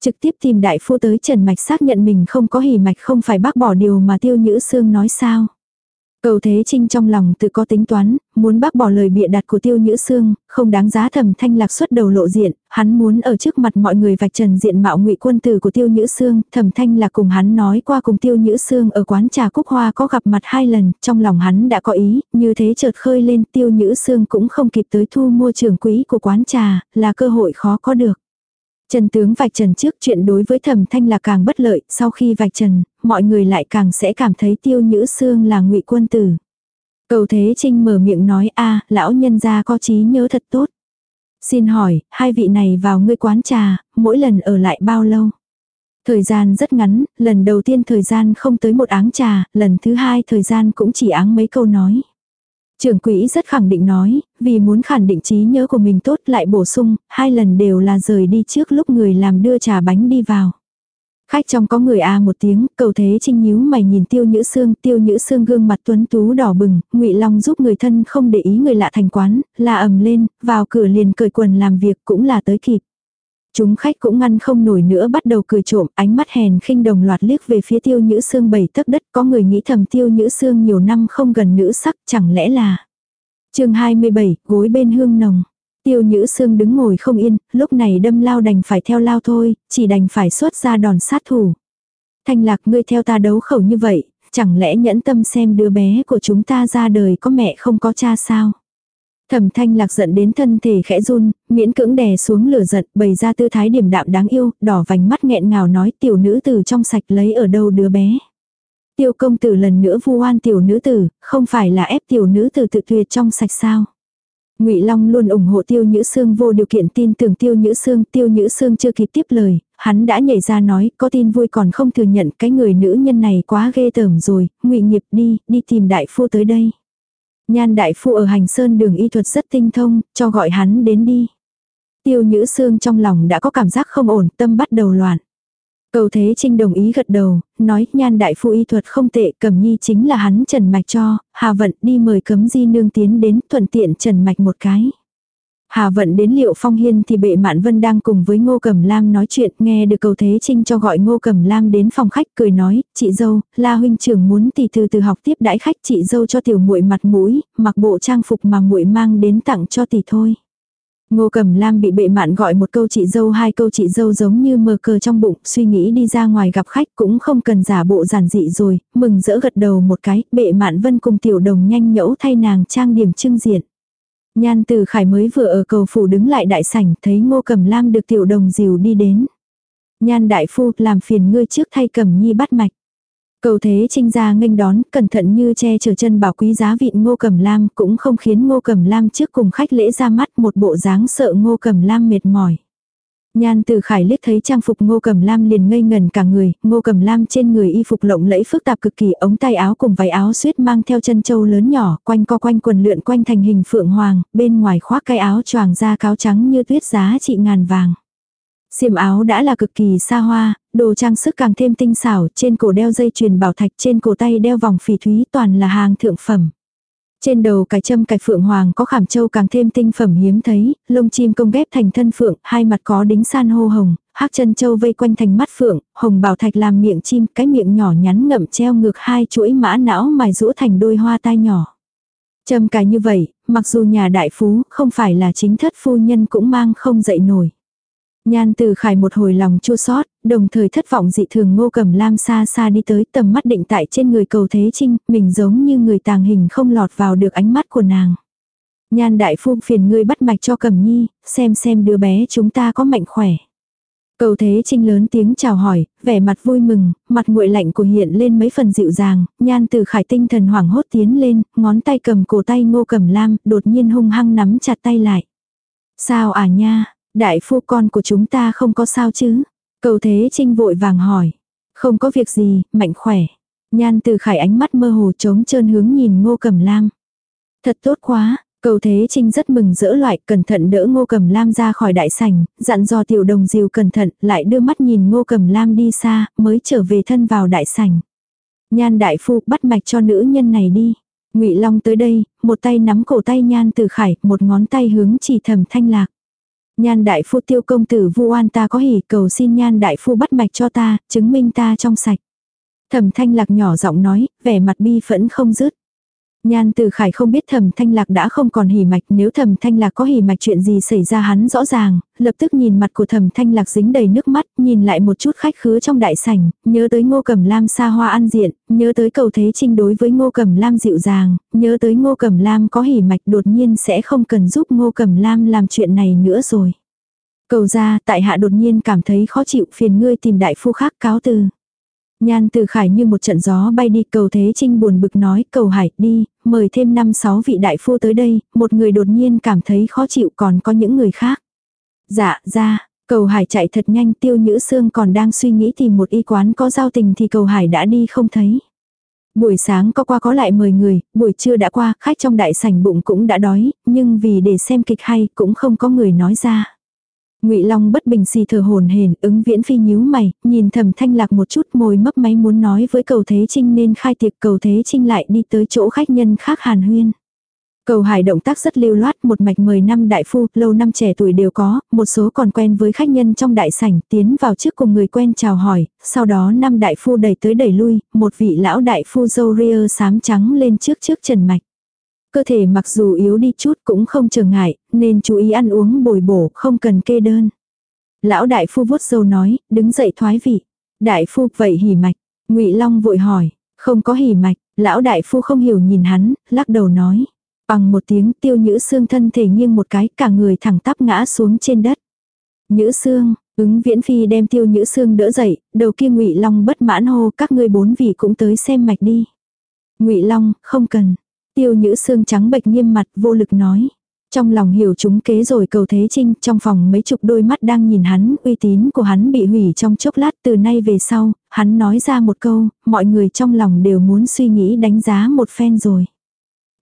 Speaker 1: Trực tiếp tìm đại phu tới Trần Mạch xác nhận mình không có hỉ mạch không phải bác bỏ điều mà tiêu nhữ xương nói sao. Cầu Thế Trinh trong lòng tự có tính toán, muốn bác bỏ lời bịa đặt của Tiêu Nhữ Sương, không đáng giá thầm thanh lạc xuất đầu lộ diện, hắn muốn ở trước mặt mọi người vạch trần diện mạo ngụy quân tử của Tiêu Nhữ Sương, thầm thanh lạc cùng hắn nói qua cùng Tiêu Nhữ Sương ở quán trà Cúc Hoa có gặp mặt hai lần, trong lòng hắn đã có ý, như thế chợt khơi lên Tiêu Nhữ Sương cũng không kịp tới thu mua trưởng quỹ của quán trà, là cơ hội khó có được. Trần tướng vạch trần trước chuyện đối với thẩm thanh là càng bất lợi, sau khi vạch trần, mọi người lại càng sẽ cảm thấy tiêu nhữ xương là ngụy quân tử. Cầu Thế Trinh mở miệng nói a lão nhân gia có trí nhớ thật tốt. Xin hỏi, hai vị này vào ngươi quán trà, mỗi lần ở lại bao lâu? Thời gian rất ngắn, lần đầu tiên thời gian không tới một áng trà, lần thứ hai thời gian cũng chỉ áng mấy câu nói. Trưởng quỹ rất khẳng định nói, vì muốn khẳng định trí nhớ của mình tốt lại bổ sung, hai lần đều là rời đi trước lúc người làm đưa trà bánh đi vào. Khách trong có người a một tiếng, cầu thế trinh nhíu mày nhìn tiêu nhữ xương, tiêu nhữ xương gương mặt tuấn tú đỏ bừng, ngụy long giúp người thân không để ý người lạ thành quán, là ầm lên, vào cửa liền cởi quần làm việc cũng là tới kịp. Chúng khách cũng ngăn không nổi nữa bắt đầu cười trộm, ánh mắt hèn khinh đồng loạt liếc về phía tiêu nhữ xương bảy tấc đất, có người nghĩ thầm tiêu nhữ xương nhiều năm không gần nữ sắc, chẳng lẽ là. chương 27, gối bên hương nồng. Tiêu nhữ xương đứng ngồi không yên, lúc này đâm lao đành phải theo lao thôi, chỉ đành phải xuất ra đòn sát thủ. Thanh lạc ngươi theo ta đấu khẩu như vậy, chẳng lẽ nhẫn tâm xem đứa bé của chúng ta ra đời có mẹ không có cha sao? Thẩm thanh lạc giận đến thân thể khẽ run, miễn cưỡng đè xuống lửa giận, bày ra tư thái điểm đạm đáng yêu, đỏ vành mắt nghẹn ngào nói tiểu nữ tử trong sạch lấy ở đâu đứa bé. Tiêu công tử lần nữa vu oan tiểu nữ tử, không phải là ép tiểu nữ tử tự tuyệt trong sạch sao. Ngụy Long luôn ủng hộ Tiêu Nhữ Sương vô điều kiện tin tưởng Tiêu Nhữ Sương, Tiêu Nhữ Sương chưa kịp tiếp lời, hắn đã nhảy ra nói, có tin vui còn không thừa nhận cái người nữ nhân này quá ghê tởm rồi, Ngụy Nghiệp đi, đi tìm đại phu tới đây. Nhan đại phu ở hành sơn đường y thuật rất tinh thông, cho gọi hắn đến đi. Tiêu nhữ xương trong lòng đã có cảm giác không ổn, tâm bắt đầu loạn. Cầu Thế Trinh đồng ý gật đầu, nói nhan đại phu y thuật không tệ, cẩm nhi chính là hắn trần mạch cho, hà vận đi mời cấm di nương tiến đến, thuận tiện trần mạch một cái. Hà vận đến liệu phong hiên thì bệ mạn vân đang cùng với ngô cẩm lam nói chuyện nghe được cầu thế trinh cho gọi ngô cẩm lam đến phòng khách cười nói chị dâu la huynh trưởng muốn tỷ từ từ học tiếp đãi khách chị dâu cho tiểu muội mặt mũi mặc bộ trang phục mà muội mang đến tặng cho tỷ thôi Ngô Cẩm Lam bị bệ mạn gọi một câu chị dâu hai câu chị dâu giống như mờ cờ trong bụng, suy nghĩ đi ra ngoài gặp khách cũng không cần giả bộ giản dị rồi, mừng rỡ gật đầu một cái, bệ mạn vân cùng tiểu đồng nhanh nhẫu thay nàng trang điểm trưng diện. Nhan từ khải mới vừa ở cầu phủ đứng lại đại sảnh thấy ngô cẩm lam được tiểu đồng dìu đi đến. Nhan đại phu làm phiền ngươi trước thay cẩm nhi bắt mạch. Cầu thế trinh ra nghênh đón, cẩn thận như che chở chân bảo quý giá vịn ngô cẩm lam cũng không khiến ngô cẩm lam trước cùng khách lễ ra mắt một bộ dáng sợ ngô cẩm lam mệt mỏi. Nhan từ khải liếc thấy trang phục ngô cầm lam liền ngây ngần cả người, ngô cầm lam trên người y phục lộng lẫy phức tạp cực kỳ ống tay áo cùng váy áo suýt mang theo chân châu lớn nhỏ, quanh co quanh quần lượn quanh thành hình phượng hoàng, bên ngoài khoác cái áo choàng da cáo trắng như tuyết giá trị ngàn vàng. Xiêm áo đã là cực kỳ xa hoa, đồ trang sức càng thêm tinh xảo, trên cổ đeo dây chuyền bảo thạch, trên cổ tay đeo vòng phỉ thúy toàn là hàng thượng phẩm. Trên đầu cái châm cài phượng hoàng có khảm châu càng thêm tinh phẩm hiếm thấy, lông chim công ghép thành thân phượng, hai mặt có đính san hô hồng, hắc chân châu vây quanh thành mắt phượng, hồng bảo thạch làm miệng chim, cái miệng nhỏ nhắn ngậm treo ngược hai chuỗi mã não mài rũ thành đôi hoa tai nhỏ. Châm cài như vậy, mặc dù nhà đại phú không phải là chính thất phu nhân cũng mang không dậy nổi. Nhan từ khải một hồi lòng chua sót, đồng thời thất vọng dị thường ngô cầm lam xa xa đi tới tầm mắt định tại trên người cầu thế trinh, mình giống như người tàng hình không lọt vào được ánh mắt của nàng. Nhan đại phu phiền ngươi bắt mạch cho cầm nhi, xem xem đứa bé chúng ta có mạnh khỏe. Cầu thế trinh lớn tiếng chào hỏi, vẻ mặt vui mừng, mặt nguội lạnh của hiện lên mấy phần dịu dàng, nhan từ khải tinh thần hoảng hốt tiến lên, ngón tay cầm cổ tay ngô cầm lam, đột nhiên hung hăng nắm chặt tay lại. Sao à nha, Đại phu con của chúng ta không có sao chứ? Cầu thế trinh vội vàng hỏi. Không có việc gì, mạnh khỏe. Nhan từ khải ánh mắt mơ hồ trống trơn hướng nhìn ngô cầm lam. Thật tốt quá, cầu thế trinh rất mừng rỡ loại cẩn thận đỡ ngô cầm lam ra khỏi đại sảnh, dặn dò tiểu đồng diều cẩn thận lại đưa mắt nhìn ngô cầm lam đi xa mới trở về thân vào đại sảnh. Nhan đại phu bắt mạch cho nữ nhân này đi. ngụy Long tới đây, một tay nắm cổ tay nhan từ khải, một ngón tay hướng chỉ thầm thanh lạc. Nhan đại phu tiêu công tử vu oan ta có hỉ cầu xin nhan đại phu bắt mạch cho ta, chứng minh ta trong sạch. Thẩm thanh lạc nhỏ giọng nói, vẻ mặt bi phẫn không dứt. Nhan từ khải không biết thẩm thanh lạc đã không còn hỉ mạch nếu thẩm thanh lạc có hỉ mạch chuyện gì xảy ra hắn rõ ràng, lập tức nhìn mặt của thẩm thanh lạc dính đầy nước mắt, nhìn lại một chút khách khứa trong đại sảnh, nhớ tới ngô cầm lam xa hoa ăn diện, nhớ tới cầu thế trinh đối với ngô cầm lam dịu dàng, nhớ tới ngô cầm lam có hỉ mạch đột nhiên sẽ không cần giúp ngô cầm lam làm chuyện này nữa rồi. Cầu ra tại hạ đột nhiên cảm thấy khó chịu phiền ngươi tìm đại phu khác cáo từ. Nhan từ khải như một trận gió bay đi cầu thế trinh buồn bực nói cầu hải đi, mời thêm năm sáu vị đại phu tới đây, một người đột nhiên cảm thấy khó chịu còn có những người khác. Dạ, ra, cầu hải chạy thật nhanh tiêu nhữ xương còn đang suy nghĩ tìm một y quán có giao tình thì cầu hải đã đi không thấy. Buổi sáng có qua có lại mời người, buổi trưa đã qua, khách trong đại sảnh bụng cũng đã đói, nhưng vì để xem kịch hay cũng không có người nói ra. Ngụy Long bất bình xì thở hồn hển, ứng viễn phi nhíu mày, nhìn thầm thanh lạc một chút môi mấp máy muốn nói với cầu thế trinh nên khai tiệc cầu thế trinh lại đi tới chỗ khách nhân khác hàn huyên. Cầu hải động tác rất lưu loát, một mạch mời năm đại phu, lâu năm trẻ tuổi đều có, một số còn quen với khách nhân trong đại sảnh, tiến vào trước cùng người quen chào hỏi, sau đó năm đại phu đẩy tới đẩy lui, một vị lão đại phu râu ria xám trắng lên trước trước trần mạch. Cơ thể mặc dù yếu đi chút cũng không trở ngại, nên chú ý ăn uống bồi bổ, không cần kê đơn. Lão đại phu vuốt râu nói, đứng dậy thoái vị. Đại phu, vậy hỉ mạch. ngụy Long vội hỏi, không có hỉ mạch, lão đại phu không hiểu nhìn hắn, lắc đầu nói. Bằng một tiếng tiêu nhữ xương thân thể nghiêng một cái, cả người thẳng tắp ngã xuống trên đất. Nhữ xương, ứng viễn phi đem tiêu nhữ xương đỡ dậy, đầu kia ngụy Long bất mãn hô các ngươi bốn vị cũng tới xem mạch đi. ngụy Long, không cần, Tiêu nhữ xương trắng bệch nghiêm mặt vô lực nói. Trong lòng hiểu chúng kế rồi cầu thế trinh, trong phòng mấy chục đôi mắt đang nhìn hắn, uy tín của hắn bị hủy trong chốc lát từ nay về sau, hắn nói ra một câu, mọi người trong lòng đều muốn suy nghĩ đánh giá một phen rồi.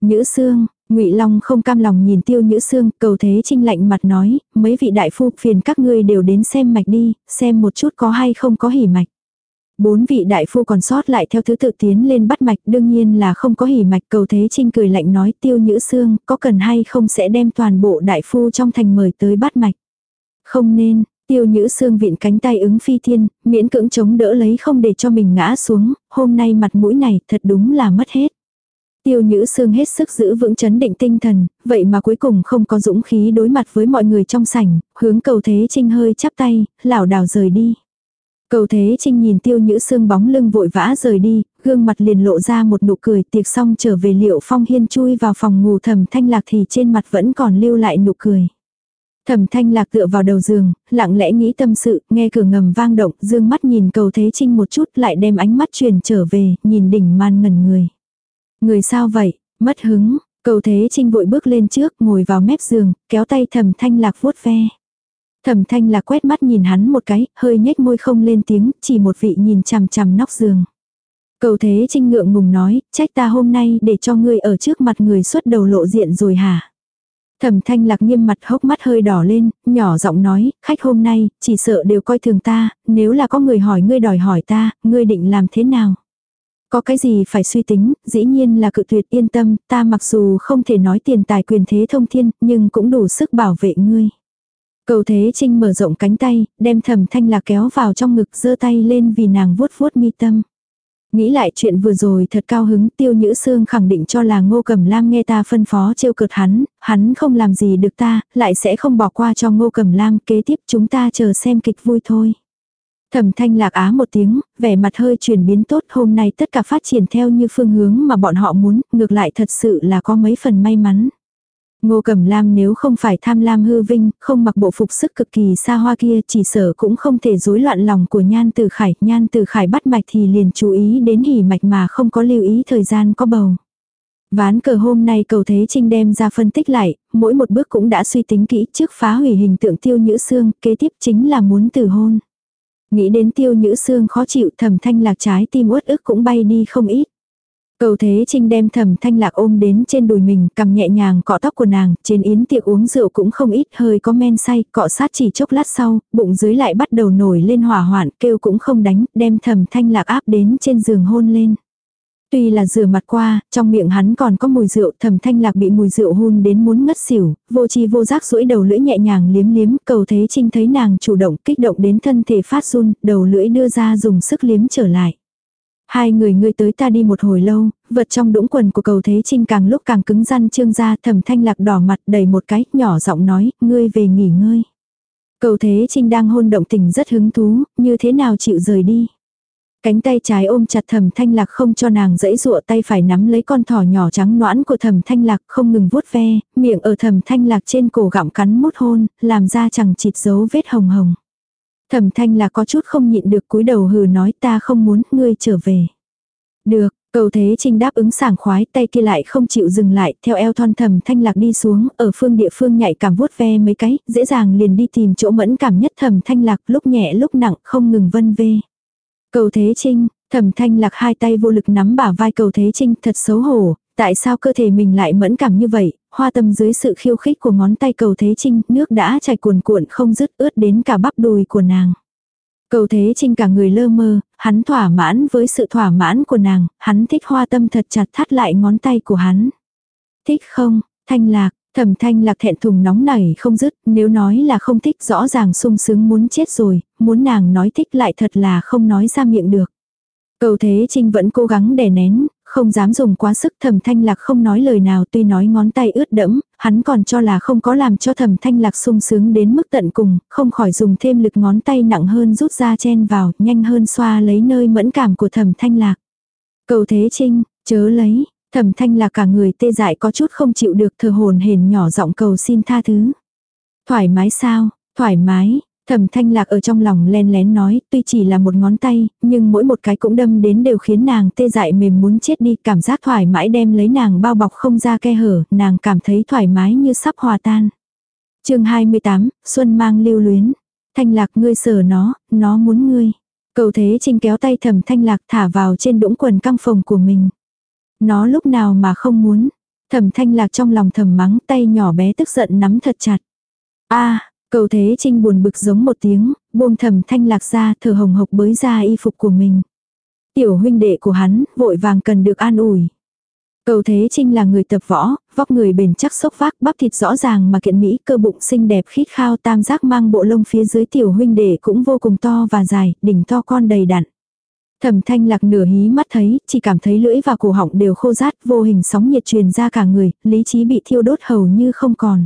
Speaker 1: Nhữ xương, ngụy Long không cam lòng nhìn tiêu nhữ xương, cầu thế trinh lạnh mặt nói, mấy vị đại phu phiền các ngươi đều đến xem mạch đi, xem một chút có hay không có hỉ mạch. Bốn vị đại phu còn sót lại theo thứ tự tiến lên bắt mạch đương nhiên là không có hỉ mạch cầu thế trinh cười lạnh nói tiêu nhữ xương có cần hay không sẽ đem toàn bộ đại phu trong thành mời tới bắt mạch. Không nên, tiêu nhữ xương viện cánh tay ứng phi thiên, miễn cưỡng chống đỡ lấy không để cho mình ngã xuống, hôm nay mặt mũi này thật đúng là mất hết. Tiêu nhữ xương hết sức giữ vững chấn định tinh thần, vậy mà cuối cùng không có dũng khí đối mặt với mọi người trong sảnh, hướng cầu thế trinh hơi chắp tay, lảo đảo rời đi. Cầu Thế Trinh nhìn tiêu nhữ xương bóng lưng vội vã rời đi, gương mặt liền lộ ra một nụ cười tiệc xong trở về liệu phong hiên chui vào phòng ngủ thầm thanh lạc thì trên mặt vẫn còn lưu lại nụ cười. Thẩm thanh lạc tựa vào đầu giường, lặng lẽ nghĩ tâm sự, nghe cửa ngầm vang động, dương mắt nhìn cầu thế trinh một chút lại đem ánh mắt truyền trở về, nhìn đỉnh man ngẩn người. Người sao vậy, mất hứng, cầu thế trinh vội bước lên trước, ngồi vào mép giường, kéo tay thẩm thanh lạc vuốt ve. Thẩm thanh là quét mắt nhìn hắn một cái, hơi nhếch môi không lên tiếng, chỉ một vị nhìn chằm chằm nóc giường. Cầu thế trinh ngượng ngùng nói, trách ta hôm nay để cho ngươi ở trước mặt người xuất đầu lộ diện rồi hả? Thẩm thanh lạc nghiêm mặt hốc mắt hơi đỏ lên, nhỏ giọng nói, khách hôm nay, chỉ sợ đều coi thường ta, nếu là có người hỏi ngươi đòi hỏi ta, ngươi định làm thế nào? Có cái gì phải suy tính, dĩ nhiên là cự tuyệt yên tâm, ta mặc dù không thể nói tiền tài quyền thế thông thiên, nhưng cũng đủ sức bảo vệ ngươi. Cầu thế trinh mở rộng cánh tay, đem thẩm thanh lạc kéo vào trong ngực giơ tay lên vì nàng vuốt vuốt mi tâm. Nghĩ lại chuyện vừa rồi thật cao hứng tiêu nhữ xương khẳng định cho là ngô cầm lam nghe ta phân phó trêu cợt hắn, hắn không làm gì được ta, lại sẽ không bỏ qua cho ngô cầm lam kế tiếp chúng ta chờ xem kịch vui thôi. Thẩm thanh lạc á một tiếng, vẻ mặt hơi chuyển biến tốt hôm nay tất cả phát triển theo như phương hướng mà bọn họ muốn, ngược lại thật sự là có mấy phần may mắn. Ngô Cẩm Lam nếu không phải tham lam hư vinh, không mặc bộ phục sức cực kỳ xa hoa kia chỉ sợ cũng không thể rối loạn lòng của Nhan Tử Khải. Nhan Tử Khải bắt mạch thì liền chú ý đến hỉ mạch mà không có lưu ý thời gian có bầu. Ván cờ hôm nay cầu thế trinh đem ra phân tích lại, mỗi một bước cũng đã suy tính kỹ trước phá hủy hình tượng tiêu nhữ xương, kế tiếp chính là muốn từ hôn. Nghĩ đến tiêu nhữ xương khó chịu thầm thanh lạc trái tim uất ức cũng bay đi không ít. Cầu thế trinh đem thầm thanh lạc ôm đến trên đùi mình, cầm nhẹ nhàng cọ tóc của nàng, trên yến tiệc uống rượu cũng không ít, hơi có men say, cọ sát chỉ chốc lát sau, bụng dưới lại bắt đầu nổi lên hỏa hoạn, kêu cũng không đánh, đem thầm thanh lạc áp đến trên giường hôn lên. Tuy là rửa mặt qua, trong miệng hắn còn có mùi rượu, thầm thanh lạc bị mùi rượu hôn đến muốn ngất xỉu, vô chi vô giác duỗi đầu lưỡi nhẹ nhàng liếm liếm, cầu thế trinh thấy nàng chủ động kích động đến thân thể phát run, đầu lưỡi đưa ra dùng sức liếm trở lại. Hai người ngươi tới ta đi một hồi lâu, vật trong đũng quần của cầu thế trinh càng lúc càng cứng răn trương ra thầm thanh lạc đỏ mặt đầy một cái, nhỏ giọng nói, ngươi về nghỉ ngơi. Cầu thế trinh đang hôn động tình rất hứng thú, như thế nào chịu rời đi. Cánh tay trái ôm chặt thầm thanh lạc không cho nàng dẫy dụa tay phải nắm lấy con thỏ nhỏ trắng noãn của thầm thanh lạc không ngừng vuốt ve, miệng ở thầm thanh lạc trên cổ gặm cắn mút hôn, làm ra chẳng chịt dấu vết hồng hồng. Thẩm thanh là có chút không nhịn được cúi đầu hừ nói ta không muốn ngươi trở về. Được, cầu thế trinh đáp ứng sảng khoái tay kia lại không chịu dừng lại theo eo thon thầm thanh lạc đi xuống ở phương địa phương nhạy cảm vuốt ve mấy cái dễ dàng liền đi tìm chỗ mẫn cảm nhất thầm thanh lạc lúc nhẹ lúc nặng không ngừng vân vê. Cầu thế trinh, thầm thanh lạc hai tay vô lực nắm bả vai cầu thế trinh thật xấu hổ, tại sao cơ thể mình lại mẫn cảm như vậy, hoa tâm dưới sự khiêu khích của ngón tay cầu thế trinh, nước đã chảy cuồn cuộn không dứt ướt đến cả bắp đùi của nàng. Cầu thế trinh cả người lơ mơ, hắn thỏa mãn với sự thỏa mãn của nàng, hắn thích hoa tâm thật chặt thắt lại ngón tay của hắn. Thích không, thanh lạc, thẩm thanh lạc thẹn thùng nóng nảy không dứt, nếu nói là không thích rõ ràng sung sướng muốn chết rồi, muốn nàng nói thích lại thật là không nói ra miệng được. Cầu Thế Trinh vẫn cố gắng đè nén, không dám dùng quá sức thẩm thanh lạc không nói lời nào tuy nói ngón tay ướt đẫm, hắn còn cho là không có làm cho thẩm thanh lạc sung sướng đến mức tận cùng, không khỏi dùng thêm lực ngón tay nặng hơn rút ra chen vào, nhanh hơn xoa lấy nơi mẫn cảm của thẩm thanh lạc. Cầu Thế Trinh, chớ lấy, thẩm thanh lạc cả người tê dại có chút không chịu được thờ hồn hển nhỏ giọng cầu xin tha thứ. Thoải mái sao, thoải mái, Thẩm thanh lạc ở trong lòng len lén nói, tuy chỉ là một ngón tay, nhưng mỗi một cái cũng đâm đến đều khiến nàng tê dại mềm muốn chết đi, cảm giác thoải mái đem lấy nàng bao bọc không ra khe hở, nàng cảm thấy thoải mái như sắp hòa tan. chương 28, Xuân mang lưu luyến. Thanh lạc ngươi sờ nó, nó muốn ngươi. Cầu thế trinh kéo tay thẩm thanh lạc thả vào trên đũng quần căng phòng của mình. Nó lúc nào mà không muốn. Thẩm thanh lạc trong lòng thầm mắng tay nhỏ bé tức giận nắm thật chặt. a Cầu thế trinh buồn bực giống một tiếng, buông thầm thanh lạc ra thở hồng hộc bới ra y phục của mình. Tiểu huynh đệ của hắn, vội vàng cần được an ủi. Cầu Thế Trinh là người tập võ, vóc người bền chắc sốc vác, bắp thịt rõ ràng mà kiện mỹ, cơ bụng xinh đẹp khít khao tam giác mang bộ lông phía dưới tiểu huynh đệ cũng vô cùng to và dài, đỉnh to con đầy đặn. Thẩm thanh lạc nửa hí mắt thấy, chỉ cảm thấy lưỡi và cổ họng đều khô rát, vô hình sóng nhiệt truyền ra cả người, lý trí bị thiêu đốt hầu như không còn.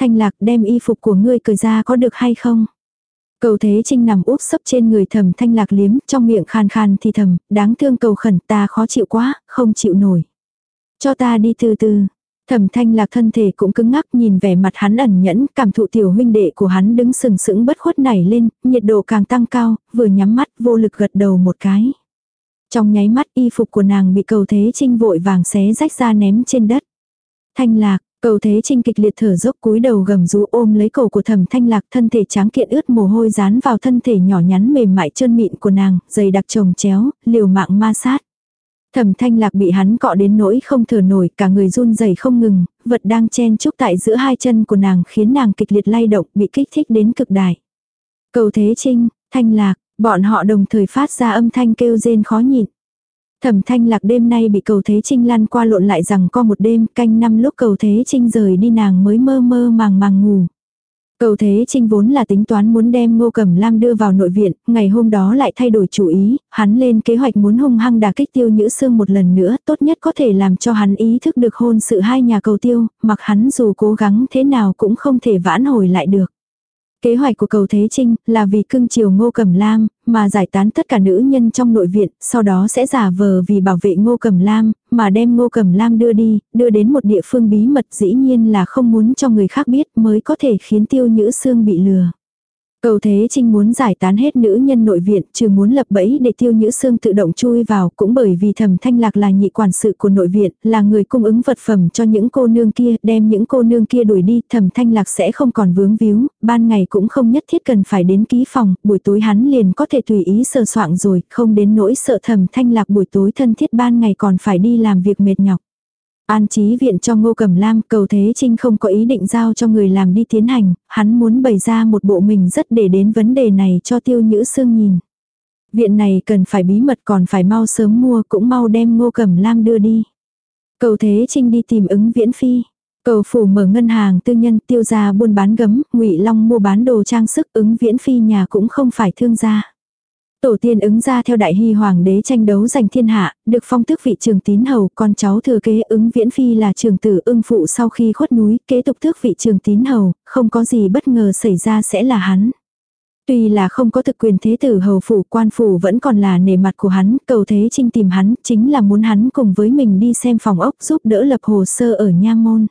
Speaker 1: Thanh lạc đem y phục của ngươi cởi ra có được hay không? Cầu thế trinh nằm úp sấp trên người thầm thanh lạc liếm, trong miệng khan khan thì thầm, đáng thương cầu khẩn ta khó chịu quá, không chịu nổi. Cho ta đi từ từ. Thẩm thanh lạc thân thể cũng cứng ngắc nhìn vẻ mặt hắn ẩn nhẫn, cảm thụ tiểu huynh đệ của hắn đứng sừng sững bất khuất nảy lên, nhiệt độ càng tăng cao, vừa nhắm mắt vô lực gật đầu một cái. Trong nháy mắt y phục của nàng bị cầu thế trinh vội vàng xé rách ra ném trên đất. Thanh lạc, Cầu Thế Trinh kịch liệt thở dốc cúi đầu gầm rú ôm lấy cổ của Thẩm Thanh Lạc, thân thể tráng kiện ướt mồ hôi dán vào thân thể nhỏ nhắn mềm mại trơn mịn của nàng, dày đặc chồng chéo, liều mạng ma sát. Thẩm Thanh Lạc bị hắn cọ đến nỗi không thở nổi, cả người run rẩy không ngừng, vật đang chen chúc tại giữa hai chân của nàng khiến nàng kịch liệt lay động, bị kích thích đến cực đại. Cầu Thế Trinh, Thanh Lạc, bọn họ đồng thời phát ra âm thanh kêu rên khó nhịn. Thẩm thanh lạc đêm nay bị cầu thế trinh lăn qua lộn lại rằng co một đêm canh năm lúc cầu thế trinh rời đi nàng mới mơ mơ màng màng ngủ. Cầu Thế Trinh vốn là tính toán muốn đem Ngô Cẩm Lam đưa vào nội viện, ngày hôm đó lại thay đổi chủ ý, hắn lên kế hoạch muốn hung hăng đả kích tiêu nhữ xương một lần nữa, tốt nhất có thể làm cho hắn ý thức được hôn sự hai nhà cầu tiêu, mặc hắn dù cố gắng thế nào cũng không thể vãn hồi lại được. Kế hoạch của cầu Thế Trinh là vì cưng chiều Ngô Cẩm Lam, mà giải tán tất cả nữ nhân trong nội viện, sau đó sẽ giả vờ vì bảo vệ Ngô Cẩm Lam, mà đem Ngô Cẩm Lam đưa đi, đưa đến một địa phương bí mật dĩ nhiên là không muốn cho người khác biết mới có thể khiến Tiêu Nhữ Sương bị lừa. Cầu Thế Trinh muốn giải tán hết nữ nhân nội viện, trừ muốn lập bẫy để tiêu nhữ xương tự động chui vào, cũng bởi vì thẩm thanh lạc là nhị quản sự của nội viện, là người cung ứng vật phẩm cho những cô nương kia, đem những cô nương kia đuổi đi, thẩm thanh lạc sẽ không còn vướng víu, ban ngày cũng không nhất thiết cần phải đến ký phòng, buổi tối hắn liền có thể tùy ý sờ soạn rồi, không đến nỗi sợ thẩm thanh lạc buổi tối thân thiết ban ngày còn phải đi làm việc mệt nhọc. An trí viện cho Ngô Cẩm Lam, cầu Thế Trinh không có ý định giao cho người làm đi tiến hành, hắn muốn bày ra một bộ mình rất để đến vấn đề này cho tiêu nhữ sương nhìn. Viện này cần phải bí mật còn phải mau sớm mua cũng mau đem Ngô Cẩm Lam đưa đi. Cầu Thế Trinh đi tìm ứng viễn phi. Cầu phủ mở ngân hàng tư nhân tiêu gia buôn bán gấm, ngụy Long mua bán đồ trang sức ứng viễn phi nhà cũng không phải thương gia. Tổ tiên ứng ra theo đại hy hoàng đế tranh đấu giành thiên hạ, được phong tước vị trường tín hầu, con cháu thừa kế ứng viễn phi là trường tử ưng phụ sau khi khuất núi, kế tục tước vị trường tín hầu, không có gì bất ngờ xảy ra sẽ là hắn. Tuy là không có thực quyền thế tử hầu phủ quan phủ vẫn còn là nề mặt của hắn, cầu thế trinh tìm hắn, chính là muốn hắn cùng với mình đi xem phòng ốc giúp đỡ lập hồ sơ ở nha môn.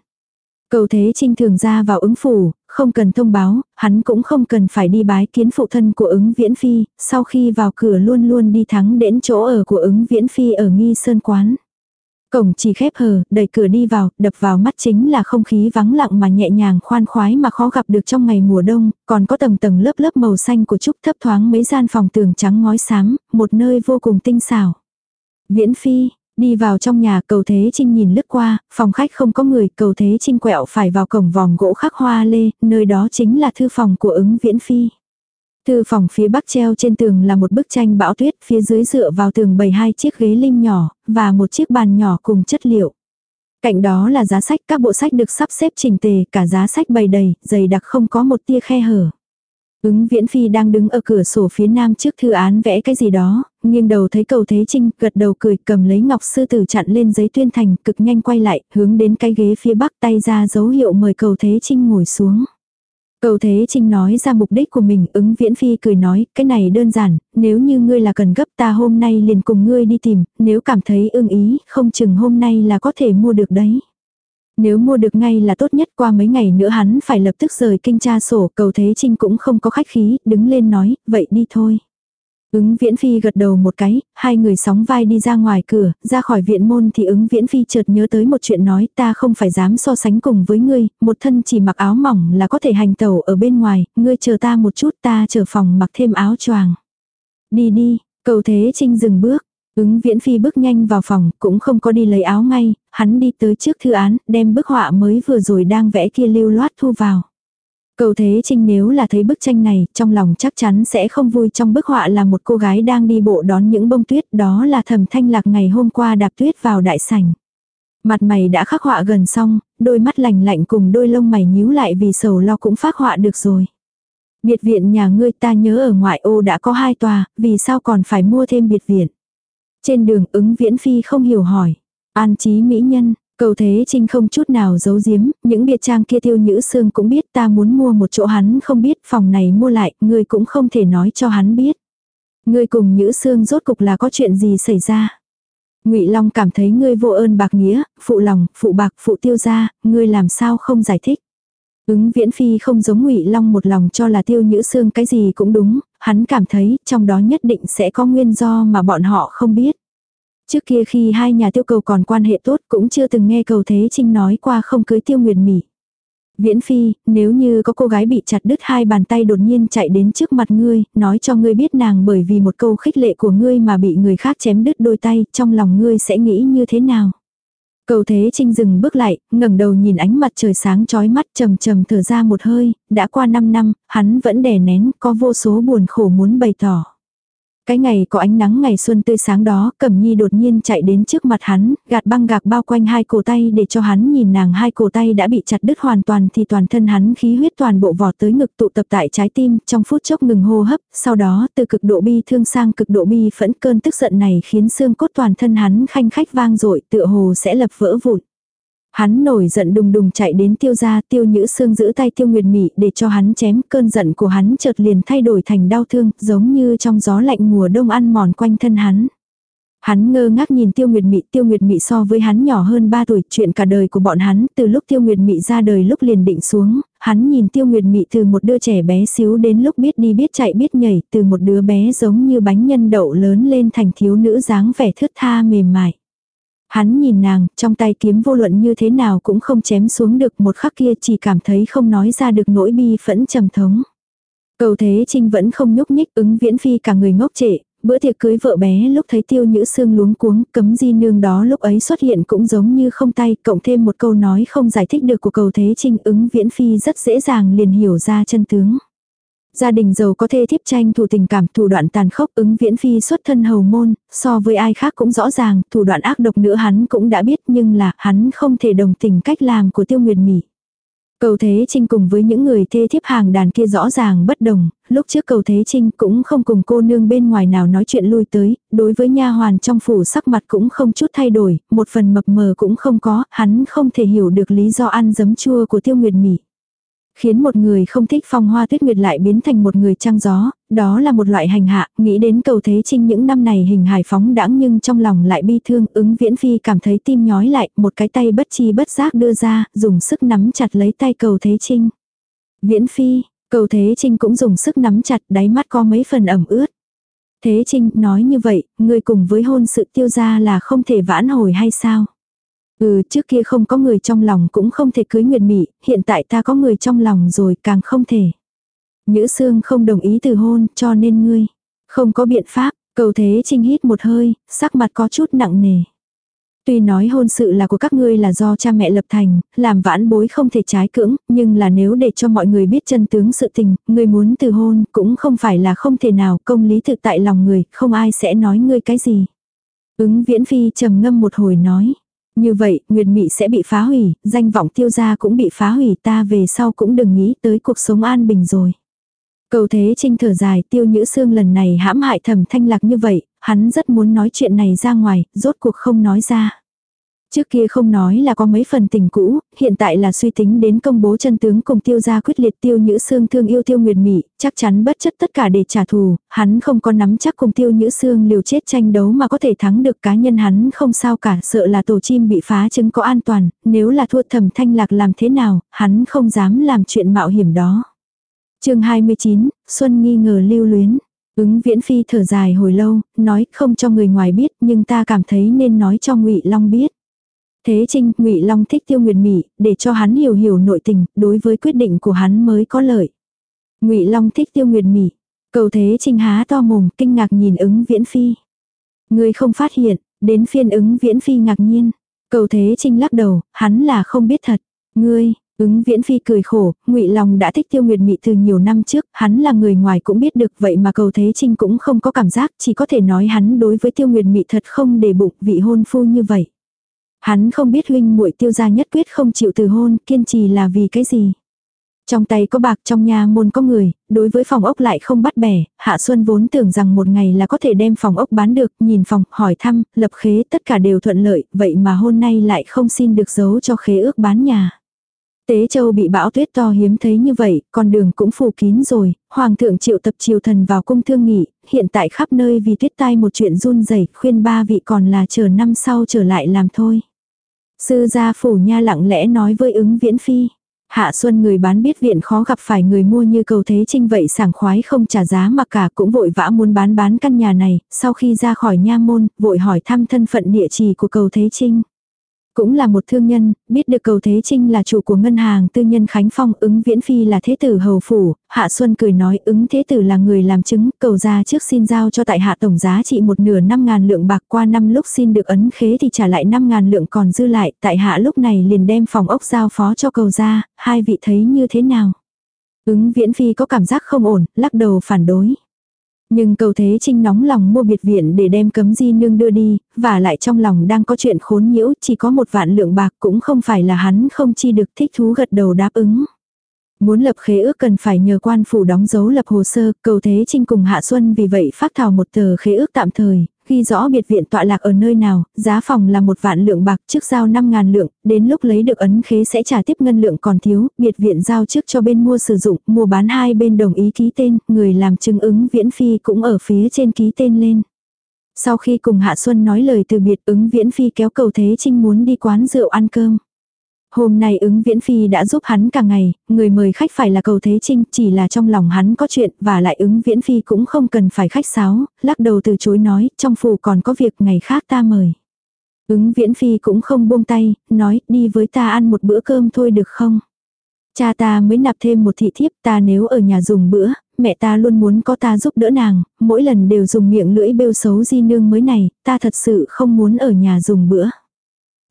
Speaker 1: Cầu Thế Trinh thường ra vào ứng phủ, không cần thông báo, hắn cũng không cần phải đi bái kiến phụ thân của ứng viễn phi, sau khi vào cửa luôn luôn đi thắng đến chỗ ở của ứng viễn phi ở nghi sơn quán. Cổng chỉ khép hờ, đẩy cửa đi vào, đập vào mắt chính là không khí vắng lặng mà nhẹ nhàng khoan khoái mà khó gặp được trong ngày mùa đông, còn có tầng tầng lớp lớp màu xanh của trúc thấp thoáng mấy gian phòng tường trắng ngói xám, một nơi vô cùng tinh xảo. Viễn phi, Đi vào trong nhà cầu Thế Trinh nhìn lướt qua, phòng khách không có người, cầu Thế Trinh quẹo phải vào cổng vòng gỗ khắc hoa lê, nơi đó chính là thư phòng của ứng viễn phi. Thư phòng phía bắc treo trên tường là một bức tranh bão tuyết, phía dưới dựa vào tường bày hai chiếc ghế lim nhỏ, và một chiếc bàn nhỏ cùng chất liệu. Cạnh đó là giá sách, các bộ sách được sắp xếp chỉnh tề, cả giá sách bày đầy, dày đặc không có một tia khe hở. Ứng viễn phi đang đứng ở cửa sổ phía nam trước thư án vẽ cái gì đó, nghiêng đầu thấy cầu thế trinh, gật đầu cười cầm lấy ngọc sư tử chặn lên giấy tuyên thành, cực nhanh quay lại, hướng đến cái ghế phía bắc tay ra dấu hiệu mời cầu thế trinh ngồi xuống. Cầu Thế Trinh nói ra mục đích của mình, ứng viễn phi cười nói, cái này đơn giản, nếu như ngươi là cần gấp ta hôm nay liền cùng ngươi đi tìm, nếu cảm thấy ưng ý, không chừng hôm nay là có thể mua được đấy. Nếu mua được ngay là tốt nhất qua mấy ngày nữa hắn phải lập tức rời kinh tra sổ, cầu Thế Trinh cũng không có khách khí, đứng lên nói, vậy đi thôi. Ứng viễn phi gật đầu một cái, hai người sóng vai đi ra ngoài cửa, ra khỏi viện môn thì ứng viễn phi chợt nhớ tới một chuyện nói ta không phải dám so sánh cùng với ngươi, một thân chỉ mặc áo mỏng là có thể hành tẩu ở bên ngoài, ngươi chờ ta một chút ta chờ phòng mặc thêm áo choàng. Đi đi, cầu thế trinh dừng bước, Ứng viễn phi bước nhanh vào phòng, cũng không có đi lấy áo ngay, hắn đi tới trước thư án, đem bức họa mới vừa rồi đang vẽ kia lưu loát thu vào. Cầu Thế Trinh nếu là thấy bức tranh này, trong lòng chắc chắn sẽ không vui trong bức họa là một cô gái đang đi bộ đón những bông tuyết, đó là thẩm thanh lạc ngày hôm qua đạp tuyết vào đại sảnh. Mặt mày đã khắc họa gần xong, đôi mắt lành lạnh cùng đôi lông mày nhíu lại vì sầu lo cũng phát họa được rồi. Biệt viện nhà ngươi ta nhớ ở ngoại ô đã có hai tòa, vì sao còn phải mua thêm biệt viện. Trên đường ứng viễn phi không hiểu hỏi. An trí mỹ nhân, cầu thế trinh không chút nào giấu giếm, những biệt trang kia tiêu nhữ xương cũng biết ta muốn mua một chỗ hắn không biết phòng này mua lại, ngươi cũng không thể nói cho hắn biết. Ngươi cùng nhữ xương rốt cục là có chuyện gì xảy ra. ngụy Long cảm thấy ngươi vô ơn bạc nghĩa, phụ lòng, phụ bạc, phụ tiêu gia ngươi làm sao không giải thích. Ứng viễn phi không giống ngụy Long một lòng cho là tiêu nhữ xương cái gì cũng đúng, hắn cảm thấy trong đó nhất định sẽ có nguyên do mà bọn họ không biết. Trước kia khi hai nhà tiêu cầu còn quan hệ tốt cũng chưa từng nghe cầu thế trinh nói qua không cưới tiêu nguyệt mỉ. Viễn phi, nếu như có cô gái bị chặt đứt hai bàn tay đột nhiên chạy đến trước mặt ngươi, nói cho ngươi biết nàng bởi vì một câu khích lệ của ngươi mà bị người khác chém đứt đôi tay, trong lòng ngươi sẽ nghĩ như thế nào? Cầu thế trinh dừng bước lại, ngẩng đầu nhìn ánh mặt trời sáng chói mắt trầm trầm thở ra một hơi, đã qua 5 năm, hắn vẫn đè nén, có vô số buồn khổ muốn bày tỏ. Cái ngày có ánh nắng ngày xuân tươi sáng đó, Cẩm Nhi đột nhiên chạy đến trước mặt hắn, gạt băng gạc bao quanh hai cổ tay để cho hắn nhìn nàng hai cổ tay đã bị chặt đứt hoàn toàn thì toàn thân hắn khí huyết toàn bộ vọt tới ngực tụ tập tại trái tim, trong phút chốc ngừng hô hấp, sau đó từ cực độ bi thương sang cực độ bi phẫn cơn tức giận này khiến xương cốt toàn thân hắn khanh khách vang dội tựa hồ sẽ lập vỡ vụn. Hắn nổi giận đùng đùng chạy đến tiêu gia tiêu nhữ xương giữ tay tiêu nguyệt mị để cho hắn chém cơn giận của hắn chợt liền thay đổi thành đau thương giống như trong gió lạnh mùa đông ăn mòn quanh thân hắn. Hắn ngơ ngác nhìn Tiêu Nguyệt Mị, Tiêu Nguyệt Mị so với hắn nhỏ hơn 3 tuổi, chuyện cả đời của bọn hắn, từ lúc Tiêu Nguyệt Mị ra đời lúc liền định xuống, hắn nhìn Tiêu Nguyệt Mị từ một đứa trẻ bé xíu đến lúc biết đi biết chạy biết nhảy, từ một đứa bé giống như bánh nhân đậu lớn lên thành thiếu nữ dáng vẻ thướt tha mềm mại. Hắn nhìn nàng, trong tay kiếm vô luận như thế nào cũng không chém xuống được một khắc kia chỉ cảm thấy không nói ra được nỗi bi phẫn trầm thống. Cầu thế trinh vẫn không nhúc nhích ứng viễn phi cả người ngốc trệ, bữa tiệc cưới vợ bé lúc thấy tiêu nhữ xương luống cuống cấm di nương đó lúc ấy xuất hiện cũng giống như không tay cộng thêm một câu nói không giải thích được của cầu thế trinh ứng viễn phi rất dễ dàng liền hiểu ra chân tướng. Gia đình giàu có thê thiếp tranh thủ tình cảm thủ đoạn tàn khốc ứng viễn phi xuất thân hầu môn, so với ai khác cũng rõ ràng, thủ đoạn ác độc nữa hắn cũng đã biết nhưng là hắn không thể đồng tình cách làm của tiêu nguyệt mỉ. Cầu Thế Trinh cùng với những người thê thiếp hàng đàn kia rõ ràng bất đồng, lúc trước Cầu Thế Trinh cũng không cùng cô nương bên ngoài nào nói chuyện lui tới, đối với nha hoàn trong phủ sắc mặt cũng không chút thay đổi, một phần mập mờ cũng không có, hắn không thể hiểu được lý do ăn giấm chua của Tiêu Nguyệt Mỉ. Khiến một người không thích phong hoa tuyết nguyệt lại biến thành một người trăng gió, đó là một loại hành hạ, nghĩ đến cầu thế trinh những năm này hình hài phóng đãng nhưng trong lòng lại bi thương, ứng viễn phi cảm thấy tim nhói lại, một cái tay bất chi bất giác đưa ra, dùng sức nắm chặt lấy tay cầu thế trinh. Viễn phi, cầu thế trinh cũng dùng sức nắm chặt, đáy mắt có mấy phần ẩm ướt. Thế trinh nói như vậy, người cùng với hôn sự tiêu gia là không thể vãn hồi hay sao? Ừ trước kia không có người trong lòng cũng không thể cưới Nguyệt Mị, hiện tại ta có người trong lòng rồi càng không thể. Nhữ Sương không đồng ý từ hôn cho nên ngươi. Không có biện pháp, cầu thế trinh hít một hơi, sắc mặt có chút nặng nề. Tuy nói hôn sự là của các ngươi là do cha mẹ lập thành, làm vãn bối không thể trái cưỡng, nhưng là nếu để cho mọi người biết chân tướng sự tình, ngươi muốn từ hôn cũng không phải là không thể nào, công lý thực tại lòng người, không ai sẽ nói ngươi cái gì. Ứng viễn phi trầm ngâm một hồi nói. Như vậy, Nguyệt Mị sẽ bị phá hủy, danh vọng tiêu gia cũng bị phá hủy ta về sau cũng đừng nghĩ tới cuộc sống an bình rồi. Cầu thế trinh thở dài tiêu nhữ xương lần này hãm hại thầm thanh lạc như vậy, hắn rất muốn nói chuyện này ra ngoài, rốt cuộc không nói ra. Trước kia không nói là có mấy phần tình cũ, hiện tại là suy tính đến công bố chân tướng cùng tiêu gia quyết liệt tiêu nhữ xương thương yêu tiêu nguyệt mị, chắc chắn bất chấp tất cả để trả thù, hắn không có nắm chắc cùng tiêu nhữ xương liều chết tranh đấu mà có thể thắng được cá nhân hắn không sao cả, sợ là tổ chim bị phá chứng có an toàn, nếu là thua thầm thanh lạc làm thế nào, hắn không dám làm chuyện mạo hiểm đó. chương 29, Xuân nghi ngờ lưu luyến. Ứng viễn phi thở dài hồi lâu, nói không cho người ngoài biết nhưng ta cảm thấy nên nói cho ngụy Long biết. Thế Trinh, Ngụy Long thích Tiêu Nguyệt Mị, để cho hắn hiểu hiểu nội tình, đối với quyết định của hắn mới có lợi. Ngụy Long thích Tiêu Nguyệt Mị. Cầu Thế Trinh há to mồm, kinh ngạc nhìn ứng Viễn Phi. Ngươi không phát hiện, đến phiên ứng Viễn Phi ngạc nhiên. Cầu Thế Trinh lắc đầu, hắn là không biết thật. Ngươi, Ứng Viễn Phi cười khổ, Ngụy Long đã thích Tiêu Nguyệt Mị từ nhiều năm trước, hắn là người ngoài cũng biết được, vậy mà Cầu Thế Trinh cũng không có cảm giác, chỉ có thể nói hắn đối với Tiêu Nguyệt Mị thật không để bụng vị hôn phu như vậy. Hắn không biết huynh muội tiêu gia nhất quyết không chịu từ hôn, kiên trì là vì cái gì. Trong tay có bạc trong nhà môn có người, đối với phòng ốc lại không bắt bẻ, Hạ Xuân vốn tưởng rằng một ngày là có thể đem phòng ốc bán được, nhìn phòng, hỏi thăm, lập khế tất cả đều thuận lợi, vậy mà hôm nay lại không xin được giấu cho khế ước bán nhà. Tế châu bị bão tuyết to hiếm thấy như vậy, con đường cũng phủ kín rồi, hoàng thượng triệu tập triều thần vào cung thương nghị, hiện tại khắp nơi vì tuyết tai một chuyện run rẩy khuyên ba vị còn là chờ năm sau trở lại làm thôi. Sư gia phủ nha lặng lẽ nói với ứng viễn phi. Hạ Xuân người bán biết viện khó gặp phải người mua như cầu thế trinh vậy sảng khoái không trả giá mà cả cũng vội vã muốn bán bán căn nhà này, sau khi ra khỏi nha môn, vội hỏi thăm thân phận địa chỉ của cầu thế trinh. Cũng là một thương nhân, biết được cầu Thế Trinh là chủ của ngân hàng tư nhân Khánh Phong, ứng viễn phi là thế tử hầu phủ, Hạ Xuân cười nói ứng thế tử là người làm chứng, cầu ra trước xin giao cho tại hạ tổng giá trị một nửa năm ngàn lượng bạc qua năm lúc xin được ấn khế thì trả lại năm ngàn lượng còn dư lại, tại hạ lúc này liền đem phòng ốc giao phó cho cầu ra, hai vị thấy như thế nào? Ứng viễn phi có cảm giác không ổn, lắc đầu phản đối. Nhưng cầu thế trinh nóng lòng mua biệt viện để đem cấm di nương đưa đi, và lại trong lòng đang có chuyện khốn nhiễu, chỉ có một vạn lượng bạc cũng không phải là hắn không chi được thích thú gật đầu đáp ứng. Muốn lập khế ước cần phải nhờ quan phủ đóng dấu lập hồ sơ, cầu thế trinh cùng Hạ Xuân vì vậy phát thảo một tờ khế ước tạm thời, ghi rõ biệt viện tọa lạc ở nơi nào, giá phòng là một vạn lượng bạc trước giao 5 ngàn lượng, đến lúc lấy được ấn khế sẽ trả tiếp ngân lượng còn thiếu, biệt viện giao trước cho bên mua sử dụng, mua bán hai bên đồng ý ký tên, người làm chứng ứng viễn phi cũng ở phía trên ký tên lên. Sau khi cùng Hạ Xuân nói lời từ biệt ứng viễn phi kéo cầu thế trinh muốn đi quán rượu ăn cơm. Hôm nay ứng viễn phi đã giúp hắn cả ngày, người mời khách phải là cầu thế trinh, chỉ là trong lòng hắn có chuyện, và lại ứng viễn phi cũng không cần phải khách sáo, lắc đầu từ chối nói, trong phủ còn có việc ngày khác ta mời. Ứng viễn phi cũng không buông tay, nói, đi với ta ăn một bữa cơm thôi được không? Cha ta mới nạp thêm một thị thiếp ta nếu ở nhà dùng bữa, mẹ ta luôn muốn có ta giúp đỡ nàng, mỗi lần đều dùng miệng lưỡi bêu xấu di nương mới này, ta thật sự không muốn ở nhà dùng bữa.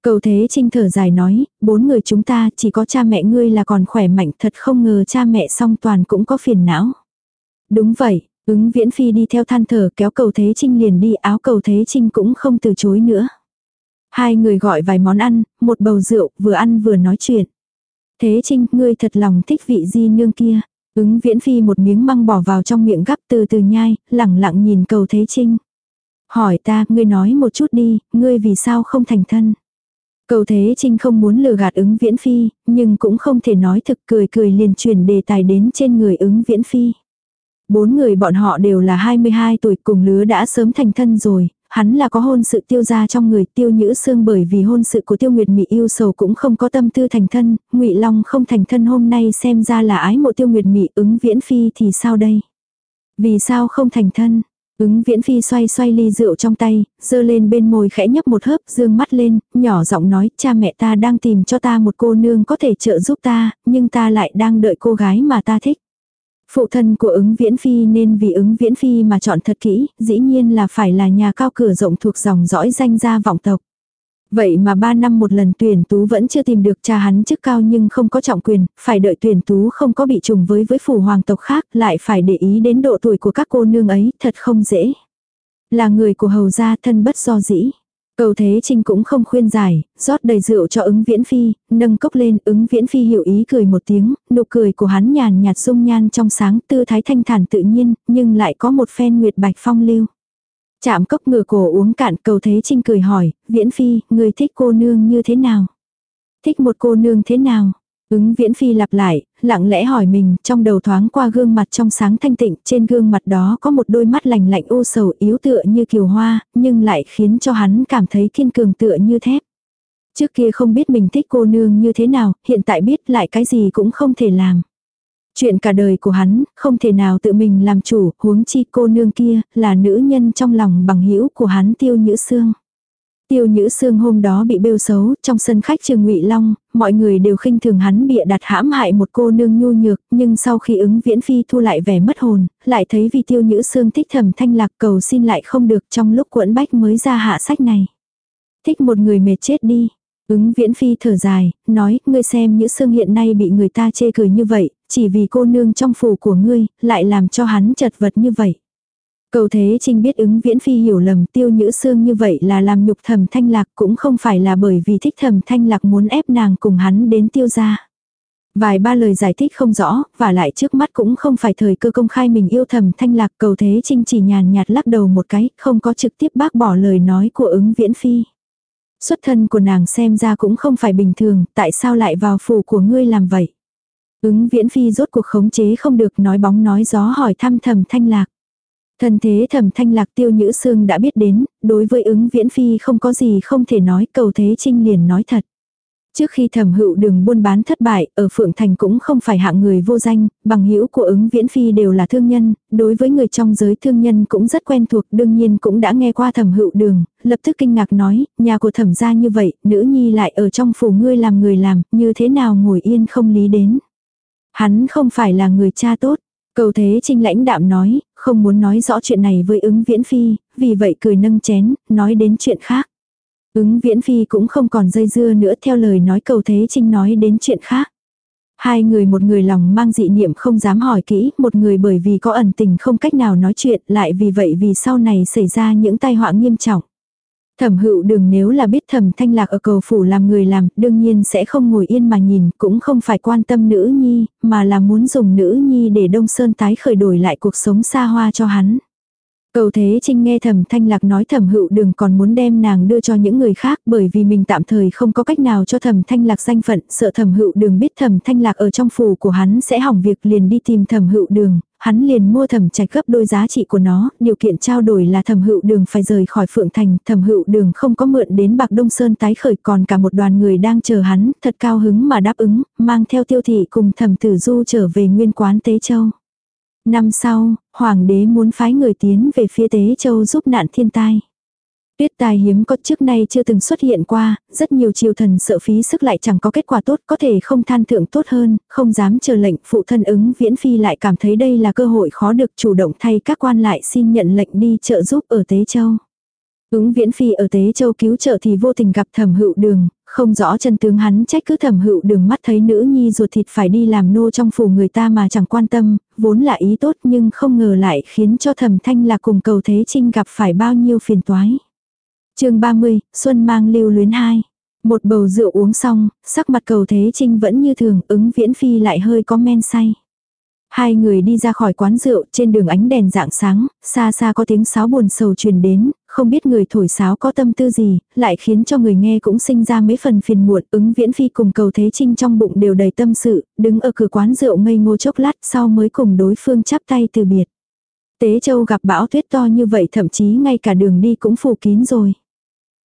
Speaker 1: Cầu thế trinh thở dài nói, bốn người chúng ta chỉ có cha mẹ ngươi là còn khỏe mạnh thật không ngờ cha mẹ song toàn cũng có phiền não. Đúng vậy, ứng viễn phi đi theo than thở kéo cầu thế trinh liền đi áo cầu thế trinh cũng không từ chối nữa. Hai người gọi vài món ăn, một bầu rượu, vừa ăn vừa nói chuyện. Thế trinh, ngươi thật lòng thích vị di nương kia. Ứng viễn phi một miếng măng bỏ vào trong miệng gắp từ từ nhai, lẳng lặng nhìn cầu thế trinh. Hỏi ta, ngươi nói một chút đi, ngươi vì sao không thành thân. Cầu Thế Trinh không muốn lừa gạt ứng viễn phi, nhưng cũng không thể nói thực cười cười liền chuyển đề tài đến trên người ứng viễn phi. Bốn người bọn họ đều là 22 tuổi cùng lứa đã sớm thành thân rồi, hắn là có hôn sự tiêu gia trong người tiêu nhữ xương bởi vì hôn sự của tiêu nguyệt mị yêu sầu cũng không có tâm tư thành thân, ngụy Long không thành thân hôm nay xem ra là ái mộ tiêu nguyệt mị ứng viễn phi thì sao đây? Vì sao không thành thân? Ứng viễn phi xoay xoay ly rượu trong tay, dơ lên bên môi khẽ nhấp một hớp, dương mắt lên, nhỏ giọng nói, cha mẹ ta đang tìm cho ta một cô nương có thể trợ giúp ta, nhưng ta lại đang đợi cô gái mà ta thích. Phụ thân của ứng viễn phi nên vì ứng viễn phi mà chọn thật kỹ, dĩ nhiên là phải là nhà cao cửa rộng thuộc dòng dõi danh gia vọng tộc. Vậy mà ba năm một lần tuyển tú vẫn chưa tìm được cha hắn chức cao nhưng không có trọng quyền, phải đợi tuyển tú không có bị trùng với với phủ hoàng tộc khác, lại phải để ý đến độ tuổi của các cô nương ấy, thật không dễ. Là người của hầu gia thân bất do dĩ. Cầu Thế Trinh cũng không khuyên giải, rót đầy rượu cho ứng viễn phi, nâng cốc lên ứng viễn phi hiểu ý cười một tiếng, nụ cười của hắn nhàn nhạt dung nhan trong sáng tư thái thanh thản tự nhiên, nhưng lại có một phen nguyệt bạch phong lưu. Chạm cốc ngửa cổ uống cạn cầu thế trinh cười hỏi, viễn phi, người thích cô nương như thế nào? Thích một cô nương thế nào? Ứng viễn phi lặp lại, lặng lẽ hỏi mình, trong đầu thoáng qua gương mặt trong sáng thanh tịnh, trên gương mặt đó có một đôi mắt lành lạnh u sầu yếu tựa như kiều hoa, nhưng lại khiến cho hắn cảm thấy kiên cường tựa như thép. Trước kia không biết mình thích cô nương như thế nào, hiện tại biết lại cái gì cũng không thể làm. Chuyện cả đời của hắn, không thể nào tự mình làm chủ, huống chi cô nương kia, là nữ nhân trong lòng bằng hữu của hắn tiêu nhữ xương. Tiêu Nhữ Sương hôm đó bị bêu xấu, trong sân khách trường Ngụy Long, mọi người đều khinh thường hắn bịa đặt hãm hại một cô nương nhu nhược, nhưng sau khi ứng viễn phi thu lại vẻ mất hồn, lại thấy vì Tiêu Nhữ Sương thích thầm thanh lạc cầu xin lại không được trong lúc quẫn bách mới ra hạ sách này. Thích một người mệt chết đi. Ứng viễn phi thở dài, nói, ngươi xem Nhữ Sương hiện nay bị người ta chê cười như vậy, chỉ vì cô nương trong phủ của ngươi, lại làm cho hắn chật vật như vậy. Cầu thế trinh biết ứng viễn phi hiểu lầm tiêu nhữ xương như vậy là làm nhục thầm thanh lạc cũng không phải là bởi vì thích thầm thanh lạc muốn ép nàng cùng hắn đến tiêu gia. Vài ba lời giải thích không rõ, và lại trước mắt cũng không phải thời cơ công khai mình yêu thầm thanh lạc cầu thế trinh chỉ nhàn nhạt lắc đầu một cái, không có trực tiếp bác bỏ lời nói của ứng viễn phi. Xuất thân của nàng xem ra cũng không phải bình thường, tại sao lại vào phủ của ngươi làm vậy? Ứng viễn phi rốt cuộc khống chế không được nói bóng nói gió hỏi thăm thầm thanh lạc. Thân thế thẩm thanh lạc tiêu nhữ Sương đã biết đến, đối với ứng viễn phi không có gì không thể nói cầu thế trinh liền nói thật. Trước khi thẩm hữu đường buôn bán thất bại, ở Phượng Thành cũng không phải hạng người vô danh, bằng hữu của ứng viễn phi đều là thương nhân, đối với người trong giới thương nhân cũng rất quen thuộc, đương nhiên cũng đã nghe qua thẩm hữu đường, lập tức kinh ngạc nói, nhà của thẩm gia như vậy, nữ nhi lại ở trong phủ ngươi làm người làm, như thế nào ngồi yên không lý đến. Hắn không phải là người cha tốt. Cầu thế trinh lãnh đạm nói, không muốn nói rõ chuyện này với ứng viễn phi, vì vậy cười nâng chén, nói đến chuyện khác. Ứng viễn phi cũng không còn dây dưa nữa theo lời nói cầu thế trinh nói đến chuyện khác. Hai người một người lòng mang dị niệm không dám hỏi kỹ, một người bởi vì có ẩn tình không cách nào nói chuyện, lại vì vậy vì sau này xảy ra những tai họa nghiêm trọng. Thẩm hữu đường nếu là biết thẩm thanh lạc ở cầu phủ làm người làm, đương nhiên sẽ không ngồi yên mà nhìn, cũng không phải quan tâm nữ nhi, mà là muốn dùng nữ nhi để Đông Sơn tái khởi đổi lại cuộc sống xa hoa cho hắn. Cầu Thế Trinh nghe Thẩm Thanh Lạc nói Thẩm Hữu Đường còn muốn đem nàng đưa cho những người khác bởi vì mình tạm thời không có cách nào cho Thẩm Thanh Lạc danh phận, sợ Thẩm Hữu Đường biết Thẩm Thanh Lạc ở trong phủ của hắn sẽ hỏng việc liền đi tìm Thẩm Hữu Đường, hắn liền mua Thẩm Trạch gấp đôi giá trị của nó, điều kiện trao đổi là Thẩm Hữu Đường phải rời khỏi Phượng Thành, Thẩm Hữu Đường không có mượn đến Bạc Đông Sơn tái khởi còn cả một đoàn người đang chờ hắn, thật cao hứng mà đáp ứng, mang theo Tiêu thị cùng Thẩm Tử Du trở về nguyên quán Tế Châu. Năm sau, hoàng đế muốn phái người tiến về phía Tế Châu giúp nạn thiên tai. Tuyết tài hiếm có trước nay chưa từng xuất hiện qua, rất nhiều triều thần sợ phí sức lại chẳng có kết quả tốt, có thể không than thượng tốt hơn, không dám chờ lệnh, phụ thân ứng viễn phi lại cảm thấy đây là cơ hội khó được chủ động thay các quan lại xin nhận lệnh đi trợ giúp ở Tế Châu. Ứng viễn phi ở Tế Châu cứu trợ thì vô tình gặp thẩm hữu đường, không rõ chân tướng hắn trách cứ thẩm hữu đường mắt thấy nữ nhi ruột thịt phải đi làm nô trong phủ người ta mà chẳng quan tâm, vốn là ý tốt nhưng không ngờ lại khiến cho thẩm thanh là cùng cầu thế trinh gặp phải bao nhiêu phiền toái. chương 30, Xuân mang lưu luyến hai. Một bầu rượu uống xong, sắc mặt cầu thế trinh vẫn như thường, ứng viễn phi lại hơi có men say. Hai người đi ra khỏi quán rượu, trên đường ánh đèn rạng sáng, xa xa có tiếng sáo buồn sầu truyền đến, không biết người thổi sáo có tâm tư gì, lại khiến cho người nghe cũng sinh ra mấy phần phiền muộn, ứng viễn phi cùng cầu thế trinh trong bụng đều đầy tâm sự, đứng ở cửa quán rượu ngây ngô chốc lát sau mới cùng đối phương chắp tay từ biệt. Tế châu gặp bão tuyết to như vậy thậm chí ngay cả đường đi cũng phủ kín rồi.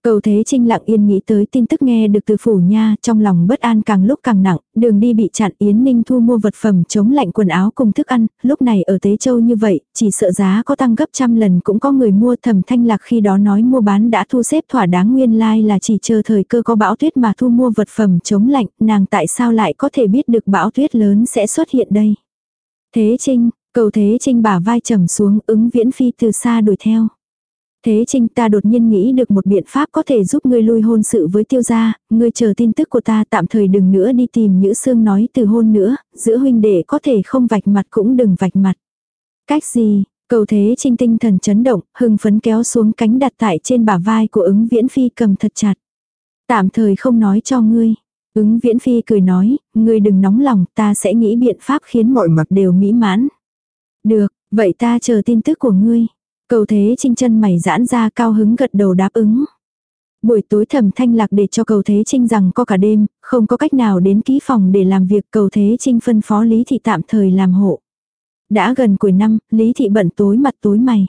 Speaker 1: Cầu Thế Trinh lặng yên nghĩ tới tin tức nghe được từ phủ nha, trong lòng bất an càng lúc càng nặng, đường đi bị chặn Yến Ninh thu mua vật phẩm chống lạnh quần áo cùng thức ăn, lúc này ở Tế Châu như vậy, chỉ sợ giá có tăng gấp trăm lần cũng có người mua thầm thanh lạc khi đó nói mua bán đã thu xếp thỏa đáng nguyên lai like là chỉ chờ thời cơ có bão tuyết mà thu mua vật phẩm chống lạnh, nàng tại sao lại có thể biết được bão tuyết lớn sẽ xuất hiện đây. Thế Trinh, cầu Thế Trinh bả vai trầm xuống ứng viễn phi từ xa đuổi theo. Thế Trinh ta đột nhiên nghĩ được một biện pháp có thể giúp ngươi lui hôn sự với tiêu gia, ngươi chờ tin tức của ta tạm thời đừng nữa đi tìm Nhữ Sương nói từ hôn nữa, giữa huynh đệ có thể không vạch mặt cũng đừng vạch mặt. Cách gì, cầu Thế Trinh tinh thần chấn động, hưng phấn kéo xuống cánh đặt tại trên bả vai của ứng viễn phi cầm thật chặt. Tạm thời không nói cho ngươi. Ứng viễn phi cười nói, ngươi đừng nóng lòng, ta sẽ nghĩ biện pháp khiến mọi mặt đều mỹ mãn. Được, vậy ta chờ tin tức của ngươi. Cầu thế trinh chân mày giãn ra cao hứng gật đầu đáp ứng. Buổi tối thẩm thanh lạc để cho cầu thế trinh rằng có cả đêm, không có cách nào đến ký phòng để làm việc cầu thế trinh phân phó Lý Thị tạm thời làm hộ. Đã gần cuối năm, Lý Thị bận tối mặt tối mày.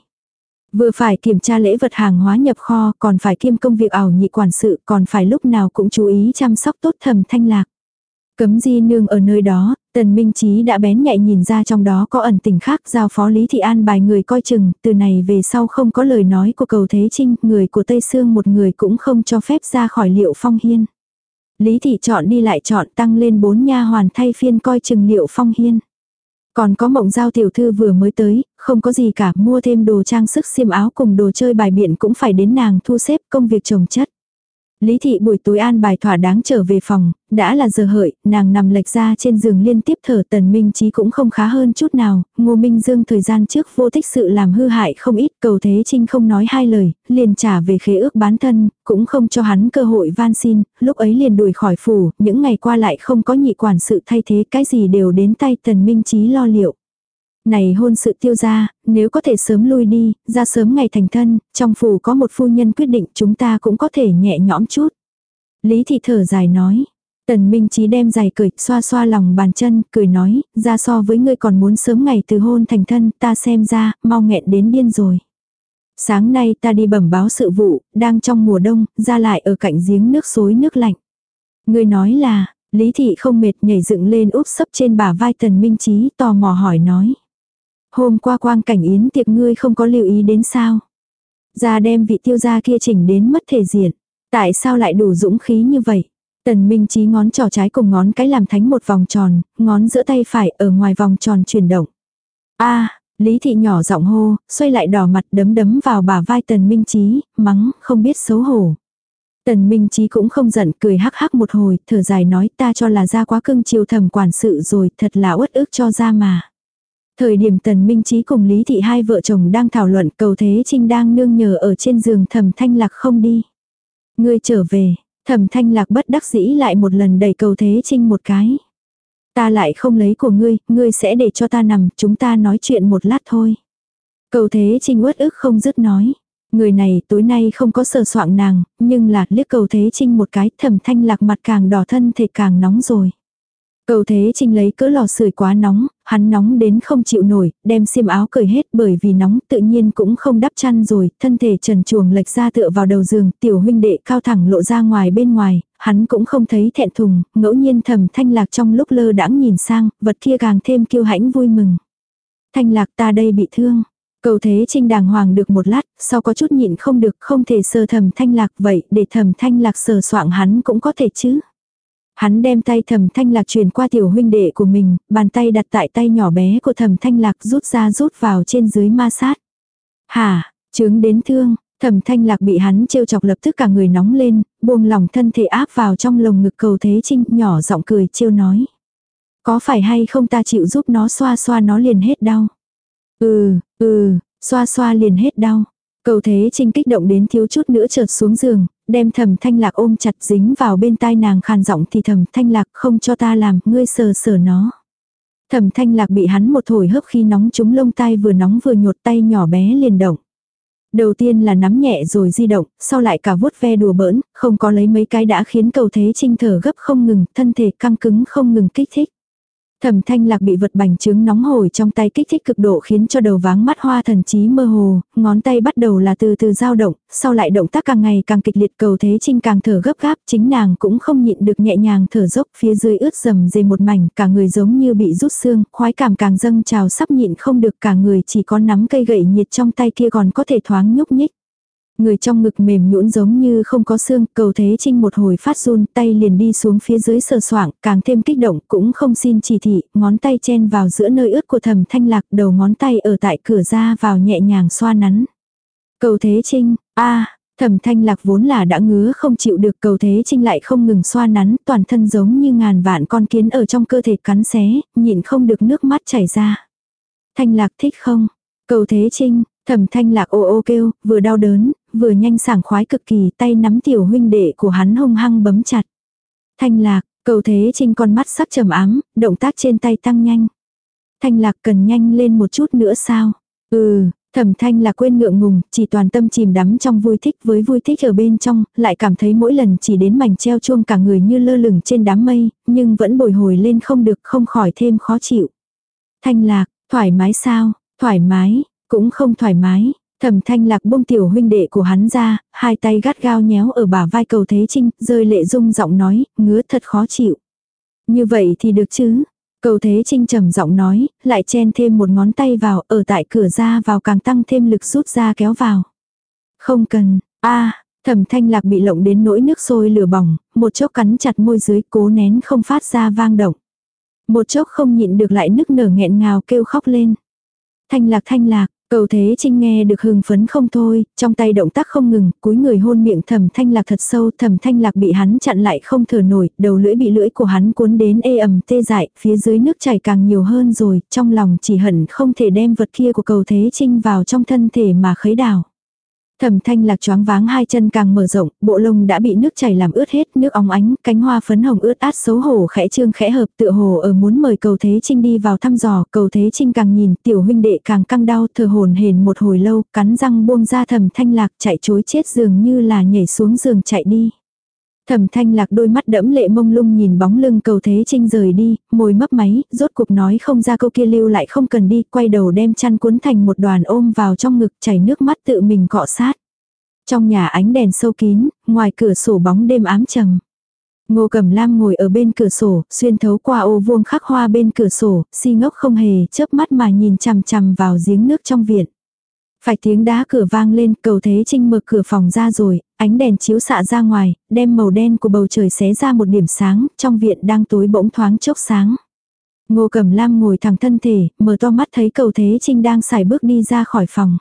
Speaker 1: Vừa phải kiểm tra lễ vật hàng hóa nhập kho, còn phải kiêm công việc ảo nhị quản sự, còn phải lúc nào cũng chú ý chăm sóc tốt thẩm thanh lạc. Cấm di nương ở nơi đó, tần minh trí đã bén nhạy nhìn ra trong đó có ẩn tình khác giao phó Lý Thị An bài người coi chừng, từ này về sau không có lời nói của cầu Thế Trinh, người của Tây Sương một người cũng không cho phép ra khỏi liệu phong hiên. Lý Thị chọn đi lại chọn tăng lên bốn nha hoàn thay phiên coi chừng liệu phong hiên. Còn có mộng giao tiểu thư vừa mới tới, không có gì cả, mua thêm đồ trang sức xiêm áo cùng đồ chơi bài biện cũng phải đến nàng thu xếp công việc trồng chất. Lý thị buổi tối an bài thỏa đáng trở về phòng, đã là giờ hợi, nàng nằm lệch ra trên giường liên tiếp thở tần minh trí cũng không khá hơn chút nào, ngô minh dương thời gian trước vô tích sự làm hư hại không ít, cầu thế trinh không nói hai lời, liền trả về khế ước bán thân, cũng không cho hắn cơ hội van xin, lúc ấy liền đuổi khỏi phủ, những ngày qua lại không có nhị quản sự thay thế cái gì đều đến tay tần minh trí lo liệu này hôn sự tiêu ra, nếu có thể sớm lui đi, ra sớm ngày thành thân, trong phủ có một phu nhân quyết định chúng ta cũng có thể nhẹ nhõm chút. Lý thị thở dài nói. Tần Minh Chí đem giày cười, xoa xoa lòng bàn chân, cười nói, ra so với ngươi còn muốn sớm ngày từ hôn thành thân, ta xem ra, mau nghẹn đến điên rồi. Sáng nay ta đi bẩm báo sự vụ, đang trong mùa đông, ra lại ở cạnh giếng nước suối nước lạnh. Ngươi nói là, Lý Thị không mệt nhảy dựng lên úp sấp trên bả vai Tần Minh Chí tò mò hỏi nói. Hôm qua quang cảnh yến tiệc ngươi không có lưu ý đến sao? Ra đem vị tiêu gia kia chỉnh đến mất thể diện. Tại sao lại đủ dũng khí như vậy? Tần Minh Chí ngón trỏ trái cùng ngón cái làm thánh một vòng tròn, ngón giữa tay phải ở ngoài vòng tròn chuyển động. A, Lý Thị nhỏ giọng hô, xoay lại đỏ mặt đấm đấm vào bả vai Tần Minh Chí, mắng, không biết xấu hổ. Tần Minh Chí cũng không giận, cười hắc hắc một hồi, thở dài nói ta cho là ra quá cưng chiều thầm quản sự rồi, thật là uất ức cho ra mà. Thời điểm Tần Minh Chí cùng Lý Thị hai vợ chồng đang thảo luận cầu thế trinh đang nương nhờ ở trên giường thầm thanh lạc không đi. Ngươi trở về, thầm thanh lạc bất đắc dĩ lại một lần đẩy cầu thế trinh một cái. Ta lại không lấy của ngươi, ngươi sẽ để cho ta nằm, chúng ta nói chuyện một lát thôi. Cầu thế trinh uất ức không dứt nói. Người này tối nay không có sờ soạng nàng, nhưng là liếc cầu thế trinh một cái thầm thanh lạc mặt càng đỏ thân thể càng nóng rồi. Cầu thế trinh lấy cỡ lò sưởi quá nóng, hắn nóng đến không chịu nổi, đem xiêm áo cởi hết bởi vì nóng tự nhiên cũng không đắp chăn rồi, thân thể trần chuồng lệch ra tựa vào đầu giường, tiểu huynh đệ cao thẳng lộ ra ngoài bên ngoài, hắn cũng không thấy thẹn thùng, ngẫu nhiên thầm thanh lạc trong lúc lơ đãng nhìn sang, vật kia càng thêm kiêu hãnh vui mừng. Thanh lạc ta đây bị thương. Cầu thế trinh đàng hoàng được một lát, sau có chút nhịn không được không thể sờ thầm thanh lạc vậy để thầm thanh lạc sờ soạng hắn cũng có thể chứ. Hắn đem tay thầm thanh lạc truyền qua tiểu huynh đệ của mình, bàn tay đặt tại tay nhỏ bé của thầm thanh lạc rút ra rút vào trên dưới ma sát. Hả, chứng đến thương, thầm thanh lạc bị hắn trêu chọc lập tức cả người nóng lên, buông lòng thân thể áp vào trong lồng ngực cầu thế trinh nhỏ giọng cười trêu nói. Có phải hay không ta chịu giúp nó xoa xoa nó liền hết đau. Ừ, ừ, xoa xoa liền hết đau. Cầu thế trinh kích động đến thiếu chút nữa trượt xuống giường, đem thầm thanh lạc ôm chặt dính vào bên tai nàng khàn giọng thì thầm thanh lạc không cho ta làm, ngươi sờ sờ nó. Thầm thanh lạc bị hắn một thổi hớp khi nóng trúng lông tai vừa nóng vừa nhột tay nhỏ bé liền động. Đầu tiên là nắm nhẹ rồi di động, sau lại cả vuốt ve đùa bỡn, không có lấy mấy cái đã khiến cầu thế trinh thở gấp không ngừng, thân thể căng cứng không ngừng kích thích. Thẩm thanh lạc bị vật bành trướng nóng hổi trong tay kích thích cực độ khiến cho đầu váng mắt hoa thần trí mơ hồ, ngón tay bắt đầu là từ từ dao động, sau lại động tác càng ngày càng kịch liệt cầu thế trinh càng thở gấp gáp, chính nàng cũng không nhịn được nhẹ nhàng thở dốc phía dưới ướt dầm dề một mảnh, cả người giống như bị rút xương, khoái cảm càng dâng trào sắp nhịn không được cả người chỉ có nắm cây gậy nhiệt trong tay kia còn có thể thoáng nhúc nhích. Người trong ngực mềm nhũn giống như không có xương, cầu thế trinh một hồi phát run, tay liền đi xuống phía dưới sờ soạng, càng thêm kích động, cũng không xin chỉ thị, ngón tay chen vào giữa nơi ướt của thầm thanh lạc, đầu ngón tay ở tại cửa ra vào nhẹ nhàng xoa nắn. Cầu thế trinh, a thầm thanh lạc vốn là đã ngứa không chịu được cầu thế trinh lại không ngừng xoa nắn, toàn thân giống như ngàn vạn con kiến ở trong cơ thể cắn xé, nhịn không được nước mắt chảy ra. Thanh lạc thích không? Cầu thế trinh, Thẩm thanh lạc ô ô kêu, vừa đau đớn, vừa nhanh sảng khoái cực kỳ tay nắm tiểu huynh đệ của hắn hung hăng bấm chặt. Thanh lạc, cầu thế trinh con mắt sắc trầm ám, động tác trên tay tăng nhanh. Thanh lạc cần nhanh lên một chút nữa sao? Ừ, thẩm thanh lạc quên ngượng ngùng, chỉ toàn tâm chìm đắm trong vui thích với vui thích ở bên trong, lại cảm thấy mỗi lần chỉ đến mảnh treo chuông cả người như lơ lửng trên đám mây, nhưng vẫn bồi hồi lên không được không khỏi thêm khó chịu. Thanh lạc, thoải mái sao? Thoải mái, cũng không thoải mái, thẩm thanh lạc buông tiểu huynh đệ của hắn ra, hai tay gắt gao nhéo ở bả vai cầu thế trinh, rơi lệ rung giọng nói, ngứa thật khó chịu. Như vậy thì được chứ. Cầu thế trinh trầm giọng nói, lại chen thêm một ngón tay vào, ở tại cửa ra vào càng tăng thêm lực rút ra kéo vào. Không cần, a thẩm thanh lạc bị lộng đến nỗi nước sôi lửa bỏng, một chốc cắn chặt môi dưới cố nén không phát ra vang động. Một chốc không nhịn được lại nức nở nghẹn ngào kêu khóc lên. Thanh lạc thanh lạc, Cầu thế trinh nghe được hưng phấn không thôi, trong tay động tác không ngừng, cúi người hôn miệng thẩm thanh lạc thật sâu, thẩm thanh lạc bị hắn chặn lại không thở nổi, đầu lưỡi bị lưỡi của hắn cuốn đến ê ẩm tê dại, phía dưới nước chảy càng nhiều hơn rồi, trong lòng chỉ hận không thể đem vật kia của cầu thế trinh vào trong thân thể mà khấy đảo. Thẩm thanh lạc choáng váng hai chân càng mở rộng, bộ lông đã bị nước chảy làm ướt hết, nước óng ánh, cánh hoa phấn hồng ướt át xấu hổ khẽ trương khẽ hợp tựa hồ ở muốn mời cầu thế trinh đi vào thăm dò, cầu thế trinh càng nhìn, tiểu huynh đệ càng căng đau, thờ hồn hền một hồi lâu, cắn răng buông ra thẩm thanh lạc chạy chối chết dường như là nhảy xuống giường chạy đi. Thẩm thanh lạc đôi mắt đẫm lệ mông lung nhìn bóng lưng cầu thế trinh rời đi, môi mấp máy, rốt cuộc nói không ra câu kia lưu lại không cần đi, quay đầu đem chăn cuốn thành một đoàn ôm vào trong ngực chảy nước mắt tự mình cọ sát. Trong nhà ánh đèn sâu kín, ngoài cửa sổ bóng đêm ám trầm. Ngô Cẩm Lam ngồi ở bên cửa sổ, xuyên thấu qua ô vuông khắc hoa bên cửa sổ, si ngốc không hề chớp mắt mà nhìn chằm chằm vào giếng nước trong viện. Phải tiếng đá cửa vang lên, cầu thế trinh mở cửa phòng ra rồi, ánh đèn chiếu xạ ra ngoài, đem màu đen của bầu trời xé ra một điểm sáng, trong viện đang tối bỗng thoáng chốc sáng. Ngô Cẩm Lam ngồi thẳng thân thể, mở to mắt thấy cầu thế trinh đang xài bước đi ra khỏi phòng.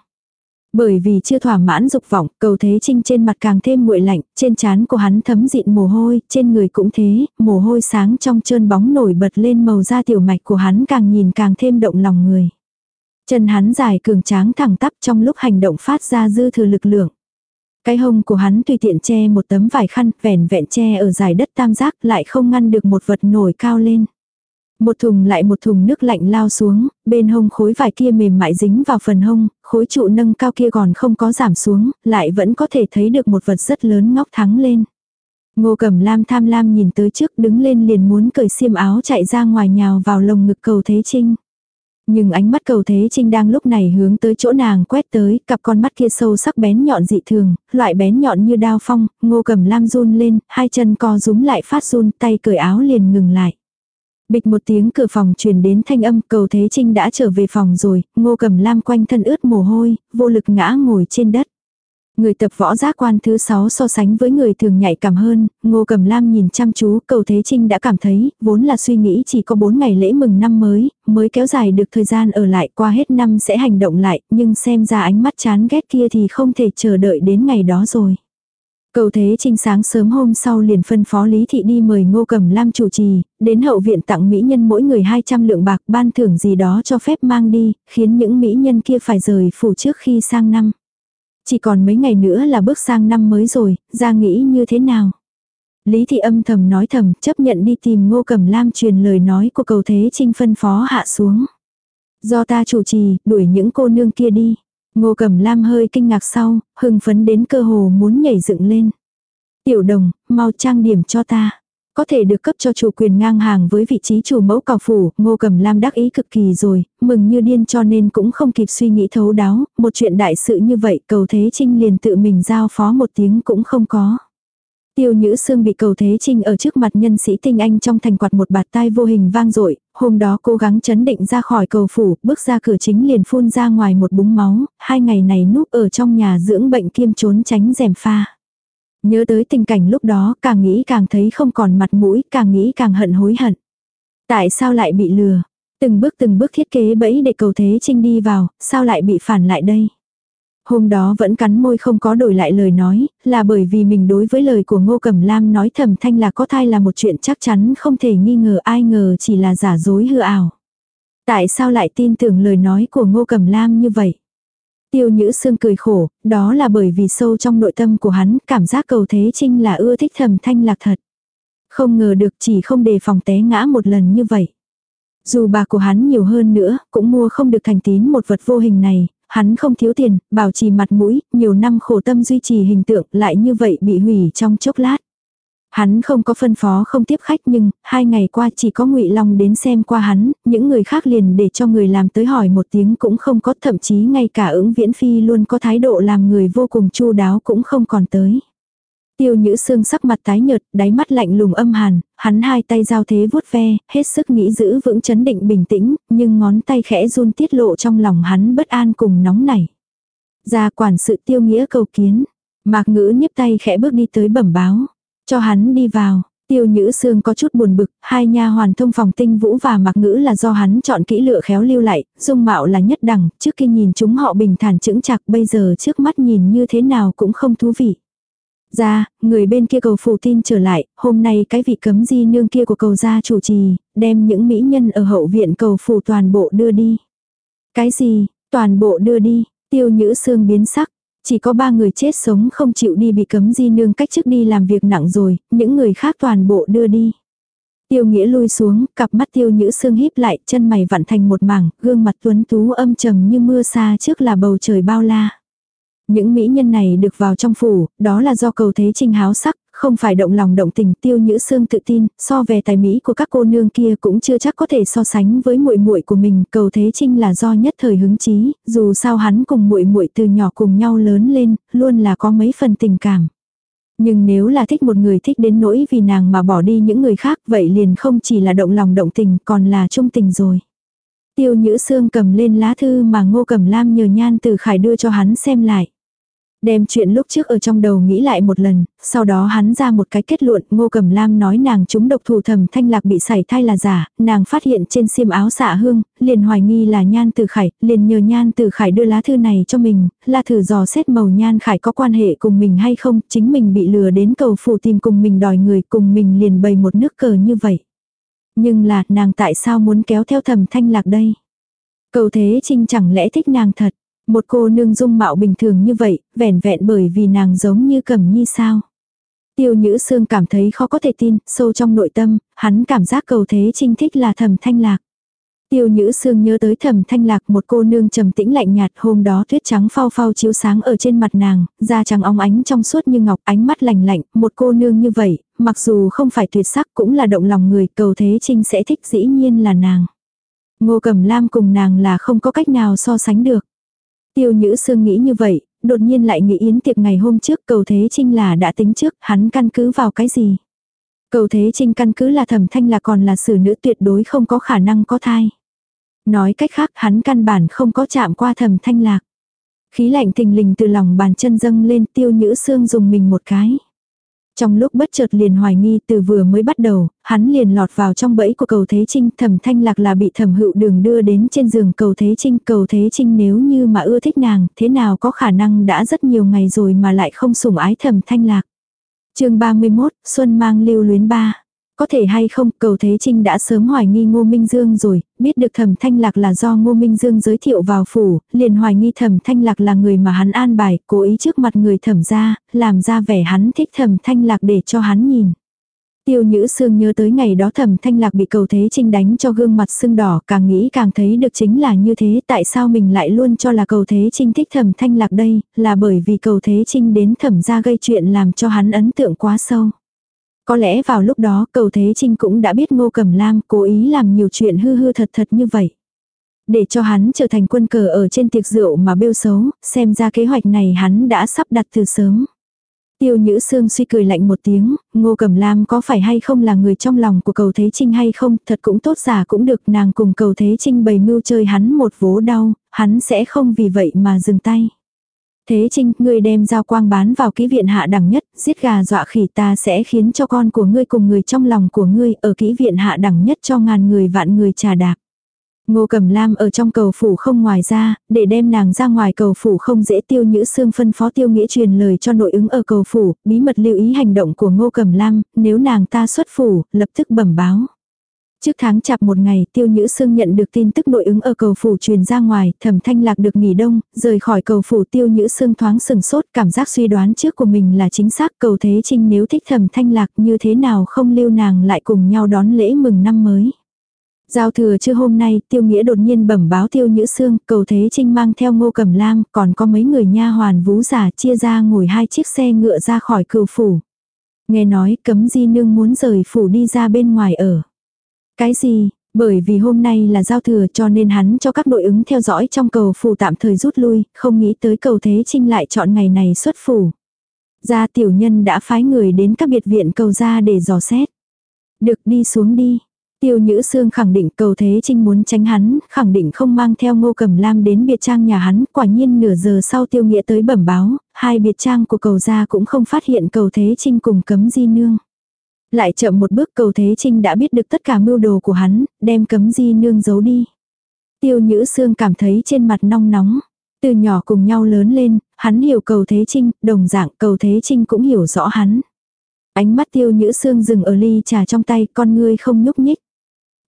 Speaker 1: Bởi vì chưa thỏa mãn dục vọng, cầu thế trinh trên mặt càng thêm nguội lạnh, trên trán của hắn thấm dịn mồ hôi, trên người cũng thế, mồ hôi sáng trong trơn bóng nổi bật lên màu da tiểu mạch của hắn càng nhìn càng thêm động lòng người. Chân hắn dài cường tráng thẳng tắp trong lúc hành động phát ra dư thừa lực lượng. Cái hông của hắn tùy tiện che một tấm vải khăn, vẻn vẹn che ở dài đất tam giác lại không ngăn được một vật nổi cao lên. Một thùng lại một thùng nước lạnh lao xuống, bên hông khối vải kia mềm mại dính vào phần hông, khối trụ nâng cao kia còn không có giảm xuống, lại vẫn có thể thấy được một vật rất lớn ngóc thắng lên. Ngô Cẩm Lam tham lam nhìn tới trước đứng lên liền muốn cởi xiêm áo chạy ra ngoài nhào vào lồng ngực cầu Thế Trinh. Nhưng ánh mắt cầu Thế Trinh đang lúc này hướng tới chỗ nàng quét tới, cặp con mắt kia sâu sắc bén nhọn dị thường, loại bén nhọn như đao phong, Ngô Cầm Lam run lên, hai chân co rúm lại phát run, tay cởi áo liền ngừng lại. Bịch một tiếng cửa phòng truyền đến thanh âm cầu Thế Trinh đã trở về phòng rồi, ngô cầm lam quanh thân ướt mồ hôi, vô lực ngã ngồi trên đất. Người tập võ giác quan thứ 6 so sánh với người thường nhạy cảm hơn, ngô cầm lam nhìn chăm chú cầu Thế Trinh đã cảm thấy, vốn là suy nghĩ chỉ có 4 ngày lễ mừng năm mới, mới kéo dài được thời gian ở lại qua hết năm sẽ hành động lại, nhưng xem ra ánh mắt chán ghét kia thì không thể chờ đợi đến ngày đó rồi. Cầu Thế Trinh sáng sớm hôm sau liền phân phó Lý Thị đi mời Ngô Cẩm Lam chủ trì, đến hậu viện tặng mỹ nhân mỗi người 200 lượng bạc ban thưởng gì đó cho phép mang đi, khiến những mỹ nhân kia phải rời phủ trước khi sang năm. Chỉ còn mấy ngày nữa là bước sang năm mới rồi, ra nghĩ như thế nào? Lý Thị âm thầm nói thầm, chấp nhận đi tìm Ngô Cẩm Lam truyền lời nói của cầu Thế Trinh phân phó hạ xuống. Do ta chủ trì, đuổi những cô nương kia đi. Ngô Cẩm Lam hơi kinh ngạc sau, hưng phấn đến cơ hồ muốn nhảy dựng lên. Tiểu đồng, mau trang điểm cho ta. Có thể được cấp cho chủ quyền ngang hàng với vị trí chủ mẫu cào phủ, Ngô Cẩm Lam đắc ý cực kỳ rồi, mừng như điên cho nên cũng không kịp suy nghĩ thấu đáo, một chuyện đại sự như vậy cầu thế trinh liền tự mình giao phó một tiếng cũng không có. Tiêu Nhữ Sương bị cầu thế trinh ở trước mặt nhân sĩ tinh anh trong thành quạt một bạt tai vô hình vang dội hôm đó cố gắng chấn định ra khỏi cầu phủ, bước ra cửa chính liền phun ra ngoài một búng máu, hai ngày này núp ở trong nhà dưỡng bệnh kiêm trốn tránh rèm pha. Nhớ tới tình cảnh lúc đó, càng nghĩ càng thấy không còn mặt mũi, càng nghĩ càng hận hối hận. Tại sao lại bị lừa? Từng bước từng bước thiết kế bẫy để cầu thế trinh đi vào, sao lại bị phản lại đây? Hôm đó vẫn cắn môi không có đổi lại lời nói, là bởi vì mình đối với lời của Ngô Cẩm Lam nói thầm thanh là có thai là một chuyện chắc chắn không thể nghi ngờ ai ngờ chỉ là giả dối hư ảo. Tại sao lại tin tưởng lời nói của Ngô Cẩm Lam như vậy? Tiêu Nhữ Sương cười khổ, đó là bởi vì sâu trong nội tâm của hắn cảm giác cầu thế trinh là ưa thích thầm thanh lạc thật. Không ngờ được chỉ không đề phòng té ngã một lần như vậy. Dù bà của hắn nhiều hơn nữa, cũng mua không được thành tín một vật vô hình này, hắn không thiếu tiền, bảo trì mặt mũi, nhiều năm khổ tâm duy trì hình tượng, lại như vậy bị hủy trong chốc lát. Hắn không có phân phó không tiếp khách nhưng, hai ngày qua chỉ có ngụy Long đến xem qua hắn, những người khác liền để cho người làm tới hỏi một tiếng cũng không có, thậm chí ngay cả ứng viễn phi luôn có thái độ làm người vô cùng chu đáo cũng không còn tới. Tiêu nhữ xương sắc mặt tái nhợt, đáy mắt lạnh lùng âm hàn, hắn hai tay giao thế vuốt ve, hết sức nghĩ giữ vững chấn định bình tĩnh, nhưng ngón tay khẽ run tiết lộ trong lòng hắn bất an cùng nóng nảy. Ra quản sự tiêu nghĩa cầu kiến, mạc ngữ nhấp tay khẽ bước đi tới bẩm báo, cho hắn đi vào. Tiêu Nhữ Sương có chút buồn bực, hai nha hoàn thông phòng tinh vũ và mặc ngữ là do hắn chọn kỹ lựa khéo lưu lại, dung mạo là nhất đẳng, trước khi nhìn chúng họ bình thản chững chạc bây giờ trước mắt nhìn như thế nào cũng không thú vị. Ra, người bên kia cầu phủ tin trở lại, hôm nay cái vị cấm di nương kia của cầu gia chủ trì, đem những mỹ nhân ở hậu viện cầu phủ toàn bộ đưa đi. Cái gì, toàn bộ đưa đi, tiêu nhữ xương biến sắc. Chỉ có ba người chết sống không chịu đi bị cấm di nương cách trước đi làm việc nặng rồi, những người khác toàn bộ đưa đi. Tiêu nghĩa lui xuống, cặp mắt tiêu nhữ xương híp lại, chân mày vặn thành một mảng, gương mặt tuấn tú âm trầm như mưa xa trước là bầu trời bao la. Những mỹ nhân này được vào trong phủ, đó là do cầu thế trinh háo sắc, không phải động lòng động tình tiêu nhữ xương tự tin, so về tài mỹ của các cô nương kia cũng chưa chắc có thể so sánh với muội muội của mình, cầu thế trinh là do nhất thời hứng chí, dù sao hắn cùng muội muội từ nhỏ cùng nhau lớn lên, luôn là có mấy phần tình cảm. Nhưng nếu là thích một người thích đến nỗi vì nàng mà bỏ đi những người khác vậy liền không chỉ là động lòng động tình còn là trung tình rồi. Tiêu Nhữ Sương cầm lên lá thư mà Ngô Cẩm Lam nhờ Nhan Từ Khải đưa cho hắn xem lại. Đem chuyện lúc trước ở trong đầu nghĩ lại một lần, sau đó hắn ra một cái kết luận, Ngô Cẩm Lam nói nàng chúng độc thủ thầm thanh lạc bị sảy thai là giả, nàng phát hiện trên xiêm áo xạ hương, liền hoài nghi là Nhan Tử Khải, liền nhờ Nhan Tử Khải đưa lá thư này cho mình, là thử dò xét màu Nhan Khải có quan hệ cùng mình hay không, chính mình bị lừa đến cầu phủ tìm cùng mình đòi người cùng mình liền bày một nước cờ như vậy. Nhưng là, nàng tại sao muốn kéo theo thầm thanh lạc đây? Cầu thế trinh chẳng lẽ thích nàng thật? Một cô nương dung mạo bình thường như vậy, vẻn vẹn bởi vì nàng giống như cẩm nhi sao? Tiêu Nhữ Sương cảm thấy khó có thể tin, sâu trong nội tâm, hắn cảm giác cầu thế trinh thích là thầm thanh lạc. Tiêu Nhữ Sương nhớ tới thầm thanh lạc một cô nương trầm tĩnh lạnh nhạt hôm đó tuyết trắng phao phao chiếu sáng ở trên mặt nàng, da trắng óng ánh trong suốt như ngọc ánh mắt lành lạnh, một cô nương như vậy, mặc dù không phải tuyệt sắc cũng là động lòng người cầu thế trinh sẽ thích dĩ nhiên là nàng. Ngô Cẩm Lam cùng nàng là không có cách nào so sánh được. Tiêu Nhữ Sương nghĩ như vậy, đột nhiên lại nghĩ yến tiệc ngày hôm trước cầu thế trinh là đã tính trước, hắn căn cứ vào cái gì. Cầu thế trinh căn cứ là thẩm thanh là còn là xử nữ tuyệt đối không có khả năng có thai. Nói cách khác hắn căn bản không có chạm qua thẩm thanh lạc. Khí lạnh thình lình từ lòng bàn chân dâng lên tiêu nhữ xương dùng mình một cái. Trong lúc bất chợt liền hoài nghi từ vừa mới bắt đầu, hắn liền lọt vào trong bẫy của cầu Thế Trinh, thẩm thanh lạc là bị thẩm hữu đường đưa đến trên giường cầu Thế Trinh. Cầu Thế Trinh nếu như mà ưa thích nàng, thế nào có khả năng đã rất nhiều ngày rồi mà lại không sủng ái thẩm thanh lạc. chương 31, Xuân mang lưu luyến ba. Có thể hay không, cầu Thế Trinh đã sớm hoài nghi Ngô Minh Dương rồi, biết được thẩm thanh lạc là do Ngô Minh Dương giới thiệu vào phủ, liền hoài nghi thẩm thanh lạc là người mà hắn an bài, cố ý trước mặt người thẩm ra, làm ra vẻ hắn thích thẩm thanh lạc để cho hắn nhìn. Tiêu Nhữ Sương nhớ tới ngày đó thẩm thanh lạc bị cầu thế trinh đánh cho gương mặt sưng đỏ càng nghĩ càng thấy được chính là như thế tại sao mình lại luôn cho là cầu thế trinh thích thẩm thanh lạc đây là bởi vì cầu thế trinh đến thẩm ra gây chuyện làm cho hắn ấn tượng quá sâu. Có lẽ vào lúc đó cầu Thế Trinh cũng đã biết Ngô Cẩm Lam cố ý làm nhiều chuyện hư hư thật thật như vậy. Để cho hắn trở thành quân cờ ở trên tiệc rượu mà bêu xấu, xem ra kế hoạch này hắn đã sắp đặt từ sớm. Tiêu Nhữ Sương suy cười lạnh một tiếng, Ngô Cẩm Lam có phải hay không là người trong lòng của cầu Thế Trinh hay không, thật cũng tốt giả cũng được nàng cùng cầu Thế Trinh bày mưu chơi hắn một vố đau, hắn sẽ không vì vậy mà dừng tay. Thế Trinh, ngươi đem giao quang bán vào kỹ viện hạ đẳng nhất, giết gà dọa khỉ ta sẽ khiến cho con của ngươi cùng người trong lòng của ngươi ở kỹ viện hạ đẳng nhất cho ngàn người vạn người trà đạp. Ngô Cẩm Lam ở trong cầu phủ không ngoài ra, để đem nàng ra ngoài cầu phủ không dễ tiêu nhữ xương phân phó tiêu nghĩa truyền lời cho nội ứng ở cầu phủ, bí mật lưu ý hành động của Ngô Cẩm Lam, nếu nàng ta xuất phủ, lập tức bẩm báo. Trước tháng chạp một ngày, Tiêu Nhữ Sương nhận được tin tức nội ứng ở cầu phủ truyền ra ngoài, Thẩm Thanh Lạc được nghỉ đông, rời khỏi cầu phủ Tiêu Nhữ Sương thoáng sừng sốt, cảm giác suy đoán trước của mình là chính xác, cầu Thế Trinh nếu thích Thẩm Thanh Lạc như thế nào không lưu nàng lại cùng nhau đón lễ mừng năm mới. Giao thừa chưa hôm nay, Tiêu Nghĩa đột nhiên bẩm báo Tiêu Nhữ Sương, cầu Thế Trinh mang theo Ngô Cẩm Lam, còn có mấy người nha hoàn vú giả chia ra ngồi hai chiếc xe ngựa ra khỏi cầu phủ. Nghe nói cấm di nương muốn rời phủ đi ra bên ngoài ở. Cái gì? Bởi vì hôm nay là giao thừa cho nên hắn cho các đội ứng theo dõi trong cầu phủ tạm thời rút lui, không nghĩ tới cầu thế trinh lại chọn ngày này xuất phủ. Gia tiểu nhân đã phái người đến các biệt viện cầu ra để dò xét. Được đi xuống đi. Tiêu Nhữ Sương khẳng định cầu thế trinh muốn tránh hắn, khẳng định không mang theo ngô cầm lam đến biệt trang nhà hắn, quả nhiên nửa giờ sau tiêu nghĩa tới bẩm báo, hai biệt trang của cầu gia cũng không phát hiện cầu thế trinh cùng cấm di nương. Lại chậm một bước cầu thế trinh đã biết được tất cả mưu đồ của hắn, đem cấm di nương giấu đi. Tiêu nhữ xương cảm thấy trên mặt nong nóng. Từ nhỏ cùng nhau lớn lên, hắn hiểu cầu thế trinh, đồng dạng cầu thế trinh cũng hiểu rõ hắn. Ánh mắt tiêu nhữ xương dừng ở ly trà trong tay, con ngươi không nhúc nhích.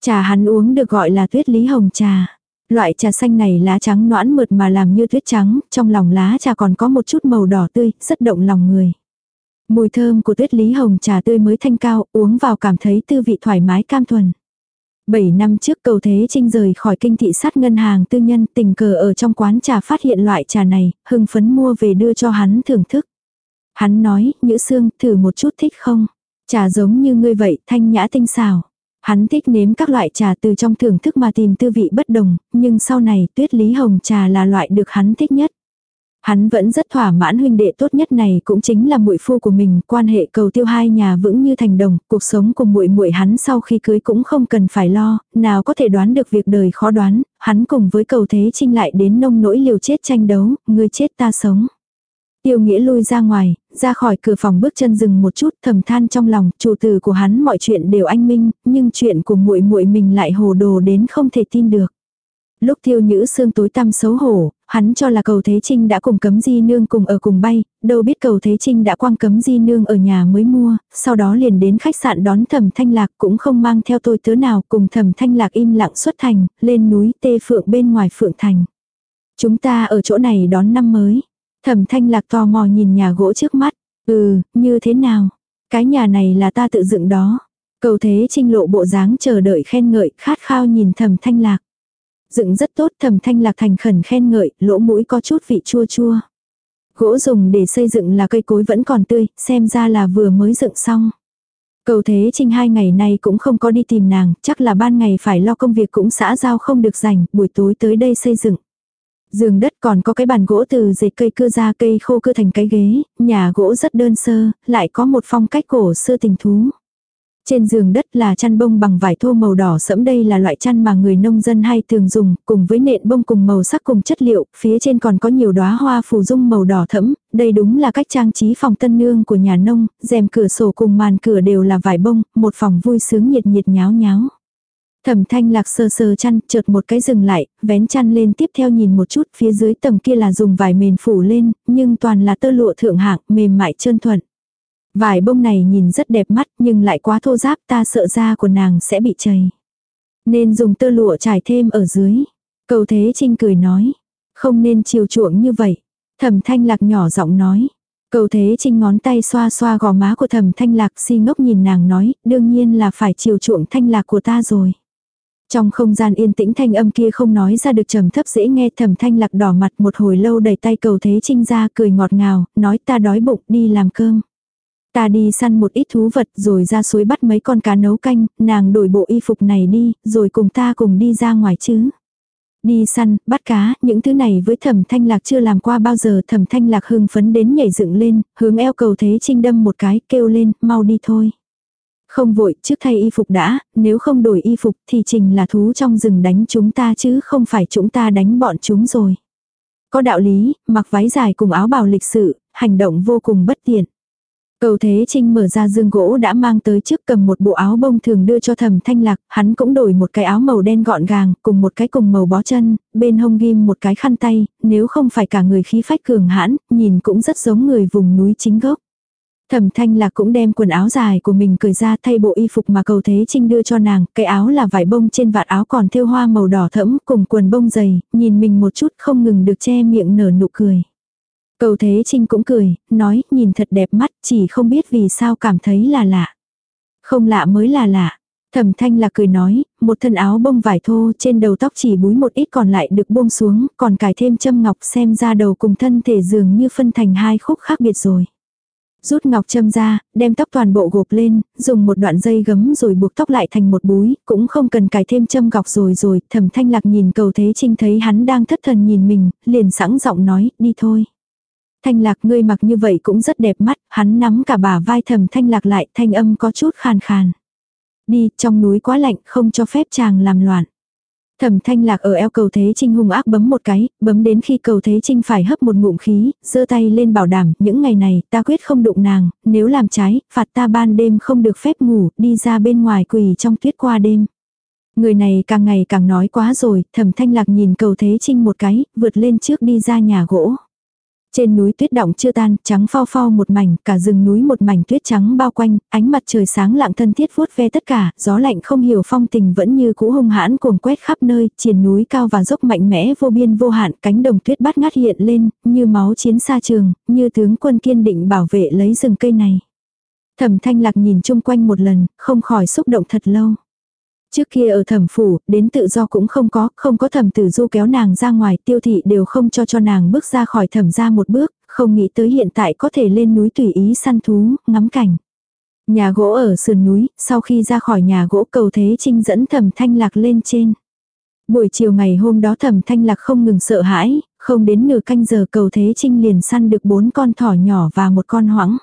Speaker 1: Trà hắn uống được gọi là tuyết lý hồng trà. Loại trà xanh này lá trắng noãn mượt mà làm như tuyết trắng, trong lòng lá trà còn có một chút màu đỏ tươi, rất động lòng người. Mùi thơm của tuyết lý hồng trà tươi mới thanh cao, uống vào cảm thấy tư vị thoải mái cam thuần. Bảy năm trước cầu thế trinh rời khỏi kinh thị sát ngân hàng tư nhân tình cờ ở trong quán trà phát hiện loại trà này, hưng phấn mua về đưa cho hắn thưởng thức. Hắn nói, Nhữ Sương, thử một chút thích không? Trà giống như ngươi vậy, thanh nhã tinh xào. Hắn thích nếm các loại trà từ trong thưởng thức mà tìm tư vị bất đồng, nhưng sau này tuyết lý hồng trà là loại được hắn thích nhất. Hắn vẫn rất thỏa mãn huynh đệ tốt nhất này cũng chính là muội phu của mình, quan hệ cầu tiêu hai nhà vững như thành đồng, cuộc sống của muội muội hắn sau khi cưới cũng không cần phải lo, nào có thể đoán được việc đời khó đoán, hắn cùng với cầu thế trinh lại đến nông nỗi liều chết tranh đấu, người chết ta sống. Tiêu nghĩa lui ra ngoài, ra khỏi cửa phòng bước chân dừng một chút thầm than trong lòng, chủ tử của hắn mọi chuyện đều anh minh, nhưng chuyện của muội muội mình lại hồ đồ đến không thể tin được. Lúc tiêu nhữ xương tối tăm xấu hổ, hắn cho là cầu Thế Trinh đã cùng cấm di nương cùng ở cùng bay, đâu biết cầu Thế Trinh đã quăng cấm di nương ở nhà mới mua, sau đó liền đến khách sạn đón thẩm thanh lạc cũng không mang theo tôi tớ nào cùng thẩm thanh lạc im lặng xuất thành, lên núi tê phượng bên ngoài phượng thành. Chúng ta ở chỗ này đón năm mới. Thẩm thanh lạc tò mò nhìn nhà gỗ trước mắt. Ừ, như thế nào? Cái nhà này là ta tự dựng đó. Cầu thế trinh lộ bộ dáng chờ đợi khen ngợi, khát khao nhìn thẩm thanh lạc. Dựng rất tốt thẩm thanh lạc thành khẩn khen ngợi, lỗ mũi có chút vị chua chua. Gỗ dùng để xây dựng là cây cối vẫn còn tươi, xem ra là vừa mới dựng xong. Cầu thế trinh hai ngày nay cũng không có đi tìm nàng, chắc là ban ngày phải lo công việc cũng xã giao không được rảnh, buổi tối tới đây xây dựng. Giường đất còn có cái bàn gỗ từ dệt cây cưa ra cây khô cưa thành cái ghế, nhà gỗ rất đơn sơ, lại có một phong cách cổ xưa tình thú. Trên giường đất là chăn bông bằng vải thô màu đỏ sẫm đây là loại chăn mà người nông dân hay thường dùng, cùng với nện bông cùng màu sắc cùng chất liệu, phía trên còn có nhiều đóa hoa phù dung màu đỏ thẫm, đây đúng là cách trang trí phòng tân nương của nhà nông, rèm cửa sổ cùng màn cửa đều là vải bông, một phòng vui sướng nhiệt nhiệt nháo nháo. Thẩm thanh lạc sờ sờ chăn, chợt một cái dừng lại, vén chăn lên tiếp theo nhìn một chút, phía dưới tầng kia là dùng vải mền phủ lên, nhưng toàn là tơ lụa thượng hạng, mềm mại trơn thuận. Vải bông này nhìn rất đẹp mắt nhưng lại quá thô giáp ta sợ da của nàng sẽ bị chảy. Nên dùng tơ lụa trải thêm ở dưới. Cầu Thế Trinh cười nói. Không nên chiều chuộng như vậy. Thẩm thanh lạc nhỏ giọng nói. Cầu Thế Trinh ngón tay xoa xoa gò má của thẩm thanh lạc si ngốc nhìn nàng nói. Đương nhiên là phải chiều chuộng thanh lạc của ta rồi. Trong không gian yên tĩnh thanh âm kia không nói ra được trầm thấp dễ nghe thẩm thanh lạc đỏ mặt một hồi lâu đẩy tay cầu thế trinh ra cười ngọt ngào, nói ta đói bụng đi làm cơm. Ta đi săn một ít thú vật rồi ra suối bắt mấy con cá nấu canh, nàng đổi bộ y phục này đi, rồi cùng ta cùng đi ra ngoài chứ. Đi săn, bắt cá, những thứ này với thẩm thanh lạc chưa làm qua bao giờ thẩm thanh lạc hưng phấn đến nhảy dựng lên, hướng eo cầu thế trinh đâm một cái, kêu lên, mau đi thôi. Không vội, trước thay y phục đã, nếu không đổi y phục thì trình là thú trong rừng đánh chúng ta chứ không phải chúng ta đánh bọn chúng rồi. Có đạo lý, mặc váy dài cùng áo bào lịch sự, hành động vô cùng bất tiện. Cầu Thế Trinh mở ra dương gỗ đã mang tới trước cầm một bộ áo bông thường đưa cho thẩm thanh lạc, hắn cũng đổi một cái áo màu đen gọn gàng, cùng một cái cùng màu bó chân, bên hông ghim một cái khăn tay, nếu không phải cả người khí phách cường hãn, nhìn cũng rất giống người vùng núi chính gốc. Thẩm thanh lạc cũng đem quần áo dài của mình cởi ra thay bộ y phục mà cầu thế trinh đưa cho nàng, cái áo là vải bông trên vạt áo còn thêu hoa màu đỏ thẫm cùng quần bông dày, nhìn mình một chút không ngừng được che miệng nở nụ cười. Cầu Thế Trinh cũng cười, nói, nhìn thật đẹp mắt, chỉ không biết vì sao cảm thấy là lạ. Không lạ mới là lạ. Thẩm thanh là cười nói, một thân áo bông vải thô trên đầu tóc chỉ búi một ít còn lại được buông xuống, còn cài thêm châm ngọc xem ra đầu cùng thân thể dường như phân thành hai khúc khác biệt rồi. Rút ngọc châm ra, đem tóc toàn bộ gộp lên, dùng một đoạn dây gấm rồi buộc tóc lại thành một búi, cũng không cần cài thêm châm ngọc rồi rồi, thẩm thanh lạc nhìn cầu thế trinh thấy hắn đang thất thần nhìn mình, liền sẵn giọng nói, đi thôi. Thanh lạc ngươi mặc như vậy cũng rất đẹp mắt, hắn nắm cả bà vai thầm thanh lạc lại thanh âm có chút khàn khàn. Đi, trong núi quá lạnh, không cho phép chàng làm loạn. Thẩm thanh lạc ở eo cầu thế trinh hung ác bấm một cái, bấm đến khi cầu thế trinh phải hấp một ngụm khí, giơ tay lên bảo đảm, những ngày này ta quyết không đụng nàng, nếu làm trái, phạt ta ban đêm không được phép ngủ, đi ra bên ngoài quỳ trong tuyết qua đêm. Người này càng ngày càng nói quá rồi, thẩm thanh lạc nhìn cầu thế trinh một cái, vượt lên trước đi ra nhà gỗ. Trên núi tuyết động chưa tan, trắng phao phao một mảnh, cả rừng núi một mảnh tuyết trắng bao quanh, ánh mặt trời sáng lặng thân thiết vuốt ve tất cả, gió lạnh không hiểu phong tình vẫn như cũ hung hãn cuồng quét khắp nơi, triền núi cao và dốc mạnh mẽ vô biên vô hạn, cánh đồng tuyết bát ngát hiện lên, như máu chiến xa trường, như tướng quân kiên định bảo vệ lấy rừng cây này. Thẩm thanh lạc nhìn chung quanh một lần, không khỏi xúc động thật lâu. Trước kia ở thẩm phủ, đến tự do cũng không có, không có thẩm tử du kéo nàng ra ngoài, tiêu thị đều không cho cho nàng bước ra khỏi thẩm ra một bước, không nghĩ tới hiện tại có thể lên núi tùy ý săn thú, ngắm cảnh. Nhà gỗ ở sườn núi, sau khi ra khỏi nhà gỗ cầu thế trinh dẫn thẩm thanh lạc lên trên. Buổi chiều ngày hôm đó thẩm thanh lạc không ngừng sợ hãi, Không đến nửa canh giờ cầu thế trinh liền săn được bốn con thỏ nhỏ và một con hoãng.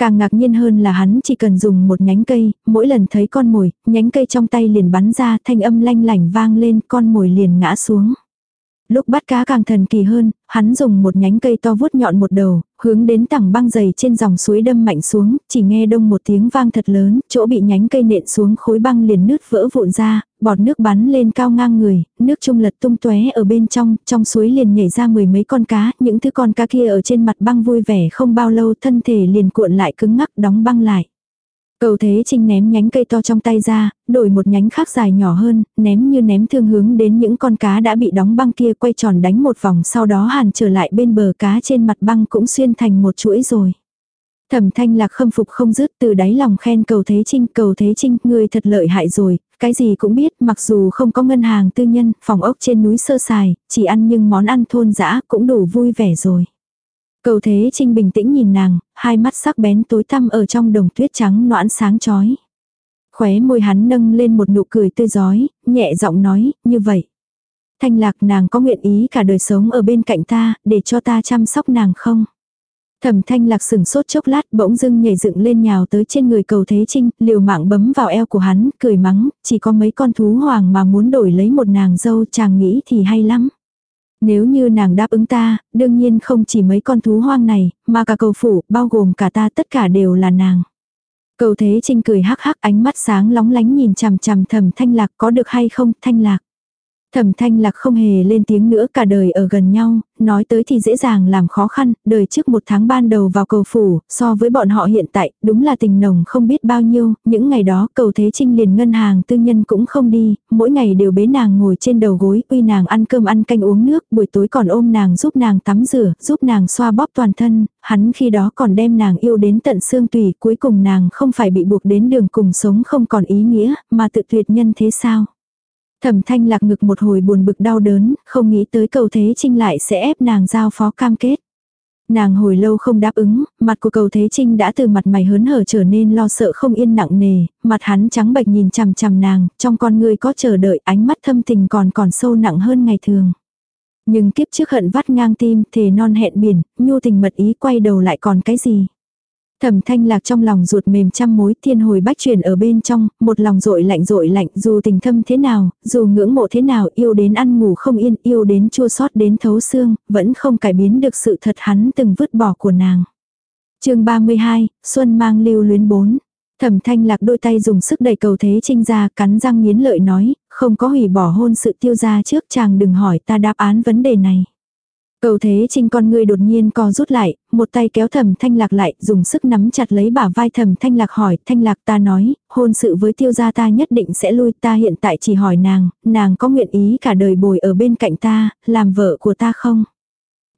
Speaker 1: Càng ngạc nhiên hơn là hắn chỉ cần dùng một nhánh cây, mỗi lần thấy con mồi, nhánh cây trong tay liền bắn ra thanh âm lanh lảnh vang lên con mồi liền ngã xuống. Lúc bắt cá càng thần kỳ hơn, hắn dùng một nhánh cây to vuốt nhọn một đầu, hướng đến tảng băng dày trên dòng suối đâm mạnh xuống, chỉ nghe đông một tiếng vang thật lớn, chỗ bị nhánh cây nện xuống khối băng liền nứt vỡ vụn ra, bọt nước bắn lên cao ngang người, nước trung lật tung tóe ở bên trong, trong suối liền nhảy ra mười mấy con cá, những thứ con cá kia ở trên mặt băng vui vẻ không bao lâu thân thể liền cuộn lại cứng ngắc đóng băng lại. Cầu thế trinh ném nhánh cây to trong tay ra, đổi một nhánh khác dài nhỏ hơn, ném như ném thương hướng đến những con cá đã bị đóng băng kia quay tròn đánh một vòng sau đó hàn trở lại bên bờ cá trên mặt băng cũng xuyên thành một chuỗi rồi. Thẩm thanh lạc khâm phục không dứt từ đáy lòng khen cầu thế trinh, cầu thế trinh, người thật lợi hại rồi, cái gì cũng biết, mặc dù không có ngân hàng tư nhân, phòng ốc trên núi sơ sài, chỉ ăn nhưng món ăn thôn dã cũng đủ vui vẻ rồi. Cầu thế trinh bình tĩnh nhìn nàng, hai mắt sắc bén tối tăm ở trong đồng tuyết trắng noãn sáng chói. Khóe môi hắn nâng lên một nụ cười tươi giói, nhẹ giọng nói, như vậy. Thanh lạc nàng có nguyện ý cả đời sống ở bên cạnh ta, để cho ta chăm sóc nàng không? Thẩm thanh lạc sừng sốt chốc lát bỗng dưng nhảy dựng lên nhào tới trên người cầu thế trinh, liều mạng bấm vào eo của hắn, cười mắng, chỉ có mấy con thú hoàng mà muốn đổi lấy một nàng dâu chàng nghĩ thì hay lắm. Nếu như nàng đáp ứng ta, đương nhiên không chỉ mấy con thú hoang này, mà cả cầu phủ, bao gồm cả ta tất cả đều là nàng. Cầu thế trinh cười hắc hắc ánh mắt sáng lóng lánh nhìn chằm chằm thầm thanh lạc có được hay không thanh lạc. Thẩm thanh lạc không hề lên tiếng nữa cả đời ở gần nhau, nói tới thì dễ dàng làm khó khăn, đời trước một tháng ban đầu vào cầu phủ, so với bọn họ hiện tại, đúng là tình nồng không biết bao nhiêu, những ngày đó cầu thế trinh liền ngân hàng tư nhân cũng không đi, mỗi ngày đều bế nàng ngồi trên đầu gối, uy nàng ăn cơm ăn canh uống nước, buổi tối còn ôm nàng giúp nàng tắm rửa, giúp nàng xoa bóp toàn thân, hắn khi đó còn đem nàng yêu đến tận xương tùy, cuối cùng nàng không phải bị buộc đến đường cùng sống không còn ý nghĩa, mà tự tuyệt nhân thế sao. Thẩm thanh lạc ngực một hồi buồn bực đau đớn, không nghĩ tới cầu thế trinh lại sẽ ép nàng giao phó cam kết. Nàng hồi lâu không đáp ứng, mặt của cầu thế trinh đã từ mặt mày hớn hở trở nên lo sợ không yên nặng nề, mặt hắn trắng bệch nhìn chằm chằm nàng, trong con người có chờ đợi ánh mắt thâm tình còn còn sâu nặng hơn ngày thường. Nhưng kiếp trước hận vắt ngang tim, thề non hẹn biển, nhu tình mật ý quay đầu lại còn cái gì. Thẩm thanh lạc trong lòng ruột mềm trăm mối thiên hồi bách truyền ở bên trong, một lòng rội lạnh rội lạnh dù tình thâm thế nào, dù ngưỡng mộ thế nào yêu đến ăn ngủ không yên, yêu đến chua sót đến thấu xương, vẫn không cải biến được sự thật hắn từng vứt bỏ của nàng. chương 32, Xuân mang lưu luyến 4. Thẩm thanh lạc đôi tay dùng sức đẩy cầu thế trinh ra cắn răng nghiến lợi nói, không có hủy bỏ hôn sự tiêu ra trước chàng đừng hỏi ta đáp án vấn đề này. Cầu thế trinh con ngươi đột nhiên co rút lại, một tay kéo thầm thanh lạc lại, dùng sức nắm chặt lấy bả vai thầm thanh lạc hỏi, thanh lạc ta nói, hôn sự với tiêu gia ta nhất định sẽ lui ta hiện tại chỉ hỏi nàng, nàng có nguyện ý cả đời bồi ở bên cạnh ta, làm vợ của ta không?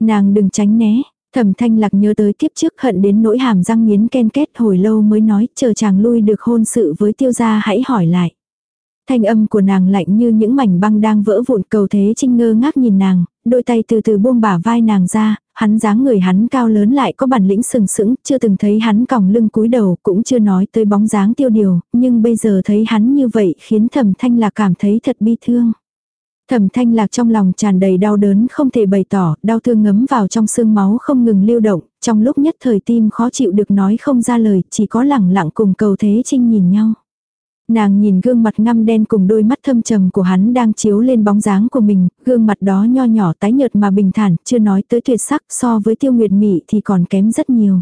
Speaker 1: Nàng đừng tránh né, thầm thanh lạc nhớ tới kiếp trước hận đến nỗi hàm răng nghiến ken kết hồi lâu mới nói, chờ chàng lui được hôn sự với tiêu gia hãy hỏi lại. Thanh âm của nàng lạnh như những mảnh băng đang vỡ vụn cầu thế trinh ngơ ngác nhìn nàng, đôi tay từ từ buông bả vai nàng ra, hắn dáng người hắn cao lớn lại có bản lĩnh sừng sững, chưa từng thấy hắn còng lưng cúi đầu, cũng chưa nói tới bóng dáng tiêu điều, nhưng bây giờ thấy hắn như vậy khiến thẩm thanh lạc cảm thấy thật bi thương. Thẩm thanh lạc trong lòng tràn đầy đau đớn không thể bày tỏ, đau thương ngấm vào trong xương máu không ngừng lưu động, trong lúc nhất thời tim khó chịu được nói không ra lời, chỉ có lẳng lặng cùng cầu thế trinh nhìn nhau. Nàng nhìn gương mặt ngăm đen cùng đôi mắt thâm trầm của hắn đang chiếu lên bóng dáng của mình, gương mặt đó nho nhỏ tái nhợt mà bình thản, chưa nói tới tuyệt sắc so với tiêu nguyệt mị thì còn kém rất nhiều.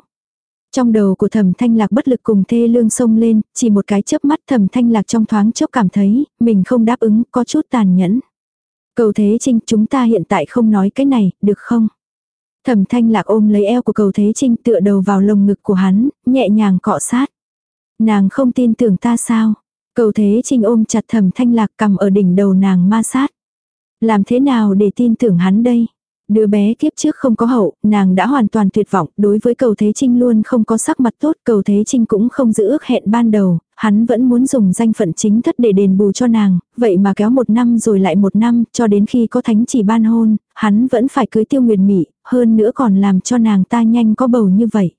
Speaker 1: Trong đầu của thẩm thanh lạc bất lực cùng thê lương sông lên, chỉ một cái chớp mắt thẩm thanh lạc trong thoáng chốc cảm thấy, mình không đáp ứng, có chút tàn nhẫn. Cầu thế trinh chúng ta hiện tại không nói cái này, được không? Thẩm thanh lạc ôm lấy eo của cầu thế trinh tựa đầu vào lồng ngực của hắn, nhẹ nhàng cọ sát. Nàng không tin tưởng ta sao? Cầu thế trinh ôm chặt thẩm thanh lạc cầm ở đỉnh đầu nàng ma sát. Làm thế nào để tin tưởng hắn đây? Đứa bé kiếp trước không có hậu, nàng đã hoàn toàn tuyệt vọng, đối với cầu Thế Trinh luôn không có sắc mặt tốt, cầu Thế Trinh cũng không giữ ước hẹn ban đầu, hắn vẫn muốn dùng danh phận chính thất để đền bù cho nàng, vậy mà kéo một năm rồi lại một năm, cho đến khi có thánh chỉ ban hôn, hắn vẫn phải cưới tiêu nguyệt mị, hơn nữa còn làm cho nàng ta nhanh có bầu như vậy.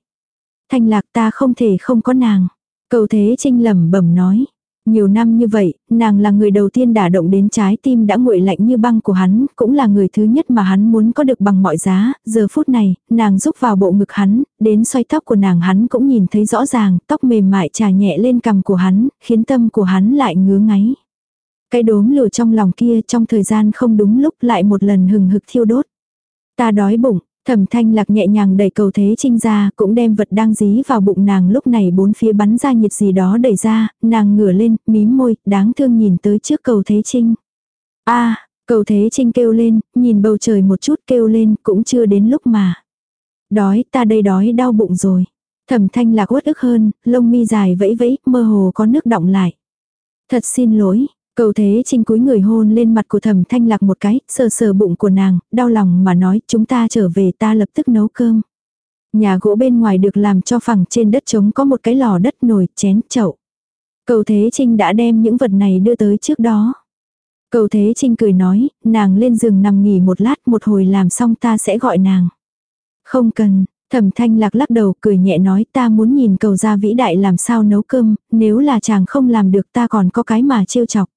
Speaker 1: Thanh lạc ta không thể không có nàng. Cầu Thế Trinh lẩm bẩm nói, nhiều năm như vậy, nàng là người đầu tiên đả động đến trái tim đã nguội lạnh như băng của hắn, cũng là người thứ nhất mà hắn muốn có được bằng mọi giá, giờ phút này, nàng rúc vào bộ ngực hắn, đến xoay tóc của nàng hắn cũng nhìn thấy rõ ràng, tóc mềm mại trà nhẹ lên cằm của hắn, khiến tâm của hắn lại ngứa ngáy. Cái đốm lửa trong lòng kia trong thời gian không đúng lúc lại một lần hừng hực thiêu đốt. Ta đói bụng, Thẩm thanh lạc nhẹ nhàng đẩy cầu thế trinh ra, cũng đem vật đang dí vào bụng nàng lúc này bốn phía bắn ra nhiệt gì đó đẩy ra, nàng ngửa lên, mím môi, đáng thương nhìn tới trước cầu thế trinh. a cầu thế trinh kêu lên, nhìn bầu trời một chút kêu lên, cũng chưa đến lúc mà. Đói, ta đây đói đau bụng rồi. Thẩm thanh lạc uất ức hơn, lông mi dài vẫy vẫy, mơ hồ có nước động lại. Thật xin lỗi, Cầu thế trinh cúi người hôn lên mặt của thẩm thanh lạc một cái, sờ sờ bụng của nàng, đau lòng mà nói chúng ta trở về ta lập tức nấu cơm. Nhà gỗ bên ngoài được làm cho phẳng trên đất trống có một cái lò đất nồi, chén, chậu. Cầu thế trinh đã đem những vật này đưa tới trước đó. Cầu thế trinh cười nói, nàng lên giường nằm nghỉ một lát một hồi làm xong ta sẽ gọi nàng. Không cần, Thẩm thanh lạc lắc đầu cười nhẹ nói ta muốn nhìn cầu gia vĩ đại làm sao nấu cơm, nếu là chàng không làm được ta còn có cái mà trêu chọc.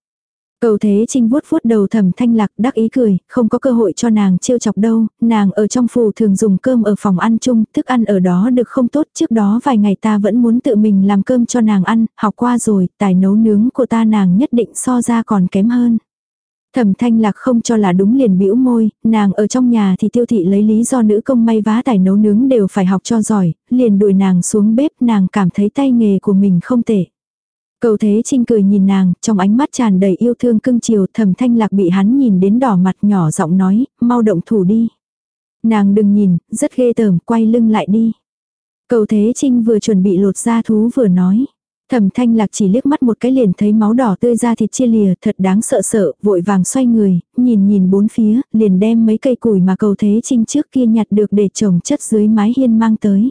Speaker 1: Cầu thế trinh vuốt vuốt đầu thẩm thanh lạc đắc ý cười, không có cơ hội cho nàng trêu chọc đâu, nàng ở trong phủ thường dùng cơm ở phòng ăn chung, thức ăn ở đó được không tốt, trước đó vài ngày ta vẫn muốn tự mình làm cơm cho nàng ăn, học qua rồi, tài nấu nướng của ta nàng nhất định so ra còn kém hơn. Thẩm thanh lạc không cho là đúng liền bĩu môi, nàng ở trong nhà thì tiêu thị lấy lý do nữ công may vá tài nấu nướng đều phải học cho giỏi, liền đuổi nàng xuống bếp nàng cảm thấy tay nghề của mình không tệ. Cầu thế trinh cười nhìn nàng, trong ánh mắt tràn đầy yêu thương cưng chiều thẩm thanh lạc bị hắn nhìn đến đỏ mặt nhỏ giọng nói, mau động thủ đi. Nàng đừng nhìn, rất ghê tởm, quay lưng lại đi. Cầu thế trinh vừa chuẩn bị lột ra thú vừa nói. Thẩm thanh lạc chỉ liếc mắt một cái liền thấy máu đỏ tươi ra thịt chia lìa thật đáng sợ sợ, vội vàng xoay người, nhìn nhìn bốn phía, liền đem mấy cây củi mà cầu thế trinh trước kia nhặt được để trồng chất dưới mái hiên mang tới.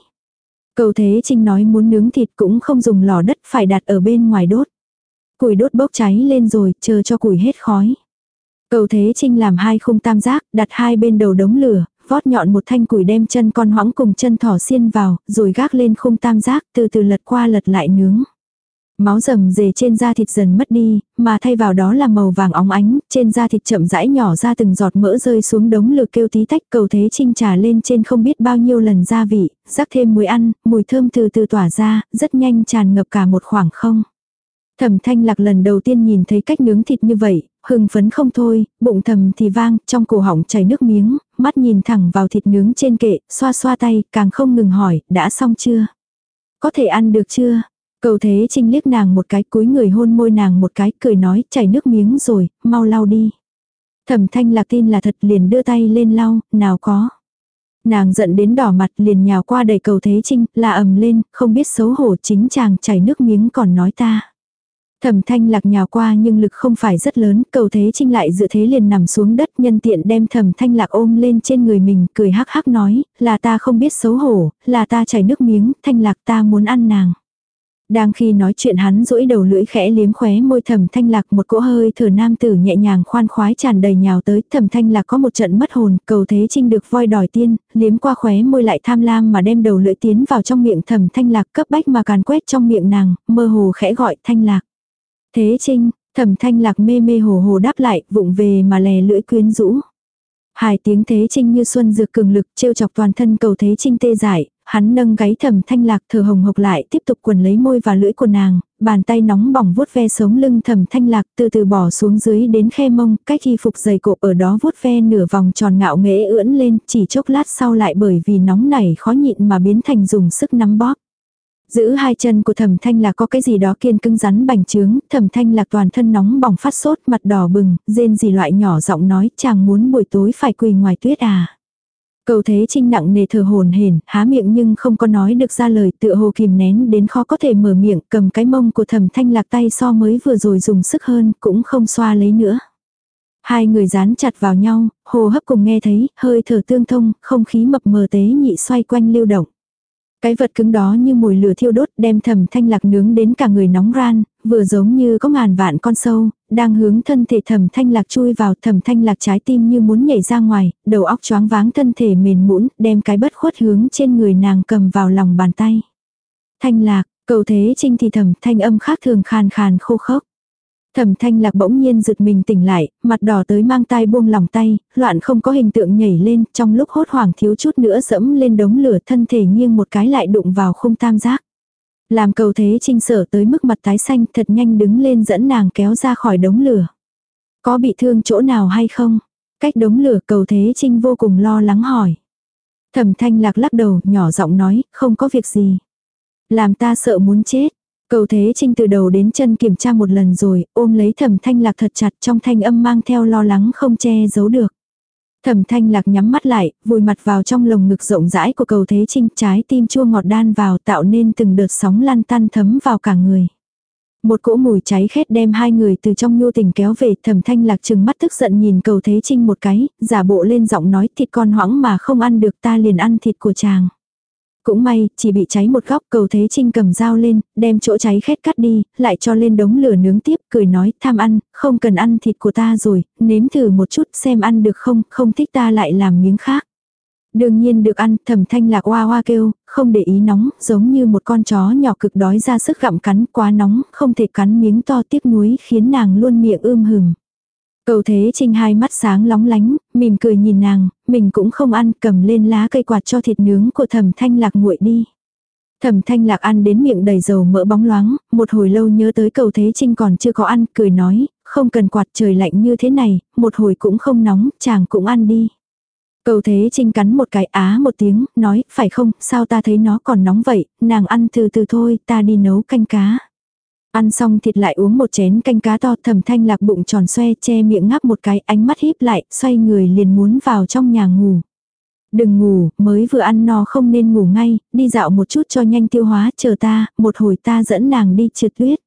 Speaker 1: Cầu Thế Trinh nói muốn nướng thịt cũng không dùng lò đất phải đặt ở bên ngoài đốt. Củi đốt bốc cháy lên rồi, chờ cho củi hết khói. Cầu Thế Trinh làm hai khung tam giác, đặt hai bên đầu đống lửa, vót nhọn một thanh củi đem chân con hoãng cùng chân thỏ xiên vào, rồi gác lên khung tam giác, từ từ lật qua lật lại nướng. Máu rầm rề trên da thịt dần mất đi, mà thay vào đó là màu vàng óng ánh, trên da thịt chậm rãi nhỏ ra từng giọt mỡ rơi xuống đống lửa kêu tí tách cầu thế trinh trà lên trên không biết bao nhiêu lần gia vị, rắc thêm muối ăn, mùi thơm từ từ tỏa ra, rất nhanh tràn ngập cả một khoảng không. Thẩm thanh lạc lần đầu tiên nhìn thấy cách nướng thịt như vậy, hưng phấn không thôi, bụng thầm thì vang, trong cổ họng chảy nước miếng, mắt nhìn thẳng vào thịt nướng trên kệ, xoa xoa tay, càng không ngừng hỏi, đã xong chưa? Có thể ăn được chưa? Cầu thế trinh liếc nàng một cái cúi người hôn môi nàng một cái cười nói chảy nước miếng rồi, mau lau đi. Thẩm thanh lạc tin là thật liền đưa tay lên lau, nào có. Nàng giận đến đỏ mặt liền nhào qua đầy cầu thế trinh, là ầm lên, không biết xấu hổ chính chàng chảy nước miếng còn nói ta. Thẩm thanh lạc nhào qua nhưng lực không phải rất lớn, cầu thế trinh lại dựa thế liền nằm xuống đất nhân tiện đem thẩm thanh lạc ôm lên trên người mình, cười hắc hắc nói, là ta không biết xấu hổ, là ta chảy nước miếng, thanh lạc ta muốn ăn nàng. Đang khi nói chuyện hắn rũi đầu lưỡi khẽ liếm khóe môi thẩm thanh lạc một cỗ hơi thở nam tử nhẹ nhàng khoan khoái tràn đầy nhào tới. Thẩm thanh lạc có một trận mất hồn cầu thế trinh được voi đòi tiên liếm qua khóe môi lại tham lam mà đem đầu lưỡi tiến vào trong miệng. Thẩm thanh lạc cấp bách mà càn quét trong miệng nàng mơ hồ khẽ gọi thanh lạc. Thế trinh thẩm thanh lạc mê mê hồ hồ đáp lại vụng về mà lè lưỡi quyến rũ. Hai tiếng thế trinh như xuân dược cường lực trêu chọc toàn thân cầu thế trinh tê dại, hắn nâng gáy thẩm thanh lạc thở hồng hộc lại tiếp tục quần lấy môi và lưỡi của nàng, bàn tay nóng bỏng vuốt ve sống lưng thẩm thanh lạc từ từ bỏ xuống dưới đến khe mông, cách y phục dày cộp ở đó vuốt ve nửa vòng tròn ngạo nghễ ưỡn lên, chỉ chốc lát sau lại bởi vì nóng nảy khó nhịn mà biến thành dùng sức nắm bóp. Giữ hai chân của thẩm thanh lạc có cái gì đó kiên cứng rắn bành trướng, thẩm thanh lạc toàn thân nóng bỏng phát sốt mặt đỏ bừng, rên gì loại nhỏ giọng nói chàng muốn buổi tối phải quỳ ngoài tuyết à. Cầu thế trinh nặng nề thở hồn hển, há miệng nhưng không có nói được ra lời tựa hồ kìm nén đến khó có thể mở miệng cầm cái mông của thẩm thanh lạc tay so mới vừa rồi dùng sức hơn cũng không xoa lấy nữa. Hai người dán chặt vào nhau, hồ hấp cùng nghe thấy, hơi thở tương thông, không khí mập mờ tế nhị xoay quanh lưu động. Cái vật cứng đó như mùi lửa thiêu đốt đem thầm thanh lạc nướng đến cả người nóng ran, vừa giống như có ngàn vạn con sâu, đang hướng thân thể thầm thanh lạc chui vào thầm thanh lạc trái tim như muốn nhảy ra ngoài, đầu óc choáng váng thân thể mềm mũn, đem cái bất khuất hướng trên người nàng cầm vào lòng bàn tay. Thanh lạc, Cầu thế trinh thì thầm thanh âm khác thường khàn khàn khô khốc. Thẩm thanh lạc bỗng nhiên giựt mình tỉnh lại, mặt đỏ tới mang tay buông lòng tay, loạn không có hình tượng nhảy lên, trong lúc hốt hoảng thiếu chút nữa dẫm lên đống lửa thân thể nghiêng một cái lại đụng vào khung tam giác. Làm cầu thế trinh sở tới mức mặt tái xanh thật nhanh đứng lên dẫn nàng kéo ra khỏi đống lửa. Có bị thương chỗ nào hay không? Cách đống lửa cầu thế trinh vô cùng lo lắng hỏi. Thẩm thanh lạc lắc đầu nhỏ giọng nói không có việc gì. Làm ta sợ muốn chết. Cầu thế trinh từ đầu đến chân kiểm tra một lần rồi, ôm lấy thẩm thanh lạc thật chặt trong thanh âm mang theo lo lắng không che giấu được. Thẩm thanh lạc nhắm mắt lại, vùi mặt vào trong lồng ngực rộng rãi của cầu thế trinh trái tim chua ngọt đan vào tạo nên từng đợt sóng lăn tăn thấm vào cả người. Một cỗ mùi cháy khét đem hai người từ trong nhu tình kéo về thẩm thanh lạc chừng mắt tức giận nhìn cầu thế trinh một cái, giả bộ lên giọng nói thịt con hoãng mà không ăn được ta liền ăn thịt của chàng. Cũng may, chỉ bị cháy một góc cầu thế trinh cầm dao lên, đem chỗ cháy khét cắt đi, lại cho lên đống lửa nướng tiếp, cười nói tham ăn, không cần ăn thịt của ta rồi, nếm thử một chút xem ăn được không, không thích ta lại làm miếng khác. Đương nhiên được ăn, thẩm thanh lạc hoa hoa kêu, không để ý nóng, giống như một con chó nhỏ cực đói ra sức gặm cắn quá nóng, không thể cắn miếng to tiếc nuối khiến nàng luôn miệng ưm hừng. Cầu thế trinh hai mắt sáng lóng lánh, mỉm cười nhìn nàng, mình cũng không ăn, cầm lên lá cây quạt cho thịt nướng của thẩm thanh lạc nguội đi. Thẩm thanh lạc ăn đến miệng đầy dầu mỡ bóng loáng, một hồi lâu nhớ tới cầu thế trinh còn chưa có ăn, cười nói, không cần quạt trời lạnh như thế này, một hồi cũng không nóng, chàng cũng ăn đi. Cầu thế trinh cắn một cái á một tiếng, nói, phải không, sao ta thấy nó còn nóng vậy, nàng ăn từ từ thôi, ta đi nấu canh cá. Ăn xong thịt lại uống một chén canh cá to thầm thanh lạc bụng tròn xoe che miệng ngáp một cái ánh mắt híp lại, xoay người liền muốn vào trong nhà ngủ. Đừng ngủ, mới vừa ăn no không nên ngủ ngay, đi dạo một chút cho nhanh tiêu hóa, chờ ta, một hồi ta dẫn nàng đi trượt tuyết.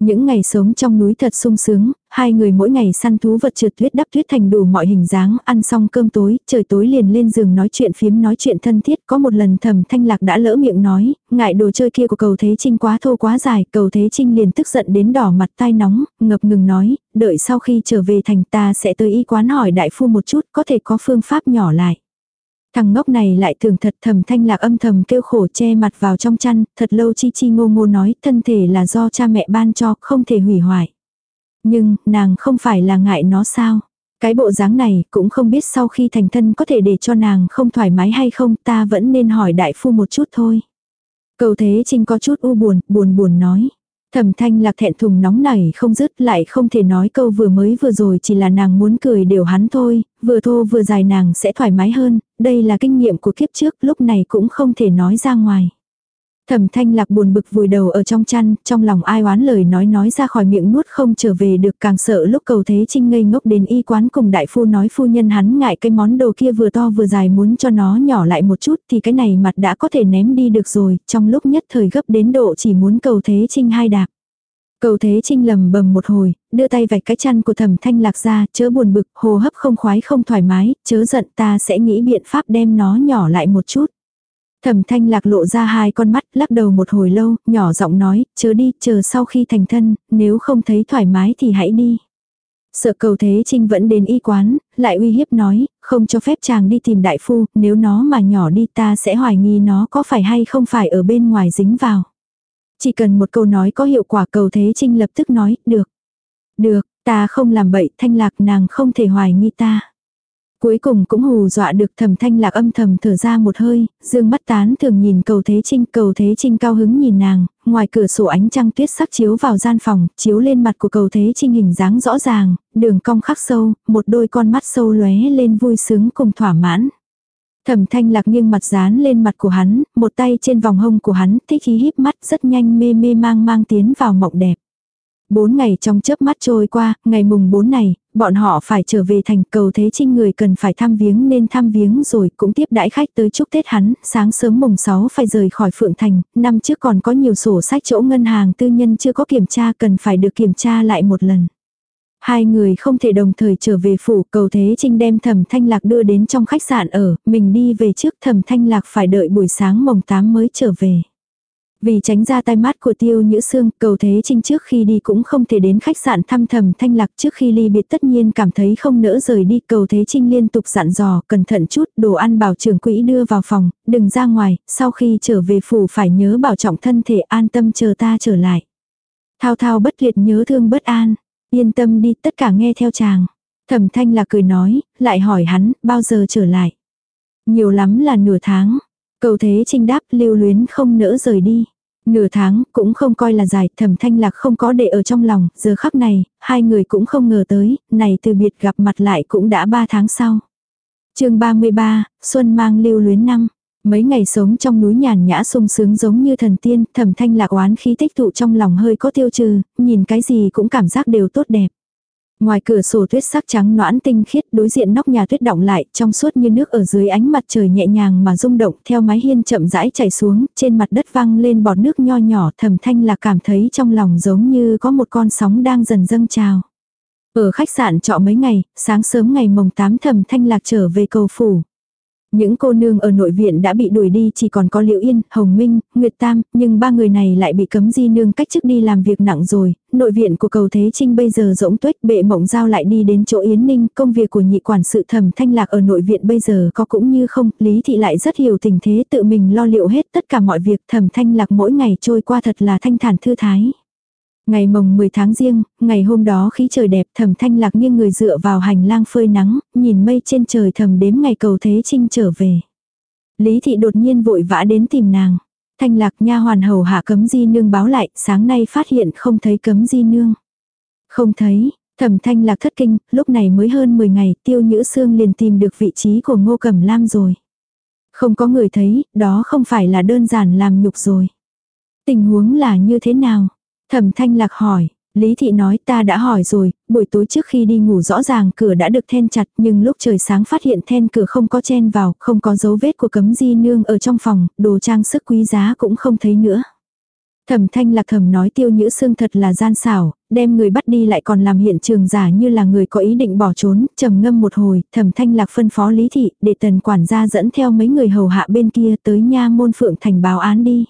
Speaker 1: Những ngày sống trong núi thật sung sướng, hai người mỗi ngày săn thú vật trượt tuyết đắp tuyết thành đủ mọi hình dáng, ăn xong cơm tối, trời tối liền lên giường nói chuyện phiếm nói chuyện thân thiết. Có một lần thầm thanh lạc đã lỡ miệng nói, ngại đồ chơi kia của cầu Thế Trinh quá thô quá dài, cầu Thế Trinh liền tức giận đến đỏ mặt tai nóng, ngập ngừng nói, đợi sau khi trở về thành ta sẽ tới y quán hỏi đại phu một chút, có thể có phương pháp nhỏ lại. Thằng ngốc này lại thường thật thầm thanh lạc âm thầm kêu khổ che mặt vào trong chăn, thật lâu chi chi ngô ngô nói thân thể là do cha mẹ ban cho, không thể hủy hoại. Nhưng, nàng không phải là ngại nó sao? Cái bộ dáng này cũng không biết sau khi thành thân có thể để cho nàng không thoải mái hay không, ta vẫn nên hỏi đại phu một chút thôi. Cầu thế trinh có chút u buồn, buồn buồn nói. Thẩm thanh lạc thẹn thùng nóng nảy không dứt lại không thể nói câu vừa mới vừa rồi chỉ là nàng muốn cười đều hắn thôi, vừa thô vừa dài nàng sẽ thoải mái hơn, đây là kinh nghiệm của kiếp trước lúc này cũng không thể nói ra ngoài. Thẩm thanh lạc buồn bực vùi đầu ở trong chăn, trong lòng ai oán lời nói nói ra khỏi miệng nuốt không trở về được càng sợ lúc cầu thế trinh ngây ngốc đến y quán cùng đại phu nói phu nhân hắn ngại cái món đồ kia vừa to vừa dài muốn cho nó nhỏ lại một chút thì cái này mặt đã có thể ném đi được rồi, trong lúc nhất thời gấp đến độ chỉ muốn cầu thế trinh hai đạp. Cầu thế trinh lầm bầm một hồi, đưa tay vạch cái chăn của thẩm thanh lạc ra, chớ buồn bực, hồ hấp không khoái không thoải mái, chớ giận ta sẽ nghĩ biện pháp đem nó nhỏ lại một chút. Thẩm thanh lạc lộ ra hai con mắt, lắc đầu một hồi lâu, nhỏ giọng nói, chớ đi, chờ sau khi thành thân, nếu không thấy thoải mái thì hãy đi. Sợ cầu thế trinh vẫn đến y quán, lại uy hiếp nói, không cho phép chàng đi tìm đại phu, nếu nó mà nhỏ đi ta sẽ hoài nghi nó có phải hay không phải ở bên ngoài dính vào. Chỉ cần một câu nói có hiệu quả cầu thế trinh lập tức nói, được. Được, ta không làm bậy, thanh lạc nàng không thể hoài nghi ta. Cuối cùng cũng hù dọa được thầm thanh lạc âm thầm thở ra một hơi, dương mắt tán thường nhìn cầu thế trinh, cầu thế trinh cao hứng nhìn nàng, ngoài cửa sổ ánh trăng tuyết sắc chiếu vào gian phòng, chiếu lên mặt của cầu thế trinh hình dáng rõ ràng, đường cong khắc sâu, một đôi con mắt sâu lóe lên vui sướng cùng thỏa mãn. Thẩm thanh lạc nghiêng mặt dán lên mặt của hắn, một tay trên vòng hông của hắn, thích khí híp mắt rất nhanh mê mê mang mang tiến vào mộng đẹp. Bốn ngày trong chớp mắt trôi qua, ngày mùng bốn này, bọn họ phải trở về thành cầu thế trinh người cần phải thăm viếng nên thăm viếng rồi cũng tiếp đãi khách tới chúc Tết hắn, sáng sớm mùng 6 phải rời khỏi Phượng Thành, năm trước còn có nhiều sổ sách chỗ ngân hàng tư nhân chưa có kiểm tra cần phải được kiểm tra lại một lần. Hai người không thể đồng thời trở về phủ cầu thế trinh đem thẩm thanh lạc đưa đến trong khách sạn ở, mình đi về trước thẩm thanh lạc phải đợi buổi sáng mồng 8 mới trở về. Vì tránh ra tai mắt của tiêu nhữ xương, cầu thế trinh trước khi đi cũng không thể đến khách sạn thăm thầm thanh lạc trước khi ly biệt tất nhiên cảm thấy không nỡ rời đi. Cầu thế trinh liên tục dặn dò, cẩn thận chút, đồ ăn bảo trưởng quỹ đưa vào phòng, đừng ra ngoài, sau khi trở về phủ phải nhớ bảo trọng thân thể an tâm chờ ta trở lại. Thao thao bất liệt nhớ thương bất an, yên tâm đi tất cả nghe theo chàng. Thẩm thanh là cười nói, lại hỏi hắn, bao giờ trở lại. Nhiều lắm là nửa tháng. Cầu thế trinh đáp lưu luyến không nỡ rời đi. Nửa tháng cũng không coi là dài, thẩm thanh lạc không có để ở trong lòng, giờ khắc này, hai người cũng không ngờ tới, này từ biệt gặp mặt lại cũng đã ba tháng sau. chương 33, Xuân mang lưu luyến năm. Mấy ngày sống trong núi nhàn nhã sung sướng giống như thần tiên, thẩm thanh lạc oán khí tích tụ trong lòng hơi có tiêu trừ, nhìn cái gì cũng cảm giác đều tốt đẹp. Ngoài cửa sổ tuyết sắc trắng noãn tinh khiết đối diện nóc nhà tuyết động lại trong suốt như nước ở dưới ánh mặt trời nhẹ nhàng mà rung động theo mái hiên chậm rãi chảy xuống trên mặt đất văng lên bọt nước nho nhỏ thầm thanh là cảm thấy trong lòng giống như có một con sóng đang dần dâng trào. Ở khách sạn trọ mấy ngày, sáng sớm ngày mồng 8 thầm thanh lạc trở về cầu phủ. Những cô nương ở nội viện đã bị đuổi đi chỉ còn có Liễu Yên, Hồng Minh, Nguyệt Tam, nhưng ba người này lại bị cấm di nương cách chức đi làm việc nặng rồi. Nội viện của cầu Thế Trinh bây giờ rỗng tuếch bệ mộng giao lại đi đến chỗ Yến Ninh. Công việc của nhị quản sự thẩm thanh lạc ở nội viện bây giờ có cũng như không. Lý thị lại rất hiểu tình thế tự mình lo liệu hết tất cả mọi việc thẩm thanh lạc mỗi ngày trôi qua thật là thanh thản thư thái. Ngày mồng 10 tháng riêng, ngày hôm đó khí trời đẹp thầm thanh lạc nghiêng người dựa vào hành lang phơi nắng, nhìn mây trên trời thầm đếm ngày cầu thế trinh trở về. Lý thị đột nhiên vội vã đến tìm nàng. Thanh lạc nha hoàn hầu hạ cấm di nương báo lại, sáng nay phát hiện không thấy cấm di nương. Không thấy, thầm thanh lạc thất kinh, lúc này mới hơn 10 ngày, tiêu nhữ xương liền tìm được vị trí của ngô cẩm lam rồi. Không có người thấy, đó không phải là đơn giản làm nhục rồi. Tình huống là như thế nào? Thẩm thanh lạc hỏi, Lý thị nói ta đã hỏi rồi, buổi tối trước khi đi ngủ rõ ràng cửa đã được then chặt nhưng lúc trời sáng phát hiện then cửa không có chen vào, không có dấu vết của cấm di nương ở trong phòng, đồ trang sức quý giá cũng không thấy nữa. Thẩm thanh lạc thẩm nói tiêu nhữ xương thật là gian xảo, đem người bắt đi lại còn làm hiện trường giả như là người có ý định bỏ trốn, trầm ngâm một hồi, thẩm thanh lạc phân phó lý thị, để tần quản gia dẫn theo mấy người hầu hạ bên kia tới nha môn phượng thành báo án đi.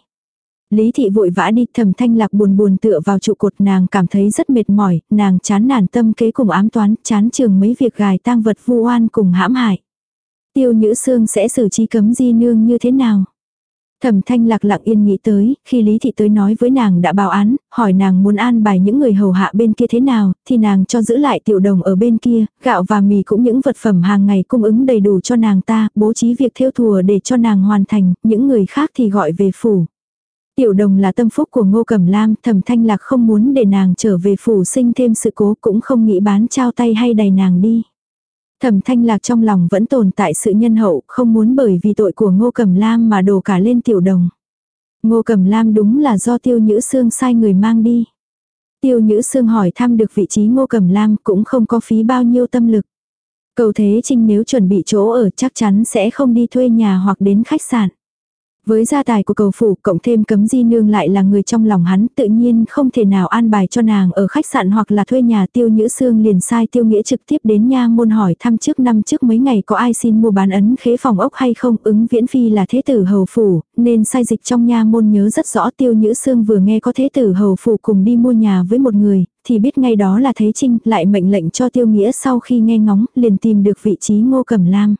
Speaker 1: Lý thị vội vã đi thầm thanh lạc buồn buồn tựa vào trụ cột nàng cảm thấy rất mệt mỏi, nàng chán nản tâm kế cùng ám toán, chán trường mấy việc gài tang vật vu oan cùng hãm hại. Tiêu nhữ xương sẽ xử trí cấm di nương như thế nào? Thẩm thanh lạc lặng yên nghĩ tới, khi Lý Thị tới nói với nàng đã báo án, hỏi nàng muốn an bài những người hầu hạ bên kia thế nào, thì nàng cho giữ lại tiểu đồng ở bên kia, gạo và mì cũng những vật phẩm hàng ngày cung ứng đầy đủ cho nàng ta, bố trí việc theo thùa để cho nàng hoàn thành, những người khác thì gọi về phủ. Tiểu đồng là tâm phúc của ngô cẩm lam, thẩm thanh lạc không muốn để nàng trở về phủ sinh thêm sự cố cũng không nghĩ bán trao tay hay đầy nàng đi. Thẩm thanh lạc trong lòng vẫn tồn tại sự nhân hậu, không muốn bởi vì tội của ngô cẩm lam mà đổ cả lên tiểu đồng. Ngô cẩm lam đúng là do tiêu nhữ xương sai người mang đi. Tiêu nhữ xương hỏi thăm được vị trí ngô cẩm lam cũng không có phí bao nhiêu tâm lực. Cầu thế trinh nếu chuẩn bị chỗ ở chắc chắn sẽ không đi thuê nhà hoặc đến khách sạn. Với gia tài của cầu phủ, cộng thêm cấm di nương lại là người trong lòng hắn, tự nhiên không thể nào an bài cho nàng ở khách sạn hoặc là thuê nhà tiêu nhữ xương liền sai tiêu nghĩa trực tiếp đến nha môn hỏi thăm trước năm trước mấy ngày có ai xin mua bán ấn khế phòng ốc hay không, ứng viễn phi là thế tử hầu phủ, nên sai dịch trong nha môn nhớ rất rõ tiêu nhữ xương vừa nghe có thế tử hầu phủ cùng đi mua nhà với một người, thì biết ngay đó là thế trinh, lại mệnh lệnh cho tiêu nghĩa sau khi nghe ngóng, liền tìm được vị trí ngô cẩm lam.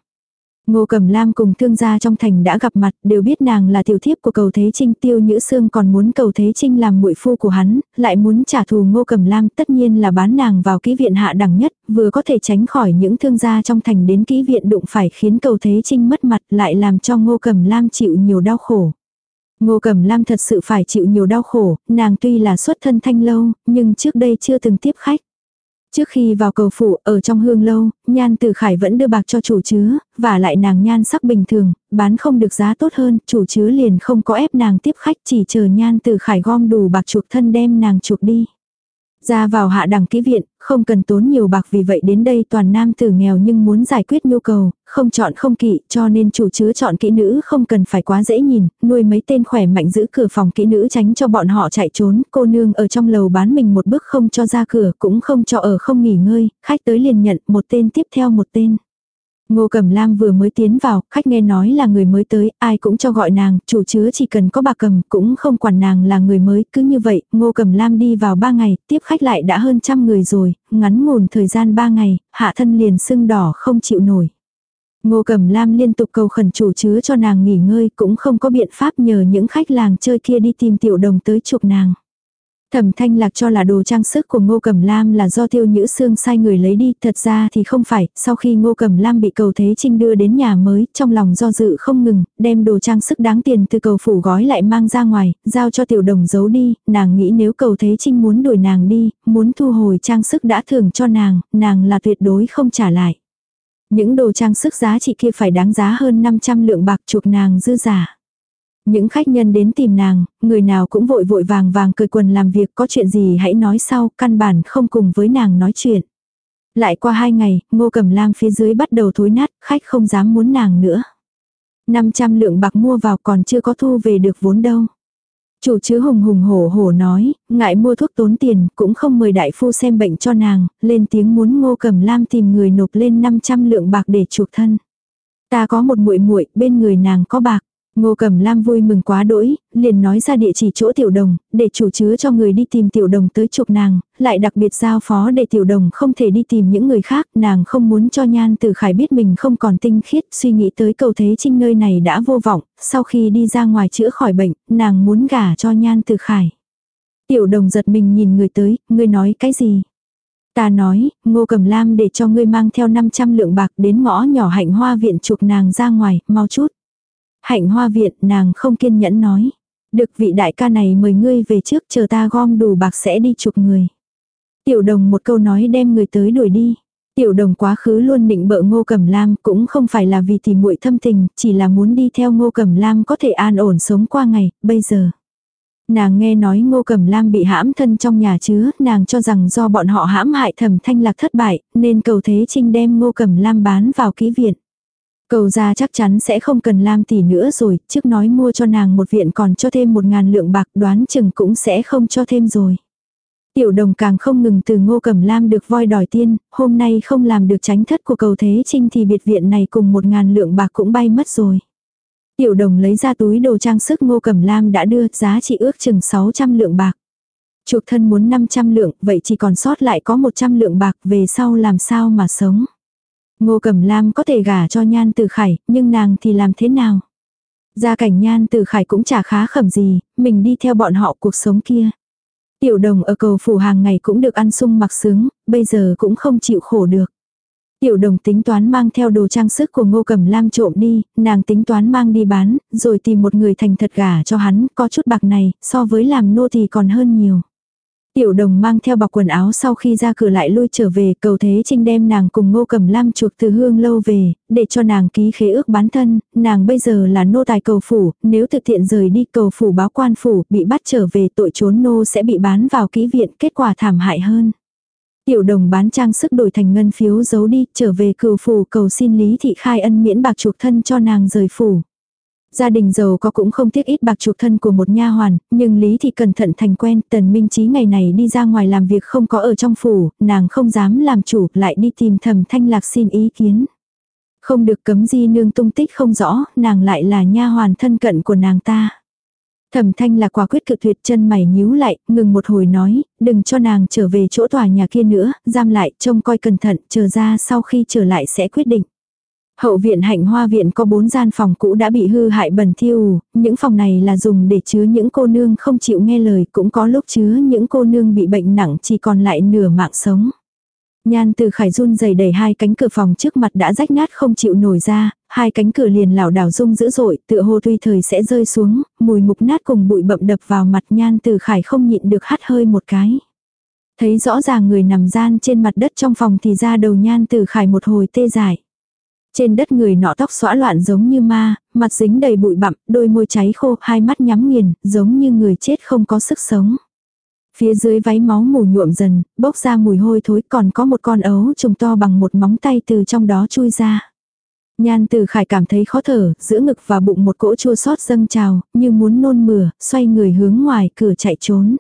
Speaker 1: Ngô Cẩm Lam cùng thương gia trong thành đã gặp mặt, đều biết nàng là tiểu thiếp của cầu Thế Trinh, Tiêu Nhữ Sương còn muốn cầu Thế Trinh làm muội phu của hắn, lại muốn trả thù Ngô Cẩm Lam, tất nhiên là bán nàng vào kỹ viện hạ đẳng nhất, vừa có thể tránh khỏi những thương gia trong thành đến kỹ viện đụng phải khiến cầu Thế Trinh mất mặt, lại làm cho Ngô Cẩm Lam chịu nhiều đau khổ. Ngô Cẩm Lam thật sự phải chịu nhiều đau khổ, nàng tuy là xuất thân thanh lâu, nhưng trước đây chưa từng tiếp khách. Trước khi vào cầu phủ, ở trong hương lâu, nhan từ khải vẫn đưa bạc cho chủ chứa, và lại nàng nhan sắc bình thường, bán không được giá tốt hơn, chủ chứa liền không có ép nàng tiếp khách chỉ chờ nhan từ khải gom đủ bạc chuộc thân đem nàng chuộc đi. Ra vào hạ đẳng ký viện, không cần tốn nhiều bạc vì vậy đến đây toàn nam tử nghèo nhưng muốn giải quyết nhu cầu, không chọn không kỵ cho nên chủ chứa chọn kỹ nữ không cần phải quá dễ nhìn, nuôi mấy tên khỏe mạnh giữ cửa phòng kỹ nữ tránh cho bọn họ chạy trốn, cô nương ở trong lầu bán mình một bước không cho ra cửa cũng không cho ở không nghỉ ngơi, khách tới liền nhận một tên tiếp theo một tên. Ngô Cẩm Lam vừa mới tiến vào, khách nghe nói là người mới tới, ai cũng cho gọi nàng, chủ chứa chỉ cần có bà cầm, cũng không quản nàng là người mới, cứ như vậy, Ngô Cẩm Lam đi vào ba ngày, tiếp khách lại đã hơn trăm người rồi, ngắn ngủn thời gian ba ngày, hạ thân liền sưng đỏ không chịu nổi. Ngô Cẩm Lam liên tục cầu khẩn chủ chứa cho nàng nghỉ ngơi, cũng không có biện pháp nhờ những khách làng chơi kia đi tìm tiểu đồng tới chụp nàng. Thẩm thanh lạc cho là đồ trang sức của Ngô Cẩm Lam là do tiêu nhữ xương sai người lấy đi, thật ra thì không phải, sau khi Ngô Cẩm Lam bị cầu Thế Trinh đưa đến nhà mới, trong lòng do dự không ngừng, đem đồ trang sức đáng tiền từ cầu phủ gói lại mang ra ngoài, giao cho tiểu đồng giấu đi, nàng nghĩ nếu cầu Thế Trinh muốn đuổi nàng đi, muốn thu hồi trang sức đã thưởng cho nàng, nàng là tuyệt đối không trả lại. Những đồ trang sức giá trị kia phải đáng giá hơn 500 lượng bạc chuộc nàng dư giả. Những khách nhân đến tìm nàng, người nào cũng vội vội vàng vàng cởi quần làm việc có chuyện gì hãy nói sau, căn bản không cùng với nàng nói chuyện. Lại qua hai ngày, ngô cầm lam phía dưới bắt đầu thối nát, khách không dám muốn nàng nữa. 500 lượng bạc mua vào còn chưa có thu về được vốn đâu. Chủ chứ hùng hùng hổ hổ nói, ngại mua thuốc tốn tiền, cũng không mời đại phu xem bệnh cho nàng, lên tiếng muốn ngô cầm lam tìm người nộp lên 500 lượng bạc để chuộc thân. Ta có một muội muội bên người nàng có bạc. Ngô Cẩm Lam vui mừng quá đỗi, liền nói ra địa chỉ chỗ tiểu đồng, để chủ chứa cho người đi tìm tiểu đồng tới chụp nàng, lại đặc biệt giao phó để tiểu đồng không thể đi tìm những người khác, nàng không muốn cho nhan từ khải biết mình không còn tinh khiết, suy nghĩ tới cầu thế trinh nơi này đã vô vọng, sau khi đi ra ngoài chữa khỏi bệnh, nàng muốn gả cho nhan từ khải. Tiểu đồng giật mình nhìn người tới, người nói cái gì? Ta nói, ngô cầm lam để cho ngươi mang theo 500 lượng bạc đến ngõ nhỏ hạnh hoa viện chụp nàng ra ngoài, mau chút. Hạnh hoa viện nàng không kiên nhẫn nói. Được vị đại ca này mời ngươi về trước chờ ta gom đủ bạc sẽ đi chụp người. Tiểu đồng một câu nói đem người tới đuổi đi. Tiểu đồng quá khứ luôn định bợ ngô cẩm lam cũng không phải là vì thì muội thâm tình, chỉ là muốn đi theo ngô cẩm lam có thể an ổn sống qua ngày, bây giờ. Nàng nghe nói ngô cẩm lam bị hãm thân trong nhà chứa, nàng cho rằng do bọn họ hãm hại thẩm thanh lạc thất bại, nên cầu thế trinh đem ngô cẩm lam bán vào ký viện. Cầu ra chắc chắn sẽ không cần Lam tỷ nữa rồi, trước nói mua cho nàng một viện còn cho thêm một ngàn lượng bạc đoán chừng cũng sẽ không cho thêm rồi. Tiểu đồng càng không ngừng từ ngô cẩm lam được voi đòi tiên, hôm nay không làm được tránh thất của cầu thế trinh thì biệt viện này cùng một ngàn lượng bạc cũng bay mất rồi. Tiểu đồng lấy ra túi đồ trang sức ngô cẩm lam đã đưa giá trị ước chừng 600 lượng bạc. Chuộc thân muốn 500 lượng, vậy chỉ còn sót lại có 100 lượng bạc về sau làm sao mà sống. Ngô Cẩm Lam có thể gả cho Nhan Tử Khải, nhưng nàng thì làm thế nào? Gia cảnh Nhan Tử Khải cũng chả khá khẩm gì, mình đi theo bọn họ cuộc sống kia. Tiểu đồng ở cầu phủ hàng ngày cũng được ăn sung mặc sướng, bây giờ cũng không chịu khổ được. Tiểu đồng tính toán mang theo đồ trang sức của ngô cầm lam trộm đi, nàng tính toán mang đi bán, rồi tìm một người thành thật gả cho hắn, có chút bạc này, so với làm nô thì còn hơn nhiều. Tiểu đồng mang theo bọc quần áo sau khi ra cửa lại lui trở về cầu thế trinh đem nàng cùng ngô cầm lam chuộc từ hương lâu về, để cho nàng ký khế ước bán thân, nàng bây giờ là nô tài cầu phủ, nếu thực hiện rời đi cầu phủ báo quan phủ bị bắt trở về tội trốn nô sẽ bị bán vào ký viện kết quả thảm hại hơn. Tiểu đồng bán trang sức đổi thành ngân phiếu giấu đi trở về cửu phủ cầu xin Lý Thị Khai ân miễn bạc chuộc thân cho nàng rời phủ. Gia đình giàu có cũng không tiếc ít bạc chuộc thân của một nha hoàn, nhưng Lý thì cẩn thận thành quen, Tần Minh Chí ngày này đi ra ngoài làm việc không có ở trong phủ, nàng không dám làm chủ, lại đi tìm Thẩm Thanh Lạc xin ý kiến. Không được cấm di nương tung tích không rõ, nàng lại là nha hoàn thân cận của nàng ta. Thẩm thanh là quả quyết cự tuyệt chân mày nhíu lại, ngừng một hồi nói, đừng cho nàng trở về chỗ tòa nhà kia nữa, giam lại, trông coi cẩn thận, chờ ra sau khi trở lại sẽ quyết định. Hậu viện hạnh hoa viện có bốn gian phòng cũ đã bị hư hại bẩn thiêu, những phòng này là dùng để chứa những cô nương không chịu nghe lời, cũng có lúc chứa những cô nương bị bệnh nặng chỉ còn lại nửa mạng sống. Nhan từ khải run dày đẩy hai cánh cửa phòng trước mặt đã rách nát không chịu nổi ra, hai cánh cửa liền lảo đảo rung dữ dội, tựa hồ tuy thời sẽ rơi xuống, mùi mục nát cùng bụi bậm đập vào mặt nhan từ khải không nhịn được hắt hơi một cái. Thấy rõ ràng người nằm gian trên mặt đất trong phòng thì ra đầu nhan từ khải một hồi tê dại. Trên đất người nọ tóc xõa loạn giống như ma, mặt dính đầy bụi bặm, đôi môi cháy khô, hai mắt nhắm nghiền, giống như người chết không có sức sống. Phía dưới váy máu mù nhuộm dần, bốc ra mùi hôi thối còn có một con ấu trùng to bằng một móng tay từ trong đó chui ra. Nhan từ khải cảm thấy khó thở, giữa ngực và bụng một cỗ chua xót dâng trào, như muốn nôn mửa, xoay người hướng ngoài cửa chạy trốn.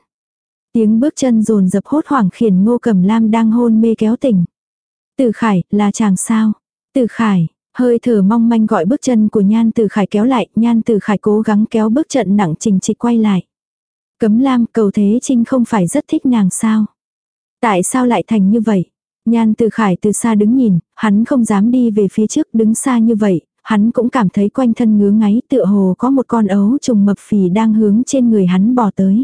Speaker 1: Tiếng bước chân rồn dập hốt hoảng khiển ngô cẩm lam đang hôn mê kéo tỉnh. Từ khải, là chàng sao? Từ khải, Hơi thở mong manh gọi bước chân của Nhan Từ Khải kéo lại, Nhan Từ Khải cố gắng kéo bước trận nặng trình trịch quay lại. Cấm lam cầu thế trinh không phải rất thích nàng sao? Tại sao lại thành như vậy? Nhan Từ Khải từ xa đứng nhìn, hắn không dám đi về phía trước đứng xa như vậy, hắn cũng cảm thấy quanh thân ngứa ngáy tựa hồ có một con ấu trùng mập phì đang hướng trên người hắn bò tới.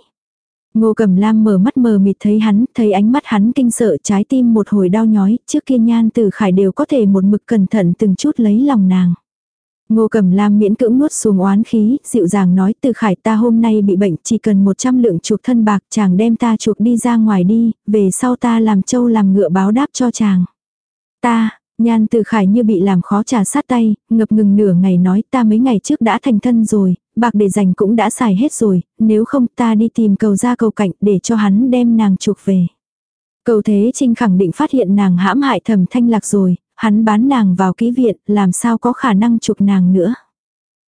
Speaker 1: Ngô Cẩm Lam mở mắt mờ mịt thấy hắn, thấy ánh mắt hắn kinh sợ trái tim một hồi đau nhói, trước kia nhan từ khải đều có thể một mực cẩn thận từng chút lấy lòng nàng. Ngô Cẩm Lam miễn cưỡng nuốt xuống oán khí, dịu dàng nói từ khải ta hôm nay bị bệnh chỉ cần 100 lượng chuộc thân bạc chàng đem ta chuộc đi ra ngoài đi, về sau ta làm trâu làm ngựa báo đáp cho chàng. Ta, Nhan từ khải như bị làm khó trà sát tay, ngập ngừng nửa ngày nói ta mấy ngày trước đã thành thân rồi, bạc để dành cũng đã xài hết rồi, nếu không ta đi tìm cầu ra cầu cạnh để cho hắn đem nàng chuộc về. Cầu thế trinh khẳng định phát hiện nàng hãm hại thầm thanh lạc rồi, hắn bán nàng vào ký viện, làm sao có khả năng chuộc nàng nữa.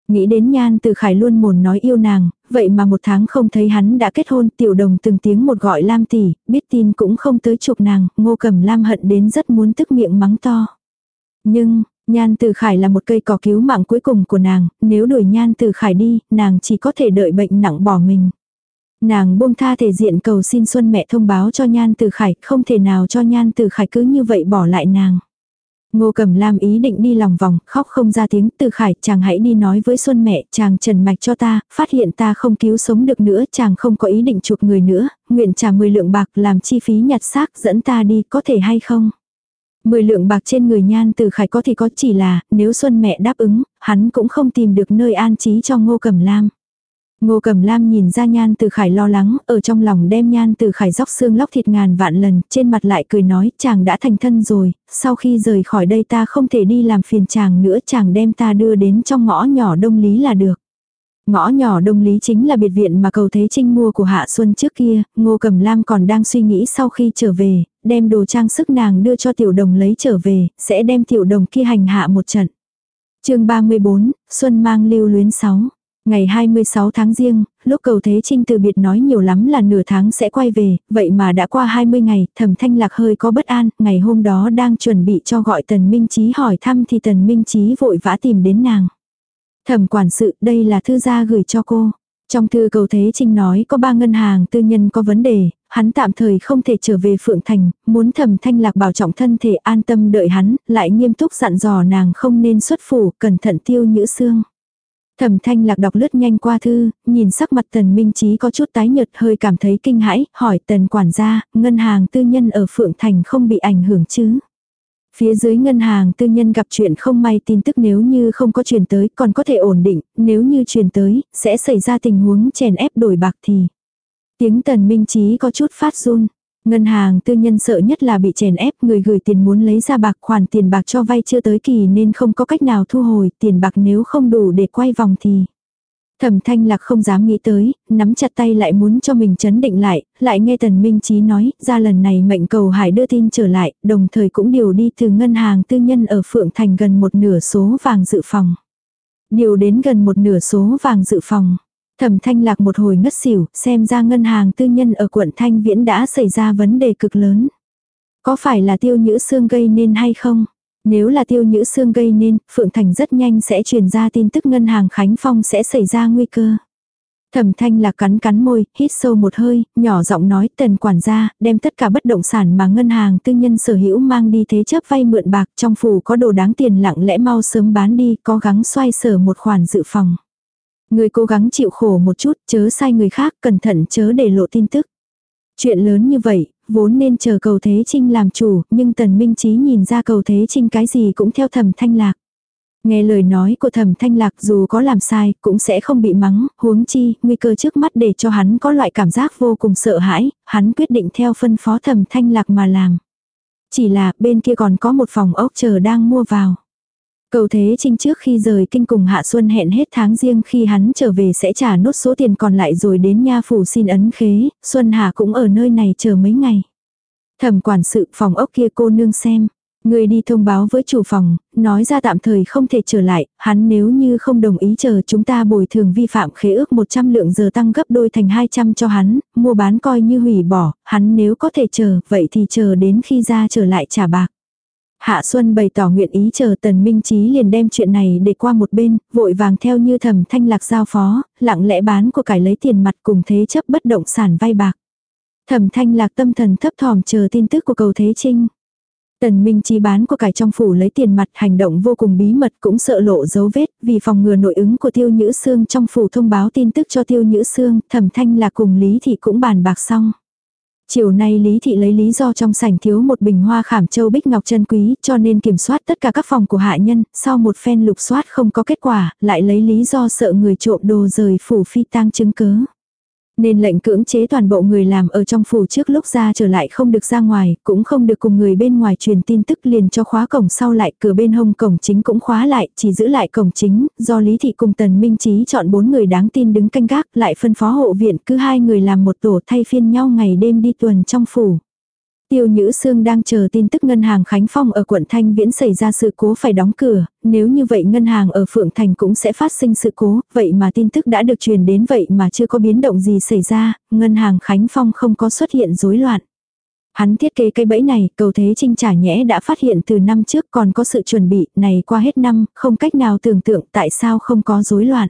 Speaker 1: Nghĩ đến nhan từ khải luôn mồn nói yêu nàng, vậy mà một tháng không thấy hắn đã kết hôn tiểu đồng từng tiếng một gọi lam tỷ, biết tin cũng không tới chuộc nàng, ngô cầm lam hận đến rất muốn tức miệng mắng to. Nhưng, Nhan Tử Khải là một cây cỏ cứu mạng cuối cùng của nàng, nếu đuổi Nhan Tử Khải đi, nàng chỉ có thể đợi bệnh nặng bỏ mình. Nàng buông tha thể diện cầu xin Xuân mẹ thông báo cho Nhan Tử Khải, không thể nào cho Nhan Tử Khải cứ như vậy bỏ lại nàng. Ngô Cẩm Lam ý định đi lòng vòng, khóc không ra tiếng, Tử Khải, chàng hãy đi nói với Xuân mẹ, chàng trần mạch cho ta, phát hiện ta không cứu sống được nữa, chàng không có ý định chuộc người nữa, nguyện trả 10 lượng bạc làm chi phí nhặt xác dẫn ta đi, có thể hay không? Mười lượng bạc trên người nhan từ khải có thì có chỉ là, nếu Xuân mẹ đáp ứng, hắn cũng không tìm được nơi an trí cho ngô cẩm lam. Ngô Cẩm Lam nhìn ra Nhan Từ Khải lo lắng, ở trong lòng đem Nhan Từ Khải róc xương lóc thịt ngàn vạn lần, trên mặt lại cười nói, chàng đã thành thân rồi, sau khi rời khỏi đây ta không thể đi làm phiền chàng nữa, chàng đem ta đưa đến trong ngõ nhỏ đông lý là được. Ngõ nhỏ đông lý chính là biệt viện mà cầu Thế Trinh mua của Hạ Xuân trước kia, Ngô Cẩm Lam còn đang suy nghĩ sau khi trở về, đem đồ trang sức nàng đưa cho tiểu đồng lấy trở về, sẽ đem tiểu đồng kia hành hạ một trận. chương 34, Xuân mang lưu luyến 6. Ngày 26 tháng riêng, lúc cầu Thế Trinh từ biệt nói nhiều lắm là nửa tháng sẽ quay về, vậy mà đã qua 20 ngày, thẩm thanh lạc hơi có bất an, ngày hôm đó đang chuẩn bị cho gọi Tần Minh Chí hỏi thăm thì Tần Minh Chí vội vã tìm đến nàng. Thẩm quản sự, đây là thư gia gửi cho cô. Trong thư cầu Thế Trinh nói có ba ngân hàng tư nhân có vấn đề, hắn tạm thời không thể trở về Phượng Thành, muốn thẩm thanh lạc bảo trọng thân thể an tâm đợi hắn, lại nghiêm túc dặn dò nàng không nên xuất phủ, cẩn thận tiêu nhữ xương. Thẩm thanh lạc đọc lướt nhanh qua thư, nhìn sắc mặt tần minh trí có chút tái nhợt hơi cảm thấy kinh hãi, hỏi tần quản gia, ngân hàng tư nhân ở Phượng Thành không bị ảnh hưởng chứ. Phía dưới ngân hàng tư nhân gặp chuyện không may tin tức nếu như không có truyền tới còn có thể ổn định, nếu như truyền tới, sẽ xảy ra tình huống chèn ép đổi bạc thì. Tiếng tần minh trí có chút phát run. Ngân hàng tư nhân sợ nhất là bị chèn ép người gửi tiền muốn lấy ra bạc khoản tiền bạc cho vay chưa tới kỳ nên không có cách nào thu hồi tiền bạc nếu không đủ để quay vòng thì. Thẩm thanh lạc không dám nghĩ tới, nắm chặt tay lại muốn cho mình chấn định lại, lại nghe tần minh trí nói, ra lần này mệnh cầu hải đưa tin trở lại, đồng thời cũng điều đi từ ngân hàng tư nhân ở Phượng Thành gần một nửa số vàng dự phòng. Điều đến gần một nửa số vàng dự phòng. Thẩm thanh lạc một hồi ngất xỉu, xem ra ngân hàng tư nhân ở quận Thanh Viễn đã xảy ra vấn đề cực lớn. Có phải là tiêu nhữ xương gây nên hay không? Nếu là tiêu nhữ xương gây nên, Phượng Thành rất nhanh sẽ truyền ra tin tức ngân hàng Khánh Phong sẽ xảy ra nguy cơ. Thẩm thanh là cắn cắn môi, hít sâu một hơi, nhỏ giọng nói tần quản gia, đem tất cả bất động sản mà ngân hàng tư nhân sở hữu mang đi thế chấp vay mượn bạc trong phủ có đồ đáng tiền lặng lẽ mau sớm bán đi, cố gắng xoay sở một khoản dự phòng. Người cố gắng chịu khổ một chút, chớ sai người khác, cẩn thận chớ để lộ tin tức. Chuyện lớn như vậy, vốn nên chờ cầu Thế Trinh làm chủ, nhưng Tần Minh trí nhìn ra cầu Thế Trinh cái gì cũng theo thẩm thanh lạc. Nghe lời nói của thẩm thanh lạc dù có làm sai, cũng sẽ không bị mắng, huống chi, nguy cơ trước mắt để cho hắn có loại cảm giác vô cùng sợ hãi, hắn quyết định theo phân phó thẩm thanh lạc mà làm. Chỉ là bên kia còn có một phòng ốc chờ đang mua vào. Cầu Thế Trinh trước khi rời kinh cùng Hạ Xuân hẹn hết tháng riêng khi hắn trở về sẽ trả nốt số tiền còn lại rồi đến nha phủ xin ấn khế, Xuân Hà cũng ở nơi này chờ mấy ngày. Thẩm quản sự phòng ốc kia cô nương xem. Người đi thông báo với chủ phòng, nói ra tạm thời không thể trở lại, hắn nếu như không đồng ý chờ chúng ta bồi thường vi phạm khế ước 100 lượng giờ tăng gấp đôi thành 200 cho hắn, mua bán coi như hủy bỏ, hắn nếu có thể chờ, vậy thì chờ đến khi ra trở lại trả bạc. Hạ Xuân bày tỏ nguyện ý chờ Tần Minh Chí liền đem chuyện này để qua một bên, vội vàng theo như thẩm thanh lạc giao phó, lặng lẽ bán của cải lấy tiền mặt cùng thế chấp bất động sản vay bạc. Thẩm thanh lạc tâm thần thấp thỏm chờ tin tức của cầu Thế Trinh. Tần Minh Chí bán của cải trong phủ lấy tiền mặt hành động vô cùng bí mật cũng sợ lộ dấu vết vì phòng ngừa nội ứng của Tiêu Nhữ Sương trong phủ thông báo tin tức cho Tiêu Nhữ Sương, thẩm thanh là cùng Lý Thị cũng bàn bạc xong. Chiều nay Lý Thị lấy lý do trong sảnh thiếu một bình hoa khảm châu bích ngọc chân quý cho nên kiểm soát tất cả các phòng của hạ nhân, sau một phen lục soát không có kết quả, lại lấy lý do sợ người trộm đồ rời phủ phi tang chứng cứ. Nên lệnh cưỡng chế toàn bộ người làm ở trong phủ trước lúc ra trở lại không được ra ngoài, cũng không được cùng người bên ngoài truyền tin tức liền cho khóa cổng sau lại, cửa bên hông cổng chính cũng khóa lại, chỉ giữ lại cổng chính, do Lý Thị cùng Tần Minh Trí chọn bốn người đáng tin đứng canh gác, lại phân phó hộ viện cứ hai người làm một tổ thay phiên nhau ngày đêm đi tuần trong phủ. Tiêu Nhữ Sương đang chờ tin tức ngân hàng Khánh Phong ở quận Thanh Viễn xảy ra sự cố phải đóng cửa, nếu như vậy ngân hàng ở Phượng Thành cũng sẽ phát sinh sự cố, vậy mà tin tức đã được truyền đến vậy mà chưa có biến động gì xảy ra, ngân hàng Khánh Phong không có xuất hiện rối loạn. Hắn thiết kế cây bẫy này, cầu thế trinh trả nhẽ đã phát hiện từ năm trước còn có sự chuẩn bị, này qua hết năm, không cách nào tưởng tượng tại sao không có rối loạn.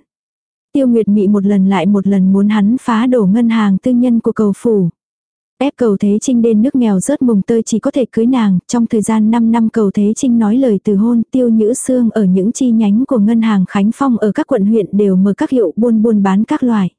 Speaker 1: Tiêu Nguyệt Mị một lần lại một lần muốn hắn phá đổ ngân hàng tư nhân của cầu phủ. Ép cầu Thế Trinh đến nước nghèo rớt mùng tơi chỉ có thể cưới nàng, trong thời gian 5 năm cầu Thế Trinh nói lời từ hôn tiêu nhữ xương ở những chi nhánh của ngân hàng Khánh Phong ở các quận huyện đều mở các hiệu buôn buôn bán các loại.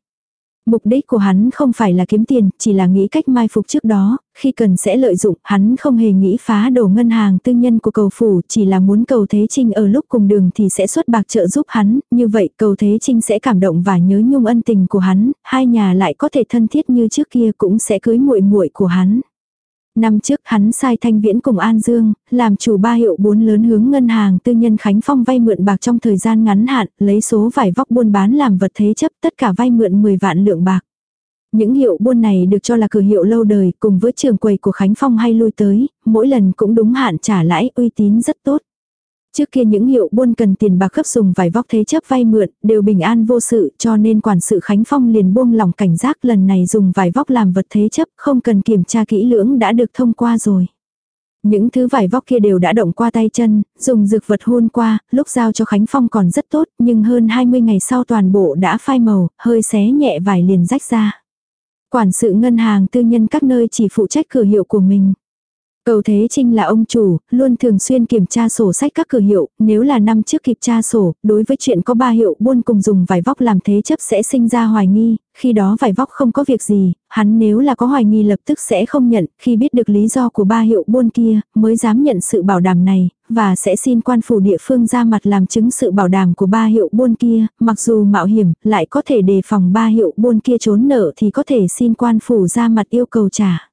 Speaker 1: Mục đích của hắn không phải là kiếm tiền, chỉ là nghĩ cách mai phục trước đó, khi cần sẽ lợi dụng, hắn không hề nghĩ phá đổ ngân hàng tư nhân của cầu phủ, chỉ là muốn cầu Thế Trinh ở lúc cùng đường thì sẽ xuất bạc trợ giúp hắn, như vậy cầu Thế Trinh sẽ cảm động và nhớ nhung ân tình của hắn, hai nhà lại có thể thân thiết như trước kia cũng sẽ cưới muội muội của hắn. Năm trước hắn sai Thanh Viễn cùng An Dương, làm chủ ba hiệu bốn lớn hướng ngân hàng tư nhân Khánh Phong vay mượn bạc trong thời gian ngắn hạn, lấy số vải vóc buôn bán làm vật thế chấp tất cả vay mượn 10 vạn lượng bạc. Những hiệu buôn này được cho là cửa hiệu lâu đời cùng với trường quầy của Khánh Phong hay lui tới, mỗi lần cũng đúng hạn trả lãi uy tín rất tốt. Trước kia những hiệu buôn cần tiền bạc cấp dùng vài vóc thế chấp vay mượn, đều bình an vô sự cho nên quản sự Khánh Phong liền buông lòng cảnh giác lần này dùng vài vóc làm vật thế chấp không cần kiểm tra kỹ lưỡng đã được thông qua rồi. Những thứ vải vóc kia đều đã động qua tay chân, dùng dược vật hôn qua, lúc giao cho Khánh Phong còn rất tốt, nhưng hơn 20 ngày sau toàn bộ đã phai màu, hơi xé nhẹ vải liền rách ra. Quản sự ngân hàng tư nhân các nơi chỉ phụ trách cửa hiệu của mình. Cầu Thế Trinh là ông chủ, luôn thường xuyên kiểm tra sổ sách các cửa hiệu, nếu là năm trước kịp tra sổ, đối với chuyện có ba hiệu buôn cùng dùng vải vóc làm thế chấp sẽ sinh ra hoài nghi, khi đó vải vóc không có việc gì, hắn nếu là có hoài nghi lập tức sẽ không nhận, khi biết được lý do của ba hiệu buôn kia, mới dám nhận sự bảo đảm này, và sẽ xin quan phủ địa phương ra mặt làm chứng sự bảo đảm của ba hiệu buôn kia, mặc dù mạo hiểm, lại có thể đề phòng ba hiệu buôn kia trốn nợ thì có thể xin quan phủ ra mặt yêu cầu trả.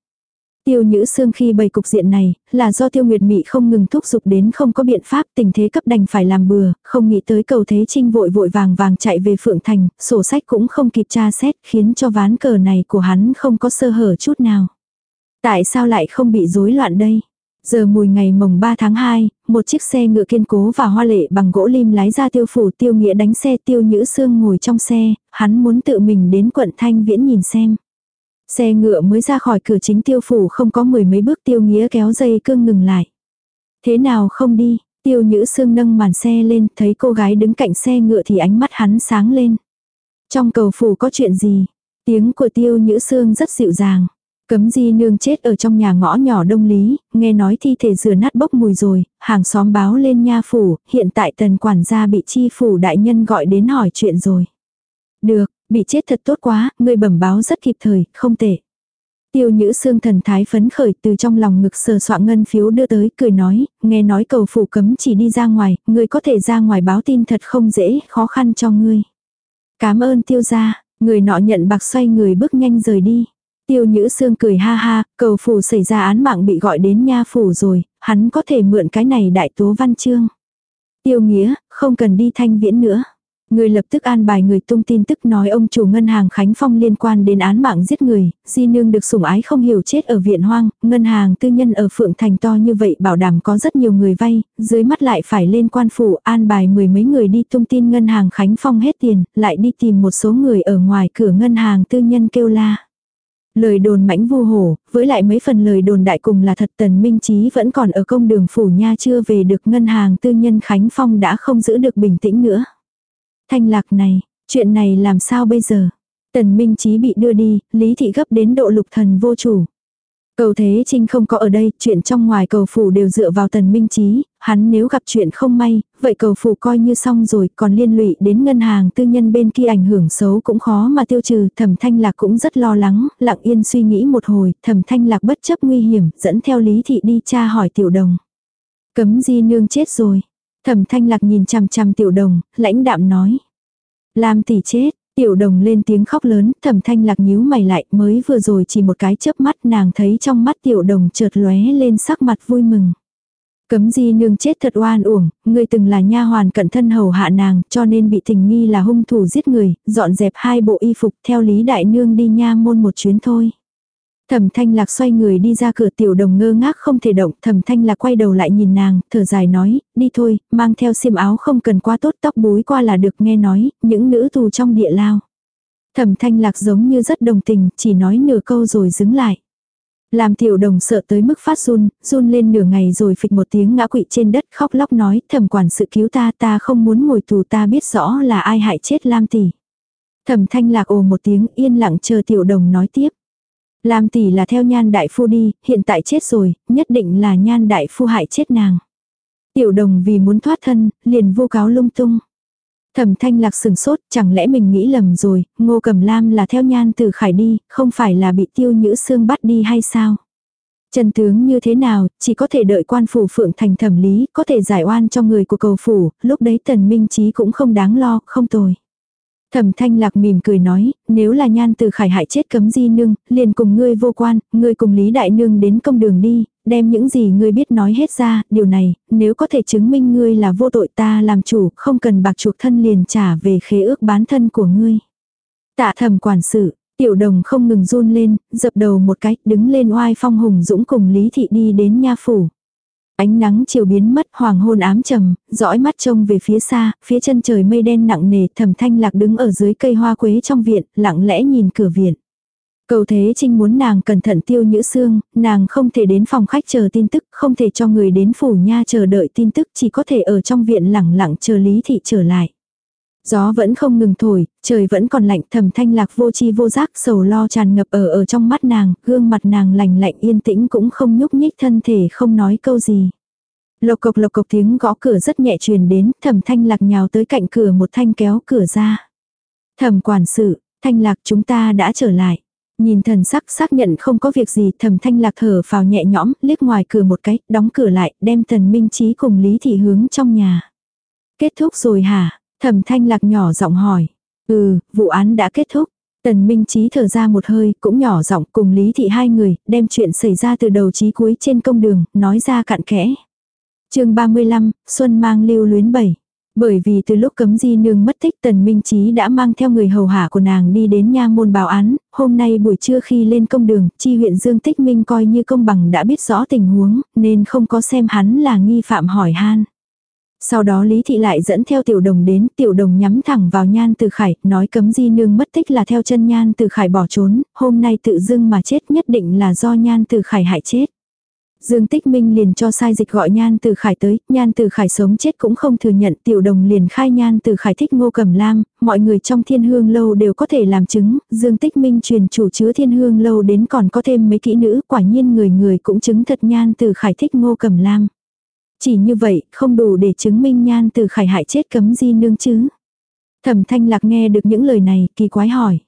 Speaker 1: Tiêu Nhữ Sương khi bày cục diện này, là do Tiêu Nguyệt Mị không ngừng thúc giục đến không có biện pháp tình thế cấp đành phải làm bừa, không nghĩ tới cầu thế trinh vội vội vàng vàng chạy về Phượng Thành, sổ sách cũng không kịp tra xét khiến cho ván cờ này của hắn không có sơ hở chút nào. Tại sao lại không bị rối loạn đây? Giờ mùi ngày mồng 3 tháng 2, một chiếc xe ngựa kiên cố và hoa lệ bằng gỗ lim lái ra tiêu phủ tiêu nghĩa đánh xe tiêu nhữ xương ngồi trong xe, hắn muốn tự mình đến quận Thanh Viễn nhìn xem. Xe ngựa mới ra khỏi cửa chính tiêu phủ không có mười mấy bước tiêu nghĩa kéo dây cương ngừng lại. Thế nào không đi, tiêu nhữ sương nâng màn xe lên, thấy cô gái đứng cạnh xe ngựa thì ánh mắt hắn sáng lên. Trong cầu phủ có chuyện gì? Tiếng của tiêu nhữ sương rất dịu dàng. Cấm di nương chết ở trong nhà ngõ nhỏ đông lý, nghe nói thi thể rửa nát bốc mùi rồi, hàng xóm báo lên nha phủ, hiện tại tần quản gia bị chi phủ đại nhân gọi đến hỏi chuyện rồi. Được, Bị chết thật tốt quá, người bẩm báo rất kịp thời, không tệ. Tiêu nhữ xương thần thái phấn khởi từ trong lòng ngực sờ soạn ngân phiếu đưa tới, cười nói, nghe nói cầu phủ cấm chỉ đi ra ngoài, người có thể ra ngoài báo tin thật không dễ, khó khăn cho ngươi. Cảm ơn tiêu gia, người nọ nhận bạc xoay người bước nhanh rời đi. Tiêu nhữ xương cười ha ha, cầu phủ xảy ra án mạng bị gọi đến nha phủ rồi, hắn có thể mượn cái này đại tố văn chương. Tiêu nghĩa, không cần đi thanh viễn nữa. Người lập tức an bài người tung tin tức nói ông chủ ngân hàng Khánh Phong liên quan đến án mạng giết người, di nương được sủng ái không hiểu chết ở viện hoang, ngân hàng tư nhân ở Phượng Thành to như vậy bảo đảm có rất nhiều người vay, dưới mắt lại phải lên quan phủ an bài mười mấy người đi tung tin ngân hàng Khánh Phong hết tiền, lại đi tìm một số người ở ngoài cửa ngân hàng tư nhân kêu la. Lời đồn mãnh vu hổ, với lại mấy phần lời đồn đại cùng là thật tần minh trí vẫn còn ở công đường phủ nha chưa về được ngân hàng tư nhân Khánh Phong đã không giữ được bình tĩnh nữa. Thanh lạc này, chuyện này làm sao bây giờ? Tần minh Chí bị đưa đi, lý thị gấp đến độ lục thần vô chủ. Cầu Thế Trinh không có ở đây, chuyện trong ngoài cầu phủ đều dựa vào tần minh Chí, hắn nếu gặp chuyện không may, vậy cầu phủ coi như xong rồi, còn liên lụy đến ngân hàng tư nhân bên kia ảnh hưởng xấu cũng khó mà tiêu trừ, thẩm thanh lạc cũng rất lo lắng, lặng yên suy nghĩ một hồi, thẩm thanh lạc bất chấp nguy hiểm, dẫn theo lý thị đi tra hỏi tiểu đồng. Cấm di nương chết rồi. Thẩm thanh lạc nhìn chằm chằm tiểu đồng, lãnh đạm nói. Lam tỷ chết, Tiểu đồng lên tiếng khóc lớn, thẩm thanh lạc nhíu mày lại, mới vừa rồi chỉ một cái chớp mắt nàng thấy trong mắt tiểu đồng chợt lóe lên sắc mặt vui mừng. Cấm di nương chết thật oan uổng, người từng là nha hoàn cận thân hầu hạ nàng, cho nên bị tình nghi là hung thủ giết người, dọn dẹp hai bộ y phục theo lý đại nương đi nha môn một chuyến thôi. Thẩm thanh lạc xoay người đi ra cửa tiểu đồng ngơ ngác không thể động, thẩm thanh lạc quay đầu lại nhìn nàng, thở dài nói, đi thôi, mang theo xiêm áo không cần quá tốt tóc búi qua là được nghe nói, những nữ tù trong địa lao. Thẩm thanh lạc giống như rất đồng tình, chỉ nói nửa câu rồi dứng lại. Làm tiểu đồng sợ tới mức phát run, run lên nửa ngày rồi phịch một tiếng ngã quỵ trên đất khóc lóc nói thẩm quản sự cứu ta ta không muốn ngồi tù ta biết rõ là ai hại chết Lam tỷ. Thẩm thanh lạc ồ một tiếng yên lặng chờ tiểu đồng nói tiếp. Lam tỷ là theo nhan đại phu đi, hiện tại chết rồi, nhất định là nhan đại phu hại chết nàng. Tiểu đồng vì muốn thoát thân, liền vô cáo lung tung. Thẩm thanh lạc sừng sốt, chẳng lẽ mình nghĩ lầm rồi, ngô cầm lam là theo nhan từ khải đi, không phải là bị tiêu nhữ xương bắt đi hay sao? Chân tướng như thế nào, chỉ có thể đợi quan phủ phượng thành thẩm lý, có thể giải oan cho người của cầu phủ, lúc đấy tần minh trí cũng không đáng lo, không tồi. Thẩm thanh lạc mỉm cười nói, nếu là nhan từ khải hại chết cấm di nương, liền cùng ngươi vô quan, ngươi cùng Lý Đại Nương đến công đường đi, đem những gì ngươi biết nói hết ra, điều này, nếu có thể chứng minh ngươi là vô tội ta làm chủ, không cần bạc chuộc thân liền trả về khế ước bán thân của ngươi. Tạ thẩm quản sự, tiểu đồng không ngừng run lên, dập đầu một cái, đứng lên oai phong hùng dũng cùng Lý Thị đi đến nha phủ. Ánh nắng chiều biến mất hoàng hôn ám trầm, dõi mắt trông về phía xa, phía chân trời mây đen nặng nề thẩm thanh lạc đứng ở dưới cây hoa quế trong viện, lặng lẽ nhìn cửa viện. Cầu Thế Trinh muốn nàng cẩn thận tiêu nhữ xương, nàng không thể đến phòng khách chờ tin tức, không thể cho người đến phủ nha chờ đợi tin tức, chỉ có thể ở trong viện lẳng lặng chờ Lý Thị trở lại. Gió vẫn không ngừng thổi, trời vẫn còn lạnh thầm thanh lạc vô chi vô giác sầu lo tràn ngập ở ở trong mắt nàng, gương mặt nàng lành lạnh yên tĩnh cũng không nhúc nhích thân thể không nói câu gì. Lộc cộc lộc cộc tiếng gõ cửa rất nhẹ truyền đến, Thẩm thanh lạc nhào tới cạnh cửa một thanh kéo cửa ra. Thẩm quản sự, thanh lạc chúng ta đã trở lại. Nhìn thần sắc xác nhận không có việc gì Thẩm thanh lạc thở vào nhẹ nhõm, liếc ngoài cửa một cái, đóng cửa lại, đem thần minh trí cùng Lý Thị hướng trong nhà. Kết thúc rồi hả? Thẩm thanh lạc nhỏ giọng hỏi. Ừ, vụ án đã kết thúc. Tần Minh Trí thở ra một hơi, cũng nhỏ giọng cùng Lý Thị hai người, đem chuyện xảy ra từ đầu chí cuối trên công đường, nói ra cạn kẽ. chương 35, Xuân mang lưu luyến bảy. Bởi vì từ lúc cấm di nương mất tích tần minh trí đã mang theo người hầu hạ của nàng đi đến nha môn báo án, hôm nay buổi trưa khi lên công đường, chi huyện Dương Tích Minh coi như công bằng đã biết rõ tình huống, nên không có xem hắn là nghi phạm hỏi han. Sau đó Lý Thị lại dẫn theo tiểu đồng đến, tiểu đồng nhắm thẳng vào nhan từ khải, nói cấm di nương mất tích là theo chân nhan từ khải bỏ trốn, hôm nay tự dưng mà chết nhất định là do nhan từ khải hại chết. Dương Tích Minh liền cho sai dịch gọi Nhan Từ Khải tới, Nhan Từ Khải sống chết cũng không thừa nhận, tiểu đồng liền khai Nhan Từ Khải thích Ngô Cẩm Lam, mọi người trong Thiên Hương lâu đều có thể làm chứng, Dương Tích Minh truyền chủ chứa Thiên Hương lâu đến còn có thêm mấy kỹ nữ, quả nhiên người người cũng chứng thật Nhan Từ Khải thích Ngô Cẩm Lam. Chỉ như vậy, không đủ để chứng minh nhan từ khải hại chết cấm di nương chứ. Thẩm thanh lạc nghe được những lời này, kỳ quái hỏi.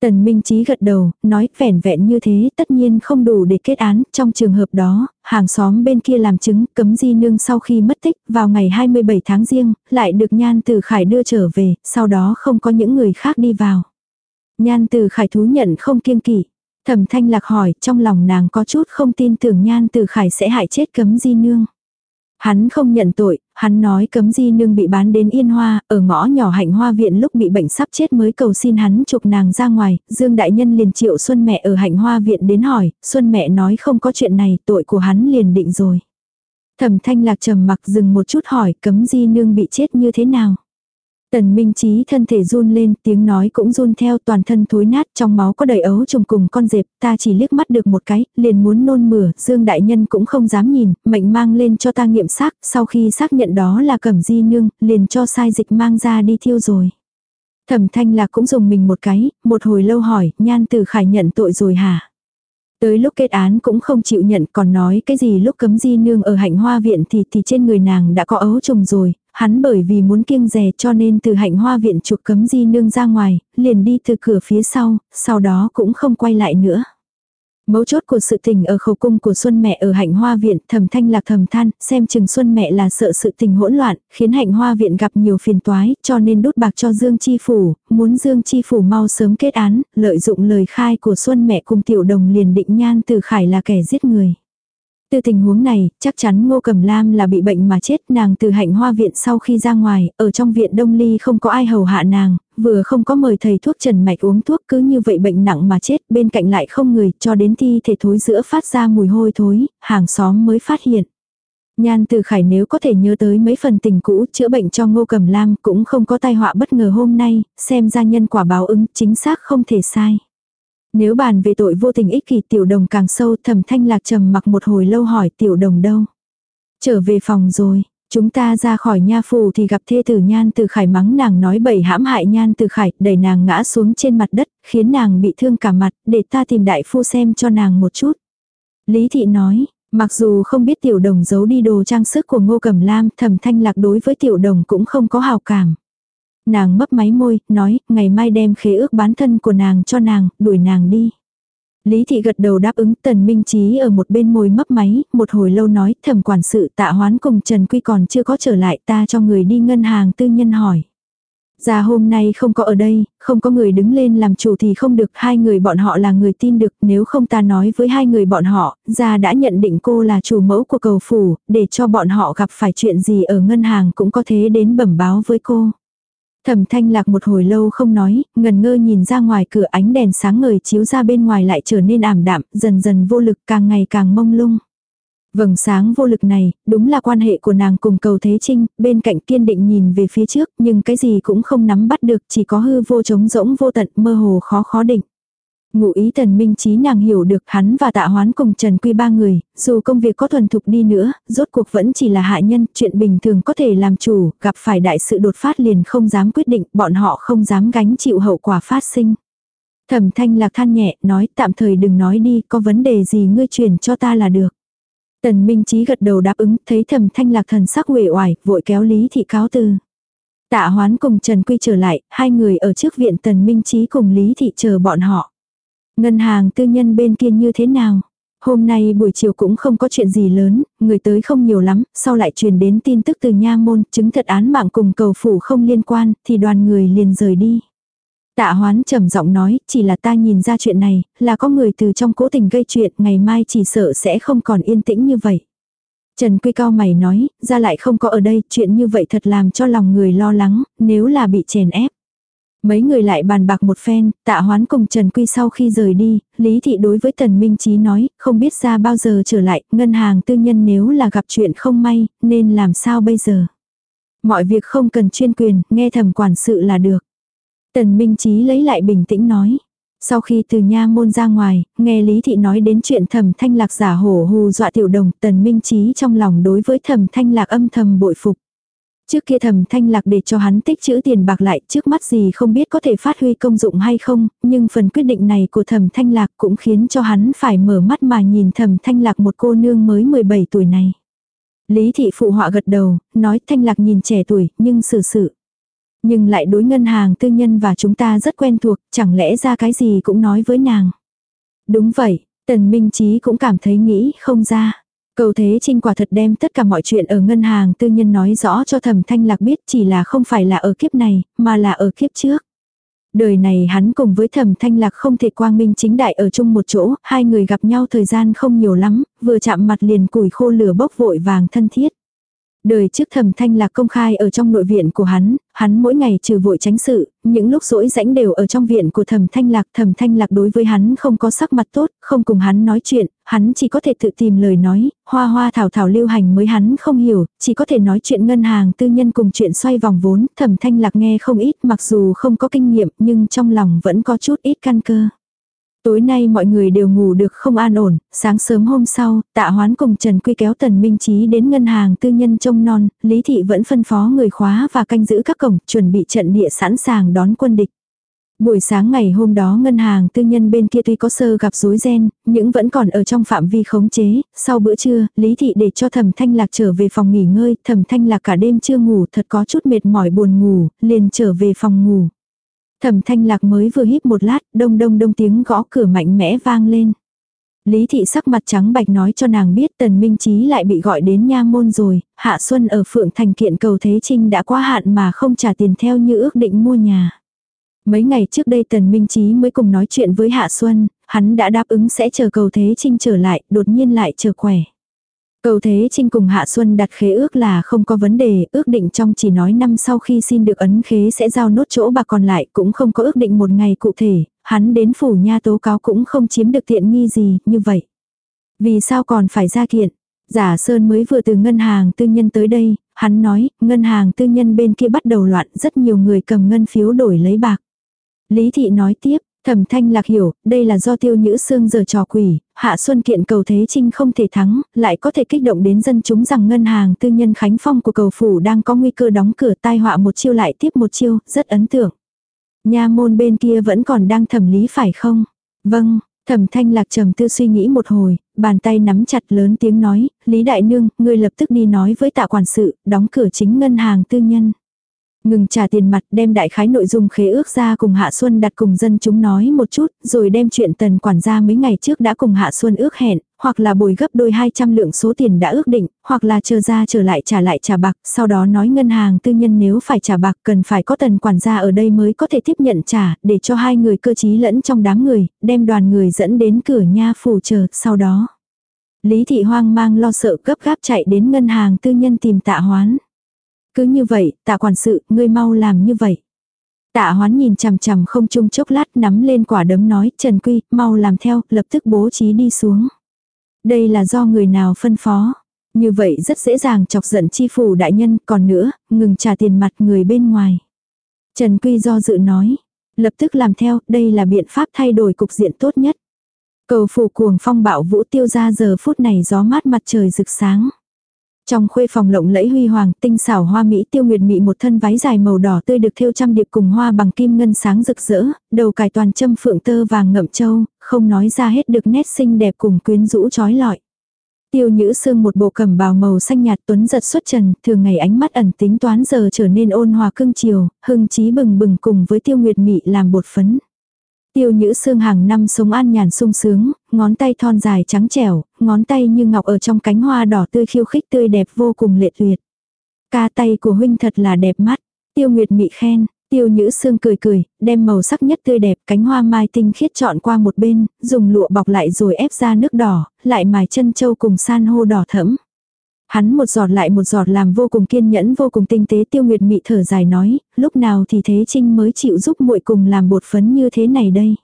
Speaker 1: Tần Minh Chí gật đầu, nói vẻn vẹn như thế tất nhiên không đủ để kết án, trong trường hợp đó, hàng xóm bên kia làm chứng cấm di nương sau khi mất tích vào ngày 27 tháng riêng, lại được Nhan Từ Khải đưa trở về, sau đó không có những người khác đi vào. Nhan Từ Khải thú nhận không kiêng kỵ. Thẩm Thanh Lạc hỏi, trong lòng nàng có chút không tin tưởng Nhan Từ Khải sẽ hại chết cấm di nương. Hắn không nhận tội, hắn nói cấm di nương bị bán đến yên hoa, ở ngõ nhỏ hạnh hoa viện lúc bị bệnh sắp chết mới cầu xin hắn chụp nàng ra ngoài, Dương Đại Nhân liền triệu Xuân mẹ ở hạnh hoa viện đến hỏi, Xuân mẹ nói không có chuyện này, tội của hắn liền định rồi. Thẩm thanh lạc trầm mặc dừng một chút hỏi cấm di nương bị chết như thế nào. Tần Minh Chí thân thể run lên, tiếng nói cũng run theo toàn thân thối nát, trong máu có đầy ấu trùng cùng con dẹp, ta chỉ liếc mắt được một cái, liền muốn nôn mửa, Dương Đại Nhân cũng không dám nhìn, mệnh mang lên cho ta nghiệm xác, sau khi xác nhận đó là cẩm di nương, liền cho sai dịch mang ra đi thiêu rồi. Thẩm thanh lạc cũng dùng mình một cái, một hồi lâu hỏi, nhan từ khải nhận tội rồi hả? Tới lúc kết án cũng không chịu nhận còn nói cái gì lúc cấm di nương ở hạnh hoa viện thì thì trên người nàng đã có ấu trùng rồi, hắn bởi vì muốn kiêng rè cho nên từ hạnh hoa viện trục cấm di nương ra ngoài, liền đi từ cửa phía sau, sau đó cũng không quay lại nữa. Mấu chốt của sự tình ở khẩu cung của Xuân mẹ ở hạnh hoa viện, thầm thanh lạc thầm than, xem chừng Xuân mẹ là sợ sự tình hỗn loạn, khiến hạnh hoa viện gặp nhiều phiền toái, cho nên đút bạc cho Dương Chi Phủ, muốn Dương Chi Phủ mau sớm kết án, lợi dụng lời khai của Xuân mẹ cùng tiểu đồng liền định nhan từ khải là kẻ giết người. Từ tình huống này, chắc chắn Ngô Cẩm Lam là bị bệnh mà chết, nàng từ hạnh hoa viện sau khi ra ngoài, ở trong viện Đông Ly không có ai hầu hạ nàng, vừa không có mời thầy thuốc trần mạch uống thuốc cứ như vậy bệnh nặng mà chết, bên cạnh lại không người, cho đến thi thể thối giữa phát ra mùi hôi thối, hàng xóm mới phát hiện. Nhan từ khải nếu có thể nhớ tới mấy phần tình cũ chữa bệnh cho ngô Cẩm lam cũng không có tai họa bất ngờ hôm nay, xem ra nhân quả báo ứng chính xác không thể sai. Nếu bàn về tội vô tình ích kỷ tiểu đồng càng sâu thầm thanh lạc trầm mặc một hồi lâu hỏi tiểu đồng đâu. Trở về phòng rồi, chúng ta ra khỏi nha phù thì gặp thê tử nhan từ khải mắng nàng nói bậy hãm hại nhan từ khải đẩy nàng ngã xuống trên mặt đất khiến nàng bị thương cả mặt để ta tìm đại phu xem cho nàng một chút. Lý thị nói, mặc dù không biết tiểu đồng giấu đi đồ trang sức của ngô cẩm lam thầm thanh lạc đối với tiểu đồng cũng không có hào cảm. Nàng mấp máy môi, nói, ngày mai đem khế ước bán thân của nàng cho nàng, đuổi nàng đi. Lý thị gật đầu đáp ứng tần minh trí ở một bên môi mấp máy, một hồi lâu nói thẩm quản sự tạ hoán cùng Trần Quy còn chưa có trở lại ta cho người đi ngân hàng tư nhân hỏi. Già hôm nay không có ở đây, không có người đứng lên làm chủ thì không được, hai người bọn họ là người tin được, nếu không ta nói với hai người bọn họ, già đã nhận định cô là chủ mẫu của cầu phủ, để cho bọn họ gặp phải chuyện gì ở ngân hàng cũng có thế đến bẩm báo với cô. Thẩm thanh lạc một hồi lâu không nói, ngần ngơ nhìn ra ngoài cửa ánh đèn sáng ngời chiếu ra bên ngoài lại trở nên ảm đạm, dần dần vô lực càng ngày càng mông lung. Vầng sáng vô lực này, đúng là quan hệ của nàng cùng cầu Thế Trinh, bên cạnh kiên định nhìn về phía trước, nhưng cái gì cũng không nắm bắt được, chỉ có hư vô trống rỗng vô tận, mơ hồ khó khó định. Ngụ ý tần minh trí nàng hiểu được hắn và tạ hoán cùng Trần Quy ba người, dù công việc có thuần thục đi nữa, rốt cuộc vẫn chỉ là hạ nhân, chuyện bình thường có thể làm chủ, gặp phải đại sự đột phát liền không dám quyết định, bọn họ không dám gánh chịu hậu quả phát sinh. Thẩm thanh lạc than nhẹ, nói tạm thời đừng nói đi, có vấn đề gì ngươi truyền cho ta là được. Tần Minh trí gật đầu đáp ứng, thấy thẩm thanh lạc thần sắc uể oải, vội kéo Lý Thị cáo từ. Tạ hoán cùng Trần Quy trở lại, hai người ở trước viện Tần Minh trí cùng Lý Thị chờ bọn họ. Ngân hàng tư nhân bên kia như thế nào? Hôm nay buổi chiều cũng không có chuyện gì lớn, người tới không nhiều lắm, sau lại truyền đến tin tức từ nha môn, chứng thật án mạng cùng cầu phủ không liên quan, thì đoàn người liền rời đi. Tạ hoán trầm giọng nói, chỉ là ta nhìn ra chuyện này, là có người từ trong cố tình gây chuyện, ngày mai chỉ sợ sẽ không còn yên tĩnh như vậy. Trần Quy cao mày nói, ra lại không có ở đây, chuyện như vậy thật làm cho lòng người lo lắng, nếu là bị chèn ép. Mấy người lại bàn bạc một phen, tạ hoán cùng Trần Quy sau khi rời đi, Lý Thị đối với Tần Minh Chí nói, không biết ra bao giờ trở lại, ngân hàng tư nhân nếu là gặp chuyện không may, nên làm sao bây giờ. Mọi việc không cần chuyên quyền, nghe thầm quản sự là được. Tần Minh Chí lấy lại bình tĩnh nói. Sau khi từ nha môn ra ngoài, nghe Lý Thị nói đến chuyện thầm thanh lạc giả hổ hù dọa tiểu đồng, tần minh trí trong lòng đối với thầm thanh lạc âm thầm bội phục. Trước kia thầm thanh lạc để cho hắn tích chữ tiền bạc lại trước mắt gì không biết có thể phát huy công dụng hay không, nhưng phần quyết định này của thầm thanh lạc cũng khiến cho hắn phải mở mắt mà nhìn thầm thanh lạc một cô nương mới 17 tuổi này. Lý thị phụ họa gật đầu, nói thanh lạc nhìn trẻ tuổi nhưng xử sự, sự. Nhưng lại đối ngân hàng tư nhân và chúng ta rất quen thuộc, chẳng lẽ ra cái gì cũng nói với nàng. Đúng vậy, tần minh trí cũng cảm thấy nghĩ không ra. Cầu Thế Trinh quả thật đem tất cả mọi chuyện ở ngân hàng tư nhân nói rõ cho thẩm thanh lạc biết chỉ là không phải là ở kiếp này, mà là ở kiếp trước. Đời này hắn cùng với thẩm thanh lạc không thể quang minh chính đại ở chung một chỗ, hai người gặp nhau thời gian không nhiều lắm, vừa chạm mặt liền củi khô lửa bốc vội vàng thân thiết. Đời trước thẩm thanh lạc công khai ở trong nội viện của hắn, hắn mỗi ngày trừ vội tránh sự, những lúc rỗi rãnh đều ở trong viện của thẩm thanh lạc. Thẩm thanh lạc đối với hắn không có sắc mặt tốt, không cùng hắn nói chuyện, hắn chỉ có thể tự tìm lời nói, hoa hoa thảo thảo lưu hành mới hắn không hiểu, chỉ có thể nói chuyện ngân hàng tư nhân cùng chuyện xoay vòng vốn. Thẩm thanh lạc nghe không ít mặc dù không có kinh nghiệm nhưng trong lòng vẫn có chút ít căn cơ. Tối nay mọi người đều ngủ được không an ổn, sáng sớm hôm sau, tạ hoán cùng Trần Quy kéo Tần Minh Trí đến ngân hàng tư nhân trông non, Lý Thị vẫn phân phó người khóa và canh giữ các cổng, chuẩn bị trận địa sẵn sàng đón quân địch. Buổi sáng ngày hôm đó ngân hàng tư nhân bên kia tuy có sơ gặp rối ren, nhưng vẫn còn ở trong phạm vi khống chế, sau bữa trưa, Lý Thị để cho thẩm thanh lạc trở về phòng nghỉ ngơi, thẩm thanh lạc cả đêm chưa ngủ thật có chút mệt mỏi buồn ngủ, liền trở về phòng ngủ. Thẩm thanh lạc mới vừa hít một lát, đông đông đông tiếng gõ cửa mạnh mẽ vang lên. Lý thị sắc mặt trắng bạch nói cho nàng biết tần minh trí lại bị gọi đến nha môn rồi, hạ xuân ở phượng thành kiện cầu thế trinh đã quá hạn mà không trả tiền theo như ước định mua nhà. Mấy ngày trước đây tần minh trí mới cùng nói chuyện với hạ xuân, hắn đã đáp ứng sẽ chờ cầu thế trinh trở lại, đột nhiên lại chờ khỏe. Cầu Thế Trinh cùng Hạ Xuân đặt khế ước là không có vấn đề, ước định trong chỉ nói năm sau khi xin được ấn khế sẽ giao nốt chỗ bà còn lại cũng không có ước định một ngày cụ thể, hắn đến phủ nha tố cáo cũng không chiếm được tiện nghi gì, như vậy. Vì sao còn phải ra kiện? Giả Sơn mới vừa từ ngân hàng tư nhân tới đây, hắn nói, ngân hàng tư nhân bên kia bắt đầu loạn, rất nhiều người cầm ngân phiếu đổi lấy bạc. Lý Thị nói tiếp, Thẩm thanh lạc hiểu, đây là do tiêu nhữ xương giờ trò quỷ, hạ xuân kiện cầu thế trinh không thể thắng, lại có thể kích động đến dân chúng rằng ngân hàng tư nhân Khánh Phong của cầu phủ đang có nguy cơ đóng cửa tai họa một chiêu lại tiếp một chiêu, rất ấn tượng. Nha môn bên kia vẫn còn đang thẩm lý phải không? Vâng, thẩm thanh lạc trầm tư suy nghĩ một hồi, bàn tay nắm chặt lớn tiếng nói, Lý Đại Nương, ngươi lập tức đi nói với tạ quản sự, đóng cửa chính ngân hàng tư nhân. Ngừng trả tiền mặt đem đại khái nội dung khế ước ra cùng Hạ Xuân đặt cùng dân chúng nói một chút, rồi đem chuyện tần quản gia mấy ngày trước đã cùng Hạ Xuân ước hẹn, hoặc là bồi gấp đôi 200 lượng số tiền đã ước định, hoặc là chờ ra trở lại trả lại trả bạc, sau đó nói ngân hàng tư nhân nếu phải trả bạc cần phải có tần quản gia ở đây mới có thể tiếp nhận trả, để cho hai người cơ trí lẫn trong đám người, đem đoàn người dẫn đến cửa nha phủ chờ, sau đó. Lý thị hoang mang lo sợ gấp gáp chạy đến ngân hàng tư nhân tìm tạ hoán. Cứ như vậy, tạ quản sự, ngươi mau làm như vậy. Tạ hoán nhìn chằm chằm không chung chốc lát nắm lên quả đấm nói, Trần Quy, mau làm theo, lập tức bố trí đi xuống. Đây là do người nào phân phó. Như vậy rất dễ dàng chọc giận chi phủ đại nhân, còn nữa, ngừng trả tiền mặt người bên ngoài. Trần Quy do dự nói, lập tức làm theo, đây là biện pháp thay đổi cục diện tốt nhất. Cầu phủ cuồng phong bạo vũ tiêu ra giờ phút này gió mát mặt trời rực sáng. Trong khuê phòng lộng lẫy huy hoàng, tinh xảo hoa mỹ tiêu nguyệt mị một thân váy dài màu đỏ tươi được thêu trăm điệp cùng hoa bằng kim ngân sáng rực rỡ, đầu cài toàn châm phượng tơ vàng ngậm châu, không nói ra hết được nét xinh đẹp cùng quyến rũ trói lọi. Tiêu nhữ sương một bộ cẩm bào màu xanh nhạt tuấn giật xuất trần, thường ngày ánh mắt ẩn tính toán giờ trở nên ôn hòa cưng chiều, hưng trí bừng bừng cùng với tiêu nguyệt mị làm bột phấn. Tiêu nhữ xương hàng năm sống an nhàn sung sướng, ngón tay thon dài trắng trẻo, ngón tay như ngọc ở trong cánh hoa đỏ tươi khiêu khích tươi đẹp vô cùng lệ tuyệt. Ca tay của huynh thật là đẹp mắt. Tiêu Nguyệt mị khen, tiêu nhữ xương cười cười, đem màu sắc nhất tươi đẹp cánh hoa mai tinh khiết chọn qua một bên, dùng lụa bọc lại rồi ép ra nước đỏ, lại mài chân châu cùng san hô đỏ thẫm. Hắn một giọt lại một giọt làm vô cùng kiên nhẫn vô cùng tinh tế tiêu nguyệt mị thở dài nói, lúc nào thì thế trinh mới chịu giúp muội cùng làm bột phấn như thế này đây.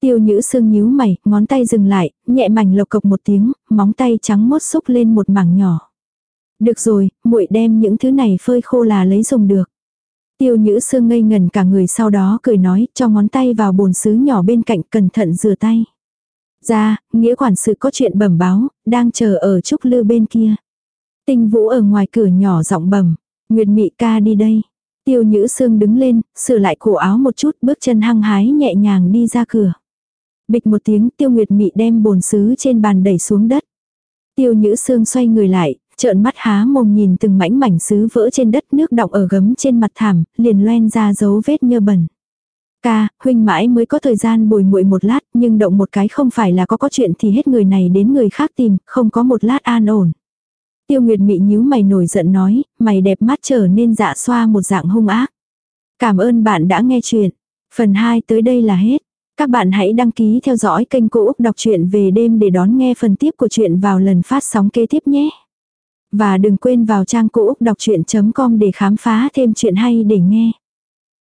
Speaker 1: Tiêu nhữ sương nhíu mày, ngón tay dừng lại, nhẹ mảnh lộc cộc một tiếng, móng tay trắng mốt xúc lên một mảng nhỏ. Được rồi, muội đem những thứ này phơi khô là lấy dùng được. Tiêu nhữ sương ngây ngần cả người sau đó cười nói, cho ngón tay vào bồn sứ nhỏ bên cạnh cẩn thận rửa tay. Ra, nghĩa quản sự có chuyện bẩm báo, đang chờ ở trúc lư bên kia. Tinh vũ ở ngoài cửa nhỏ giọng bẩm Nguyệt mị ca đi đây. Tiêu nhữ sương đứng lên, sửa lại cổ áo một chút, bước chân hăng hái nhẹ nhàng đi ra cửa. Bịch một tiếng tiêu nguyệt mị đem bồn sứ trên bàn đẩy xuống đất. Tiêu nhữ sương xoay người lại, trợn mắt há mồm nhìn từng mảnh mảnh sứ vỡ trên đất nước đọng ở gấm trên mặt thảm, liền loen ra dấu vết nhơ bẩn. Ca, huynh mãi mới có thời gian bồi muội một lát, nhưng động một cái không phải là có có chuyện thì hết người này đến người khác tìm, không có một lát an ổn. Tiêu Nguyệt Mị nhíu mày nổi giận nói, mày đẹp mắt trở nên dạ xoa một dạng hung ác. Cảm ơn bạn đã nghe chuyện. Phần 2 tới đây là hết. Các bạn hãy đăng ký theo dõi kênh Cô Úc Đọc truyện về đêm để đón nghe phần tiếp của chuyện vào lần phát sóng kế tiếp nhé. Và đừng quên vào trang cô Úc đọc chuyện.com để khám phá thêm chuyện hay để nghe.